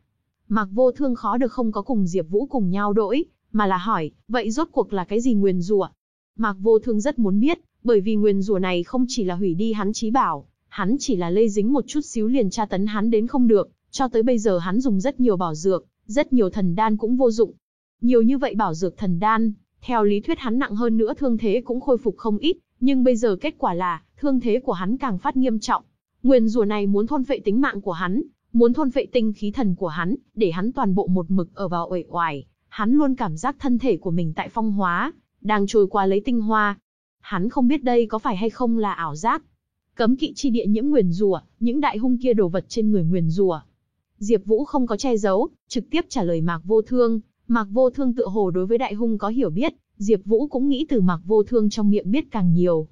Mạc Vô Thương khó được không có cùng Diệp Vũ cùng nhau đổi, mà là hỏi, vậy rốt cuộc là cái gì nguyền rủa? Mạc Vô Thương rất muốn biết, bởi vì nguyền rủa này không chỉ là hủy đi hắn trí bảo, hắn chỉ là lây dính một chút xíu liền tra tấn hắn đến không được, cho tới bây giờ hắn dùng rất nhiều bảo dược, rất nhiều thần đan cũng vô dụng. Nhiều như vậy bảo dược thần đan, theo lý thuyết hắn nặng hơn nữa thương thế cũng khôi phục không ít, nhưng bây giờ kết quả là, thương thế của hắn càng phát nghiêm trọng. Nguyên rùa này muốn thôn phệ tính mạng của hắn, muốn thôn phệ tinh khí thần của hắn, để hắn toàn bộ một mực ở vào uể oải. Hắn luôn cảm giác thân thể của mình tại phong hóa, đang trôi qua lấy tinh hoa. Hắn không biết đây có phải hay không là ảo giác. Cấm kỵ chi địa nhiễm nguyền rủa những đại hung kia đồ vật trên người nguyền rủa Diệp Vũ không có che giấu, trực tiếp trả lời Mạc Vô Thương, Mạc Vô Thương tựa hồ đối với đại hung có hiểu biết, Diệp Vũ cũng nghĩ từ Mạc Vô Thương trong miệng biết càng nhiều.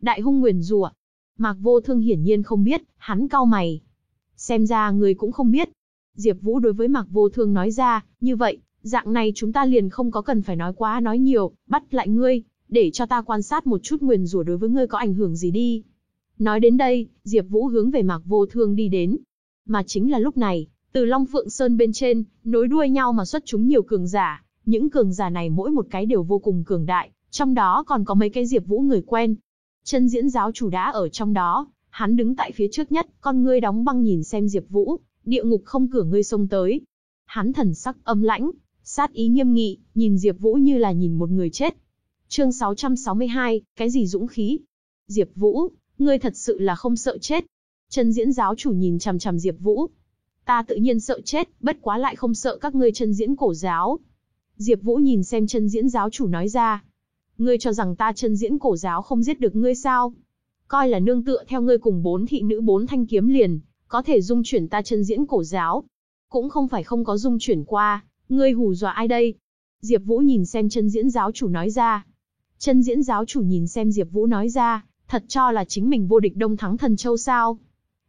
Đại hung nguyền rủa. Mạc Vô Thương hiển nhiên không biết, hắn cau mày. Xem ra người cũng không biết. Diệp Vũ đối với Mạc Vô Thương nói ra, như vậy, dạng này chúng ta liền không có cần phải nói quá nói nhiều, bắt lại ngươi, để cho ta quan sát một chút nguyền rủa đối với ngươi có ảnh hưởng gì đi. Nói đến đây, Diệp Vũ hướng về Mạc Vô Thương đi đến. Mà chính là lúc này, từ Long Phượng Sơn bên trên, nối đuôi nhau mà xuất chúng nhiều cường giả, những cường giả này mỗi một cái đều vô cùng cường đại, trong đó còn có mấy cái Diệp Vũ người quen. Chân diễn giáo chủ đã ở trong đó, hắn đứng tại phía trước nhất, con ngươi đóng băng nhìn xem Diệp Vũ, địa ngục không cửa ngươi xông tới. Hắn thần sắc âm lãnh, sát ý nghiêm nghị, nhìn Diệp Vũ như là nhìn một người chết. Chương 662, cái gì dũng khí? Diệp Vũ, ngươi thật sự là không sợ chết. Chân diễn giáo chủ nhìn chằm chằm Diệp Vũ. Ta tự nhiên sợ chết, bất quá lại không sợ các ngươi chân diễn cổ giáo. Diệp Vũ nhìn xem chân diễn giáo chủ nói ra. Ngươi cho rằng ta chân diễn cổ giáo không giết được ngươi sao? Coi là nương tựa theo ngươi cùng bốn thị nữ bốn thanh kiếm liền, có thể dung chuyển ta chân diễn cổ giáo. Cũng không phải không có dung chuyển qua, ngươi hù dọa ai đây? Diệp Vũ nhìn xem chân diễn giáo chủ nói ra. Chân diễn giáo chủ nhìn xem Diệp Vũ nói ra, thật cho là chính mình vô địch đông thắng thần châu sao?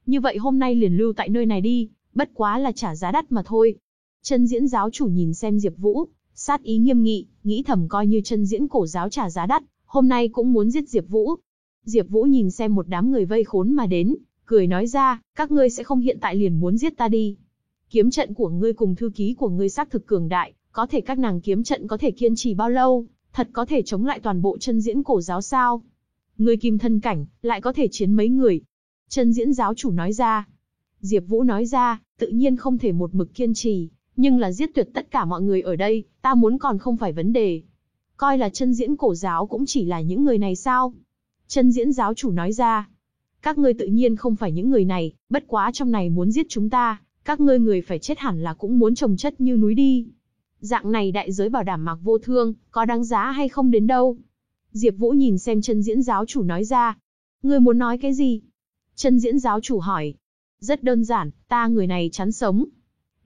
Như vậy hôm nay liền lưu tại nơi này đi, bất quá là trả giá đắt mà thôi. Chân diễn giáo chủ nhìn xem Diệp Vũ, sát ý nghiêm nghị, nghĩ thầm coi như chân diễn cổ giáo trả giá đắt, hôm nay cũng muốn giết Diệp Vũ. Diệp Vũ nhìn xem một đám người vây khốn mà đến, cười nói ra, các ngươi sẽ không hiện tại liền muốn giết ta đi. Kiếm trận của ngươi cùng thư ký của ngươi xác thực cường đại, có thể các nàng kiếm trận có thể kiên trì bao lâu, thật có thể chống lại toàn bộ chân diễn cổ giáo sao? Ngươi kim thân cảnh, lại có thể chiến mấy người. Chân diễn giáo chủ nói ra. Diệp Vũ nói ra, tự nhiên không thể một mực kiên trì, nhưng là giết tuyệt tất cả mọi người ở đây, ta muốn còn không phải vấn đề. Coi là chân diễn cổ giáo cũng chỉ là những người này sao? Chân diễn giáo chủ nói ra. Các ngươi tự nhiên không phải những người này, bất quá trong này muốn giết chúng ta, các ngươi người phải chết hẳn là cũng muốn trồng chất như núi đi. Dạng này đại giới bảo đảm mặc vô thương, có đáng giá hay không đến đâu. Diệp Vũ nhìn xem chân diễn giáo chủ nói ra. Ngươi muốn nói cái gì? Chân diễn giáo chủ hỏi. Rất đơn giản, ta người này chán sống,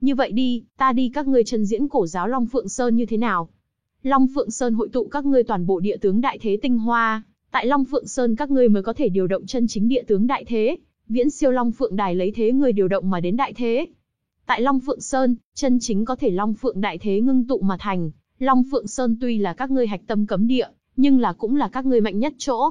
như vậy đi, ta đi các ngươi chân diễn cổ giáo Long Phượng Sơn như thế nào? Long Phượng Sơn hội tụ các ngươi toàn bộ địa tướng đại thế tinh hoa, tại Long Phượng Sơn các ngươi mới có thể điều động chân chính địa tướng đại thế, viễn siêu Long Phượng Đài lấy thế người điều động mà đến đại thế. Tại Long Phượng Sơn, chân chính có thể Long Phượng đại thế ngưng tụ mà thành, Long Phượng Sơn tuy là các ngươi hạch tâm cấm địa, nhưng là cũng là các ngươi mạnh nhất chỗ.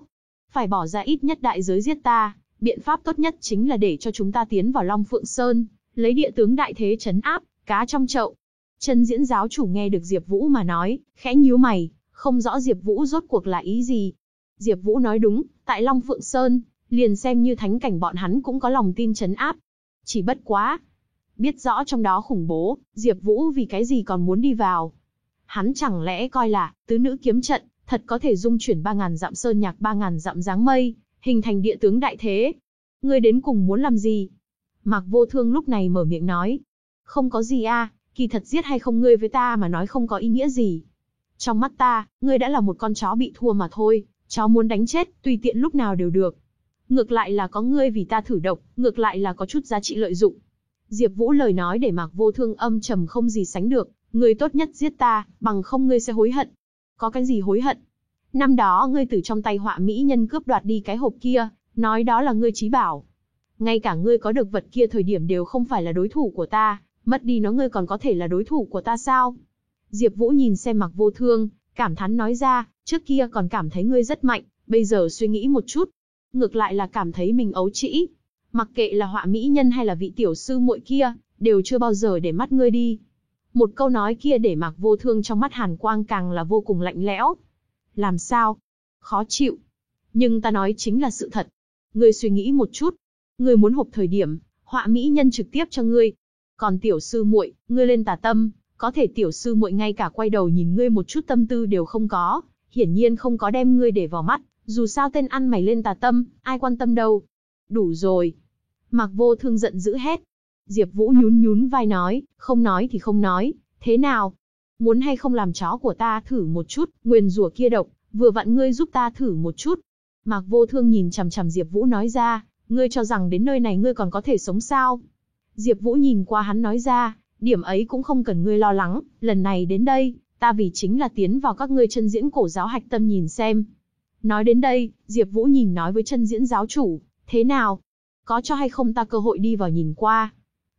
Phải bỏ ra ít nhất đại giới giết ta, biện pháp tốt nhất chính là để cho chúng ta tiến vào Long Phượng Sơn, lấy địa tướng đại thế chấn áp, cá trong chậu. Chân diễn giáo chủ nghe được Diệp Vũ mà nói, khẽ nhíu mày, không rõ Diệp Vũ rốt cuộc là ý gì. Diệp Vũ nói đúng, tại Long Phượng Sơn, liền xem như thánh cảnh bọn hắn cũng có lòng tin chấn áp. Chỉ bất quá, biết rõ trong đó khủng bố, Diệp Vũ vì cái gì còn muốn đi vào? Hắn chẳng lẽ coi là tứ nữ kiếm trận, thật có thể dung chuyển 3000 dặm sơn nhạc 3000 dặm dáng mây, hình thành địa tướng đại thế? Ngươi đến cùng muốn làm gì? Mạc Vô Thương lúc này mở miệng nói, không có gì a, kỳ thật giết hay không ngươi với ta mà nói không có ý nghĩa gì. Trong mắt ta, ngươi đã là một con chó bị thua mà thôi, chó muốn đánh chết, tùy tiện lúc nào đều được. Ngược lại là có ngươi vì ta thử độc, ngược lại là có chút giá trị lợi dụng. Diệp Vũ lời nói để Mạc Vô Thương âm trầm không gì sánh được, ngươi tốt nhất giết ta, bằng không ngươi sẽ hối hận. Có cái gì hối hận? Năm đó ngươi từ trong tay họa mỹ nhân cướp đoạt đi cái hộp kia, nói đó là ngươi trí bảo. Ngay cả ngươi có được vật kia thời điểm đều không phải là đối thủ của ta, mất đi nó ngươi còn có thể là đối thủ của ta sao? Diệp Vũ nhìn xem Mạc Vô Thương, cảm thán nói ra, trước kia còn cảm thấy ngươi rất mạnh, bây giờ suy nghĩ một chút, ngược lại là cảm thấy mình ấu trĩ. Mặc kệ là họa mỹ nhân hay là vị tiểu sư muội kia, đều chưa bao giờ để mắt ngươi đi. Một câu nói kia để Mạc Vô Thương trong mắt Hàn Quang càng là vô cùng lạnh lẽo. Làm sao? Khó chịu. Nhưng ta nói chính là sự thật. Ngươi suy nghĩ một chút. Ngươi muốn hộp thời điểm, họa mỹ nhân trực tiếp cho ngươi. Còn tiểu sư muội, ngươi lên tà tâm, có thể tiểu sư muội ngay cả quay đầu nhìn ngươi một chút tâm tư đều không có, hiển nhiên không có đem ngươi để vào mắt, dù sao tên ăn mày lên tà tâm, ai quan tâm đâu. Đủ rồi. Mạc vô thương giận dữ hét. Diệp Vũ nhún nhún vai nói, không nói thì không nói, thế nào? Muốn hay không làm chó của ta thử một chút, nguyền rủa kia độc, vừa vặn ngươi giúp ta thử một chút. Mạc vô thương nhìn chằm chằm Diệp Vũ nói ra, ngươi cho rằng đến nơi này ngươi còn có thể sống sao? Diệp Vũ nhìn qua hắn nói ra, điểm ấy cũng không cần ngươi lo lắng, lần này đến đây, ta vì chính là tiến vào các ngươi chân diễn cổ giáo hạch tâm nhìn xem. Nói đến đây, Diệp Vũ nhìn nói với chân diễn giáo chủ, thế nào? Có cho hay không ta cơ hội đi vào nhìn qua?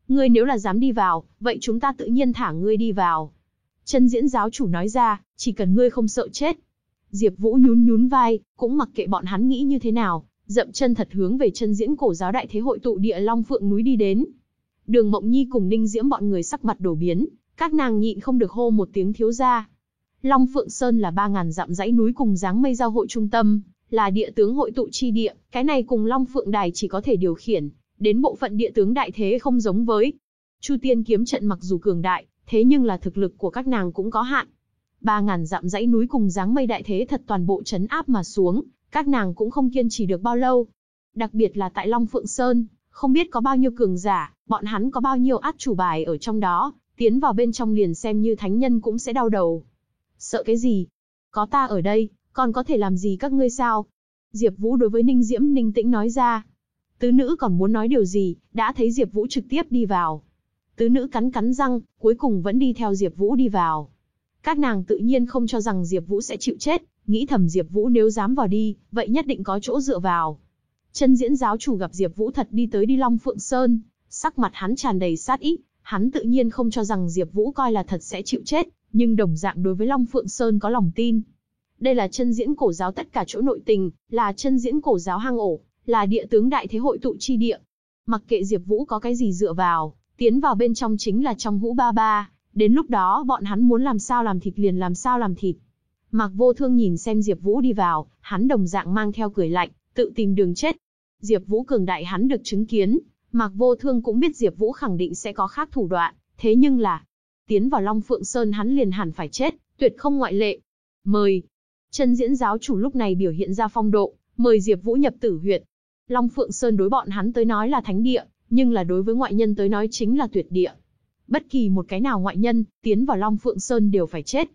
Ngươi nếu là dám đi vào, vậy chúng ta tự nhiên thả ngươi đi vào. Chân diễn giáo chủ nói ra, chỉ cần ngươi không sợ chết. Diệp Vũ nhún nhún vai, cũng mặc kệ bọn hắn nghĩ như thế nào, dậm chân thật hướng về chân diễn cổ giáo đại thế hội tụ địa Long Phượng núi đi đến. Đường Mộng Nhi cùng Ninh Diễm bọn người sắc mặt đổ biến, các nàng nhịn không được hô một tiếng thiếu gia. Long Phượng Sơn là 3000 dặm dãy núi cùng dáng mây giao hội trung tâm, là địa tướng hội tụ chi địa, cái này cùng Long Phượng Đài chỉ có thể điều khiển, đến bộ phận địa tướng đại thế không giống với. Chu Tiên kiếm trận mặc dù cường đại, thế nhưng là thực lực của các nàng cũng có hạn. Ba ngàn dặm dãy núi cùng dáng mây đại thế thật toàn bộ chấn áp mà xuống, các nàng cũng không kiên trì được bao lâu. Đặc biệt là tại Long Phượng Sơn, không biết có bao nhiêu cường giả, bọn hắn có bao nhiêu át chủ bài ở trong đó, tiến vào bên trong liền xem như thánh nhân cũng sẽ đau đầu. Sợ cái gì? Có ta ở đây, còn có thể làm gì các ngươi sao? Diệp Vũ đối với Ninh Diễm Ninh Tĩnh nói ra. Tứ nữ còn muốn nói điều gì, đã thấy Diệp Vũ trực tiếp đi vào. Tứ nữ cắn cắn răng, cuối cùng vẫn đi theo Diệp Vũ đi vào. Các nàng tự nhiên không cho rằng Diệp Vũ sẽ chịu chết, nghĩ thầm Diệp Vũ nếu dám vào đi, vậy nhất định có chỗ dựa vào. Chân diễn giáo chủ gặp Diệp Vũ thật đi tới đi Long Phượng Sơn, sắc mặt hắn tràn đầy sát ý, hắn tự nhiên không cho rằng Diệp Vũ coi là thật sẽ chịu chết, nhưng đồng dạng đối với Long Phượng Sơn có lòng tin. Đây là chân diễn cổ giáo tất cả chỗ nội tình, là chân diễn cổ giáo hang ổ, là địa tướng đại thế hội tụ chi địa. Mặc kệ Diệp Vũ có cái gì dựa vào, tiến vào bên trong chính là trong hũ ba ba, đến lúc đó bọn hắn muốn làm sao làm thịt liền làm sao làm thịt. Mạc Vô Thương nhìn xem Diệp Vũ đi vào, hắn đồng dạng mang theo cười lạnh, tự tìm đường chết. Diệp Vũ cường đại hắn được chứng kiến, Mạc Vô Thương cũng biết Diệp Vũ khẳng định sẽ có khác thủ đoạn, thế nhưng là, tiến vào Long Phượng Sơn hắn liền hẳn phải chết, tuyệt không ngoại lệ. Mời. Chân diễn giáo chủ lúc này biểu hiện ra phong độ, mời Diệp Vũ nhập tử huyệt. Long Phượng Sơn đối bọn hắn tới nói là thánh địa, nhưng là đối với ngoại nhân tới nói chính là tuyệt địa. Bất kỳ một cái nào ngoại nhân, tiến vào Long Phượng Sơn đều phải chết.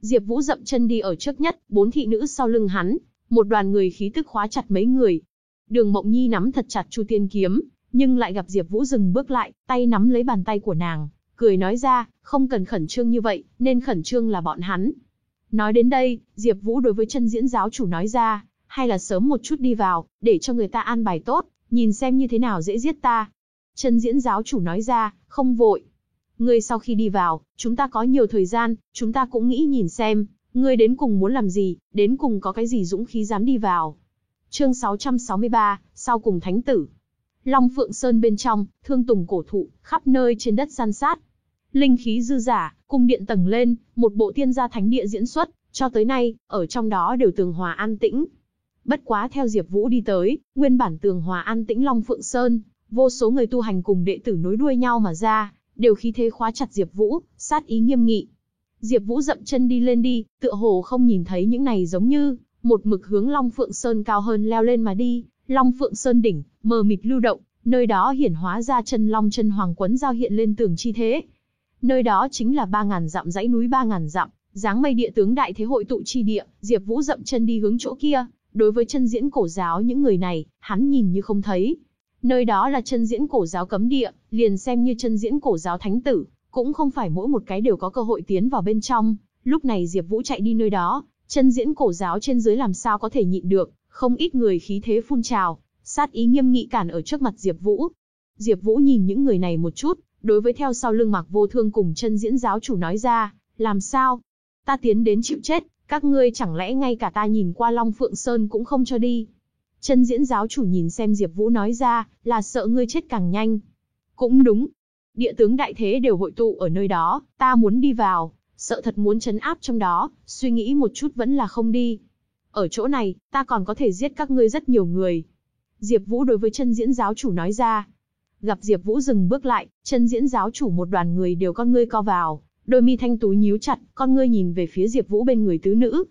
Diệp Vũ dậm chân đi ở trước nhất, bốn thị nữ sau lưng hắn, một đoàn người khí tức khóa chặt mấy người. Đường Mộng Nhi nắm thật chặt Chu Tiên kiếm, nhưng lại gặp Diệp Vũ dừng bước lại, tay nắm lấy bàn tay của nàng, cười nói ra, không cần khẩn trương như vậy, nên khẩn trương là bọn hắn. Nói đến đây, Diệp Vũ đối với chân diễn giáo chủ nói ra, hay là sớm một chút đi vào, để cho người ta an bài tốt, nhìn xem như thế nào dễ giết ta. Chân diễn giáo chủ nói ra, không vội. Ngươi sau khi đi vào, chúng ta có nhiều thời gian, chúng ta cũng nghĩ nhìn xem, ngươi đến cùng muốn làm gì, đến cùng có cái gì dũng khí dám đi vào. Chương 663, sau cùng thánh tử. Long Phượng Sơn bên trong, thương tùng cổ thụ, khắp nơi trên đất san sát. Linh khí dư giả, cung điện tầng lên, một bộ tiên gia thánh địa diễn xuất, cho tới nay, ở trong đó đều tường hòa an tĩnh. Bất quá theo Diệp Vũ đi tới, nguyên bản tường hòa an tĩnh Long Phượng Sơn, vô số người tu hành cùng đệ tử nối đuôi nhau mà ra, đều khí thế khóa chặt Diệp Vũ, sát ý nghiêm nghị. Diệp Vũ dậm chân đi lên đi, tựa hồ không nhìn thấy những này giống như một mực hướng Long Phượng Sơn cao hơn leo lên mà đi, Long Phượng Sơn đỉnh, mờ mịt lưu động, nơi đó hiển hóa ra chân long chân hoàng quấn giao hiện lên tường chi thế. Nơi đó chính là 3000 dặm dãy núi 3000 dặm, dáng mây địa tướng đại thế hội tụ chi địa, Diệp Vũ dậm chân đi hướng chỗ kia, đối với chân diễn cổ giáo những người này, hắn nhìn như không thấy. Nơi đó là chân diễn cổ giáo cấm địa, liền xem như chân diễn cổ giáo thánh tử, cũng không phải mỗi một cái đều có cơ hội tiến vào bên trong. Lúc này Diệp Vũ chạy đi nơi đó, chân diễn cổ giáo trên dưới làm sao có thể nhịn được, không ít người khí thế phun trào, sát ý nghiêm nghị cản ở trước mặt Diệp Vũ. Diệp Vũ nhìn những người này một chút, đối với theo sau lưng Mạc Vô Thương cùng chân diễn giáo chủ nói ra, làm sao? Ta tiến đến chịu chết, các ngươi chẳng lẽ ngay cả ta nhìn qua Long Phượng Sơn cũng không cho đi? Chân diễn giáo chủ nhìn xem Diệp Vũ nói ra, là sợ ngươi chết càng nhanh. Cũng đúng. Địa tướng đại thế đều hội tụ ở nơi đó, ta muốn đi vào, sợ thật muốn chấn áp trong đó, suy nghĩ một chút vẫn là không đi. Ở chỗ này, ta còn có thể giết các ngươi rất nhiều người. Diệp Vũ đối với chân diễn giáo chủ nói ra. Gặp Diệp Vũ dừng bước lại, chân diễn giáo chủ một đoàn người đều con ngươi co vào, đôi mi thanh tú nhíu chặt, con ngươi nhìn về phía Diệp Vũ bên người tứ nữ.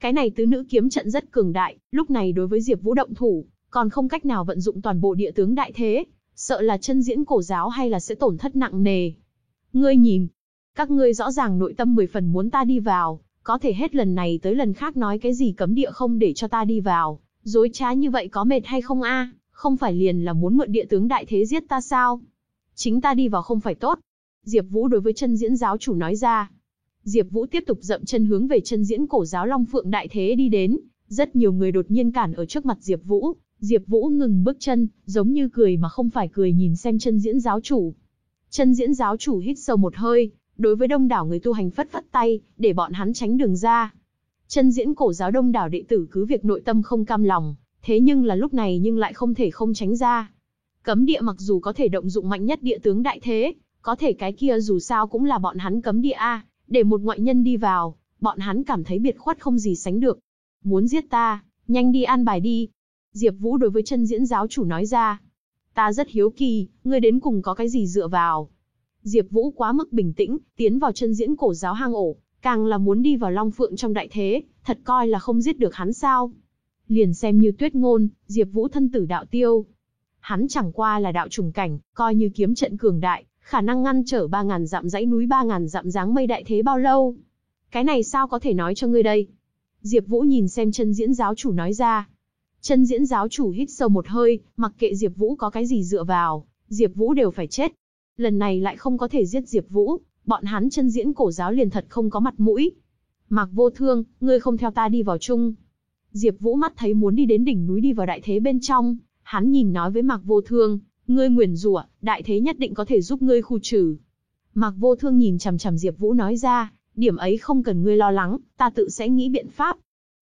Cái này tứ nữ kiếm trận rất cường đại, lúc này đối với Diệp Vũ động thủ, còn không cách nào vận dụng toàn bộ địa tướng đại thế, sợ là chân diễn cổ giáo hay là sẽ tổn thất nặng nề. Ngươi nhìn, các ngươi rõ ràng nội tâm mười phần muốn ta đi vào, có thể hết lần này tới lần khác nói cái gì cấm địa không để cho ta đi vào, dối trá như vậy có mệt hay không a? Không phải liền là muốn mượn địa tướng đại thế giết ta sao? Chính ta đi vào không phải tốt. Diệp Vũ đối với chân diễn giáo chủ nói ra. Diệp Vũ tiếp tục dậm chân hướng về chân diễn cổ giáo Long Phượng đại thế đi đến, rất nhiều người đột nhiên cản ở trước mặt Diệp Vũ, Diệp Vũ ngừng bước chân, giống như cười mà không phải cười nhìn xem chân diễn giáo chủ. Chân diễn giáo chủ hít sâu một hơi, đối với đông đảo người tu hành phất phất tay, để bọn hắn tránh đường ra. Chân diễn cổ giáo đông đảo đệ tử cứ việc nội tâm không cam lòng, thế nhưng là lúc này nhưng lại không thể không tránh ra. Cấm địa mặc dù có thể động dụng mạnh nhất địa tướng đại thế, có thể cái kia dù sao cũng là bọn hắn cấm địa A, để một ngoại nhân đi vào, bọn hắn cảm thấy biệt khuất không gì sánh được. Muốn giết ta, nhanh đi an bài đi. Diệp Vũ đối với chân diễn giáo chủ nói ra. Ta rất hiếu kỳ, ngươi đến cùng có cái gì dựa vào. Diệp Vũ quá mức bình tĩnh, tiến vào chân diễn cổ giáo hang ổ, càng là muốn đi vào Long Phượng trong đại thế, thật coi là không giết được hắn sao. Liền xem như tuyết ngôn, Diệp Vũ thân tử đạo tiêu. Hắn chẳng qua là đạo trùng cảnh, coi như kiếm trận cường đại, khả năng ngăn trở 3.000 dặm dãy núi 3.000 dặm dáng mây đại thế bao lâu. Cái này sao có thể nói cho ngươi đây? Diệp Vũ nhìn xem chân diễn giáo chủ nói ra. Chân diễn giáo chủ hít sâu một hơi, mặc kệ Diệp Vũ có cái gì dựa vào, Diệp Vũ đều phải chết. Lần này lại không có thể giết Diệp Vũ, bọn hắn chân diễn cổ giáo liền thật không có mặt mũi. Mạc Vô Thương, ngươi không theo ta đi vào chung. Diệp Vũ mắt thấy muốn đi đến đỉnh núi đi vào đại thế bên trong, hắn nhìn nói với Mạc Vô Thương, ngươi nguyền rủa, đại thế nhất định có thể giúp ngươi khu trừ. Mạc Vô Thương nhìn chằm chằm Diệp Vũ nói ra, điểm ấy không cần ngươi lo lắng, ta tự sẽ nghĩ biện pháp.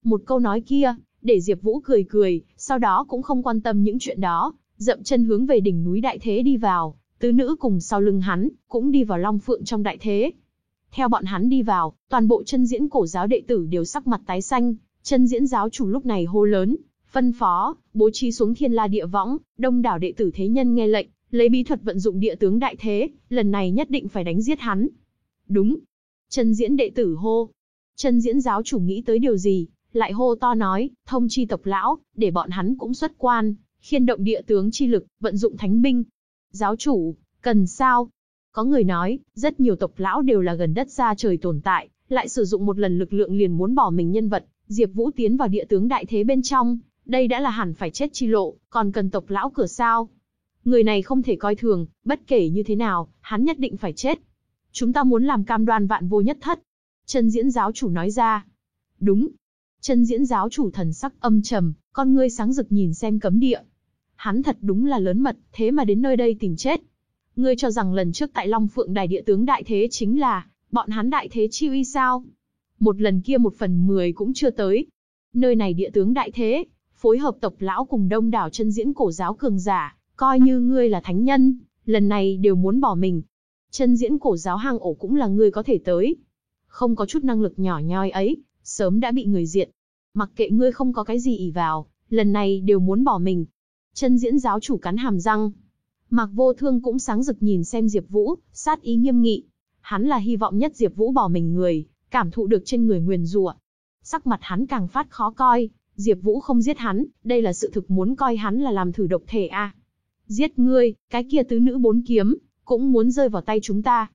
Một câu nói kia, để Diệp Vũ cười cười, sau đó cũng không quan tâm những chuyện đó, dậm chân hướng về đỉnh núi đại thế đi vào, tứ nữ cùng sau lưng hắn, cũng đi vào Long Phượng trong đại thế. Theo bọn hắn đi vào, toàn bộ chân diễn cổ giáo đệ tử đều sắc mặt tái xanh, chân diễn giáo chủ lúc này hô lớn, phân phó, bố trí xuống thiên la địa võng, đông đảo đệ tử thế nhân nghe lệnh, lấy bí thuật vận dụng địa tướng đại thế, lần này nhất định phải đánh giết hắn. Đúng. Chân diễn đệ tử hô. Chân diễn giáo chủ nghĩ tới điều gì, lại hô to nói, thông chi tộc lão, để bọn hắn cũng xuất quan, khiên động địa tướng chi lực, vận dụng thánh binh. Giáo chủ, cần sao? Có người nói, rất nhiều tộc lão đều là gần đất xa trời tồn tại, lại sử dụng một lần lực lượng liền muốn bỏ mình nhân vật, Diệp Vũ tiến vào địa tướng đại thế bên trong, đây đã là hẳn phải chết chi lộ, còn cần tộc lão cửa sao? Người này không thể coi thường, bất kể như thế nào, hắn nhất định phải chết. Chúng ta muốn làm cam đoan vạn vô nhất thất. Chân diễn giáo chủ nói ra. Đúng. Chân diễn giáo chủ thần sắc âm trầm, con ngươi sáng rực nhìn xem cấm địa. Hắn thật đúng là lớn mật, thế mà đến nơi đây tìm chết. Ngươi cho rằng lần trước tại Long Phượng Đài địa tướng đại thế chính là, bọn hắn đại thế chi uy sao? Một lần kia một phần mười cũng chưa tới. Nơi này địa tướng đại thế, phối hợp tộc lão cùng đông đảo chân diễn cổ giáo cường giả, coi như ngươi là thánh nhân, lần này đều muốn bỏ mình. Chân diễn cổ giáo hang ổ cũng là ngươi có thể tới. Không có chút năng lực nhỏ nhoi ấy, sớm đã bị người diệt. Mặc kệ ngươi không có cái gì ỉ vào, lần này đều muốn bỏ mình. Chân diễn giáo chủ cắn hàm răng. Mạc vô thương cũng sáng rực nhìn xem Diệp Vũ, sát ý nghiêm nghị. Hắn là hy vọng nhất Diệp Vũ bỏ mình người, cảm thụ được trên người nguyền rủa. Sắc mặt hắn càng phát khó coi, Diệp Vũ không giết hắn, đây là sự thực muốn coi hắn là làm thử độc thể a. À. Giết ngươi, cái kia tứ nữ bốn kiếm, cũng muốn rơi vào tay chúng ta.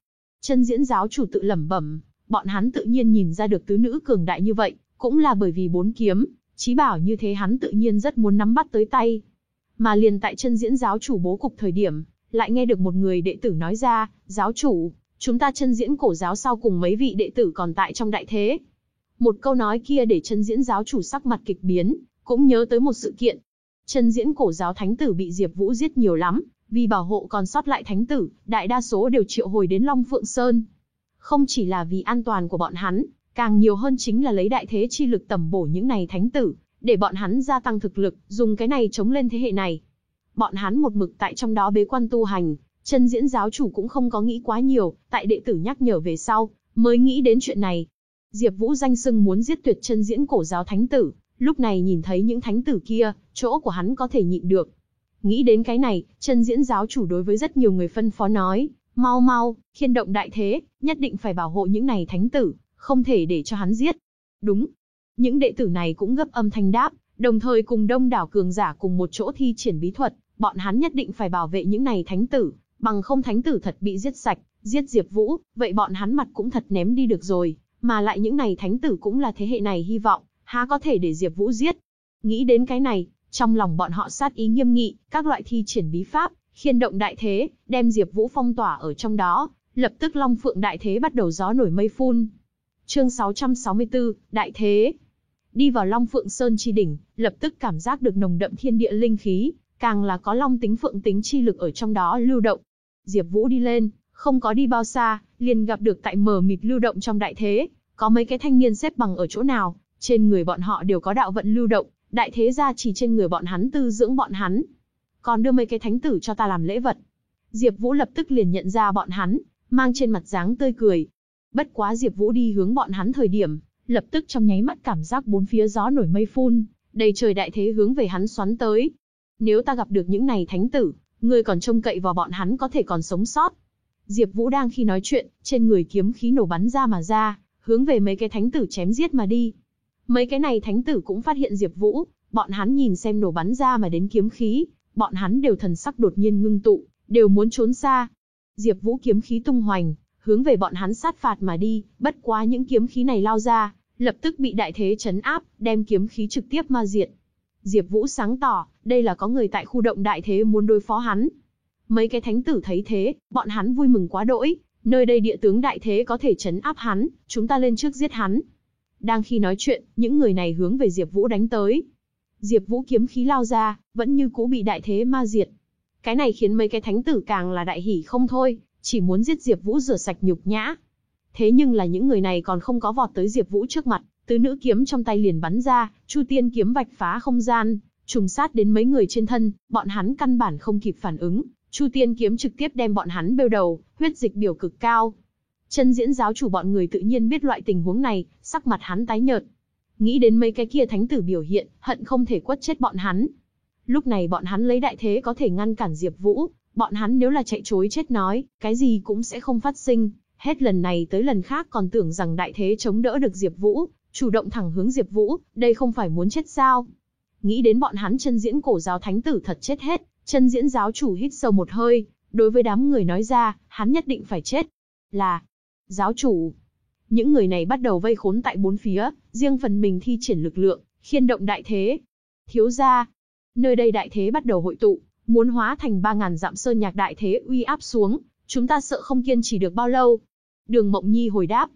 Chân diễn giáo chủ tự lẩm bẩm, bọn hắn tự nhiên nhìn ra được tứ nữ cường đại như vậy, cũng là bởi vì bốn kiếm, chí bảo như thế hắn tự nhiên rất muốn nắm bắt tới tay. Mà liền tại chân diễn giáo chủ bố cục thời điểm, lại nghe được một người đệ tử nói ra, giáo chủ, chúng ta chân diễn cổ giáo sau cùng mấy vị đệ tử còn tại trong đại thế. Một câu nói kia để chân diễn giáo chủ sắc mặt kịch biến, cũng nhớ tới một sự kiện. Chân diễn cổ giáo thánh tử bị Diệp Vũ giết nhiều lắm, vì bảo hộ còn sót lại thánh tử, đại đa số đều triệu hồi đến Long Phượng Sơn. Không chỉ là vì an toàn của bọn hắn, càng nhiều hơn chính là lấy đại thế chi lực tầm bổ những này thánh tử, để bọn hắn gia tăng thực lực, dùng cái này chống lên thế hệ này. Bọn hắn một mực tại trong đó bế quan tu hành, chân diễn giáo chủ cũng không có nghĩ quá nhiều, tại đệ tử nhắc nhở về sau, mới nghĩ đến chuyện này. Diệp Vũ danh xưng muốn giết tuyệt chân diễn cổ giáo thánh tử, lúc này nhìn thấy những thánh tử kia, chỗ của hắn có thể nhịn được. Nghĩ đến cái này, chân diễn giáo chủ đối với rất nhiều người phân phó nói, mau mau, khiên động đại thế, nhất định phải bảo hộ những này thánh tử, không thể để cho hắn giết. Đúng. Những đệ tử này cũng gấp âm thanh đáp, đồng thời cùng đông đảo cường giả cùng một chỗ thi triển bí thuật, bọn hắn nhất định phải bảo vệ những này thánh tử, bằng không thánh tử thật bị giết sạch, giết Diệp Vũ, vậy bọn hắn mặt cũng thật ném đi được rồi, mà lại những này thánh tử cũng là thế hệ này hy vọng, há có thể để Diệp Vũ giết. Nghĩ đến cái này, trong lòng bọn họ sát ý nghiêm nghị, các loại thi triển bí pháp, khiên động đại thế, đem Diệp Vũ phong tỏa ở trong đó, lập tức Long Phượng đại thế bắt đầu gió nổi mây phun. Chương 664, đại thế. Đi vào Long Phượng Sơn chi đỉnh, lập tức cảm giác được nồng đậm thiên địa linh khí, càng là có long tính phượng tính chi lực ở trong đó lưu động. Diệp Vũ đi lên, không có đi bao xa, liền gặp được tại mờ mịt lưu động trong đại thế, có mấy cái thanh niên xếp bằng ở chỗ nào, trên người bọn họ đều có đạo vận lưu động, đại thế gia chỉ trên người bọn hắn tư dưỡng bọn hắn. Còn đưa mấy cái thánh tử cho ta làm lễ vật. Diệp Vũ lập tức liền nhận ra bọn hắn, mang trên mặt dáng tươi cười. Bất quá Diệp Vũ đi hướng bọn hắn thời điểm, lập tức trong nháy mắt cảm giác bốn phía gió nổi mây phun, đầy trời đại thế hướng về hắn xoắn tới. Nếu ta gặp được những này thánh tử, ngươi còn trông cậy vào bọn hắn có thể còn sống sót. Diệp Vũ đang khi nói chuyện, trên người kiếm khí nổ bắn ra mà ra, hướng về mấy cái thánh tử chém giết mà đi. Mấy cái này thánh tử cũng phát hiện Diệp Vũ, bọn hắn nhìn xem nổ bắn ra mà đến kiếm khí, bọn hắn đều thần sắc đột nhiên ngưng tụ, đều muốn trốn xa. Diệp Vũ kiếm khí tung hoành, hướng về bọn hắn sát phạt mà đi, bất quá những kiếm khí này lao ra, lập tức bị đại thế chấn áp, đem kiếm khí trực tiếp ma diệt. Diệp Vũ sáng tỏ, đây là có người tại khu động đại thế muốn đối phó hắn. Mấy cái thánh tử thấy thế, bọn hắn vui mừng quá đỗi, nơi đây địa tướng đại thế có thể chấn áp hắn, chúng ta lên trước giết hắn. Đang khi nói chuyện, những người này hướng về Diệp Vũ đánh tới. Diệp Vũ kiếm khí lao ra, vẫn như cũ bị đại thế ma diệt. Cái này khiến mấy cái thánh tử càng là đại hỉ không thôi, chỉ muốn giết Diệp Vũ rửa sạch nhục nhã. Thế nhưng là những người này còn không có vọt tới Diệp Vũ trước mặt, tứ nữ kiếm trong tay liền bắn ra, Chu Tiên kiếm vạch phá không gian, trùng sát đến mấy người trên thân, bọn hắn căn bản không kịp phản ứng, Chu Tiên kiếm trực tiếp đem bọn hắn bêu đầu, huyết dịch biểu cực cao. Chân diễn giáo chủ bọn người tự nhiên biết loại tình huống này, sắc mặt hắn tái nhợt. Nghĩ đến mấy cái kia thánh tử biểu hiện, hận không thể quất chết bọn hắn. Lúc này bọn hắn lấy đại thế có thể ngăn cản Diệp Vũ, bọn hắn nếu là chạy chối chết nói, cái gì cũng sẽ không phát sinh. Hết lần này tới lần khác còn tưởng rằng đại thế chống đỡ được Diệp Vũ, chủ động thẳng hướng Diệp Vũ, đây không phải muốn chết sao? Nghĩ đến bọn hắn chân diễn cổ giáo thánh tử thật chết hết, chân diễn giáo chủ hít sâu một hơi, đối với đám người nói ra, hắn nhất định phải chết. Là, giáo chủ. Những người này bắt đầu vây khốn tại bốn phía, riêng phần mình thi triển lực lượng, khiên động đại thế. Thiếu gia, nơi đây đại thế bắt đầu hội tụ, muốn hóa thành ba ngàn dặm sơn nhạc đại thế uy áp xuống, chúng ta sợ không kiên trì được bao lâu. Đường Mộng Nhi hồi đáp,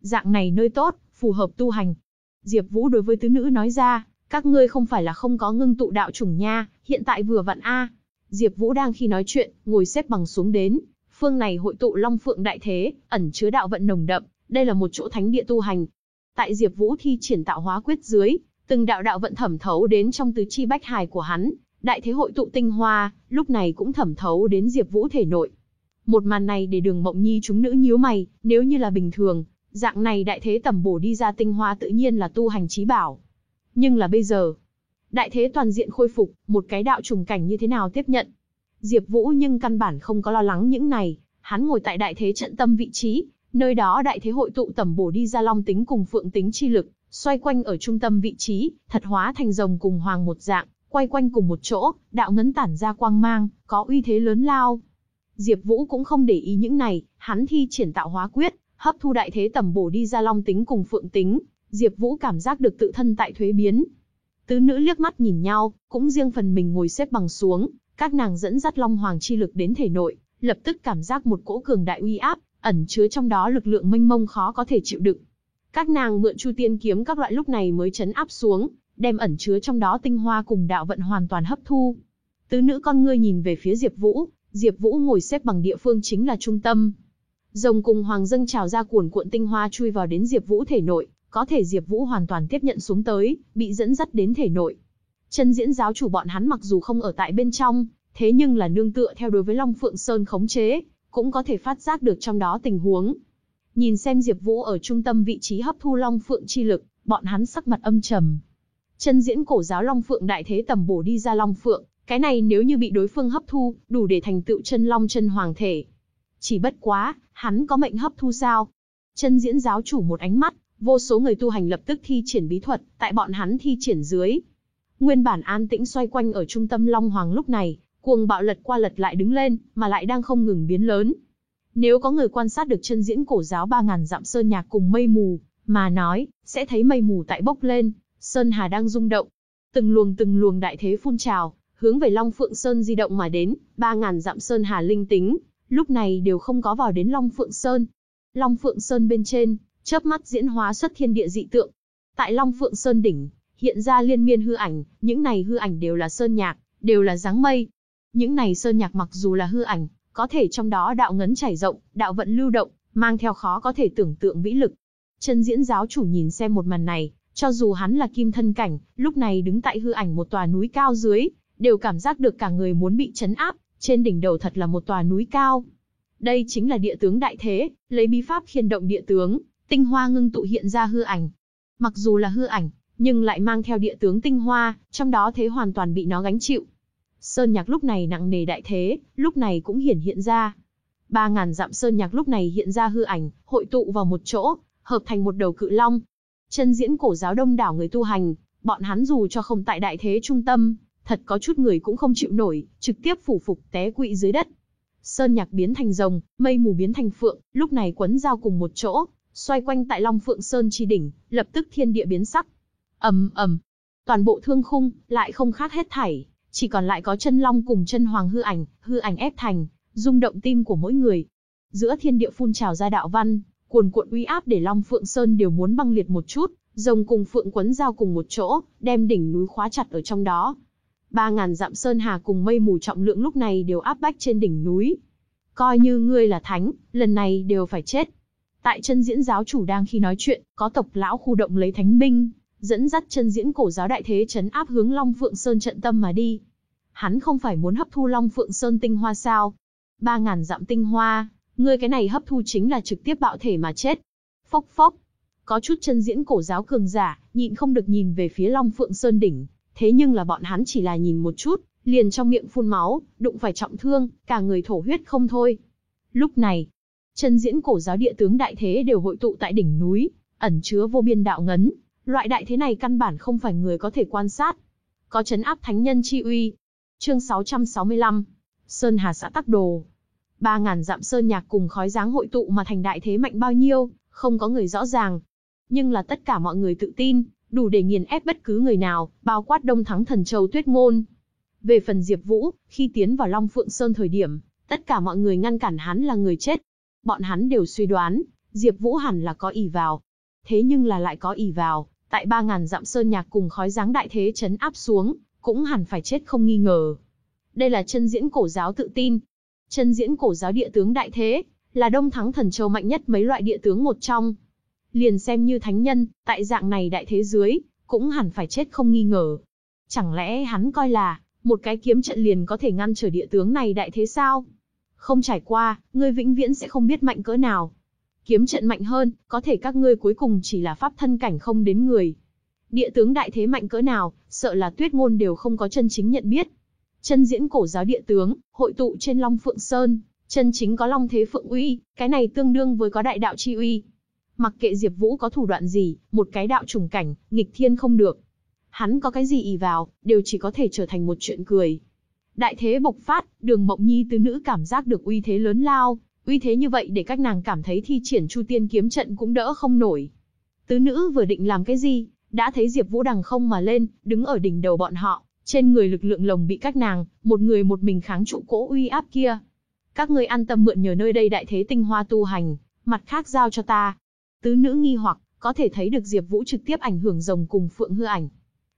dạng này nơi tốt, phù hợp tu hành. Diệp Vũ đối với tứ nữ nói ra, các ngươi không phải là không có ngưng tụ đạo chủng nha, hiện tại vừa vặn a. Diệp Vũ đang khi nói chuyện, ngồi xếp bằng xuống đến, phương này hội tụ Long Phượng đại thế, ẩn chứa đạo vận nồng đậm, đây là một chỗ thánh địa tu hành. Tại Diệp Vũ thi triển tạo hóa quyết dưới, từng đạo đạo vận thẩm thấu đến trong tứ chi bách hài của hắn, đại thế hội tụ tinh hoa, lúc này cũng thẩm thấu đến Diệp Vũ thể nội. Một màn này để Đường Mộng Nhi chúng nữ nhíu mày, nếu như là bình thường, dạng này đại thế tầm bổ đi ra tinh hoa tự nhiên là tu hành chí bảo. Nhưng là bây giờ, đại thế toàn diện khôi phục, một cái đạo trùng cảnh như thế nào tiếp nhận? Diệp Vũ nhưng căn bản không có lo lắng những này, hắn ngồi tại đại thế trận tâm vị trí, nơi đó đại thế hội tụ tầm bổ đi ra long tính cùng phượng tính chi lực, xoay quanh ở trung tâm vị trí, thật hóa thành rồng cùng hoàng một dạng, quay quanh cùng một chỗ, đạo ngấn tản ra quang mang, có uy thế lớn lao. Diệp Vũ cũng không để ý những này, hắn thi triển tạo hóa quyết, hấp thu đại thế tầm bổ đi ra long tính cùng phượng tính, Diệp Vũ cảm giác được tự thân tại thuế biến. Tứ nữ liếc mắt nhìn nhau, cũng riêng phần mình ngồi xếp bằng xuống, các nàng dẫn dắt long hoàng chi lực đến thể nội, lập tức cảm giác một cỗ cường đại uy áp, ẩn chứa trong đó lực lượng mênh mông khó có thể chịu đựng. Các nàng mượn Chu Tiên kiếm các loại lúc này mới chấn áp xuống, đem ẩn chứa trong đó tinh hoa cùng đạo vận hoàn toàn hấp thu. Tứ nữ con ngươi nhìn về phía Diệp Vũ, Diệp Vũ ngồi xếp bằng địa phương chính là trung tâm. Rồng cùng hoàng dâng trào ra cuồn cuộn tinh hoa chui vào đến Diệp Vũ thể nội, có thể Diệp Vũ hoàn toàn tiếp nhận xuống tới, bị dẫn dắt đến thể nội. Chân diễn giáo chủ bọn hắn mặc dù không ở tại bên trong, thế nhưng là nương tựa theo đối với Long Phượng Sơn khống chế, cũng có thể phát giác được trong đó tình huống. Nhìn xem Diệp Vũ ở trung tâm vị trí hấp thu Long Phượng chi lực, bọn hắn sắc mặt âm trầm. Chân diễn cổ giáo Long Phượng đại thế tầm bổ đi ra Long Phượng, cái này nếu như bị đối phương hấp thu, đủ để thành tựu chân long chân hoàng thể. Chỉ bất quá, hắn có mệnh hấp thu sao? Chân diễn giáo chủ một ánh mắt, vô số người tu hành lập tức thi triển bí thuật, tại bọn hắn thi triển dưới. Nguyên bản an tĩnh xoay quanh ở trung tâm Long Hoàng lúc này, cuồng bạo lật qua lật lại đứng lên, mà lại đang không ngừng biến lớn. Nếu có người quan sát được chân diễn cổ giáo 3.000 dặm sơn nhạc cùng mây mù, mà nói, sẽ thấy mây mù tại bốc lên, sơn hà đang rung động. Từng luồng từng luồng đại thế phun trào, hướng về Long Phượng Sơn di động mà đến, 3.000 dặm sơn hà linh tính, lúc này đều không có vào đến Long Phượng Sơn. Long Phượng Sơn bên trên, chớp mắt diễn hóa xuất thiên địa dị tượng. Tại Long Phượng Sơn đỉnh, hiện ra liên miên hư ảnh, những này hư ảnh đều là sơn nhạc, đều là dáng mây. Những này sơn nhạc mặc dù là hư ảnh, có thể trong đó đạo ngấn chảy rộng, đạo vận lưu động, mang theo khó có thể tưởng tượng vĩ lực. Chân diễn giáo chủ nhìn xem một màn này, cho dù hắn là kim thân cảnh, lúc này đứng tại hư ảnh một tòa núi cao dưới, đều cảm giác được cả người muốn bị chấn áp, trên đỉnh đầu thật là một tòa núi cao. Đây chính là địa tướng đại thế, lấy bí pháp khiên động địa tướng, tinh hoa ngưng tụ hiện ra hư ảnh. Mặc dù là hư ảnh, nhưng lại mang theo địa tướng tinh hoa, trong đó thế hoàn toàn bị nó gánh chịu. Sơn nhạc lúc này nặng nề đại thế, lúc này cũng hiển hiện ra. Ba ngàn dặm sơn nhạc lúc này hiện ra hư ảnh, hội tụ vào một chỗ, hợp thành một đầu cự long. Chân diễn cổ giáo đông đảo người tu hành, bọn hắn dù cho không tại đại thế trung tâm, thật có chút người cũng không chịu nổi, trực tiếp phủ phục té quỵ dưới đất. Sơn nhạc biến thành rồng, mây mù biến thành phượng, lúc này quấn giao cùng một chỗ, xoay quanh tại Long Phượng Sơn chi đỉnh, lập tức thiên địa biến sắc. ầm ầm, toàn bộ thương khung lại không khác hết thảy, chỉ còn lại có chân long cùng chân hoàng hư ảnh, hư ảnh ép thành, rung động tim của mỗi người. Giữa thiên địa phun trào ra đạo văn, cuồn cuộn uy áp để Long Phượng Sơn đều muốn băng liệt một chút, rồng cùng phượng quấn giao cùng một chỗ, đem đỉnh núi khóa chặt ở trong đó. Ba ngàn dặm sơn hà cùng mây mù trọng lượng lúc này đều áp bách trên đỉnh núi. Coi như ngươi là thánh, lần này đều phải chết. Tại chân diễn giáo chủ đang khi nói chuyện, có tộc lão khu động lấy thánh binh, dẫn dắt chân diễn cổ giáo đại thế chấn áp hướng Long Phượng Sơn trận tâm mà đi. Hắn không phải muốn hấp thu Long Phượng Sơn tinh hoa sao? Ba ngàn dặm tinh hoa, ngươi cái này hấp thu chính là trực tiếp bạo thể mà chết. Phốc phốc. Có chút chân diễn cổ giáo cường giả, nhịn không được nhìn về phía Long Phượng Sơn đỉnh, thế nhưng là bọn hắn chỉ là nhìn một chút, liền trong miệng phun máu, đụng phải trọng thương, cả người thổ huyết không thôi. Lúc này, chân diễn cổ giáo địa tướng đại thế đều hội tụ tại đỉnh núi, ẩn chứa vô biên đạo ngấn, loại đại thế này căn bản không phải người có thể quan sát. Có chấn áp thánh nhân chi uy. Chương 665. Sơn Hà xã Tắc Đồ. Ba ngàn dặm sơn nhạc cùng khói dáng hội tụ mà thành đại thế mạnh bao nhiêu, không có người rõ ràng. Nhưng là tất cả mọi người tự tin, đủ để nghiền ép bất cứ người nào, bao quát Đông Thắng Thần Châu Tuyết Ngôn. Về phần Diệp Vũ, khi tiến vào Long Phượng Sơn thời điểm, tất cả mọi người ngăn cản hắn là người chết. Bọn hắn đều suy đoán, Diệp Vũ hẳn là có ỷ vào. Thế nhưng là lại có ỷ vào, tại 3000 dặm sơn nhạc cùng khói dáng đại thế chấn áp xuống, cũng hẳn phải chết không nghi ngờ. Đây là chân diễn cổ giáo tự tin. Chân diễn cổ giáo địa tướng đại thế, là đông thắng thần châu mạnh nhất mấy loại địa tướng một trong. Liền xem như thánh nhân, tại dạng này đại thế dưới, cũng hẳn phải chết không nghi ngờ. Chẳng lẽ hắn coi là, một cái kiếm trận liền có thể ngăn trở địa tướng này đại thế sao? Không trải qua, ngươi vĩnh viễn sẽ không biết mạnh cỡ nào. Kiếm trận mạnh hơn, có thể các ngươi cuối cùng chỉ là pháp thân cảnh không đến người. Địa tướng đại thế mạnh cỡ nào, sợ là tuyết ngôn đều không có chân chính nhận biết. Chân diễn cổ giáo địa tướng, hội tụ trên Long Phượng Sơn, chân chính có Long Thế Phượng uy, cái này tương đương với có đại đạo chi uy. Mặc kệ Diệp Vũ có thủ đoạn gì, một cái đạo trùng cảnh, nghịch thiên không được. Hắn có cái gì ỷ vào, đều chỉ có thể trở thành một chuyện cười. Đại thế bộc phát, Đường Mộng Nhi tứ nữ cảm giác được uy thế lớn lao, uy thế như vậy để các nàng cảm thấy thi triển Chu Tiên kiếm trận cũng đỡ không nổi. Tứ nữ vừa định làm cái gì, đã thấy Diệp Vũ đằng không mà lên, đứng ở đỉnh đầu bọn họ, trên người lực lượng lồng bị các nàng, một người một mình kháng trụ cỗ uy áp kia. Các ngươi an tâm mượn nhờ nơi đây đại thế tinh hoa tu hành, mặt khác giao cho ta. Tứ nữ nghi hoặc, có thể thấy được Diệp Vũ trực tiếp ảnh hưởng rồng cùng phượng hư ảnh.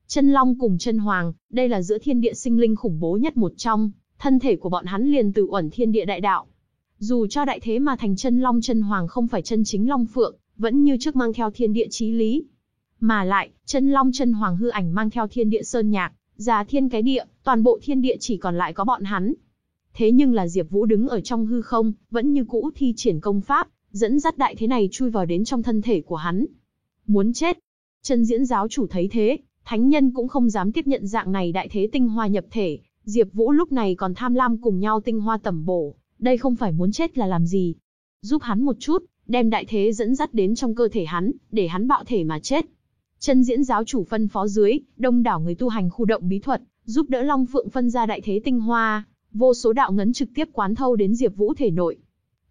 Chân Long cùng chân Hoàng, đây là giữa thiên địa sinh linh khủng bố nhất một trong, thân thể của bọn hắn liền từ uẩn thiên địa đại đạo. Dù cho đại thế mà thành chân Long chân Hoàng không phải chân chính Long Phượng, vẫn như trước mang theo thiên địa chí lý. Mà lại, chân Long chân Hoàng hư ảnh mang theo thiên địa sơn nhạc, già thiên cái địa, toàn bộ thiên địa chỉ còn lại có bọn hắn. Thế nhưng là Diệp Vũ đứng ở trong hư không, vẫn như cũ thi triển công pháp, dẫn dắt đại thế này chui vào đến trong thân thể của hắn. Muốn chết. Chân diễn giáo chủ thấy thế, thánh nhân cũng không dám tiếp nhận dạng này đại thế tinh hoa nhập thể, Diệp Vũ lúc này còn tham lam cùng nhau tinh hoa tầm bổ, đây không phải muốn chết là làm gì? Giúp hắn một chút, đem đại thế dẫn dắt đến trong cơ thể hắn, để hắn bạo thể mà chết. Chân diễn giáo chủ phân phó dưới, đông đảo người tu hành khu động bí thuật, giúp đỡ Long Phượng phân ra đại thế tinh hoa, vô số đạo ngấn trực tiếp quán thâu đến Diệp Vũ thể nội.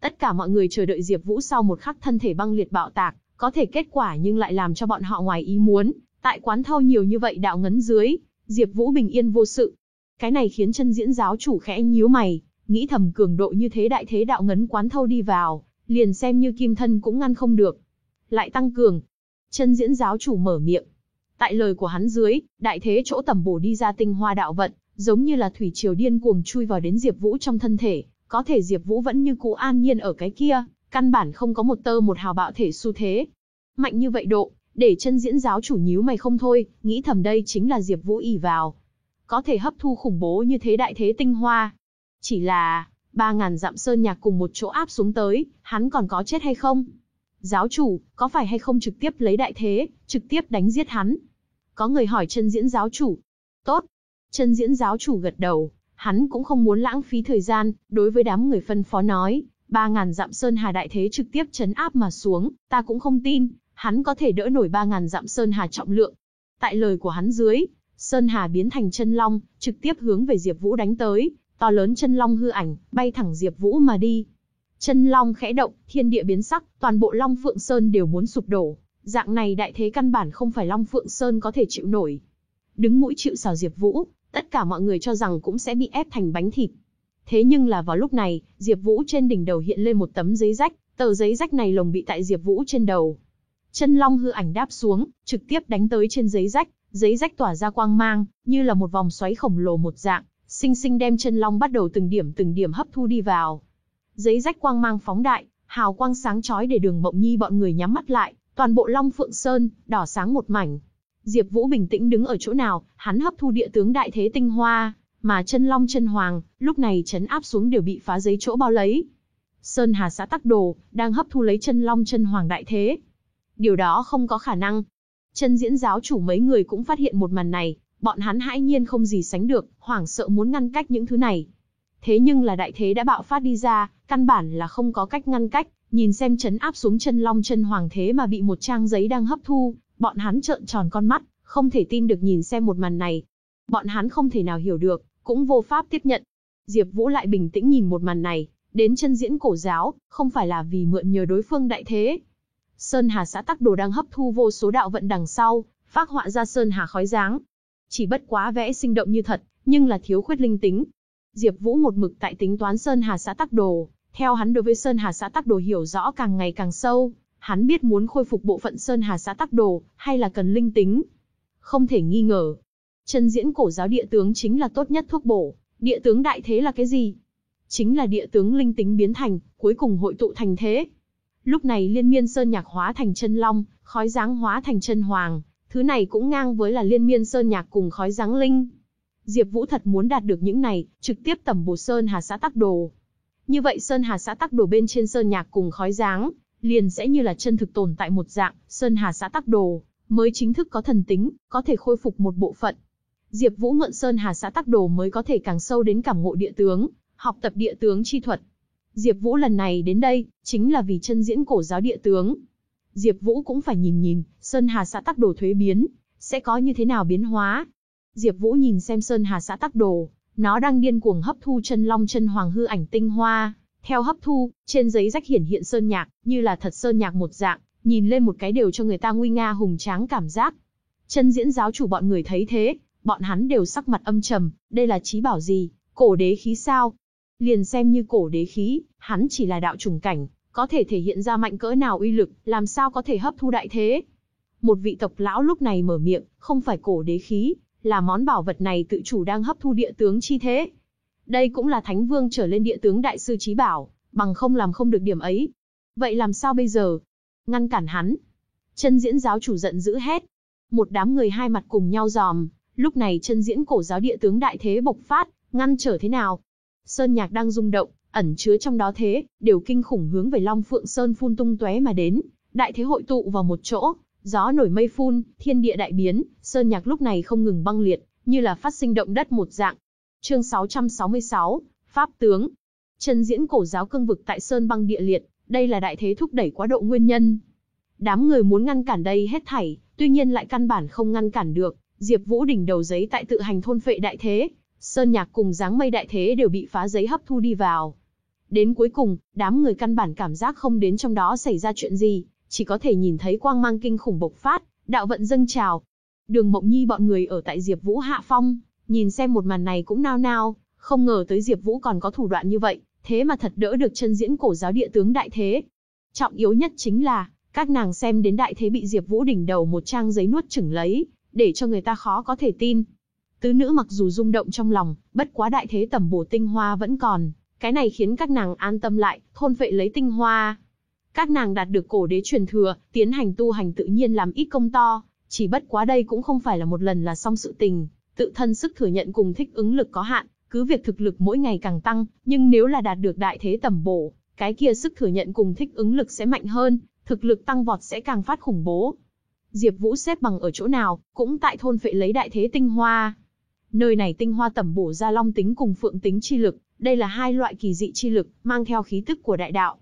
Tất cả mọi người chờ đợi Diệp Vũ sau một khắc thân thể băng liệt bạo tạc, có thể kết quả nhưng lại làm cho bọn họ ngoài ý muốn, tại quán thâu nhiều như vậy đạo ngấn dưới, Diệp Vũ bình yên vô sự. Cái này khiến chân diễn giáo chủ khẽ nhíu mày, nghĩ thầm cường độ như thế đại thế đạo ngấn quán thâu đi vào, liền xem như kim thân cũng ngăn không được. Lại tăng cường. Chân diễn giáo chủ mở miệng. Tại lời của hắn dưới, đại thế chỗ tầm bổ đi ra tinh hoa đạo vận, giống như là thủy triều điên cuồng chui vào đến Diệp Vũ trong thân thể, có thể Diệp Vũ vẫn như cũ an nhiên ở cái kia, căn bản không có một tơ một hào bạo thể xu thế. Mạnh như vậy độ, để chân diễn giáo chủ nhíu mày không thôi, nghĩ thầm đây chính là Diệp Vũ ỷ vào. Có thể hấp thu khủng bố như thế đại thế tinh hoa. Chỉ là, ba ngàn dặm sơn nhạc cùng một chỗ áp xuống tới, hắn còn có chết hay không? Giáo chủ, có phải hay không trực tiếp lấy đại thế, trực tiếp đánh giết hắn? Có người hỏi chân diễn giáo chủ. Tốt. Chân diễn giáo chủ gật đầu, hắn cũng không muốn lãng phí thời gian, đối với đám người phân phó nói, ba ngàn dặm sơn hà đại thế trực tiếp chấn áp mà xuống, ta cũng không tin, hắn có thể đỡ nổi ba ngàn dặm sơn hà trọng lượng. Tại lời của hắn dưới, sơn hà biến thành chân long, trực tiếp hướng về Diệp Vũ đánh tới, to lớn chân long hư ảnh, bay thẳng Diệp Vũ mà đi. Chân long khẽ động, thiên địa biến sắc, toàn bộ Long Phượng Sơn đều muốn sụp đổ, dạng này đại thế căn bản không phải Long Phượng Sơn có thể chịu nổi. Đứng mũi chịu sào Diệp Vũ, tất cả mọi người cho rằng cũng sẽ bị ép thành bánh thịt. Thế nhưng là vào lúc này, Diệp Vũ trên đỉnh đầu hiện lên một tấm giấy rách, tờ giấy rách này lồng bị tại Diệp Vũ trên đầu. Chân long hư ảnh đáp xuống, trực tiếp đánh tới trên giấy rách, giấy rách tỏa ra quang mang, như là một vòng xoáy khổng lồ một dạng, sinh sinh đem chân long bắt đầu từng điểm từng điểm hấp thu đi vào. Giấy rách quang mang phóng đại, hào quang sáng chói để Đường Mộng Nhi bọn người nhắm mắt lại, toàn bộ Long Phượng Sơn đỏ sáng một mảnh. Diệp Vũ bình tĩnh đứng ở chỗ nào, hắn hấp thu địa tướng đại thế tinh hoa, mà chân long chân hoàng, lúc này chấn áp xuống đều bị phá giấy chỗ bao lấy. Sơn Hà xã Tắc Đồ đang hấp thu lấy chân long chân hoàng đại thế. Điều đó không có khả năng. Chân diễn giáo chủ mấy người cũng phát hiện một màn này, bọn hắn hãi nhiên không gì sánh được, hoảng sợ muốn ngăn cách những thứ này. Thế nhưng là đại thế đã bạo phát đi ra, căn bản là không có cách ngăn cách, nhìn xem chấn áp xuống chân long chân hoàng thế mà bị một trang giấy đang hấp thu, bọn hắn trợn tròn con mắt, không thể tin được nhìn xem một màn này. Bọn hắn không thể nào hiểu được, cũng vô pháp tiếp nhận. Diệp Vũ lại bình tĩnh nhìn một màn này, đến chân diễn cổ giáo, không phải là vì mượn nhờ đối phương đại thế. Sơn Hà xã Tắc Đồ đang hấp thu vô số đạo vận đằng sau, phác họa ra Sơn Hà khói dáng. Chỉ bất quá vẽ sinh động như thật, nhưng là thiếu khuyết linh tính. Diệp Vũ một mực tại tính toán Sơn Hà xã Tắc Đồ, theo hắn đối với Sơn Hà xã Tắc Đồ hiểu rõ càng ngày càng sâu, hắn biết muốn khôi phục bộ phận Sơn Hà xã Tắc Đồ, hay là cần linh tính. Không thể nghi ngờ, chân diễn cổ giáo địa tướng chính là tốt nhất thuốc bổ, Địa tướng đại thế là cái gì? Chính là địa tướng linh tính biến thành, cuối cùng hội tụ thành thế. Lúc này liên miên sơn nhạc hóa thành chân long, khói dáng hóa thành chân hoàng, thứ này cũng ngang với là liên miên sơn nhạc cùng khói dáng linh. Diệp Vũ thật muốn đạt được những này, trực tiếp tầm bổ sơn hà xã tắc đồ. Như vậy sơn hà xã tắc đồ bên trên sơn nhạc cùng khói dáng, liền sẽ như là chân thực tồn tại một dạng, sơn hà xã tắc đồ, mới chính thức có thần tính, có thể khôi phục một bộ phận. Diệp Vũ mượn sơn hà xã tắc đồ mới có thể càng sâu đến cảm ngộ địa tướng, học tập địa tướng chi thuật. Diệp Vũ lần này đến đây, chính là vì chân diễn cổ giáo địa tướng. Diệp Vũ cũng phải nhìn nhìn, Sơn Hà xã tắc đồ thuế biến, sẽ có như thế nào biến hóa. Diệp Vũ nhìn xem Sơn Hà xã tắc đồ, nó đang điên cuồng hấp thu chân long chân hoàng hư ảnh tinh hoa. Theo hấp thu, trên giấy rách hiển hiện sơn nhạc, như là thật sơn nhạc một dạng, nhìn lên một cái đều cho người ta nguy nga hùng tráng cảm giác. Chân diễn giáo chủ bọn người thấy thế, bọn hắn đều sắc mặt âm trầm, đây là trí bảo gì, cổ đế khí sao? Liền xem như cổ đế khí, hắn chỉ là đạo trùng cảnh, có thể thể hiện ra mạnh cỡ nào uy lực, làm sao có thể hấp thu đại thế. Một vị tộc lão lúc này mở miệng, không phải cổ đế khí, là món bảo vật này tự chủ đang hấp thu địa tướng chi thế. Đây cũng là thánh vương trở lên địa tướng đại sư trí bảo, bằng không làm không được điểm ấy. Vậy làm sao bây giờ? Ngăn cản hắn. Chân diễn giáo chủ giận dữ hét. Một đám người hai mặt cùng nhau dòm, lúc này chân diễn cổ giáo địa tướng đại thế bộc phát, ngăn trở thế nào? Sơn nhạc đang rung động, ẩn chứa trong đó thế, đều kinh khủng hướng về Long Phượng Sơn phun tung tóe mà đến, đại thế hội tụ vào một chỗ, gió nổi mây phun, thiên địa đại biến, sơn nhạc lúc này không ngừng băng liệt, như là phát sinh động đất một dạng. Chương 666, Pháp tướng. Chân diễn cổ giáo cương vực tại sơn băng địa liệt, đây là đại thế thúc đẩy quá độ nguyên nhân. Đám người muốn ngăn cản đây hết thảy, tuy nhiên lại căn bản không ngăn cản được, Diệp Vũ đỉnh đầu giấy tại tự hành thôn phệ đại thế, sơn nhạc cùng dáng mây đại thế đều bị phá giấy hấp thu đi vào. Đến cuối cùng, đám người căn bản cảm giác không đến trong đó xảy ra chuyện gì, chỉ có thể nhìn thấy quang mang kinh khủng bộc phát, đạo vận dâng trào. Đường Mộng Nhi bọn người ở tại Diệp Vũ hạ phong, nhìn xem một màn này cũng nao nao, không ngờ tới Diệp Vũ còn có thủ đoạn như vậy, thế mà thật đỡ được chân diễn cổ giáo địa tướng đại thế. Trọng yếu nhất chính là, các nàng xem đến đại thế bị Diệp Vũ đỉnh đầu một trang giấy nuốt chửng lấy, để cho người ta khó có thể tin. Tứ nữ mặc dù rung động trong lòng, bất quá đại thế tầm bổ tinh hoa vẫn còn, cái này khiến các nàng an tâm lại, thôn vệ lấy tinh hoa. Các nàng đạt được cổ đế truyền thừa, tiến hành tu hành tự nhiên làm ít công to, chỉ bất quá đây cũng không phải là một lần là xong sự tình, tự thân sức thừa nhận cùng thích ứng lực có hạn, cứ việc thực lực mỗi ngày càng tăng, nhưng nếu là đạt được đại thế tầm bổ, cái kia sức thừa nhận cùng thích ứng lực sẽ mạnh hơn, thực lực tăng vọt sẽ càng phát khủng bố. Diệp Vũ xếp bằng ở chỗ nào, cũng tại thôn phệ lấy đại thế tinh hoa. Nơi này tinh hoa tầm bổ ra long tính cùng phượng tính chi lực, đây là hai loại kỳ dị chi lực, mang theo khí tức của đại đạo.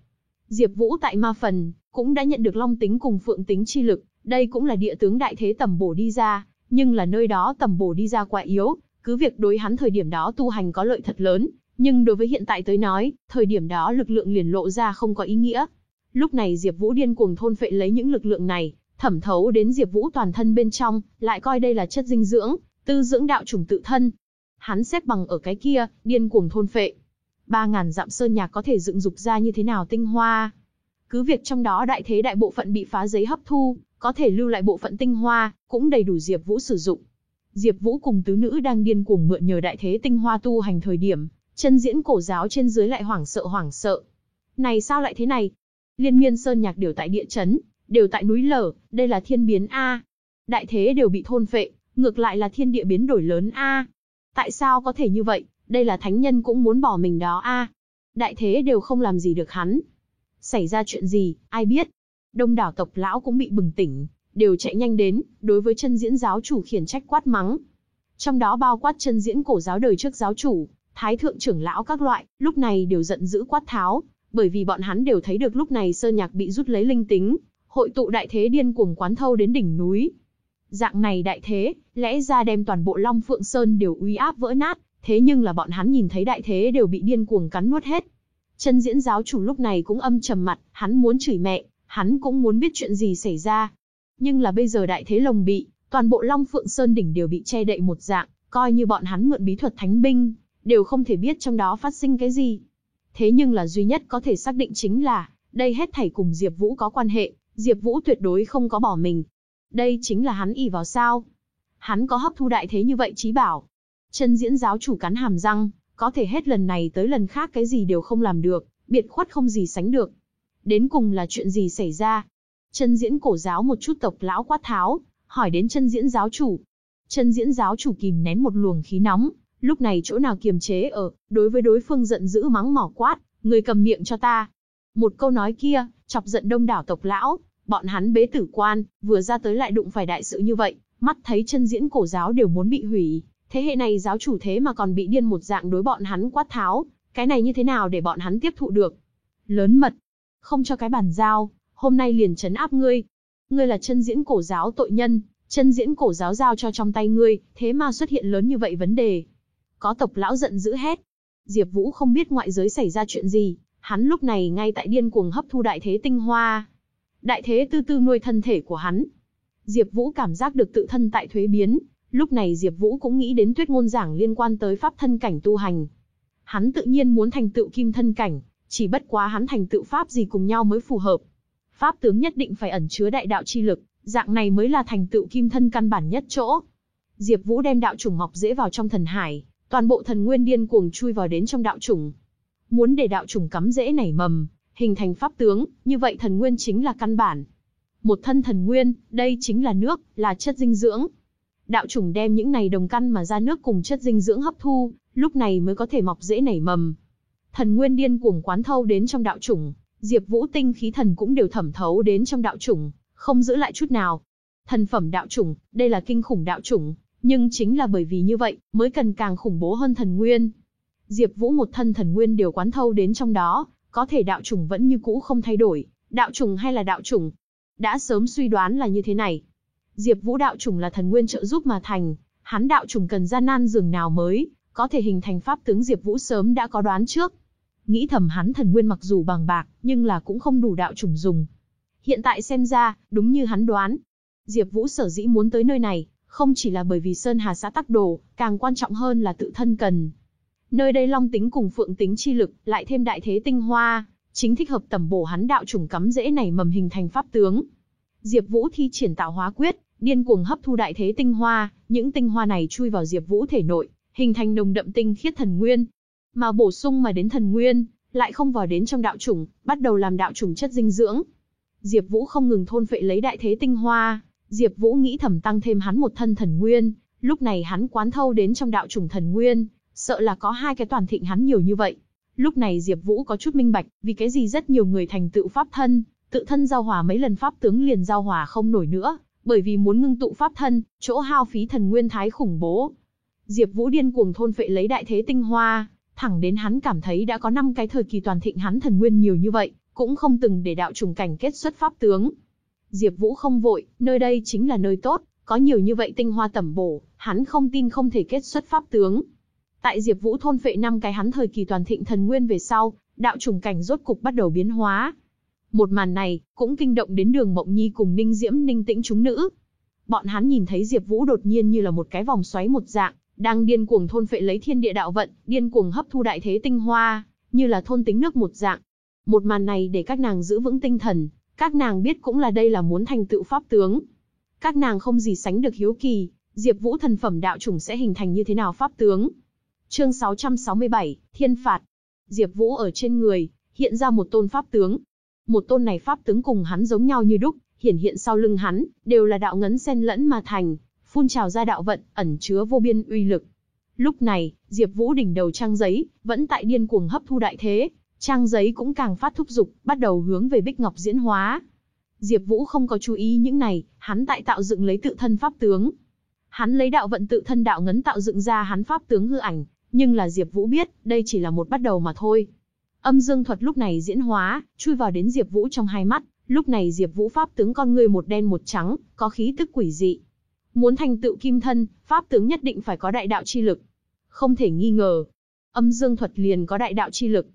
Diệp Vũ tại ma phần, cũng đã nhận được long tính cùng phượng tính chi lực, đây cũng là địa tướng đại thế tầm bổ đi ra, nhưng là nơi đó tầm bổ đi ra quá yếu, cứ việc đối hắn thời điểm đó tu hành có lợi thật lớn, nhưng đối với hiện tại tới nói, thời điểm đó lực lượng liền lộ ra không có ý nghĩa. Lúc này Diệp Vũ điên cuồng thôn phệ lấy những lực lượng này, thẩm thấu đến Diệp Vũ toàn thân bên trong, lại coi đây là chất dinh dưỡng, tư dưỡng đạo chủng tự thân. Hắn xếp bằng ở cái kia, điên cuồng thôn phệ. Ba ngàn dặm sơn nhạc có thể dựng dục ra như thế nào tinh hoa. Cứ việc trong đó đại thế đại bộ phận bị phá giấy hấp thu, có thể lưu lại bộ phận tinh hoa, cũng đầy đủ Diệp Vũ sử dụng. Diệp Vũ cùng tứ nữ đang điên cuồng mượn nhờ đại thế tinh hoa tu hành thời điểm, chân diễn cổ giáo trên dưới lại hoảng sợ hoảng sợ. Này sao lại thế này? Liên Miên Sơn Nhạc đều tại địa chấn, đều tại núi lở, đây là thiên biến a. Đại thế đều bị thôn phệ, ngược lại là thiên địa biến đổi lớn a. Tại sao có thể như vậy? Đây là thánh nhân cũng muốn bỏ mình đó a. Đại thế đều không làm gì được hắn. Xảy ra chuyện gì, ai biết? Đông đảo tộc lão cũng bị bừng tỉnh, đều chạy nhanh đến, đối với chân diễn giáo chủ khiển trách quát mắng. Trong đó bao quát chân diễn cổ giáo đời trước giáo chủ, thái thượng trưởng lão các loại, lúc này đều giận dữ quát tháo, bởi vì bọn hắn đều thấy được lúc này sơn nhạc bị rút lấy linh tính, hội tụ đại thế điên cuồng quán thâu đến đỉnh núi. Dạng này đại thế, lẽ ra đem toàn bộ Long Phượng Sơn đều uy áp vỡ nát, thế nhưng là bọn hắn nhìn thấy đại thế đều bị điên cuồng cắn nuốt hết. Chân diễn giáo chủ lúc này cũng âm trầm mặt, hắn muốn chửi mẹ, hắn cũng muốn biết chuyện gì xảy ra. Nhưng là bây giờ đại thế lồng bị, toàn bộ Long Phượng Sơn đỉnh đều bị che đậy một dạng, coi như bọn hắn mượn bí thuật thánh binh, đều không thể biết trong đó phát sinh cái gì. Thế nhưng là duy nhất có thể xác định chính là, đây hết thảy cùng Diệp Vũ có quan hệ, Diệp Vũ tuyệt đối không có bỏ mình. Đây chính là hắn ỷ vào sao? Hắn có hấp thu đại thế như vậy chí bảo. Chân diễn giáo chủ cắn hàm răng, có thể hết lần này tới lần khác cái gì đều không làm được, biệt khuất không gì sánh được. Đến cùng là chuyện gì xảy ra? Chân diễn cổ giáo một chút tộc lão quát tháo, hỏi đến chân diễn giáo chủ. Chân diễn giáo chủ kìm nén một luồng khí nóng, lúc này chỗ nào kiềm chế ở, đối với đối phương giận dữ mắng mỏ quát, người cầm miệng cho ta. Một câu nói kia, chọc giận đông đảo tộc lão, bọn hắn bế tử quan, vừa ra tới lại đụng phải đại sự như vậy, mắt thấy chân diễn cổ giáo đều muốn bị hủy, thế hệ này giáo chủ thế mà còn bị điên một dạng đối bọn hắn quát tháo, cái này như thế nào để bọn hắn tiếp thụ được? Lớn mật, không cho cái bản giao, hôm nay liền chấn áp ngươi. Ngươi là chân diễn cổ giáo tội nhân, chân diễn cổ giáo giao cho trong tay ngươi, thế mà xuất hiện lớn như vậy vấn đề. Có tộc lão giận dữ hét. Diệp Vũ không biết ngoại giới xảy ra chuyện gì, hắn lúc này ngay tại điên cuồng hấp thu đại thế tinh hoa. Đại thế tư tư nuôi thân thể của hắn. Diệp Vũ cảm giác được tự thân tại thuế biến, lúc này Diệp Vũ cũng nghĩ đến tuyết ngôn giảng liên quan tới pháp thân cảnh tu hành. Hắn tự nhiên muốn thành tựu kim thân cảnh, chỉ bất quá hắn thành tựu pháp gì cùng nhau mới phù hợp. Pháp tướng nhất định phải ẩn chứa đại đạo chi lực, dạng này mới là thành tựu kim thân căn bản nhất chỗ. Diệp Vũ đem đạo chủng mọc dễ vào trong thần hải, toàn bộ thần nguyên điên cuồng chui vào đến trong đạo chủng. Muốn để đạo chủng cắm dễ nảy mầm, hình thành pháp tướng, như vậy thần nguyên chính là căn bản. Một thân thần nguyên, đây chính là nước, là chất dinh dưỡng. Đạo chủng đem những này đồng căn mà ra nước cùng chất dinh dưỡng hấp thu, lúc này mới có thể mọc dễ nảy mầm. Thần nguyên điên cuồng quán thâu đến trong đạo chủng, Diệp Vũ tinh khí thần cũng đều thẩm thấu đến trong đạo chủng, không giữ lại chút nào. Thần phẩm đạo chủng, đây là kinh khủng đạo chủng, nhưng chính là bởi vì như vậy, mới cần càng khủng bố hơn thần nguyên. Diệp Vũ một thân thần nguyên đều quán thâu đến trong đó, có thể đạo chủng vẫn như cũ không thay đổi, đạo chủng hay là đạo chủng. Đã sớm suy đoán là như thế này. Diệp Vũ đạo chủng là thần nguyên trợ giúp mà thành, hắn đạo chủng cần gian nan dường nào mới có thể hình thành pháp tướng Diệp Vũ sớm đã có đoán trước. Nghĩ thầm hắn thần nguyên mặc dù bằng bạc, nhưng là cũng không đủ đạo chủng dùng. Hiện tại xem ra, đúng như hắn đoán. Diệp Vũ sở dĩ muốn tới nơi này, không chỉ là bởi vì Sơn Hà xã tắc đồ, càng quan trọng hơn là tự thân cần. Nơi đây long tính cùng phượng tính chi lực, lại thêm đại thế tinh hoa, chính thích hợp tầm bổ hắn đạo chủng cắm rễ này mầm hình thành pháp tướng. Diệp Vũ thi triển tạo hóa quyết, điên cuồng hấp thu đại thế tinh hoa, những tinh hoa này chui vào Diệp Vũ thể nội, hình thành nồng đậm tinh khiết thần nguyên. Mà bổ sung mà đến thần nguyên, lại không vào đến trong đạo chủng, bắt đầu làm đạo chủng chất dinh dưỡng. Diệp Vũ không ngừng thôn phệ lấy đại thế tinh hoa, Diệp Vũ nghĩ thầm tăng thêm hắn một thân thần nguyên, lúc này hắn quán thâu đến trong đạo chủng thần nguyên, sợ là có hai cái toàn thịnh hắn nhiều như vậy. Lúc này Diệp Vũ có chút minh bạch, vì cái gì rất nhiều người thành tựu pháp thân, tự thân giao hòa mấy lần pháp tướng liền giao hòa không nổi nữa, bởi vì muốn ngưng tụ pháp thân, chỗ hao phí thần nguyên thái khủng bố. Diệp Vũ điên cuồng thôn phệ lấy đại thế tinh hoa, thẳng đến hắn cảm thấy đã có 5 cái thời kỳ toàn thịnh hắn thần nguyên nhiều như vậy, cũng không từng để đạo trùng cảnh kết xuất pháp tướng. Diệp Vũ không vội, nơi đây chính là nơi tốt, có nhiều như vậy tinh hoa tẩm bổ, hắn không tin không thể kết xuất pháp tướng. Tại Diệp Vũ thôn phệ năm cái hắn thời kỳ toàn thịnh thần nguyên về sau, đạo trùng cảnh rốt cục bắt đầu biến hóa. Một màn này cũng kinh động đến Đường Mộng Nhi cùng Ninh Diễm Ninh Tĩnh chúng nữ. Bọn hắn nhìn thấy Diệp Vũ đột nhiên như là một cái vòng xoáy một dạng, đang điên cuồng thôn phệ lấy thiên địa đạo vận, điên cuồng hấp thu đại thế tinh hoa, như là thôn tính nước một dạng. Một màn này để các nàng giữ vững tinh thần, các nàng biết cũng là đây là muốn thành tựu pháp tướng. Các nàng không gì sánh được hiếu kỳ, Diệp Vũ thần phẩm đạo chủng sẽ hình thành như thế nào pháp tướng. Chương 667, Thiên phạt. Diệp Vũ ở trên người, hiện ra một tôn pháp tướng. Một tôn này pháp tướng cùng hắn giống nhau như đúc, hiển hiện sau lưng hắn, đều là đạo ngấn xen lẫn mà thành, phun trào ra đạo vận, ẩn chứa vô biên uy lực. Lúc này, Diệp Vũ đỉnh đầu trang giấy, vẫn tại điên cuồng hấp thu đại thế, trang giấy cũng càng phát thúc dục, bắt đầu hướng về Bích Ngọc diễn hóa. Diệp Vũ không có chú ý những này, hắn tại tạo dựng lấy tự thân pháp tướng. Hắn lấy đạo vận tự thân đạo ngấn tạo dựng ra hắn pháp tướng hư ảnh, nhưng là Diệp Vũ biết, đây chỉ là một bắt đầu mà thôi. Âm dương thuật lúc này diễn hóa, chui vào đến Diệp Vũ trong hai mắt, lúc này Diệp Vũ pháp tướng con người một đen một trắng, có khí tức quỷ dị. Muốn thành tựu kim thân, pháp tướng nhất định phải có đại đạo chi lực. Không thể nghi ngờ, âm dương thuật liền có đại đạo chi lực.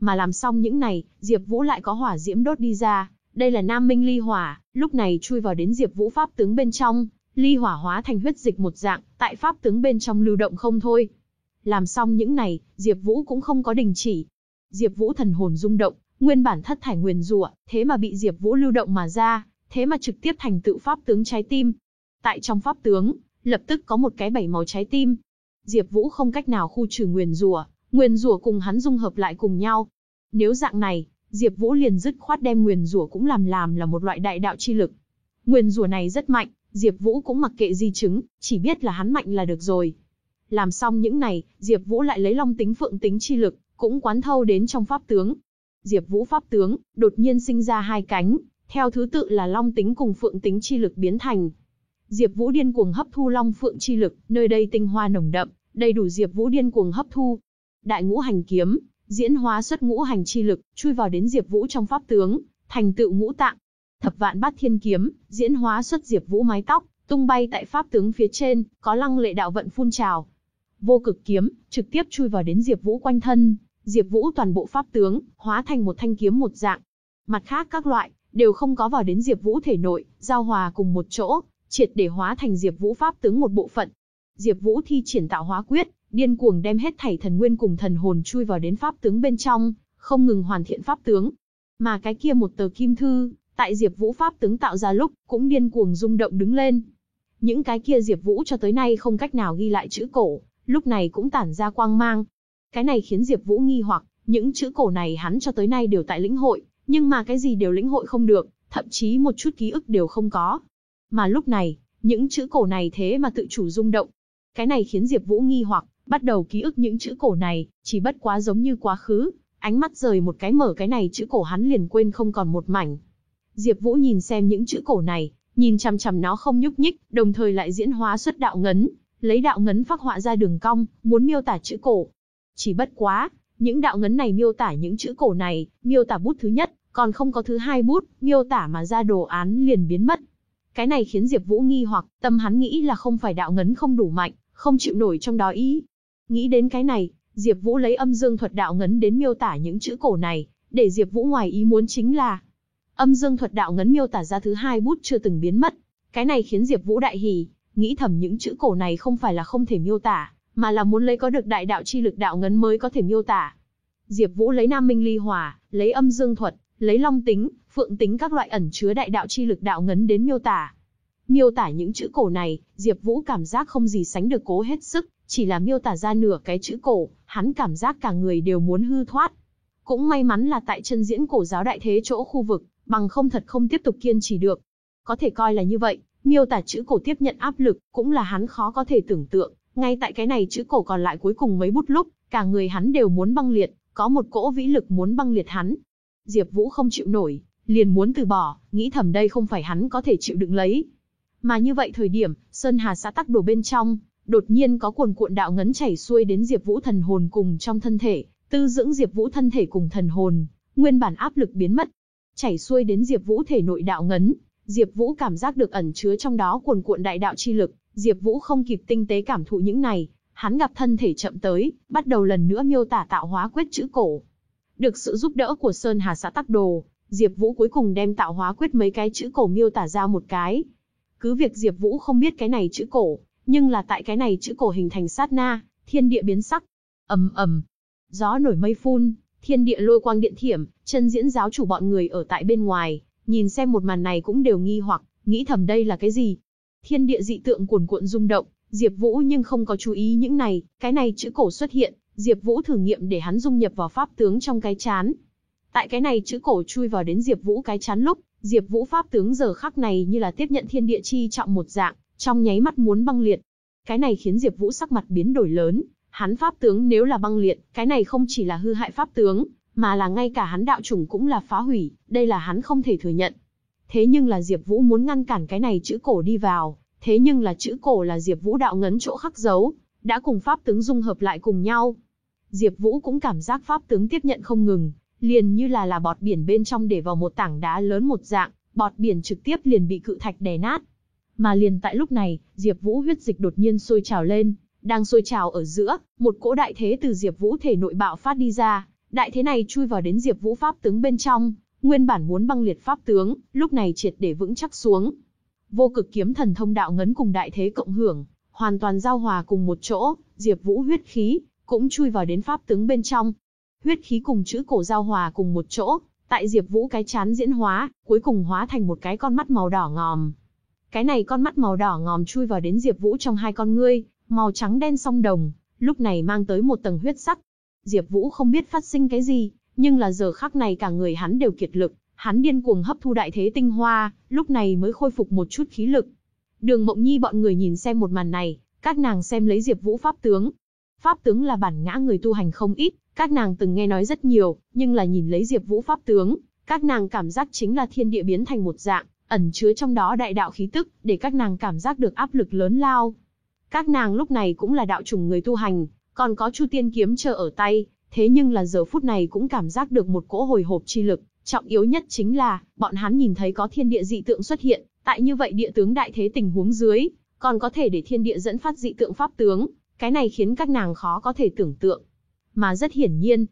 Mà làm xong những này, Diệp Vũ lại có hỏa diễm đốt đi ra, đây là Nam Minh Ly Hỏa, lúc này chui vào đến Diệp Vũ pháp tướng bên trong, ly hỏa hóa thành huyết dịch một dạng, tại pháp tướng bên trong lưu động không thôi. Làm xong những này, Diệp Vũ cũng không có đình chỉ. Diệp Vũ thần hồn rung động, nguyên bản thất thải nguyên rủa, thế mà bị Diệp Vũ lưu động mà ra, thế mà trực tiếp thành tựu pháp tướng trái tim. Tại trong pháp tướng, lập tức có một cái bảy màu trái tim. Diệp Vũ không cách nào khu trừ nguyên rủa, Nguyền rủa cùng hắn dung hợp lại cùng nhau. Nếu dạng này, Diệp Vũ liền dứt khoát đem nguyền rủa cũng làm làm là một loại đại đạo chi lực. Nguyền rủa này rất mạnh, Diệp Vũ cũng mặc kệ di chứng, chỉ biết là hắn mạnh là được rồi. Làm xong những này, Diệp Vũ lại lấy Long tính Phượng tính chi lực, cũng quán thâu đến trong pháp tướng. Diệp Vũ pháp tướng đột nhiên sinh ra hai cánh, theo thứ tự là Long tính cùng Phượng tính chi lực biến thành. Diệp Vũ điên cuồng hấp thu Long Phượng chi lực, nơi đây tinh hoa nồng đậm, đầy đủ Diệp Vũ điên cuồng hấp thu. Đại Ngũ Hành kiếm, diễn hóa xuất ngũ hành chi lực, chui vào đến Diệp Vũ trong pháp tướng, thành tựu ngũ tạng. Thập Vạn Bát Thiên kiếm, diễn hóa xuất Diệp Vũ mái tóc, tung bay tại pháp tướng phía trên, có lăng lệ đạo vận phun trào. Vô Cực kiếm, trực tiếp chui vào đến Diệp Vũ quanh thân, Diệp Vũ toàn bộ pháp tướng hóa thành một thanh kiếm một dạng. Mặt khác các loại đều không có vào đến Diệp Vũ thể nội, giao hòa cùng một chỗ, triệt để hóa thành Diệp Vũ pháp tướng một bộ phận. Diệp Vũ thi triển tạo hóa quyết, điên cuồng đem hết thảy thần nguyên cùng thần hồn chui vào đến pháp tướng bên trong, không ngừng hoàn thiện pháp tướng. Mà cái kia một tờ kim thư, tại Diệp Vũ pháp tướng tạo ra lúc, cũng điên cuồng rung động đứng lên. Những cái kia Diệp Vũ cho tới nay không cách nào ghi lại chữ cổ, lúc này cũng tản ra quang mang. Cái này khiến Diệp Vũ nghi hoặc, những chữ cổ này hắn cho tới nay đều tại lĩnh hội, nhưng mà cái gì đều lĩnh hội không được, thậm chí một chút ký ức đều không có. Mà lúc này, những chữ cổ này thế mà tự chủ rung động. Cái này khiến Diệp Vũ nghi hoặc, bắt đầu ký ức những chữ cổ này, chỉ bất quá giống như quá khứ, ánh mắt rời một cái mở cái này chữ cổ hắn liền quên không còn một mảnh. Diệp Vũ nhìn xem những chữ cổ này, nhìn chằm chằm nó không nhúc nhích, đồng thời lại diễn hóa xuất đạo ngấn, lấy đạo ngấn phác họa ra đường cong, muốn miêu tả chữ cổ. Chỉ bất quá, những đạo ngấn này miêu tả những chữ cổ này, miêu tả bút thứ nhất, còn không có thứ hai bút, miêu tả mà ra đồ án liền biến mất. Cái này khiến Diệp Vũ nghi hoặc, tâm hắn nghĩ là không phải đạo ngấn không đủ mạnh, không chịu nổi trong đó ý. Nghĩ đến cái này, Diệp Vũ lấy âm dương thuật đạo ngấn đến miêu tả những chữ cổ này, để Diệp Vũ ngoài ý muốn chính là âm dương thuật đạo ngấn miêu tả ra thứ hai bút chưa từng biến mất. Cái này khiến Diệp Vũ đại hỉ, nghĩ thầm những chữ cổ này không phải là không thể miêu tả, mà là muốn lấy có được đại đạo chi lực đạo ngấn mới có thể miêu tả. Diệp Vũ lấy Nam Minh Ly Hỏa, lấy âm dương thuật, lấy long tính, phượng tính các loại ẩn chứa đại đạo chi lực đạo ngấn đến miêu tả. Miêu tả những chữ cổ này, Diệp Vũ cảm giác không gì sánh được cố hết sức, chỉ là miêu tả ra nửa cái chữ cổ, hắn cảm giác cả người đều muốn hư thoát. Cũng may mắn là tại chân diễn cổ giáo đại thế chỗ khu vực, bằng không thật không tiếp tục kiên trì được. Có thể coi là như vậy, miêu tả chữ cổ tiếp nhận áp lực, cũng là hắn khó có thể tưởng tượng, ngay tại cái này chữ cổ còn lại cuối cùng mấy bút lúc, cả người hắn đều muốn băng liệt, có một cỗ vĩ lực muốn băng liệt hắn. Diệp Vũ không chịu nổi, liền muốn từ bỏ, nghĩ thầm đây không phải hắn có thể chịu đựng lấy. Mà như vậy thời điểm, Sơn Hà xã tắc đồ bên trong, đột nhiên có cuồn cuộn đạo ngấn chảy xuôi đến Diệp Vũ thần hồn cùng trong thân thể, tư dưỡng Diệp Vũ thân thể cùng thần hồn, nguyên bản áp lực biến mất. Chảy xuôi đến Diệp Vũ thể nội đạo ngấn, Diệp Vũ cảm giác được ẩn chứa trong đó cuồn cuộn đại đạo chi lực, Diệp Vũ không kịp tinh tế cảm thụ những này, hắn gặp thân thể chậm tới, bắt đầu lần nữa miêu tả tạo hóa quyết chữ cổ. Được sự giúp đỡ của Sơn Hà xã Tắc Đồ, Diệp Vũ cuối cùng đem tạo hóa quyết mấy cái chữ cổ miêu tả ra một cái. Cứ việc Diệp Vũ không biết cái này chữ cổ, nhưng là tại cái này chữ cổ hình thành sát na, thiên địa biến sắc. Ầm ầm. Gió nổi mây phun, thiên địa lôi quang điện thiểm, chân diễn giáo chủ bọn người ở tại bên ngoài, nhìn xem một màn này cũng đều nghi hoặc, nghĩ thầm đây là cái gì? Thiên địa dị tượng cuồn cuộn rung động, Diệp Vũ nhưng không có chú ý những này, cái này chữ cổ xuất hiện, Diệp Vũ thử nghiệm để hắn dung nhập vào pháp tướng trong cái chán. Tại cái này chữ cổ chui vào đến Diệp Vũ cái chán lúc, Diệp Vũ pháp tướng giờ khắc này như là tiếp nhận thiên địa chi trọng một dạng, trong nháy mắt muốn băng liệt. Cái này khiến Diệp Vũ sắc mặt biến đổi lớn, hắn pháp tướng nếu là băng liệt, cái này không chỉ là hư hại pháp tướng, mà là ngay cả hắn đạo chủng cũng là phá hủy, đây là hắn không thể thừa nhận. Thế nhưng là Diệp Vũ muốn ngăn cản cái này chữ cổ đi vào, thế nhưng là chữ cổ là Diệp Vũ đạo ngấn chỗ khắc dấu, đã cùng pháp tướng dung hợp lại cùng nhau. Diệp Vũ cũng cảm giác pháp tướng tiếp nhận không ngừng, liền như là là bọt biển bên trong để vào một tảng đá lớn một dạng, bọt biển trực tiếp liền bị cự thạch đè nát. Mà liền tại lúc này, Diệp Vũ huyết dịch đột nhiên sôi trào lên, đang sôi trào ở giữa, một cỗ đại thế từ Diệp Vũ thể nội bạo phát đi ra, đại thế này chui vào đến Diệp Vũ pháp tướng bên trong, nguyên bản muốn băng liệt pháp tướng, lúc này triệt để vững chắc xuống. Vô cực kiếm thần thông đạo ngấn cùng đại thế cộng hưởng, hoàn toàn giao hòa cùng một chỗ, Diệp Vũ huyết khí cũng chui vào đến pháp tướng bên trong. Huyết khí cùng chữ cổ giao hòa cùng một chỗ, tại Diệp Vũ cái chán diễn hóa, cuối cùng hóa thành một cái con mắt màu đỏ ngòm. Cái này con mắt màu đỏ ngòm chui vào đến Diệp Vũ trong hai con ngươi, màu trắng đen song đồng, lúc này mang tới một tầng huyết sắc. Diệp Vũ không biết phát sinh cái gì, nhưng là giờ khắc này cả người hắn đều kiệt lực, hắn điên cuồng hấp thu đại thế tinh hoa, lúc này mới khôi phục một chút khí lực. Đường Mộng Nhi bọn người nhìn xem một màn này, các nàng xem lấy Diệp Vũ pháp tướng. Pháp tướng là bản ngã người tu hành không ít, các nàng từng nghe nói rất nhiều, nhưng là nhìn lấy Diệp Vũ pháp tướng, các nàng cảm giác chính là thiên địa biến thành một dạng, ẩn chứa trong đó đại đạo khí tức, để các nàng cảm giác được áp lực lớn lao. Các nàng lúc này cũng là đạo chủng người tu hành, còn có Chu Tiên kiếm chờ ở tay, thế nhưng là giờ phút này cũng cảm giác được một cỗ hồi hộp chi lực, trọng yếu nhất chính là, bọn hắn nhìn thấy có thiên địa dị tượng xuất hiện, tại như vậy địa tướng đại thế tình huống dưới, còn có thể để thiên địa dẫn phát dị tượng pháp tướng, cái này khiến các nàng khó có thể tưởng tượng. Mà rất hiển nhiên,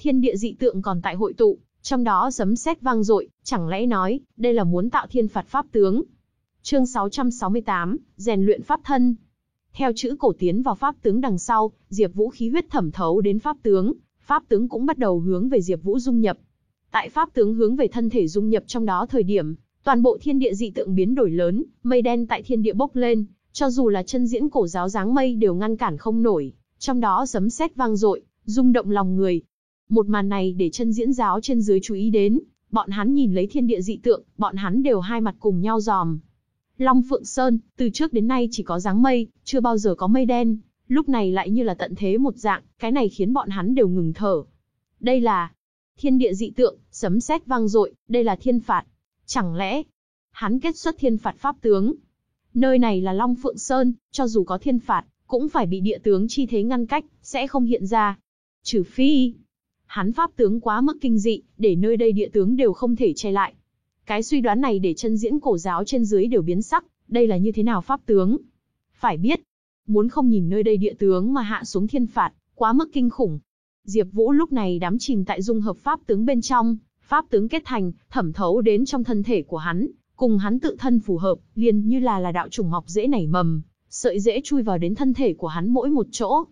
thiên địa dị tượng còn tại hội tụ, trong đó sấm sét vang dội, chẳng lẽ nói, đây là muốn tạo thiên phạt pháp tướng. Chương 668, rèn luyện pháp thân. Theo chữ cổ tiến vào pháp tướng đằng sau, Diệp Vũ khí huyết thẩm thấu đến pháp tướng, pháp tướng cũng bắt đầu hướng về Diệp Vũ dung nhập. Tại pháp tướng hướng về thân thể dung nhập trong đó thời điểm, toàn bộ thiên địa dị tượng biến đổi lớn, mây đen tại thiên địa bốc lên, cho dù là chân diễn cổ giáo dáng mây đều ngăn cản không nổi, trong đó sấm sét vang dội, rung động lòng người. Một màn này để chân diễn giáo trên dưới chú ý đến, bọn hắn nhìn lấy thiên địa dị tượng, bọn hắn đều hai mặt cùng nhau giòm. Long Phượng Sơn, từ trước đến nay chỉ có dáng mây, chưa bao giờ có mây đen, lúc này lại như là tận thế một dạng, cái này khiến bọn hắn đều ngừng thở. Đây là thiên địa dị tượng, sấm sét vang dội, đây là thiên phạt. Chẳng lẽ hắn kết xuất thiên phạt pháp tướng? Nơi này là Long Phượng Sơn, cho dù có thiên phạt, cũng phải bị địa tướng chi thế ngăn cách, sẽ không hiện ra. Trừ phi, hắn pháp tướng quá mức kinh dị, để nơi đây địa tướng đều không thể che lại. Cái suy đoán này để chân diễn cổ giáo trên dưới đều biến sắc, đây là như thế nào pháp tướng? Phải biết, muốn không nhìn nơi đây địa tướng mà hạ xuống thiên phạt, quá mức kinh khủng. Diệp Vũ lúc này đắm chìm tại dung hợp pháp tướng bên trong, pháp tướng kết thành, thẩm thấu đến trong thân thể của hắn, cùng hắn tự thân phù hợp, liền như là là đạo trùng mọc dễ nảy mầm, sợi dễ chui vào đến thân thể của hắn mỗi một chỗ.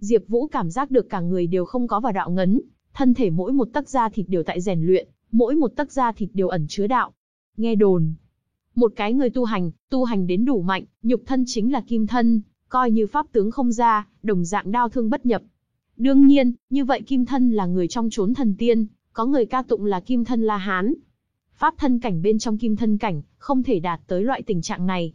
Diệp Vũ cảm giác được cả người đều không có vào đạo ngấn, thân thể mỗi một tấc da thịt đều tại rèn luyện, mỗi một tấc da thịt đều ẩn chứa đạo. Nghe đồn, một cái người tu hành, tu hành đến đủ mạnh, nhục thân chính là kim thân, coi như pháp tướng không ra, đồng dạng đao thương bất nhập. Đương nhiên, như vậy kim thân là người trong chốn thần tiên, có người ca tụng là kim thân La Hán. Pháp thân cảnh bên trong kim thân cảnh, không thể đạt tới loại tình trạng này.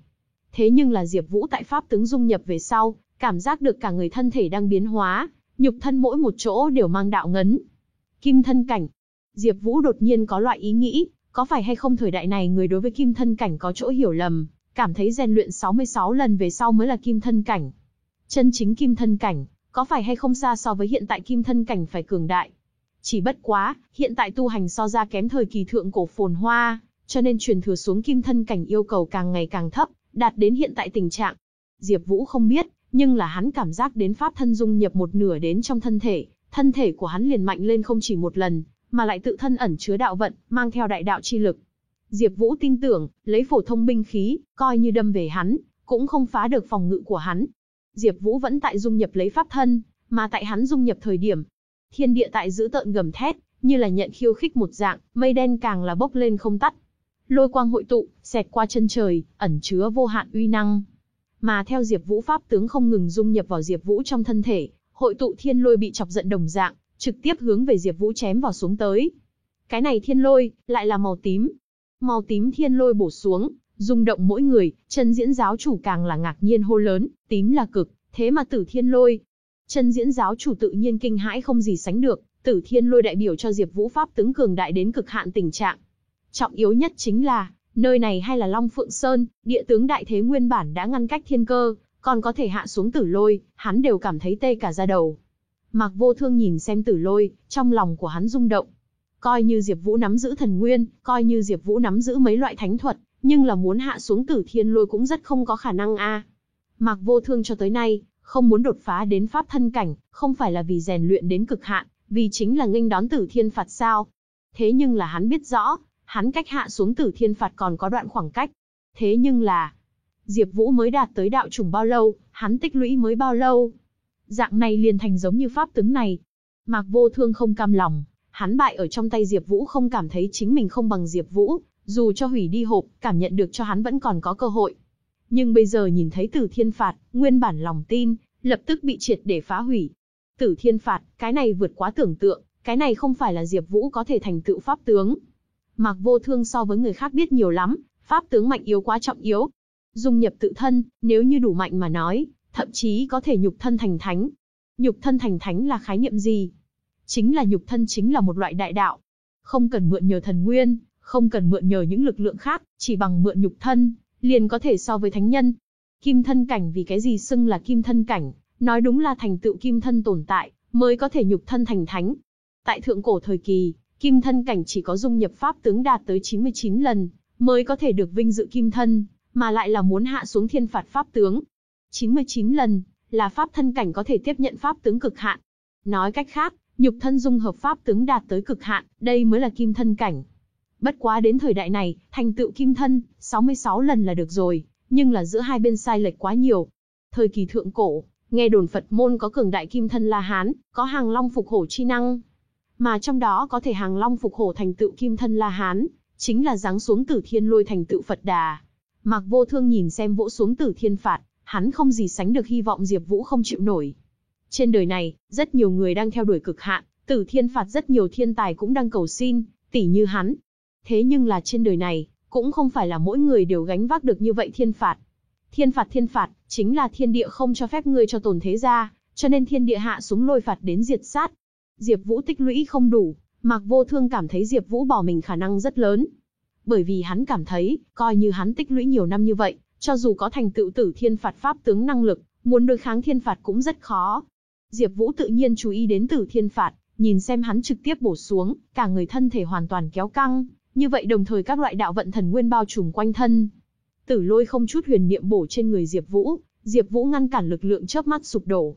Thế nhưng là Diệp Vũ tại pháp tướng dung nhập về sau, cảm giác được cả người thân thể đang biến hóa, nhục thân mỗi một chỗ đều mang đạo ngấn. Kim thân cảnh. Diệp Vũ đột nhiên có loại ý nghĩ, có phải hay không thời đại này người đối với kim thân cảnh có chỗ hiểu lầm, cảm thấy rèn luyện 66 lần về sau mới là kim thân cảnh. Chân chính kim thân cảnh, có phải hay không xa so với hiện tại kim thân cảnh phải cường đại. Chỉ bất quá, hiện tại tu hành so ra kém thời kỳ thượng cổ phồn hoa, cho nên truyền thừa xuống kim thân cảnh yêu cầu càng ngày càng thấp, đạt đến hiện tại tình trạng. Diệp Vũ không biết, nhưng là hắn cảm giác đến pháp thân dung nhập một nửa đến trong thân thể, thân thể của hắn liền mạnh lên không chỉ một lần, mà lại tự thân ẩn chứa đạo vận, mang theo đại đạo chi lực. Diệp Vũ tin tưởng, lấy phổ thông binh khí, coi như đâm về hắn, cũng không phá được phòng ngự của hắn. Diệp Vũ vẫn tại dung nhập lấy pháp thân, mà tại hắn dung nhập thời điểm, thiên địa tại giữ tợn gầm thét, như là nhận khiêu khích một dạng, mây đen càng là bốc lên không tắt. Lôi quang hội tụ, xẹt qua chân trời, ẩn chứa vô hạn uy năng. Mà theo Diệp Vũ pháp tướng không ngừng dung nhập vào Diệp Vũ trong thân thể, hội tụ thiên lôi bị chọc giận đồng dạng, trực tiếp hướng về Diệp Vũ chém vào xuống tới. Cái này thiên lôi, lại là màu tím. Màu tím thiên lôi bổ xuống, rung động mỗi người, chân diễn giáo chủ càng là ngạc nhiên hô lớn, tím là cực, thế mà tử thiên lôi. Chân diễn giáo chủ tự nhiên kinh hãi không gì sánh được, tử thiên lôi đại biểu cho Diệp Vũ pháp tướng cường đại đến cực hạn tình trạng. Trọng yếu nhất chính là, nơi này hay là Long Phượng Sơn, địa tướng đại thế nguyên bản đã ngăn cách thiên cơ, còn có thể hạ xuống tử lôi, hắn đều cảm thấy tê cả da đầu. Mạc Vô Thương nhìn xem Tử Lôi, trong lòng của hắn rung động. Coi như Diệp Vũ nắm giữ thần nguyên, coi như Diệp Vũ nắm giữ mấy loại thánh thuật, nhưng là muốn hạ xuống Tử Thiên Lôi cũng rất không có khả năng a. Mạc Vô Thương cho tới nay, không muốn đột phá đến pháp thân cảnh, không phải là vì rèn luyện đến cực hạn, vì chính là nghênh đón Tử Thiên phạt sao? Thế nhưng là hắn biết rõ, hắn cách hạ xuống Tử Thiên phạt còn có đoạn khoảng cách. Thế nhưng là, Diệp Vũ mới đạt tới đạo chủng bao lâu, hắn tích lũy mới bao lâu? Dạng này liền thành giống như pháp tướng này. Mạc Vô Thương không cam lòng, hắn bại ở trong tay Diệp Vũ không cảm thấy chính mình không bằng Diệp Vũ, dù cho hủy đi hộp, cảm nhận được cho hắn vẫn còn có cơ hội. Nhưng bây giờ nhìn thấy Tử Thiên phạt, nguyên bản lòng tin, lập tức bị triệt để phá hủy. Tử thiên phạt, cái này vượt quá tưởng tượng, cái này không phải là Diệp Vũ có thể thành tựu pháp tướng. Mạc Vô Thương so với người khác biết nhiều lắm, pháp tướng mạnh yếu quá trọng yếu. Dung nhập tự thân, nếu như đủ mạnh mà nói, thậm chí có thể nhục thân thành thánh. Nhục thân thành thánh là khái niệm gì? Chính là nhục thân chính là một loại đại đạo. Không cần mượn nhờ thần nguyên, không cần mượn nhờ những lực lượng khác, chỉ bằng mượn nhục thân, liền có thể so với thánh nhân. Kim thân cảnh vì cái gì xưng là kim thân cảnh, nói đúng là thành tựu kim thân tồn tại, mới có thể nhục thân thành thánh. Tại thượng cổ thời kỳ, kim thân cảnh chỉ có dung nhập pháp tướng đạt tới 99 lần, mới có thể được vinh dự kim thân, mà lại là muốn hạ xuống thiên phạt pháp tướng. 99 lần, là pháp thân cảnh có thể tiếp nhận pháp tướng cực hạn. Nói cách khác, nhục thân dung hợp pháp tướng đạt tới cực hạn, đây mới là kim thân cảnh. Bất quá đến thời đại này, thành tựu kim thân, 66 lần là được rồi, nhưng là giữa hai bên sai lệch quá nhiều. Thời kỳ thượng cổ, nghe đồn Phật môn có cường đại kim thân La Hán, có hàng long phục hổ chi năng. Mà trong đó có thể hàng long phục hổ thành tựu kim thân La Hán, chính là giáng xuống tử thiên lôi thành tựu Phật Đà. Mạc Vô Thương nhìn xem vỗ xuống tử thiên phạt, hắn không gì sánh được hy vọng Diệp Vũ không chịu nổi. Trên đời này, rất nhiều người đang theo đuổi cực hạn, tử thiên phạt rất nhiều thiên tài cũng đang cầu xin, tỉ như hắn. Thế nhưng là trên đời này, cũng không phải là mỗi người đều gánh vác được như vậy thiên phạt. Thiên phạt thiên phạt, chính là thiên địa không cho phép ngươi cho tồn thế ra, cho nên thiên địa hạ xuống lôi phạt đến diệt sát. Diệp Vũ tích lũy không đủ, Mạc Vô Thương cảm thấy Diệp Vũ bỏ mình khả năng rất lớn. Bởi vì hắn cảm thấy, coi như hắn tích lũy nhiều năm như vậy, cho dù có thành tựu tử thiên phạt pháp tướng năng lực, muốn đối kháng thiên phạt cũng rất khó. Diệp Vũ tự nhiên chú ý đến tử thiên phạt, nhìn xem hắn trực tiếp bổ xuống, cả người thân thể hoàn toàn kéo căng, như vậy đồng thời các loại đạo vận thần nguyên bao trùm quanh thân. Tử lôi không chút huyền niệm bổ trên người Diệp Vũ, Diệp Vũ ngăn cản lực lượng chớp mắt sụp đổ.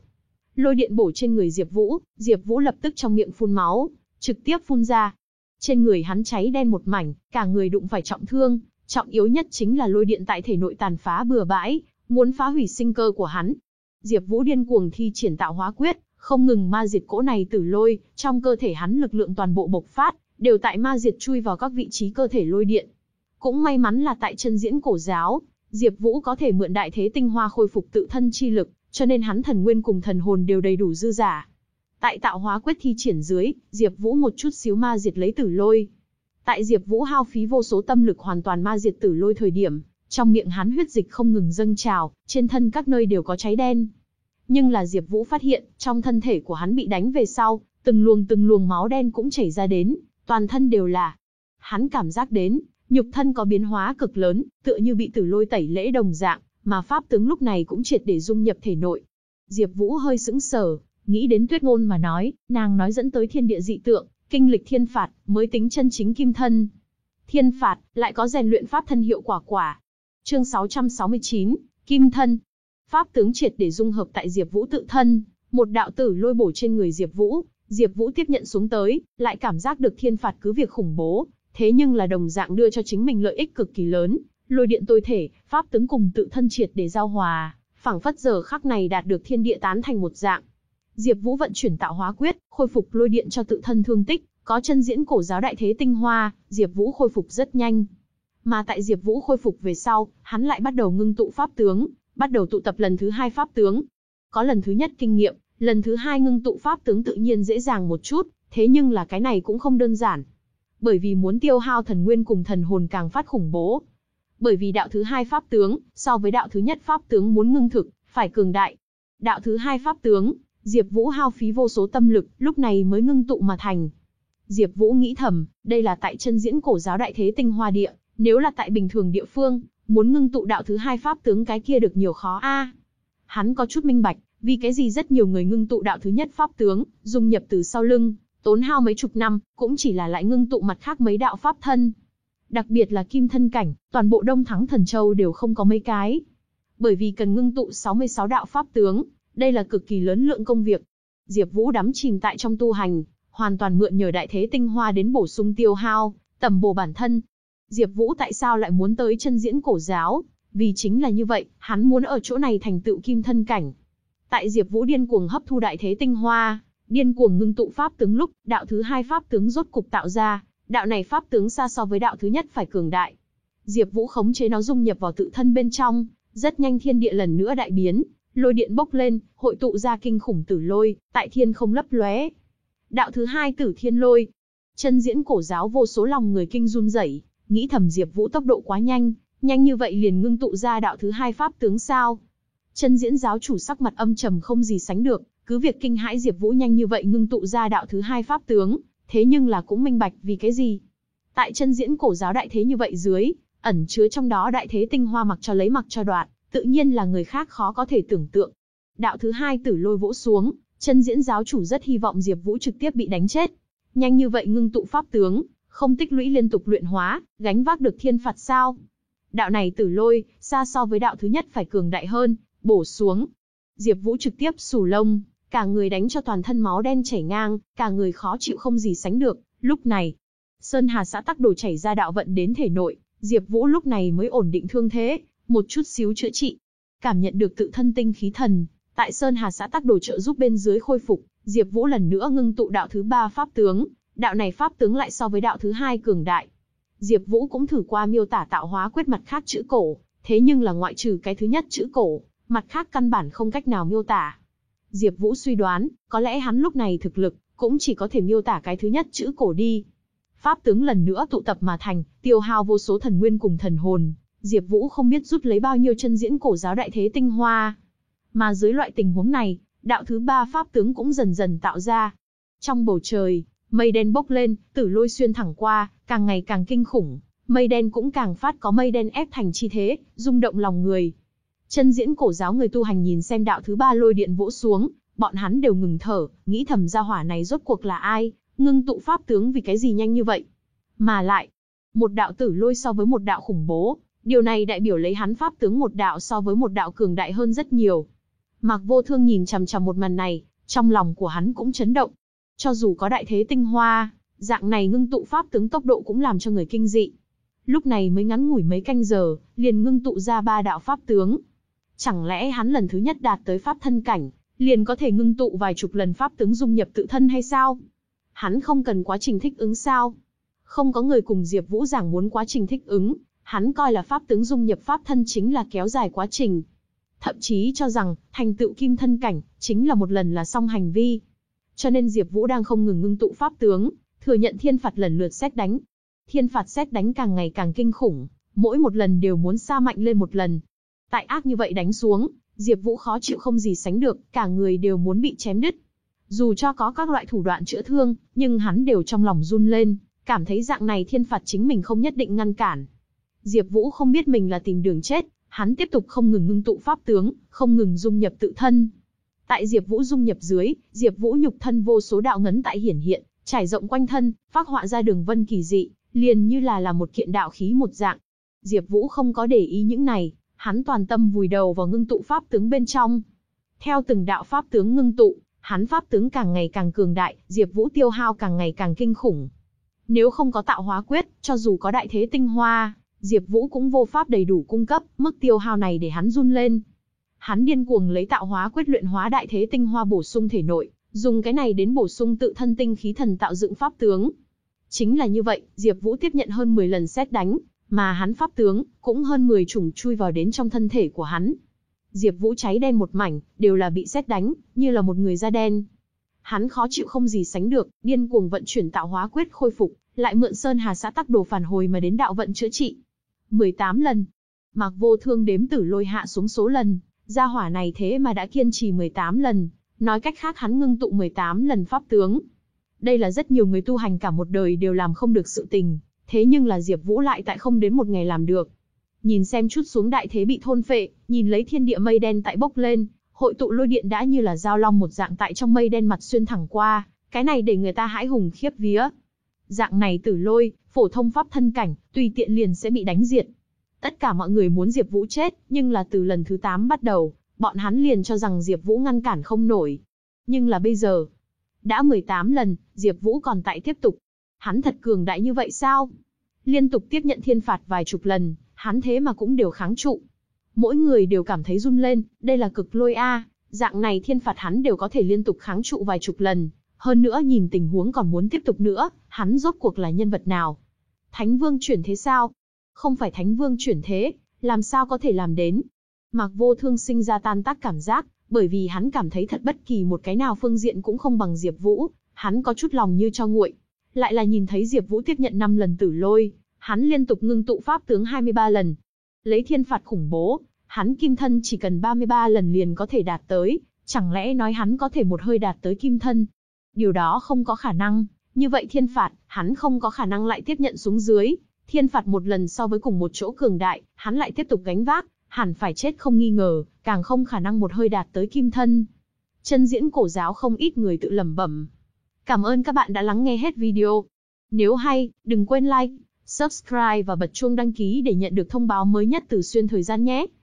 Lôi điện bổ trên người Diệp Vũ, Diệp Vũ lập tức trong miệng phun máu, trực tiếp phun ra. Trên người hắn cháy đen một mảnh, cả người đụng phải trọng thương, trọng yếu nhất chính là lôi điện tại thể nội tàn phá bừa bãi, muốn phá hủy sinh cơ của hắn. Diệp Vũ điên cuồng thi triển tạo hóa quyết, không ngừng ma diệt cỗ này tử lôi, trong cơ thể hắn lực lượng toàn bộ bộc phát, đều tại ma diệt chui vào các vị trí cơ thể lôi điện. Cũng may mắn là tại chân diễn cổ giáo, Diệp Vũ có thể mượn đại thế tinh hoa khôi phục tự thân chi lực, cho nên hắn thần nguyên cùng thần hồn đều đầy đủ dư giả. Tại tạo hóa quyết thi triển dưới, Diệp Vũ một chút xíu ma diệt lấy tử lôi. Tại Diệp Vũ hao phí vô số tâm lực hoàn toàn ma diệt tử lôi thời điểm, trong miệng hắn huyết dịch không ngừng dâng trào, trên thân các nơi đều có cháy đen. Nhưng là Diệp Vũ phát hiện, trong thân thể của hắn bị đánh về sau, từng luồng từng luồng máu đen cũng chảy ra đến, toàn thân đều là. Hắn cảm giác đến, nhục thân có biến hóa cực lớn, tựa như bị tử lôi tẩy lễ đồng dạng, mà pháp tướng lúc này cũng triệt để dung nhập thể nội. Diệp Vũ hơi sững sờ, nghĩ đến Tuyết Ngôn mà nói, nàng nói dẫn tới thiên địa dị tượng, kinh lịch thiên phạt, mới tính chân chính kim thân. Thiên phạt, lại có rèn luyện pháp thân hiệu quả quả. Chương 669, Kim thân. Pháp tướng triệt để dung hợp tại Diệp Vũ tự thân, một đạo tử lôi bổ trên người Diệp Vũ, Diệp Vũ tiếp nhận xuống tới, lại cảm giác được thiên phạt cứ việc khủng bố, thế nhưng là đồng dạng đưa cho chính mình lợi ích cực kỳ lớn, lôi điện tôi thể, pháp tướng cùng tự thân triệt để giao hòa, phảng phất giờ khắc này đạt được thiên địa tán thành một dạng. Diệp Vũ vận chuyển tạo hóa quyết, khôi phục lôi điện cho tự thân thương tích, có chân diễn cổ giáo đại thế tinh hoa, Diệp Vũ khôi phục rất nhanh. Mà tại Diệp Vũ khôi phục về sau, hắn lại bắt đầu ngưng tụ pháp tướng, bắt đầu tụ tập lần thứ hai pháp tướng. Có lần thứ nhất kinh nghiệm, lần thứ hai ngưng tụ pháp tướng tự nhiên dễ dàng một chút, thế nhưng là cái này cũng không đơn giản. Bởi vì muốn tiêu hao thần nguyên cùng thần hồn càng phát khủng bố. Bởi vì đạo thứ hai pháp tướng, so với đạo thứ nhất pháp tướng muốn ngưng thực, phải cường đại. Đạo thứ hai pháp tướng, Diệp Vũ hao phí vô số tâm lực, lúc này mới ngưng tụ mà thành. Diệp Vũ nghĩ thầm, đây là tại chân diễn cổ giáo đại thế tinh hoa địa, nếu là tại bình thường địa phương, muốn ngưng tụ đạo thứ hai pháp tướng cái kia được nhiều khó a. Hắn có chút minh bạch, vì cái gì rất nhiều người ngưng tụ đạo thứ nhất pháp tướng, dung nhập từ sau lưng, tốn hao mấy chục năm, cũng chỉ là lại ngưng tụ mặt khác mấy đạo pháp thân. Đặc biệt là kim thân cảnh, toàn bộ Đông Thắng Thần Châu đều không có mấy cái. Bởi vì cần ngưng tụ 66 đạo pháp tướng, đây là cực kỳ lớn lượng công việc. Diệp Vũ đắm chìm tại trong tu hành, hoàn toàn mượn nhờ đại thế tinh hoa đến bổ sung tiêu hao, tầm bổ bản thân. Diệp Vũ tại sao lại muốn tới chân diễn cổ giáo? Vì chính là như vậy, hắn muốn ở chỗ này thành tựu kim thân cảnh. Tại Diệp Vũ điên cuồng hấp thu đại thế tinh hoa, điên cuồng ngưng tụ pháp tướng lúc, đạo thứ hai pháp tướng rốt cục tạo ra, đạo này pháp tướng xa so với đạo thứ nhất phải cường đại. Diệp Vũ khống chế nó dung nhập vào tự thân bên trong, rất nhanh thiên địa lần nữa đại biến, lôi điện bốc lên, hội tụ ra kinh khủng tử lôi, tại thiên không lấp lóe. Đạo thứ hai tử thiên lôi. Chân diễn cổ giáo vô số lòng người kinh run rẩy, nghĩ thầm Diệp Vũ tốc độ quá nhanh, nhanh như vậy liền ngưng tụ ra đạo thứ hai pháp tướng sao? Chân diễn giáo chủ sắc mặt âm trầm không gì sánh được, cứ việc kinh hãi Diệp Vũ nhanh như vậy ngưng tụ ra đạo thứ hai pháp tướng, thế nhưng là cũng minh bạch vì cái gì? Tại chân diễn cổ giáo đại thế như vậy dưới, ẩn chứa trong đó đại thế tinh hoa mặc cho lấy mặc cho đoạn, tự nhiên là người khác khó có thể tưởng tượng. Đạo thứ hai tử lôi vỗ xuống, chân diễn giáo chủ rất hy vọng Diệp Vũ trực tiếp bị đánh chết. Nhanh như vậy ngưng tụ pháp tướng, không tích lũy liên tục luyện hóa, gánh vác được thiên phạt sao? Đạo này tử lôi, xa so với đạo thứ nhất phải cường đại hơn, bổ xuống. Diệp Vũ trực tiếp sù lông, cả người đánh cho toàn thân máu đen chảy ngang, cả người khó chịu không gì sánh được. Lúc này, Sơn Hà xã tắc đồ chảy ra đạo vận đến thể nội, Diệp Vũ lúc này mới ổn định thương thế, một chút xíu chữa trị. Cảm nhận được tự thân tinh khí thần, tại Sơn Hà xã tắc đồ trợ giúp bên dưới khôi phục, Diệp Vũ lần nữa ngưng tụ đạo thứ ba pháp tướng, đạo này pháp tướng lại so với đạo thứ hai cường đại. Diệp Vũ cũng thử qua miêu tả tạo hóa quyết mặt khác chữ cổ, thế nhưng là ngoại trừ cái thứ nhất chữ cổ, mặt khác căn bản không cách nào miêu tả. Diệp Vũ suy đoán, có lẽ hắn lúc này thực lực cũng chỉ có thể miêu tả cái thứ nhất chữ cổ đi. Pháp tướng lần nữa tụ tập mà thành, tiêu hao vô số thần nguyên cùng thần hồn, Diệp Vũ không biết rút lấy bao nhiêu chân diễn cổ giáo đại thế tinh hoa. Mà dưới loại tình huống này, đạo thứ ba pháp tướng cũng dần dần tạo ra. Trong bầu trời, mây đen bốc lên, tử lôi xuyên thẳng qua, càng ngày càng kinh khủng, mây đen cũng càng phát có mây đen ép thành chi thế, rung động lòng người. Chân diễn cổ giáo người tu hành nhìn xem đạo thứ ba lôi điện vỗ xuống, bọn hắn đều ngừng thở, nghĩ thầm gia hỏa này rốt cuộc là ai, ngưng tụ pháp tướng vì cái gì nhanh như vậy. Mà lại, một đạo tử lôi so với một đạo khủng bố, điều này đại biểu lấy hắn pháp tướng một đạo so với một đạo cường đại hơn rất nhiều. Mạc Vô Thương nhìn chằm chằm một màn này, trong lòng của hắn cũng chấn động. Cho dù có đại thế tinh hoa, dạng này ngưng tụ pháp tướng tốc độ cũng làm cho người kinh dị. Lúc này mới ngắn ngủi mấy canh giờ, liền ngưng tụ ra ba đạo pháp tướng. Chẳng lẽ hắn lần thứ nhất đạt tới pháp thân cảnh, liền có thể ngưng tụ vài chục lần pháp tướng dung nhập tự thân hay sao? Hắn không cần quá trình thích ứng sao? Không có người cùng Diệp Vũ giảng muốn quá trình thích ứng, hắn coi là pháp tướng dung nhập pháp thân chính là kéo dài quá trình. Thậm chí cho rằng, thành tựu kim thân cảnh, chính là một lần là xong hành vi. Cho nên Diệp Vũ đang không ngừng ngưng tụ pháp tướng, thừa nhận thiên phạt lần lượt xét đánh. Thiên phạt xét đánh càng ngày càng kinh khủng, mỗi một lần đều muốn xa mạnh lên một lần. Tại ác như vậy đánh xuống, Diệp Vũ khó chịu không gì sánh được, cả người đều muốn bị chém đứt. Dù cho có các loại thủ đoạn chữa thương, nhưng hắn đều trong lòng run lên, cảm thấy dạng này thiên phạt chính mình không nhất định ngăn cản. Diệp Vũ không biết mình là tìm đường chết, hắn tiếp tục không ngừng ngưng tụ pháp tướng, không ngừng dung nhập tự thân. Tại Diệp Vũ dung nhập dưới, Diệp Vũ nhục thân vô số đạo ngấn tại hiển hiện, trải rộng quanh thân, phác họa ra đường vân kỳ dị, liền như là là một kiện đạo khí một dạng. Diệp Vũ không có để ý những này, hắn toàn tâm vùi đầu vào ngưng tụ pháp tướng bên trong. Theo từng đạo pháp tướng ngưng tụ, hắn pháp tướng càng ngày càng cường đại, Diệp Vũ tiêu hao càng ngày càng kinh khủng. Nếu không có tạo hóa quyết, cho dù có đại thế tinh hoa, Diệp Vũ cũng vô pháp đầy đủ cung cấp, mức tiêu hao này để hắn run lên. Hắn điên cuồng lấy tạo hóa quyết luyện hóa đại thế tinh hoa bổ sung thể nội, dùng cái này đến bổ sung tự thân tinh khí thần tạo dựng pháp tướng. Chính là như vậy, Diệp Vũ tiếp nhận hơn 10 lần xét đánh, mà hắn pháp tướng cũng hơn 10 chủng chui vào đến trong thân thể của hắn. Diệp Vũ cháy đen một mảnh, đều là bị xét đánh, như là một người da đen. Hắn khó chịu không gì sánh được, điên cuồng vận chuyển tạo hóa quyết khôi phục, lại mượn Sơn Hà xã tắc đồ phản hồi mà đến đạo vận chữa trị. 18 lần. Mạc Vô Thương đếm tử lôi hạ xuống số lần, gia hỏa này thế mà đã kiên trì 18 lần, nói cách khác hắn ngưng tụ 18 lần pháp tướng. Đây là rất nhiều người tu hành cả một đời đều làm không được sự tình, thế nhưng là Diệp Vũ lại tại không đến một ngày làm được. Nhìn xem chút xuống đại thế bị thôn phệ, nhìn lấy thiên địa mây đen tại bốc lên, hội tụ lôi điện đã như là dao long một dạng tại trong mây đen mặt xuyên thẳng qua, cái này để người ta hãi hùng khiếp vía. Dạng này tử lôi, phổ thông pháp thân cảnh, tùy tiện liền sẽ bị đánh diệt. Tất cả mọi người muốn Diệp Vũ chết, nhưng là từ lần thứ 8 bắt đầu, bọn hắn liền cho rằng Diệp Vũ ngăn cản không nổi. Nhưng là bây giờ, đã 18 lần, Diệp Vũ còn tại tiếp tục. Hắn thật cường đại như vậy sao? Liên tục tiếp nhận thiên phạt vài chục lần, hắn thế mà cũng đều kháng trụ. Mỗi người đều cảm thấy run lên, đây là cực lôi a, dạng này thiên phạt hắn đều có thể liên tục kháng trụ vài chục lần, hơn nữa nhìn tình huống còn muốn tiếp tục nữa, hắn rốt cuộc là nhân vật nào? Thánh vương chuyển thế sao? Không phải thánh vương chuyển thế, làm sao có thể làm đến? Mạc Vô Thương sinh ra tan tác cảm giác, bởi vì hắn cảm thấy thật bất kỳ một cái nào phương diện cũng không bằng Diệp Vũ, hắn có chút lòng như cho nguội. Lại là nhìn thấy Diệp Vũ tiếp nhận 5 lần tử lôi, hắn liên tục ngưng tụ pháp tướng 23 lần. Lấy thiên phạt khủng bố, hắn kim thân chỉ cần 33 lần liền có thể đạt tới, chẳng lẽ nói hắn có thể một hơi đạt tới kim thân? Điều đó không có khả năng, như vậy thiên phạt, hắn không có khả năng lại tiếp nhận xuống dưới. Thiên phạt một lần so với cùng một chỗ cường đại, hắn lại tiếp tục gánh vác, hẳn phải chết không nghi ngờ, càng không khả năng một hơi đạt tới kim thân. Chân diễn cổ giáo không ít người tự lẩm bẩm. Cảm ơn các bạn đã lắng nghe hết video. Nếu hay, đừng quên like, subscribe và bật chuông đăng ký để nhận được thông báo mới nhất từ xuyên thời gian nhé.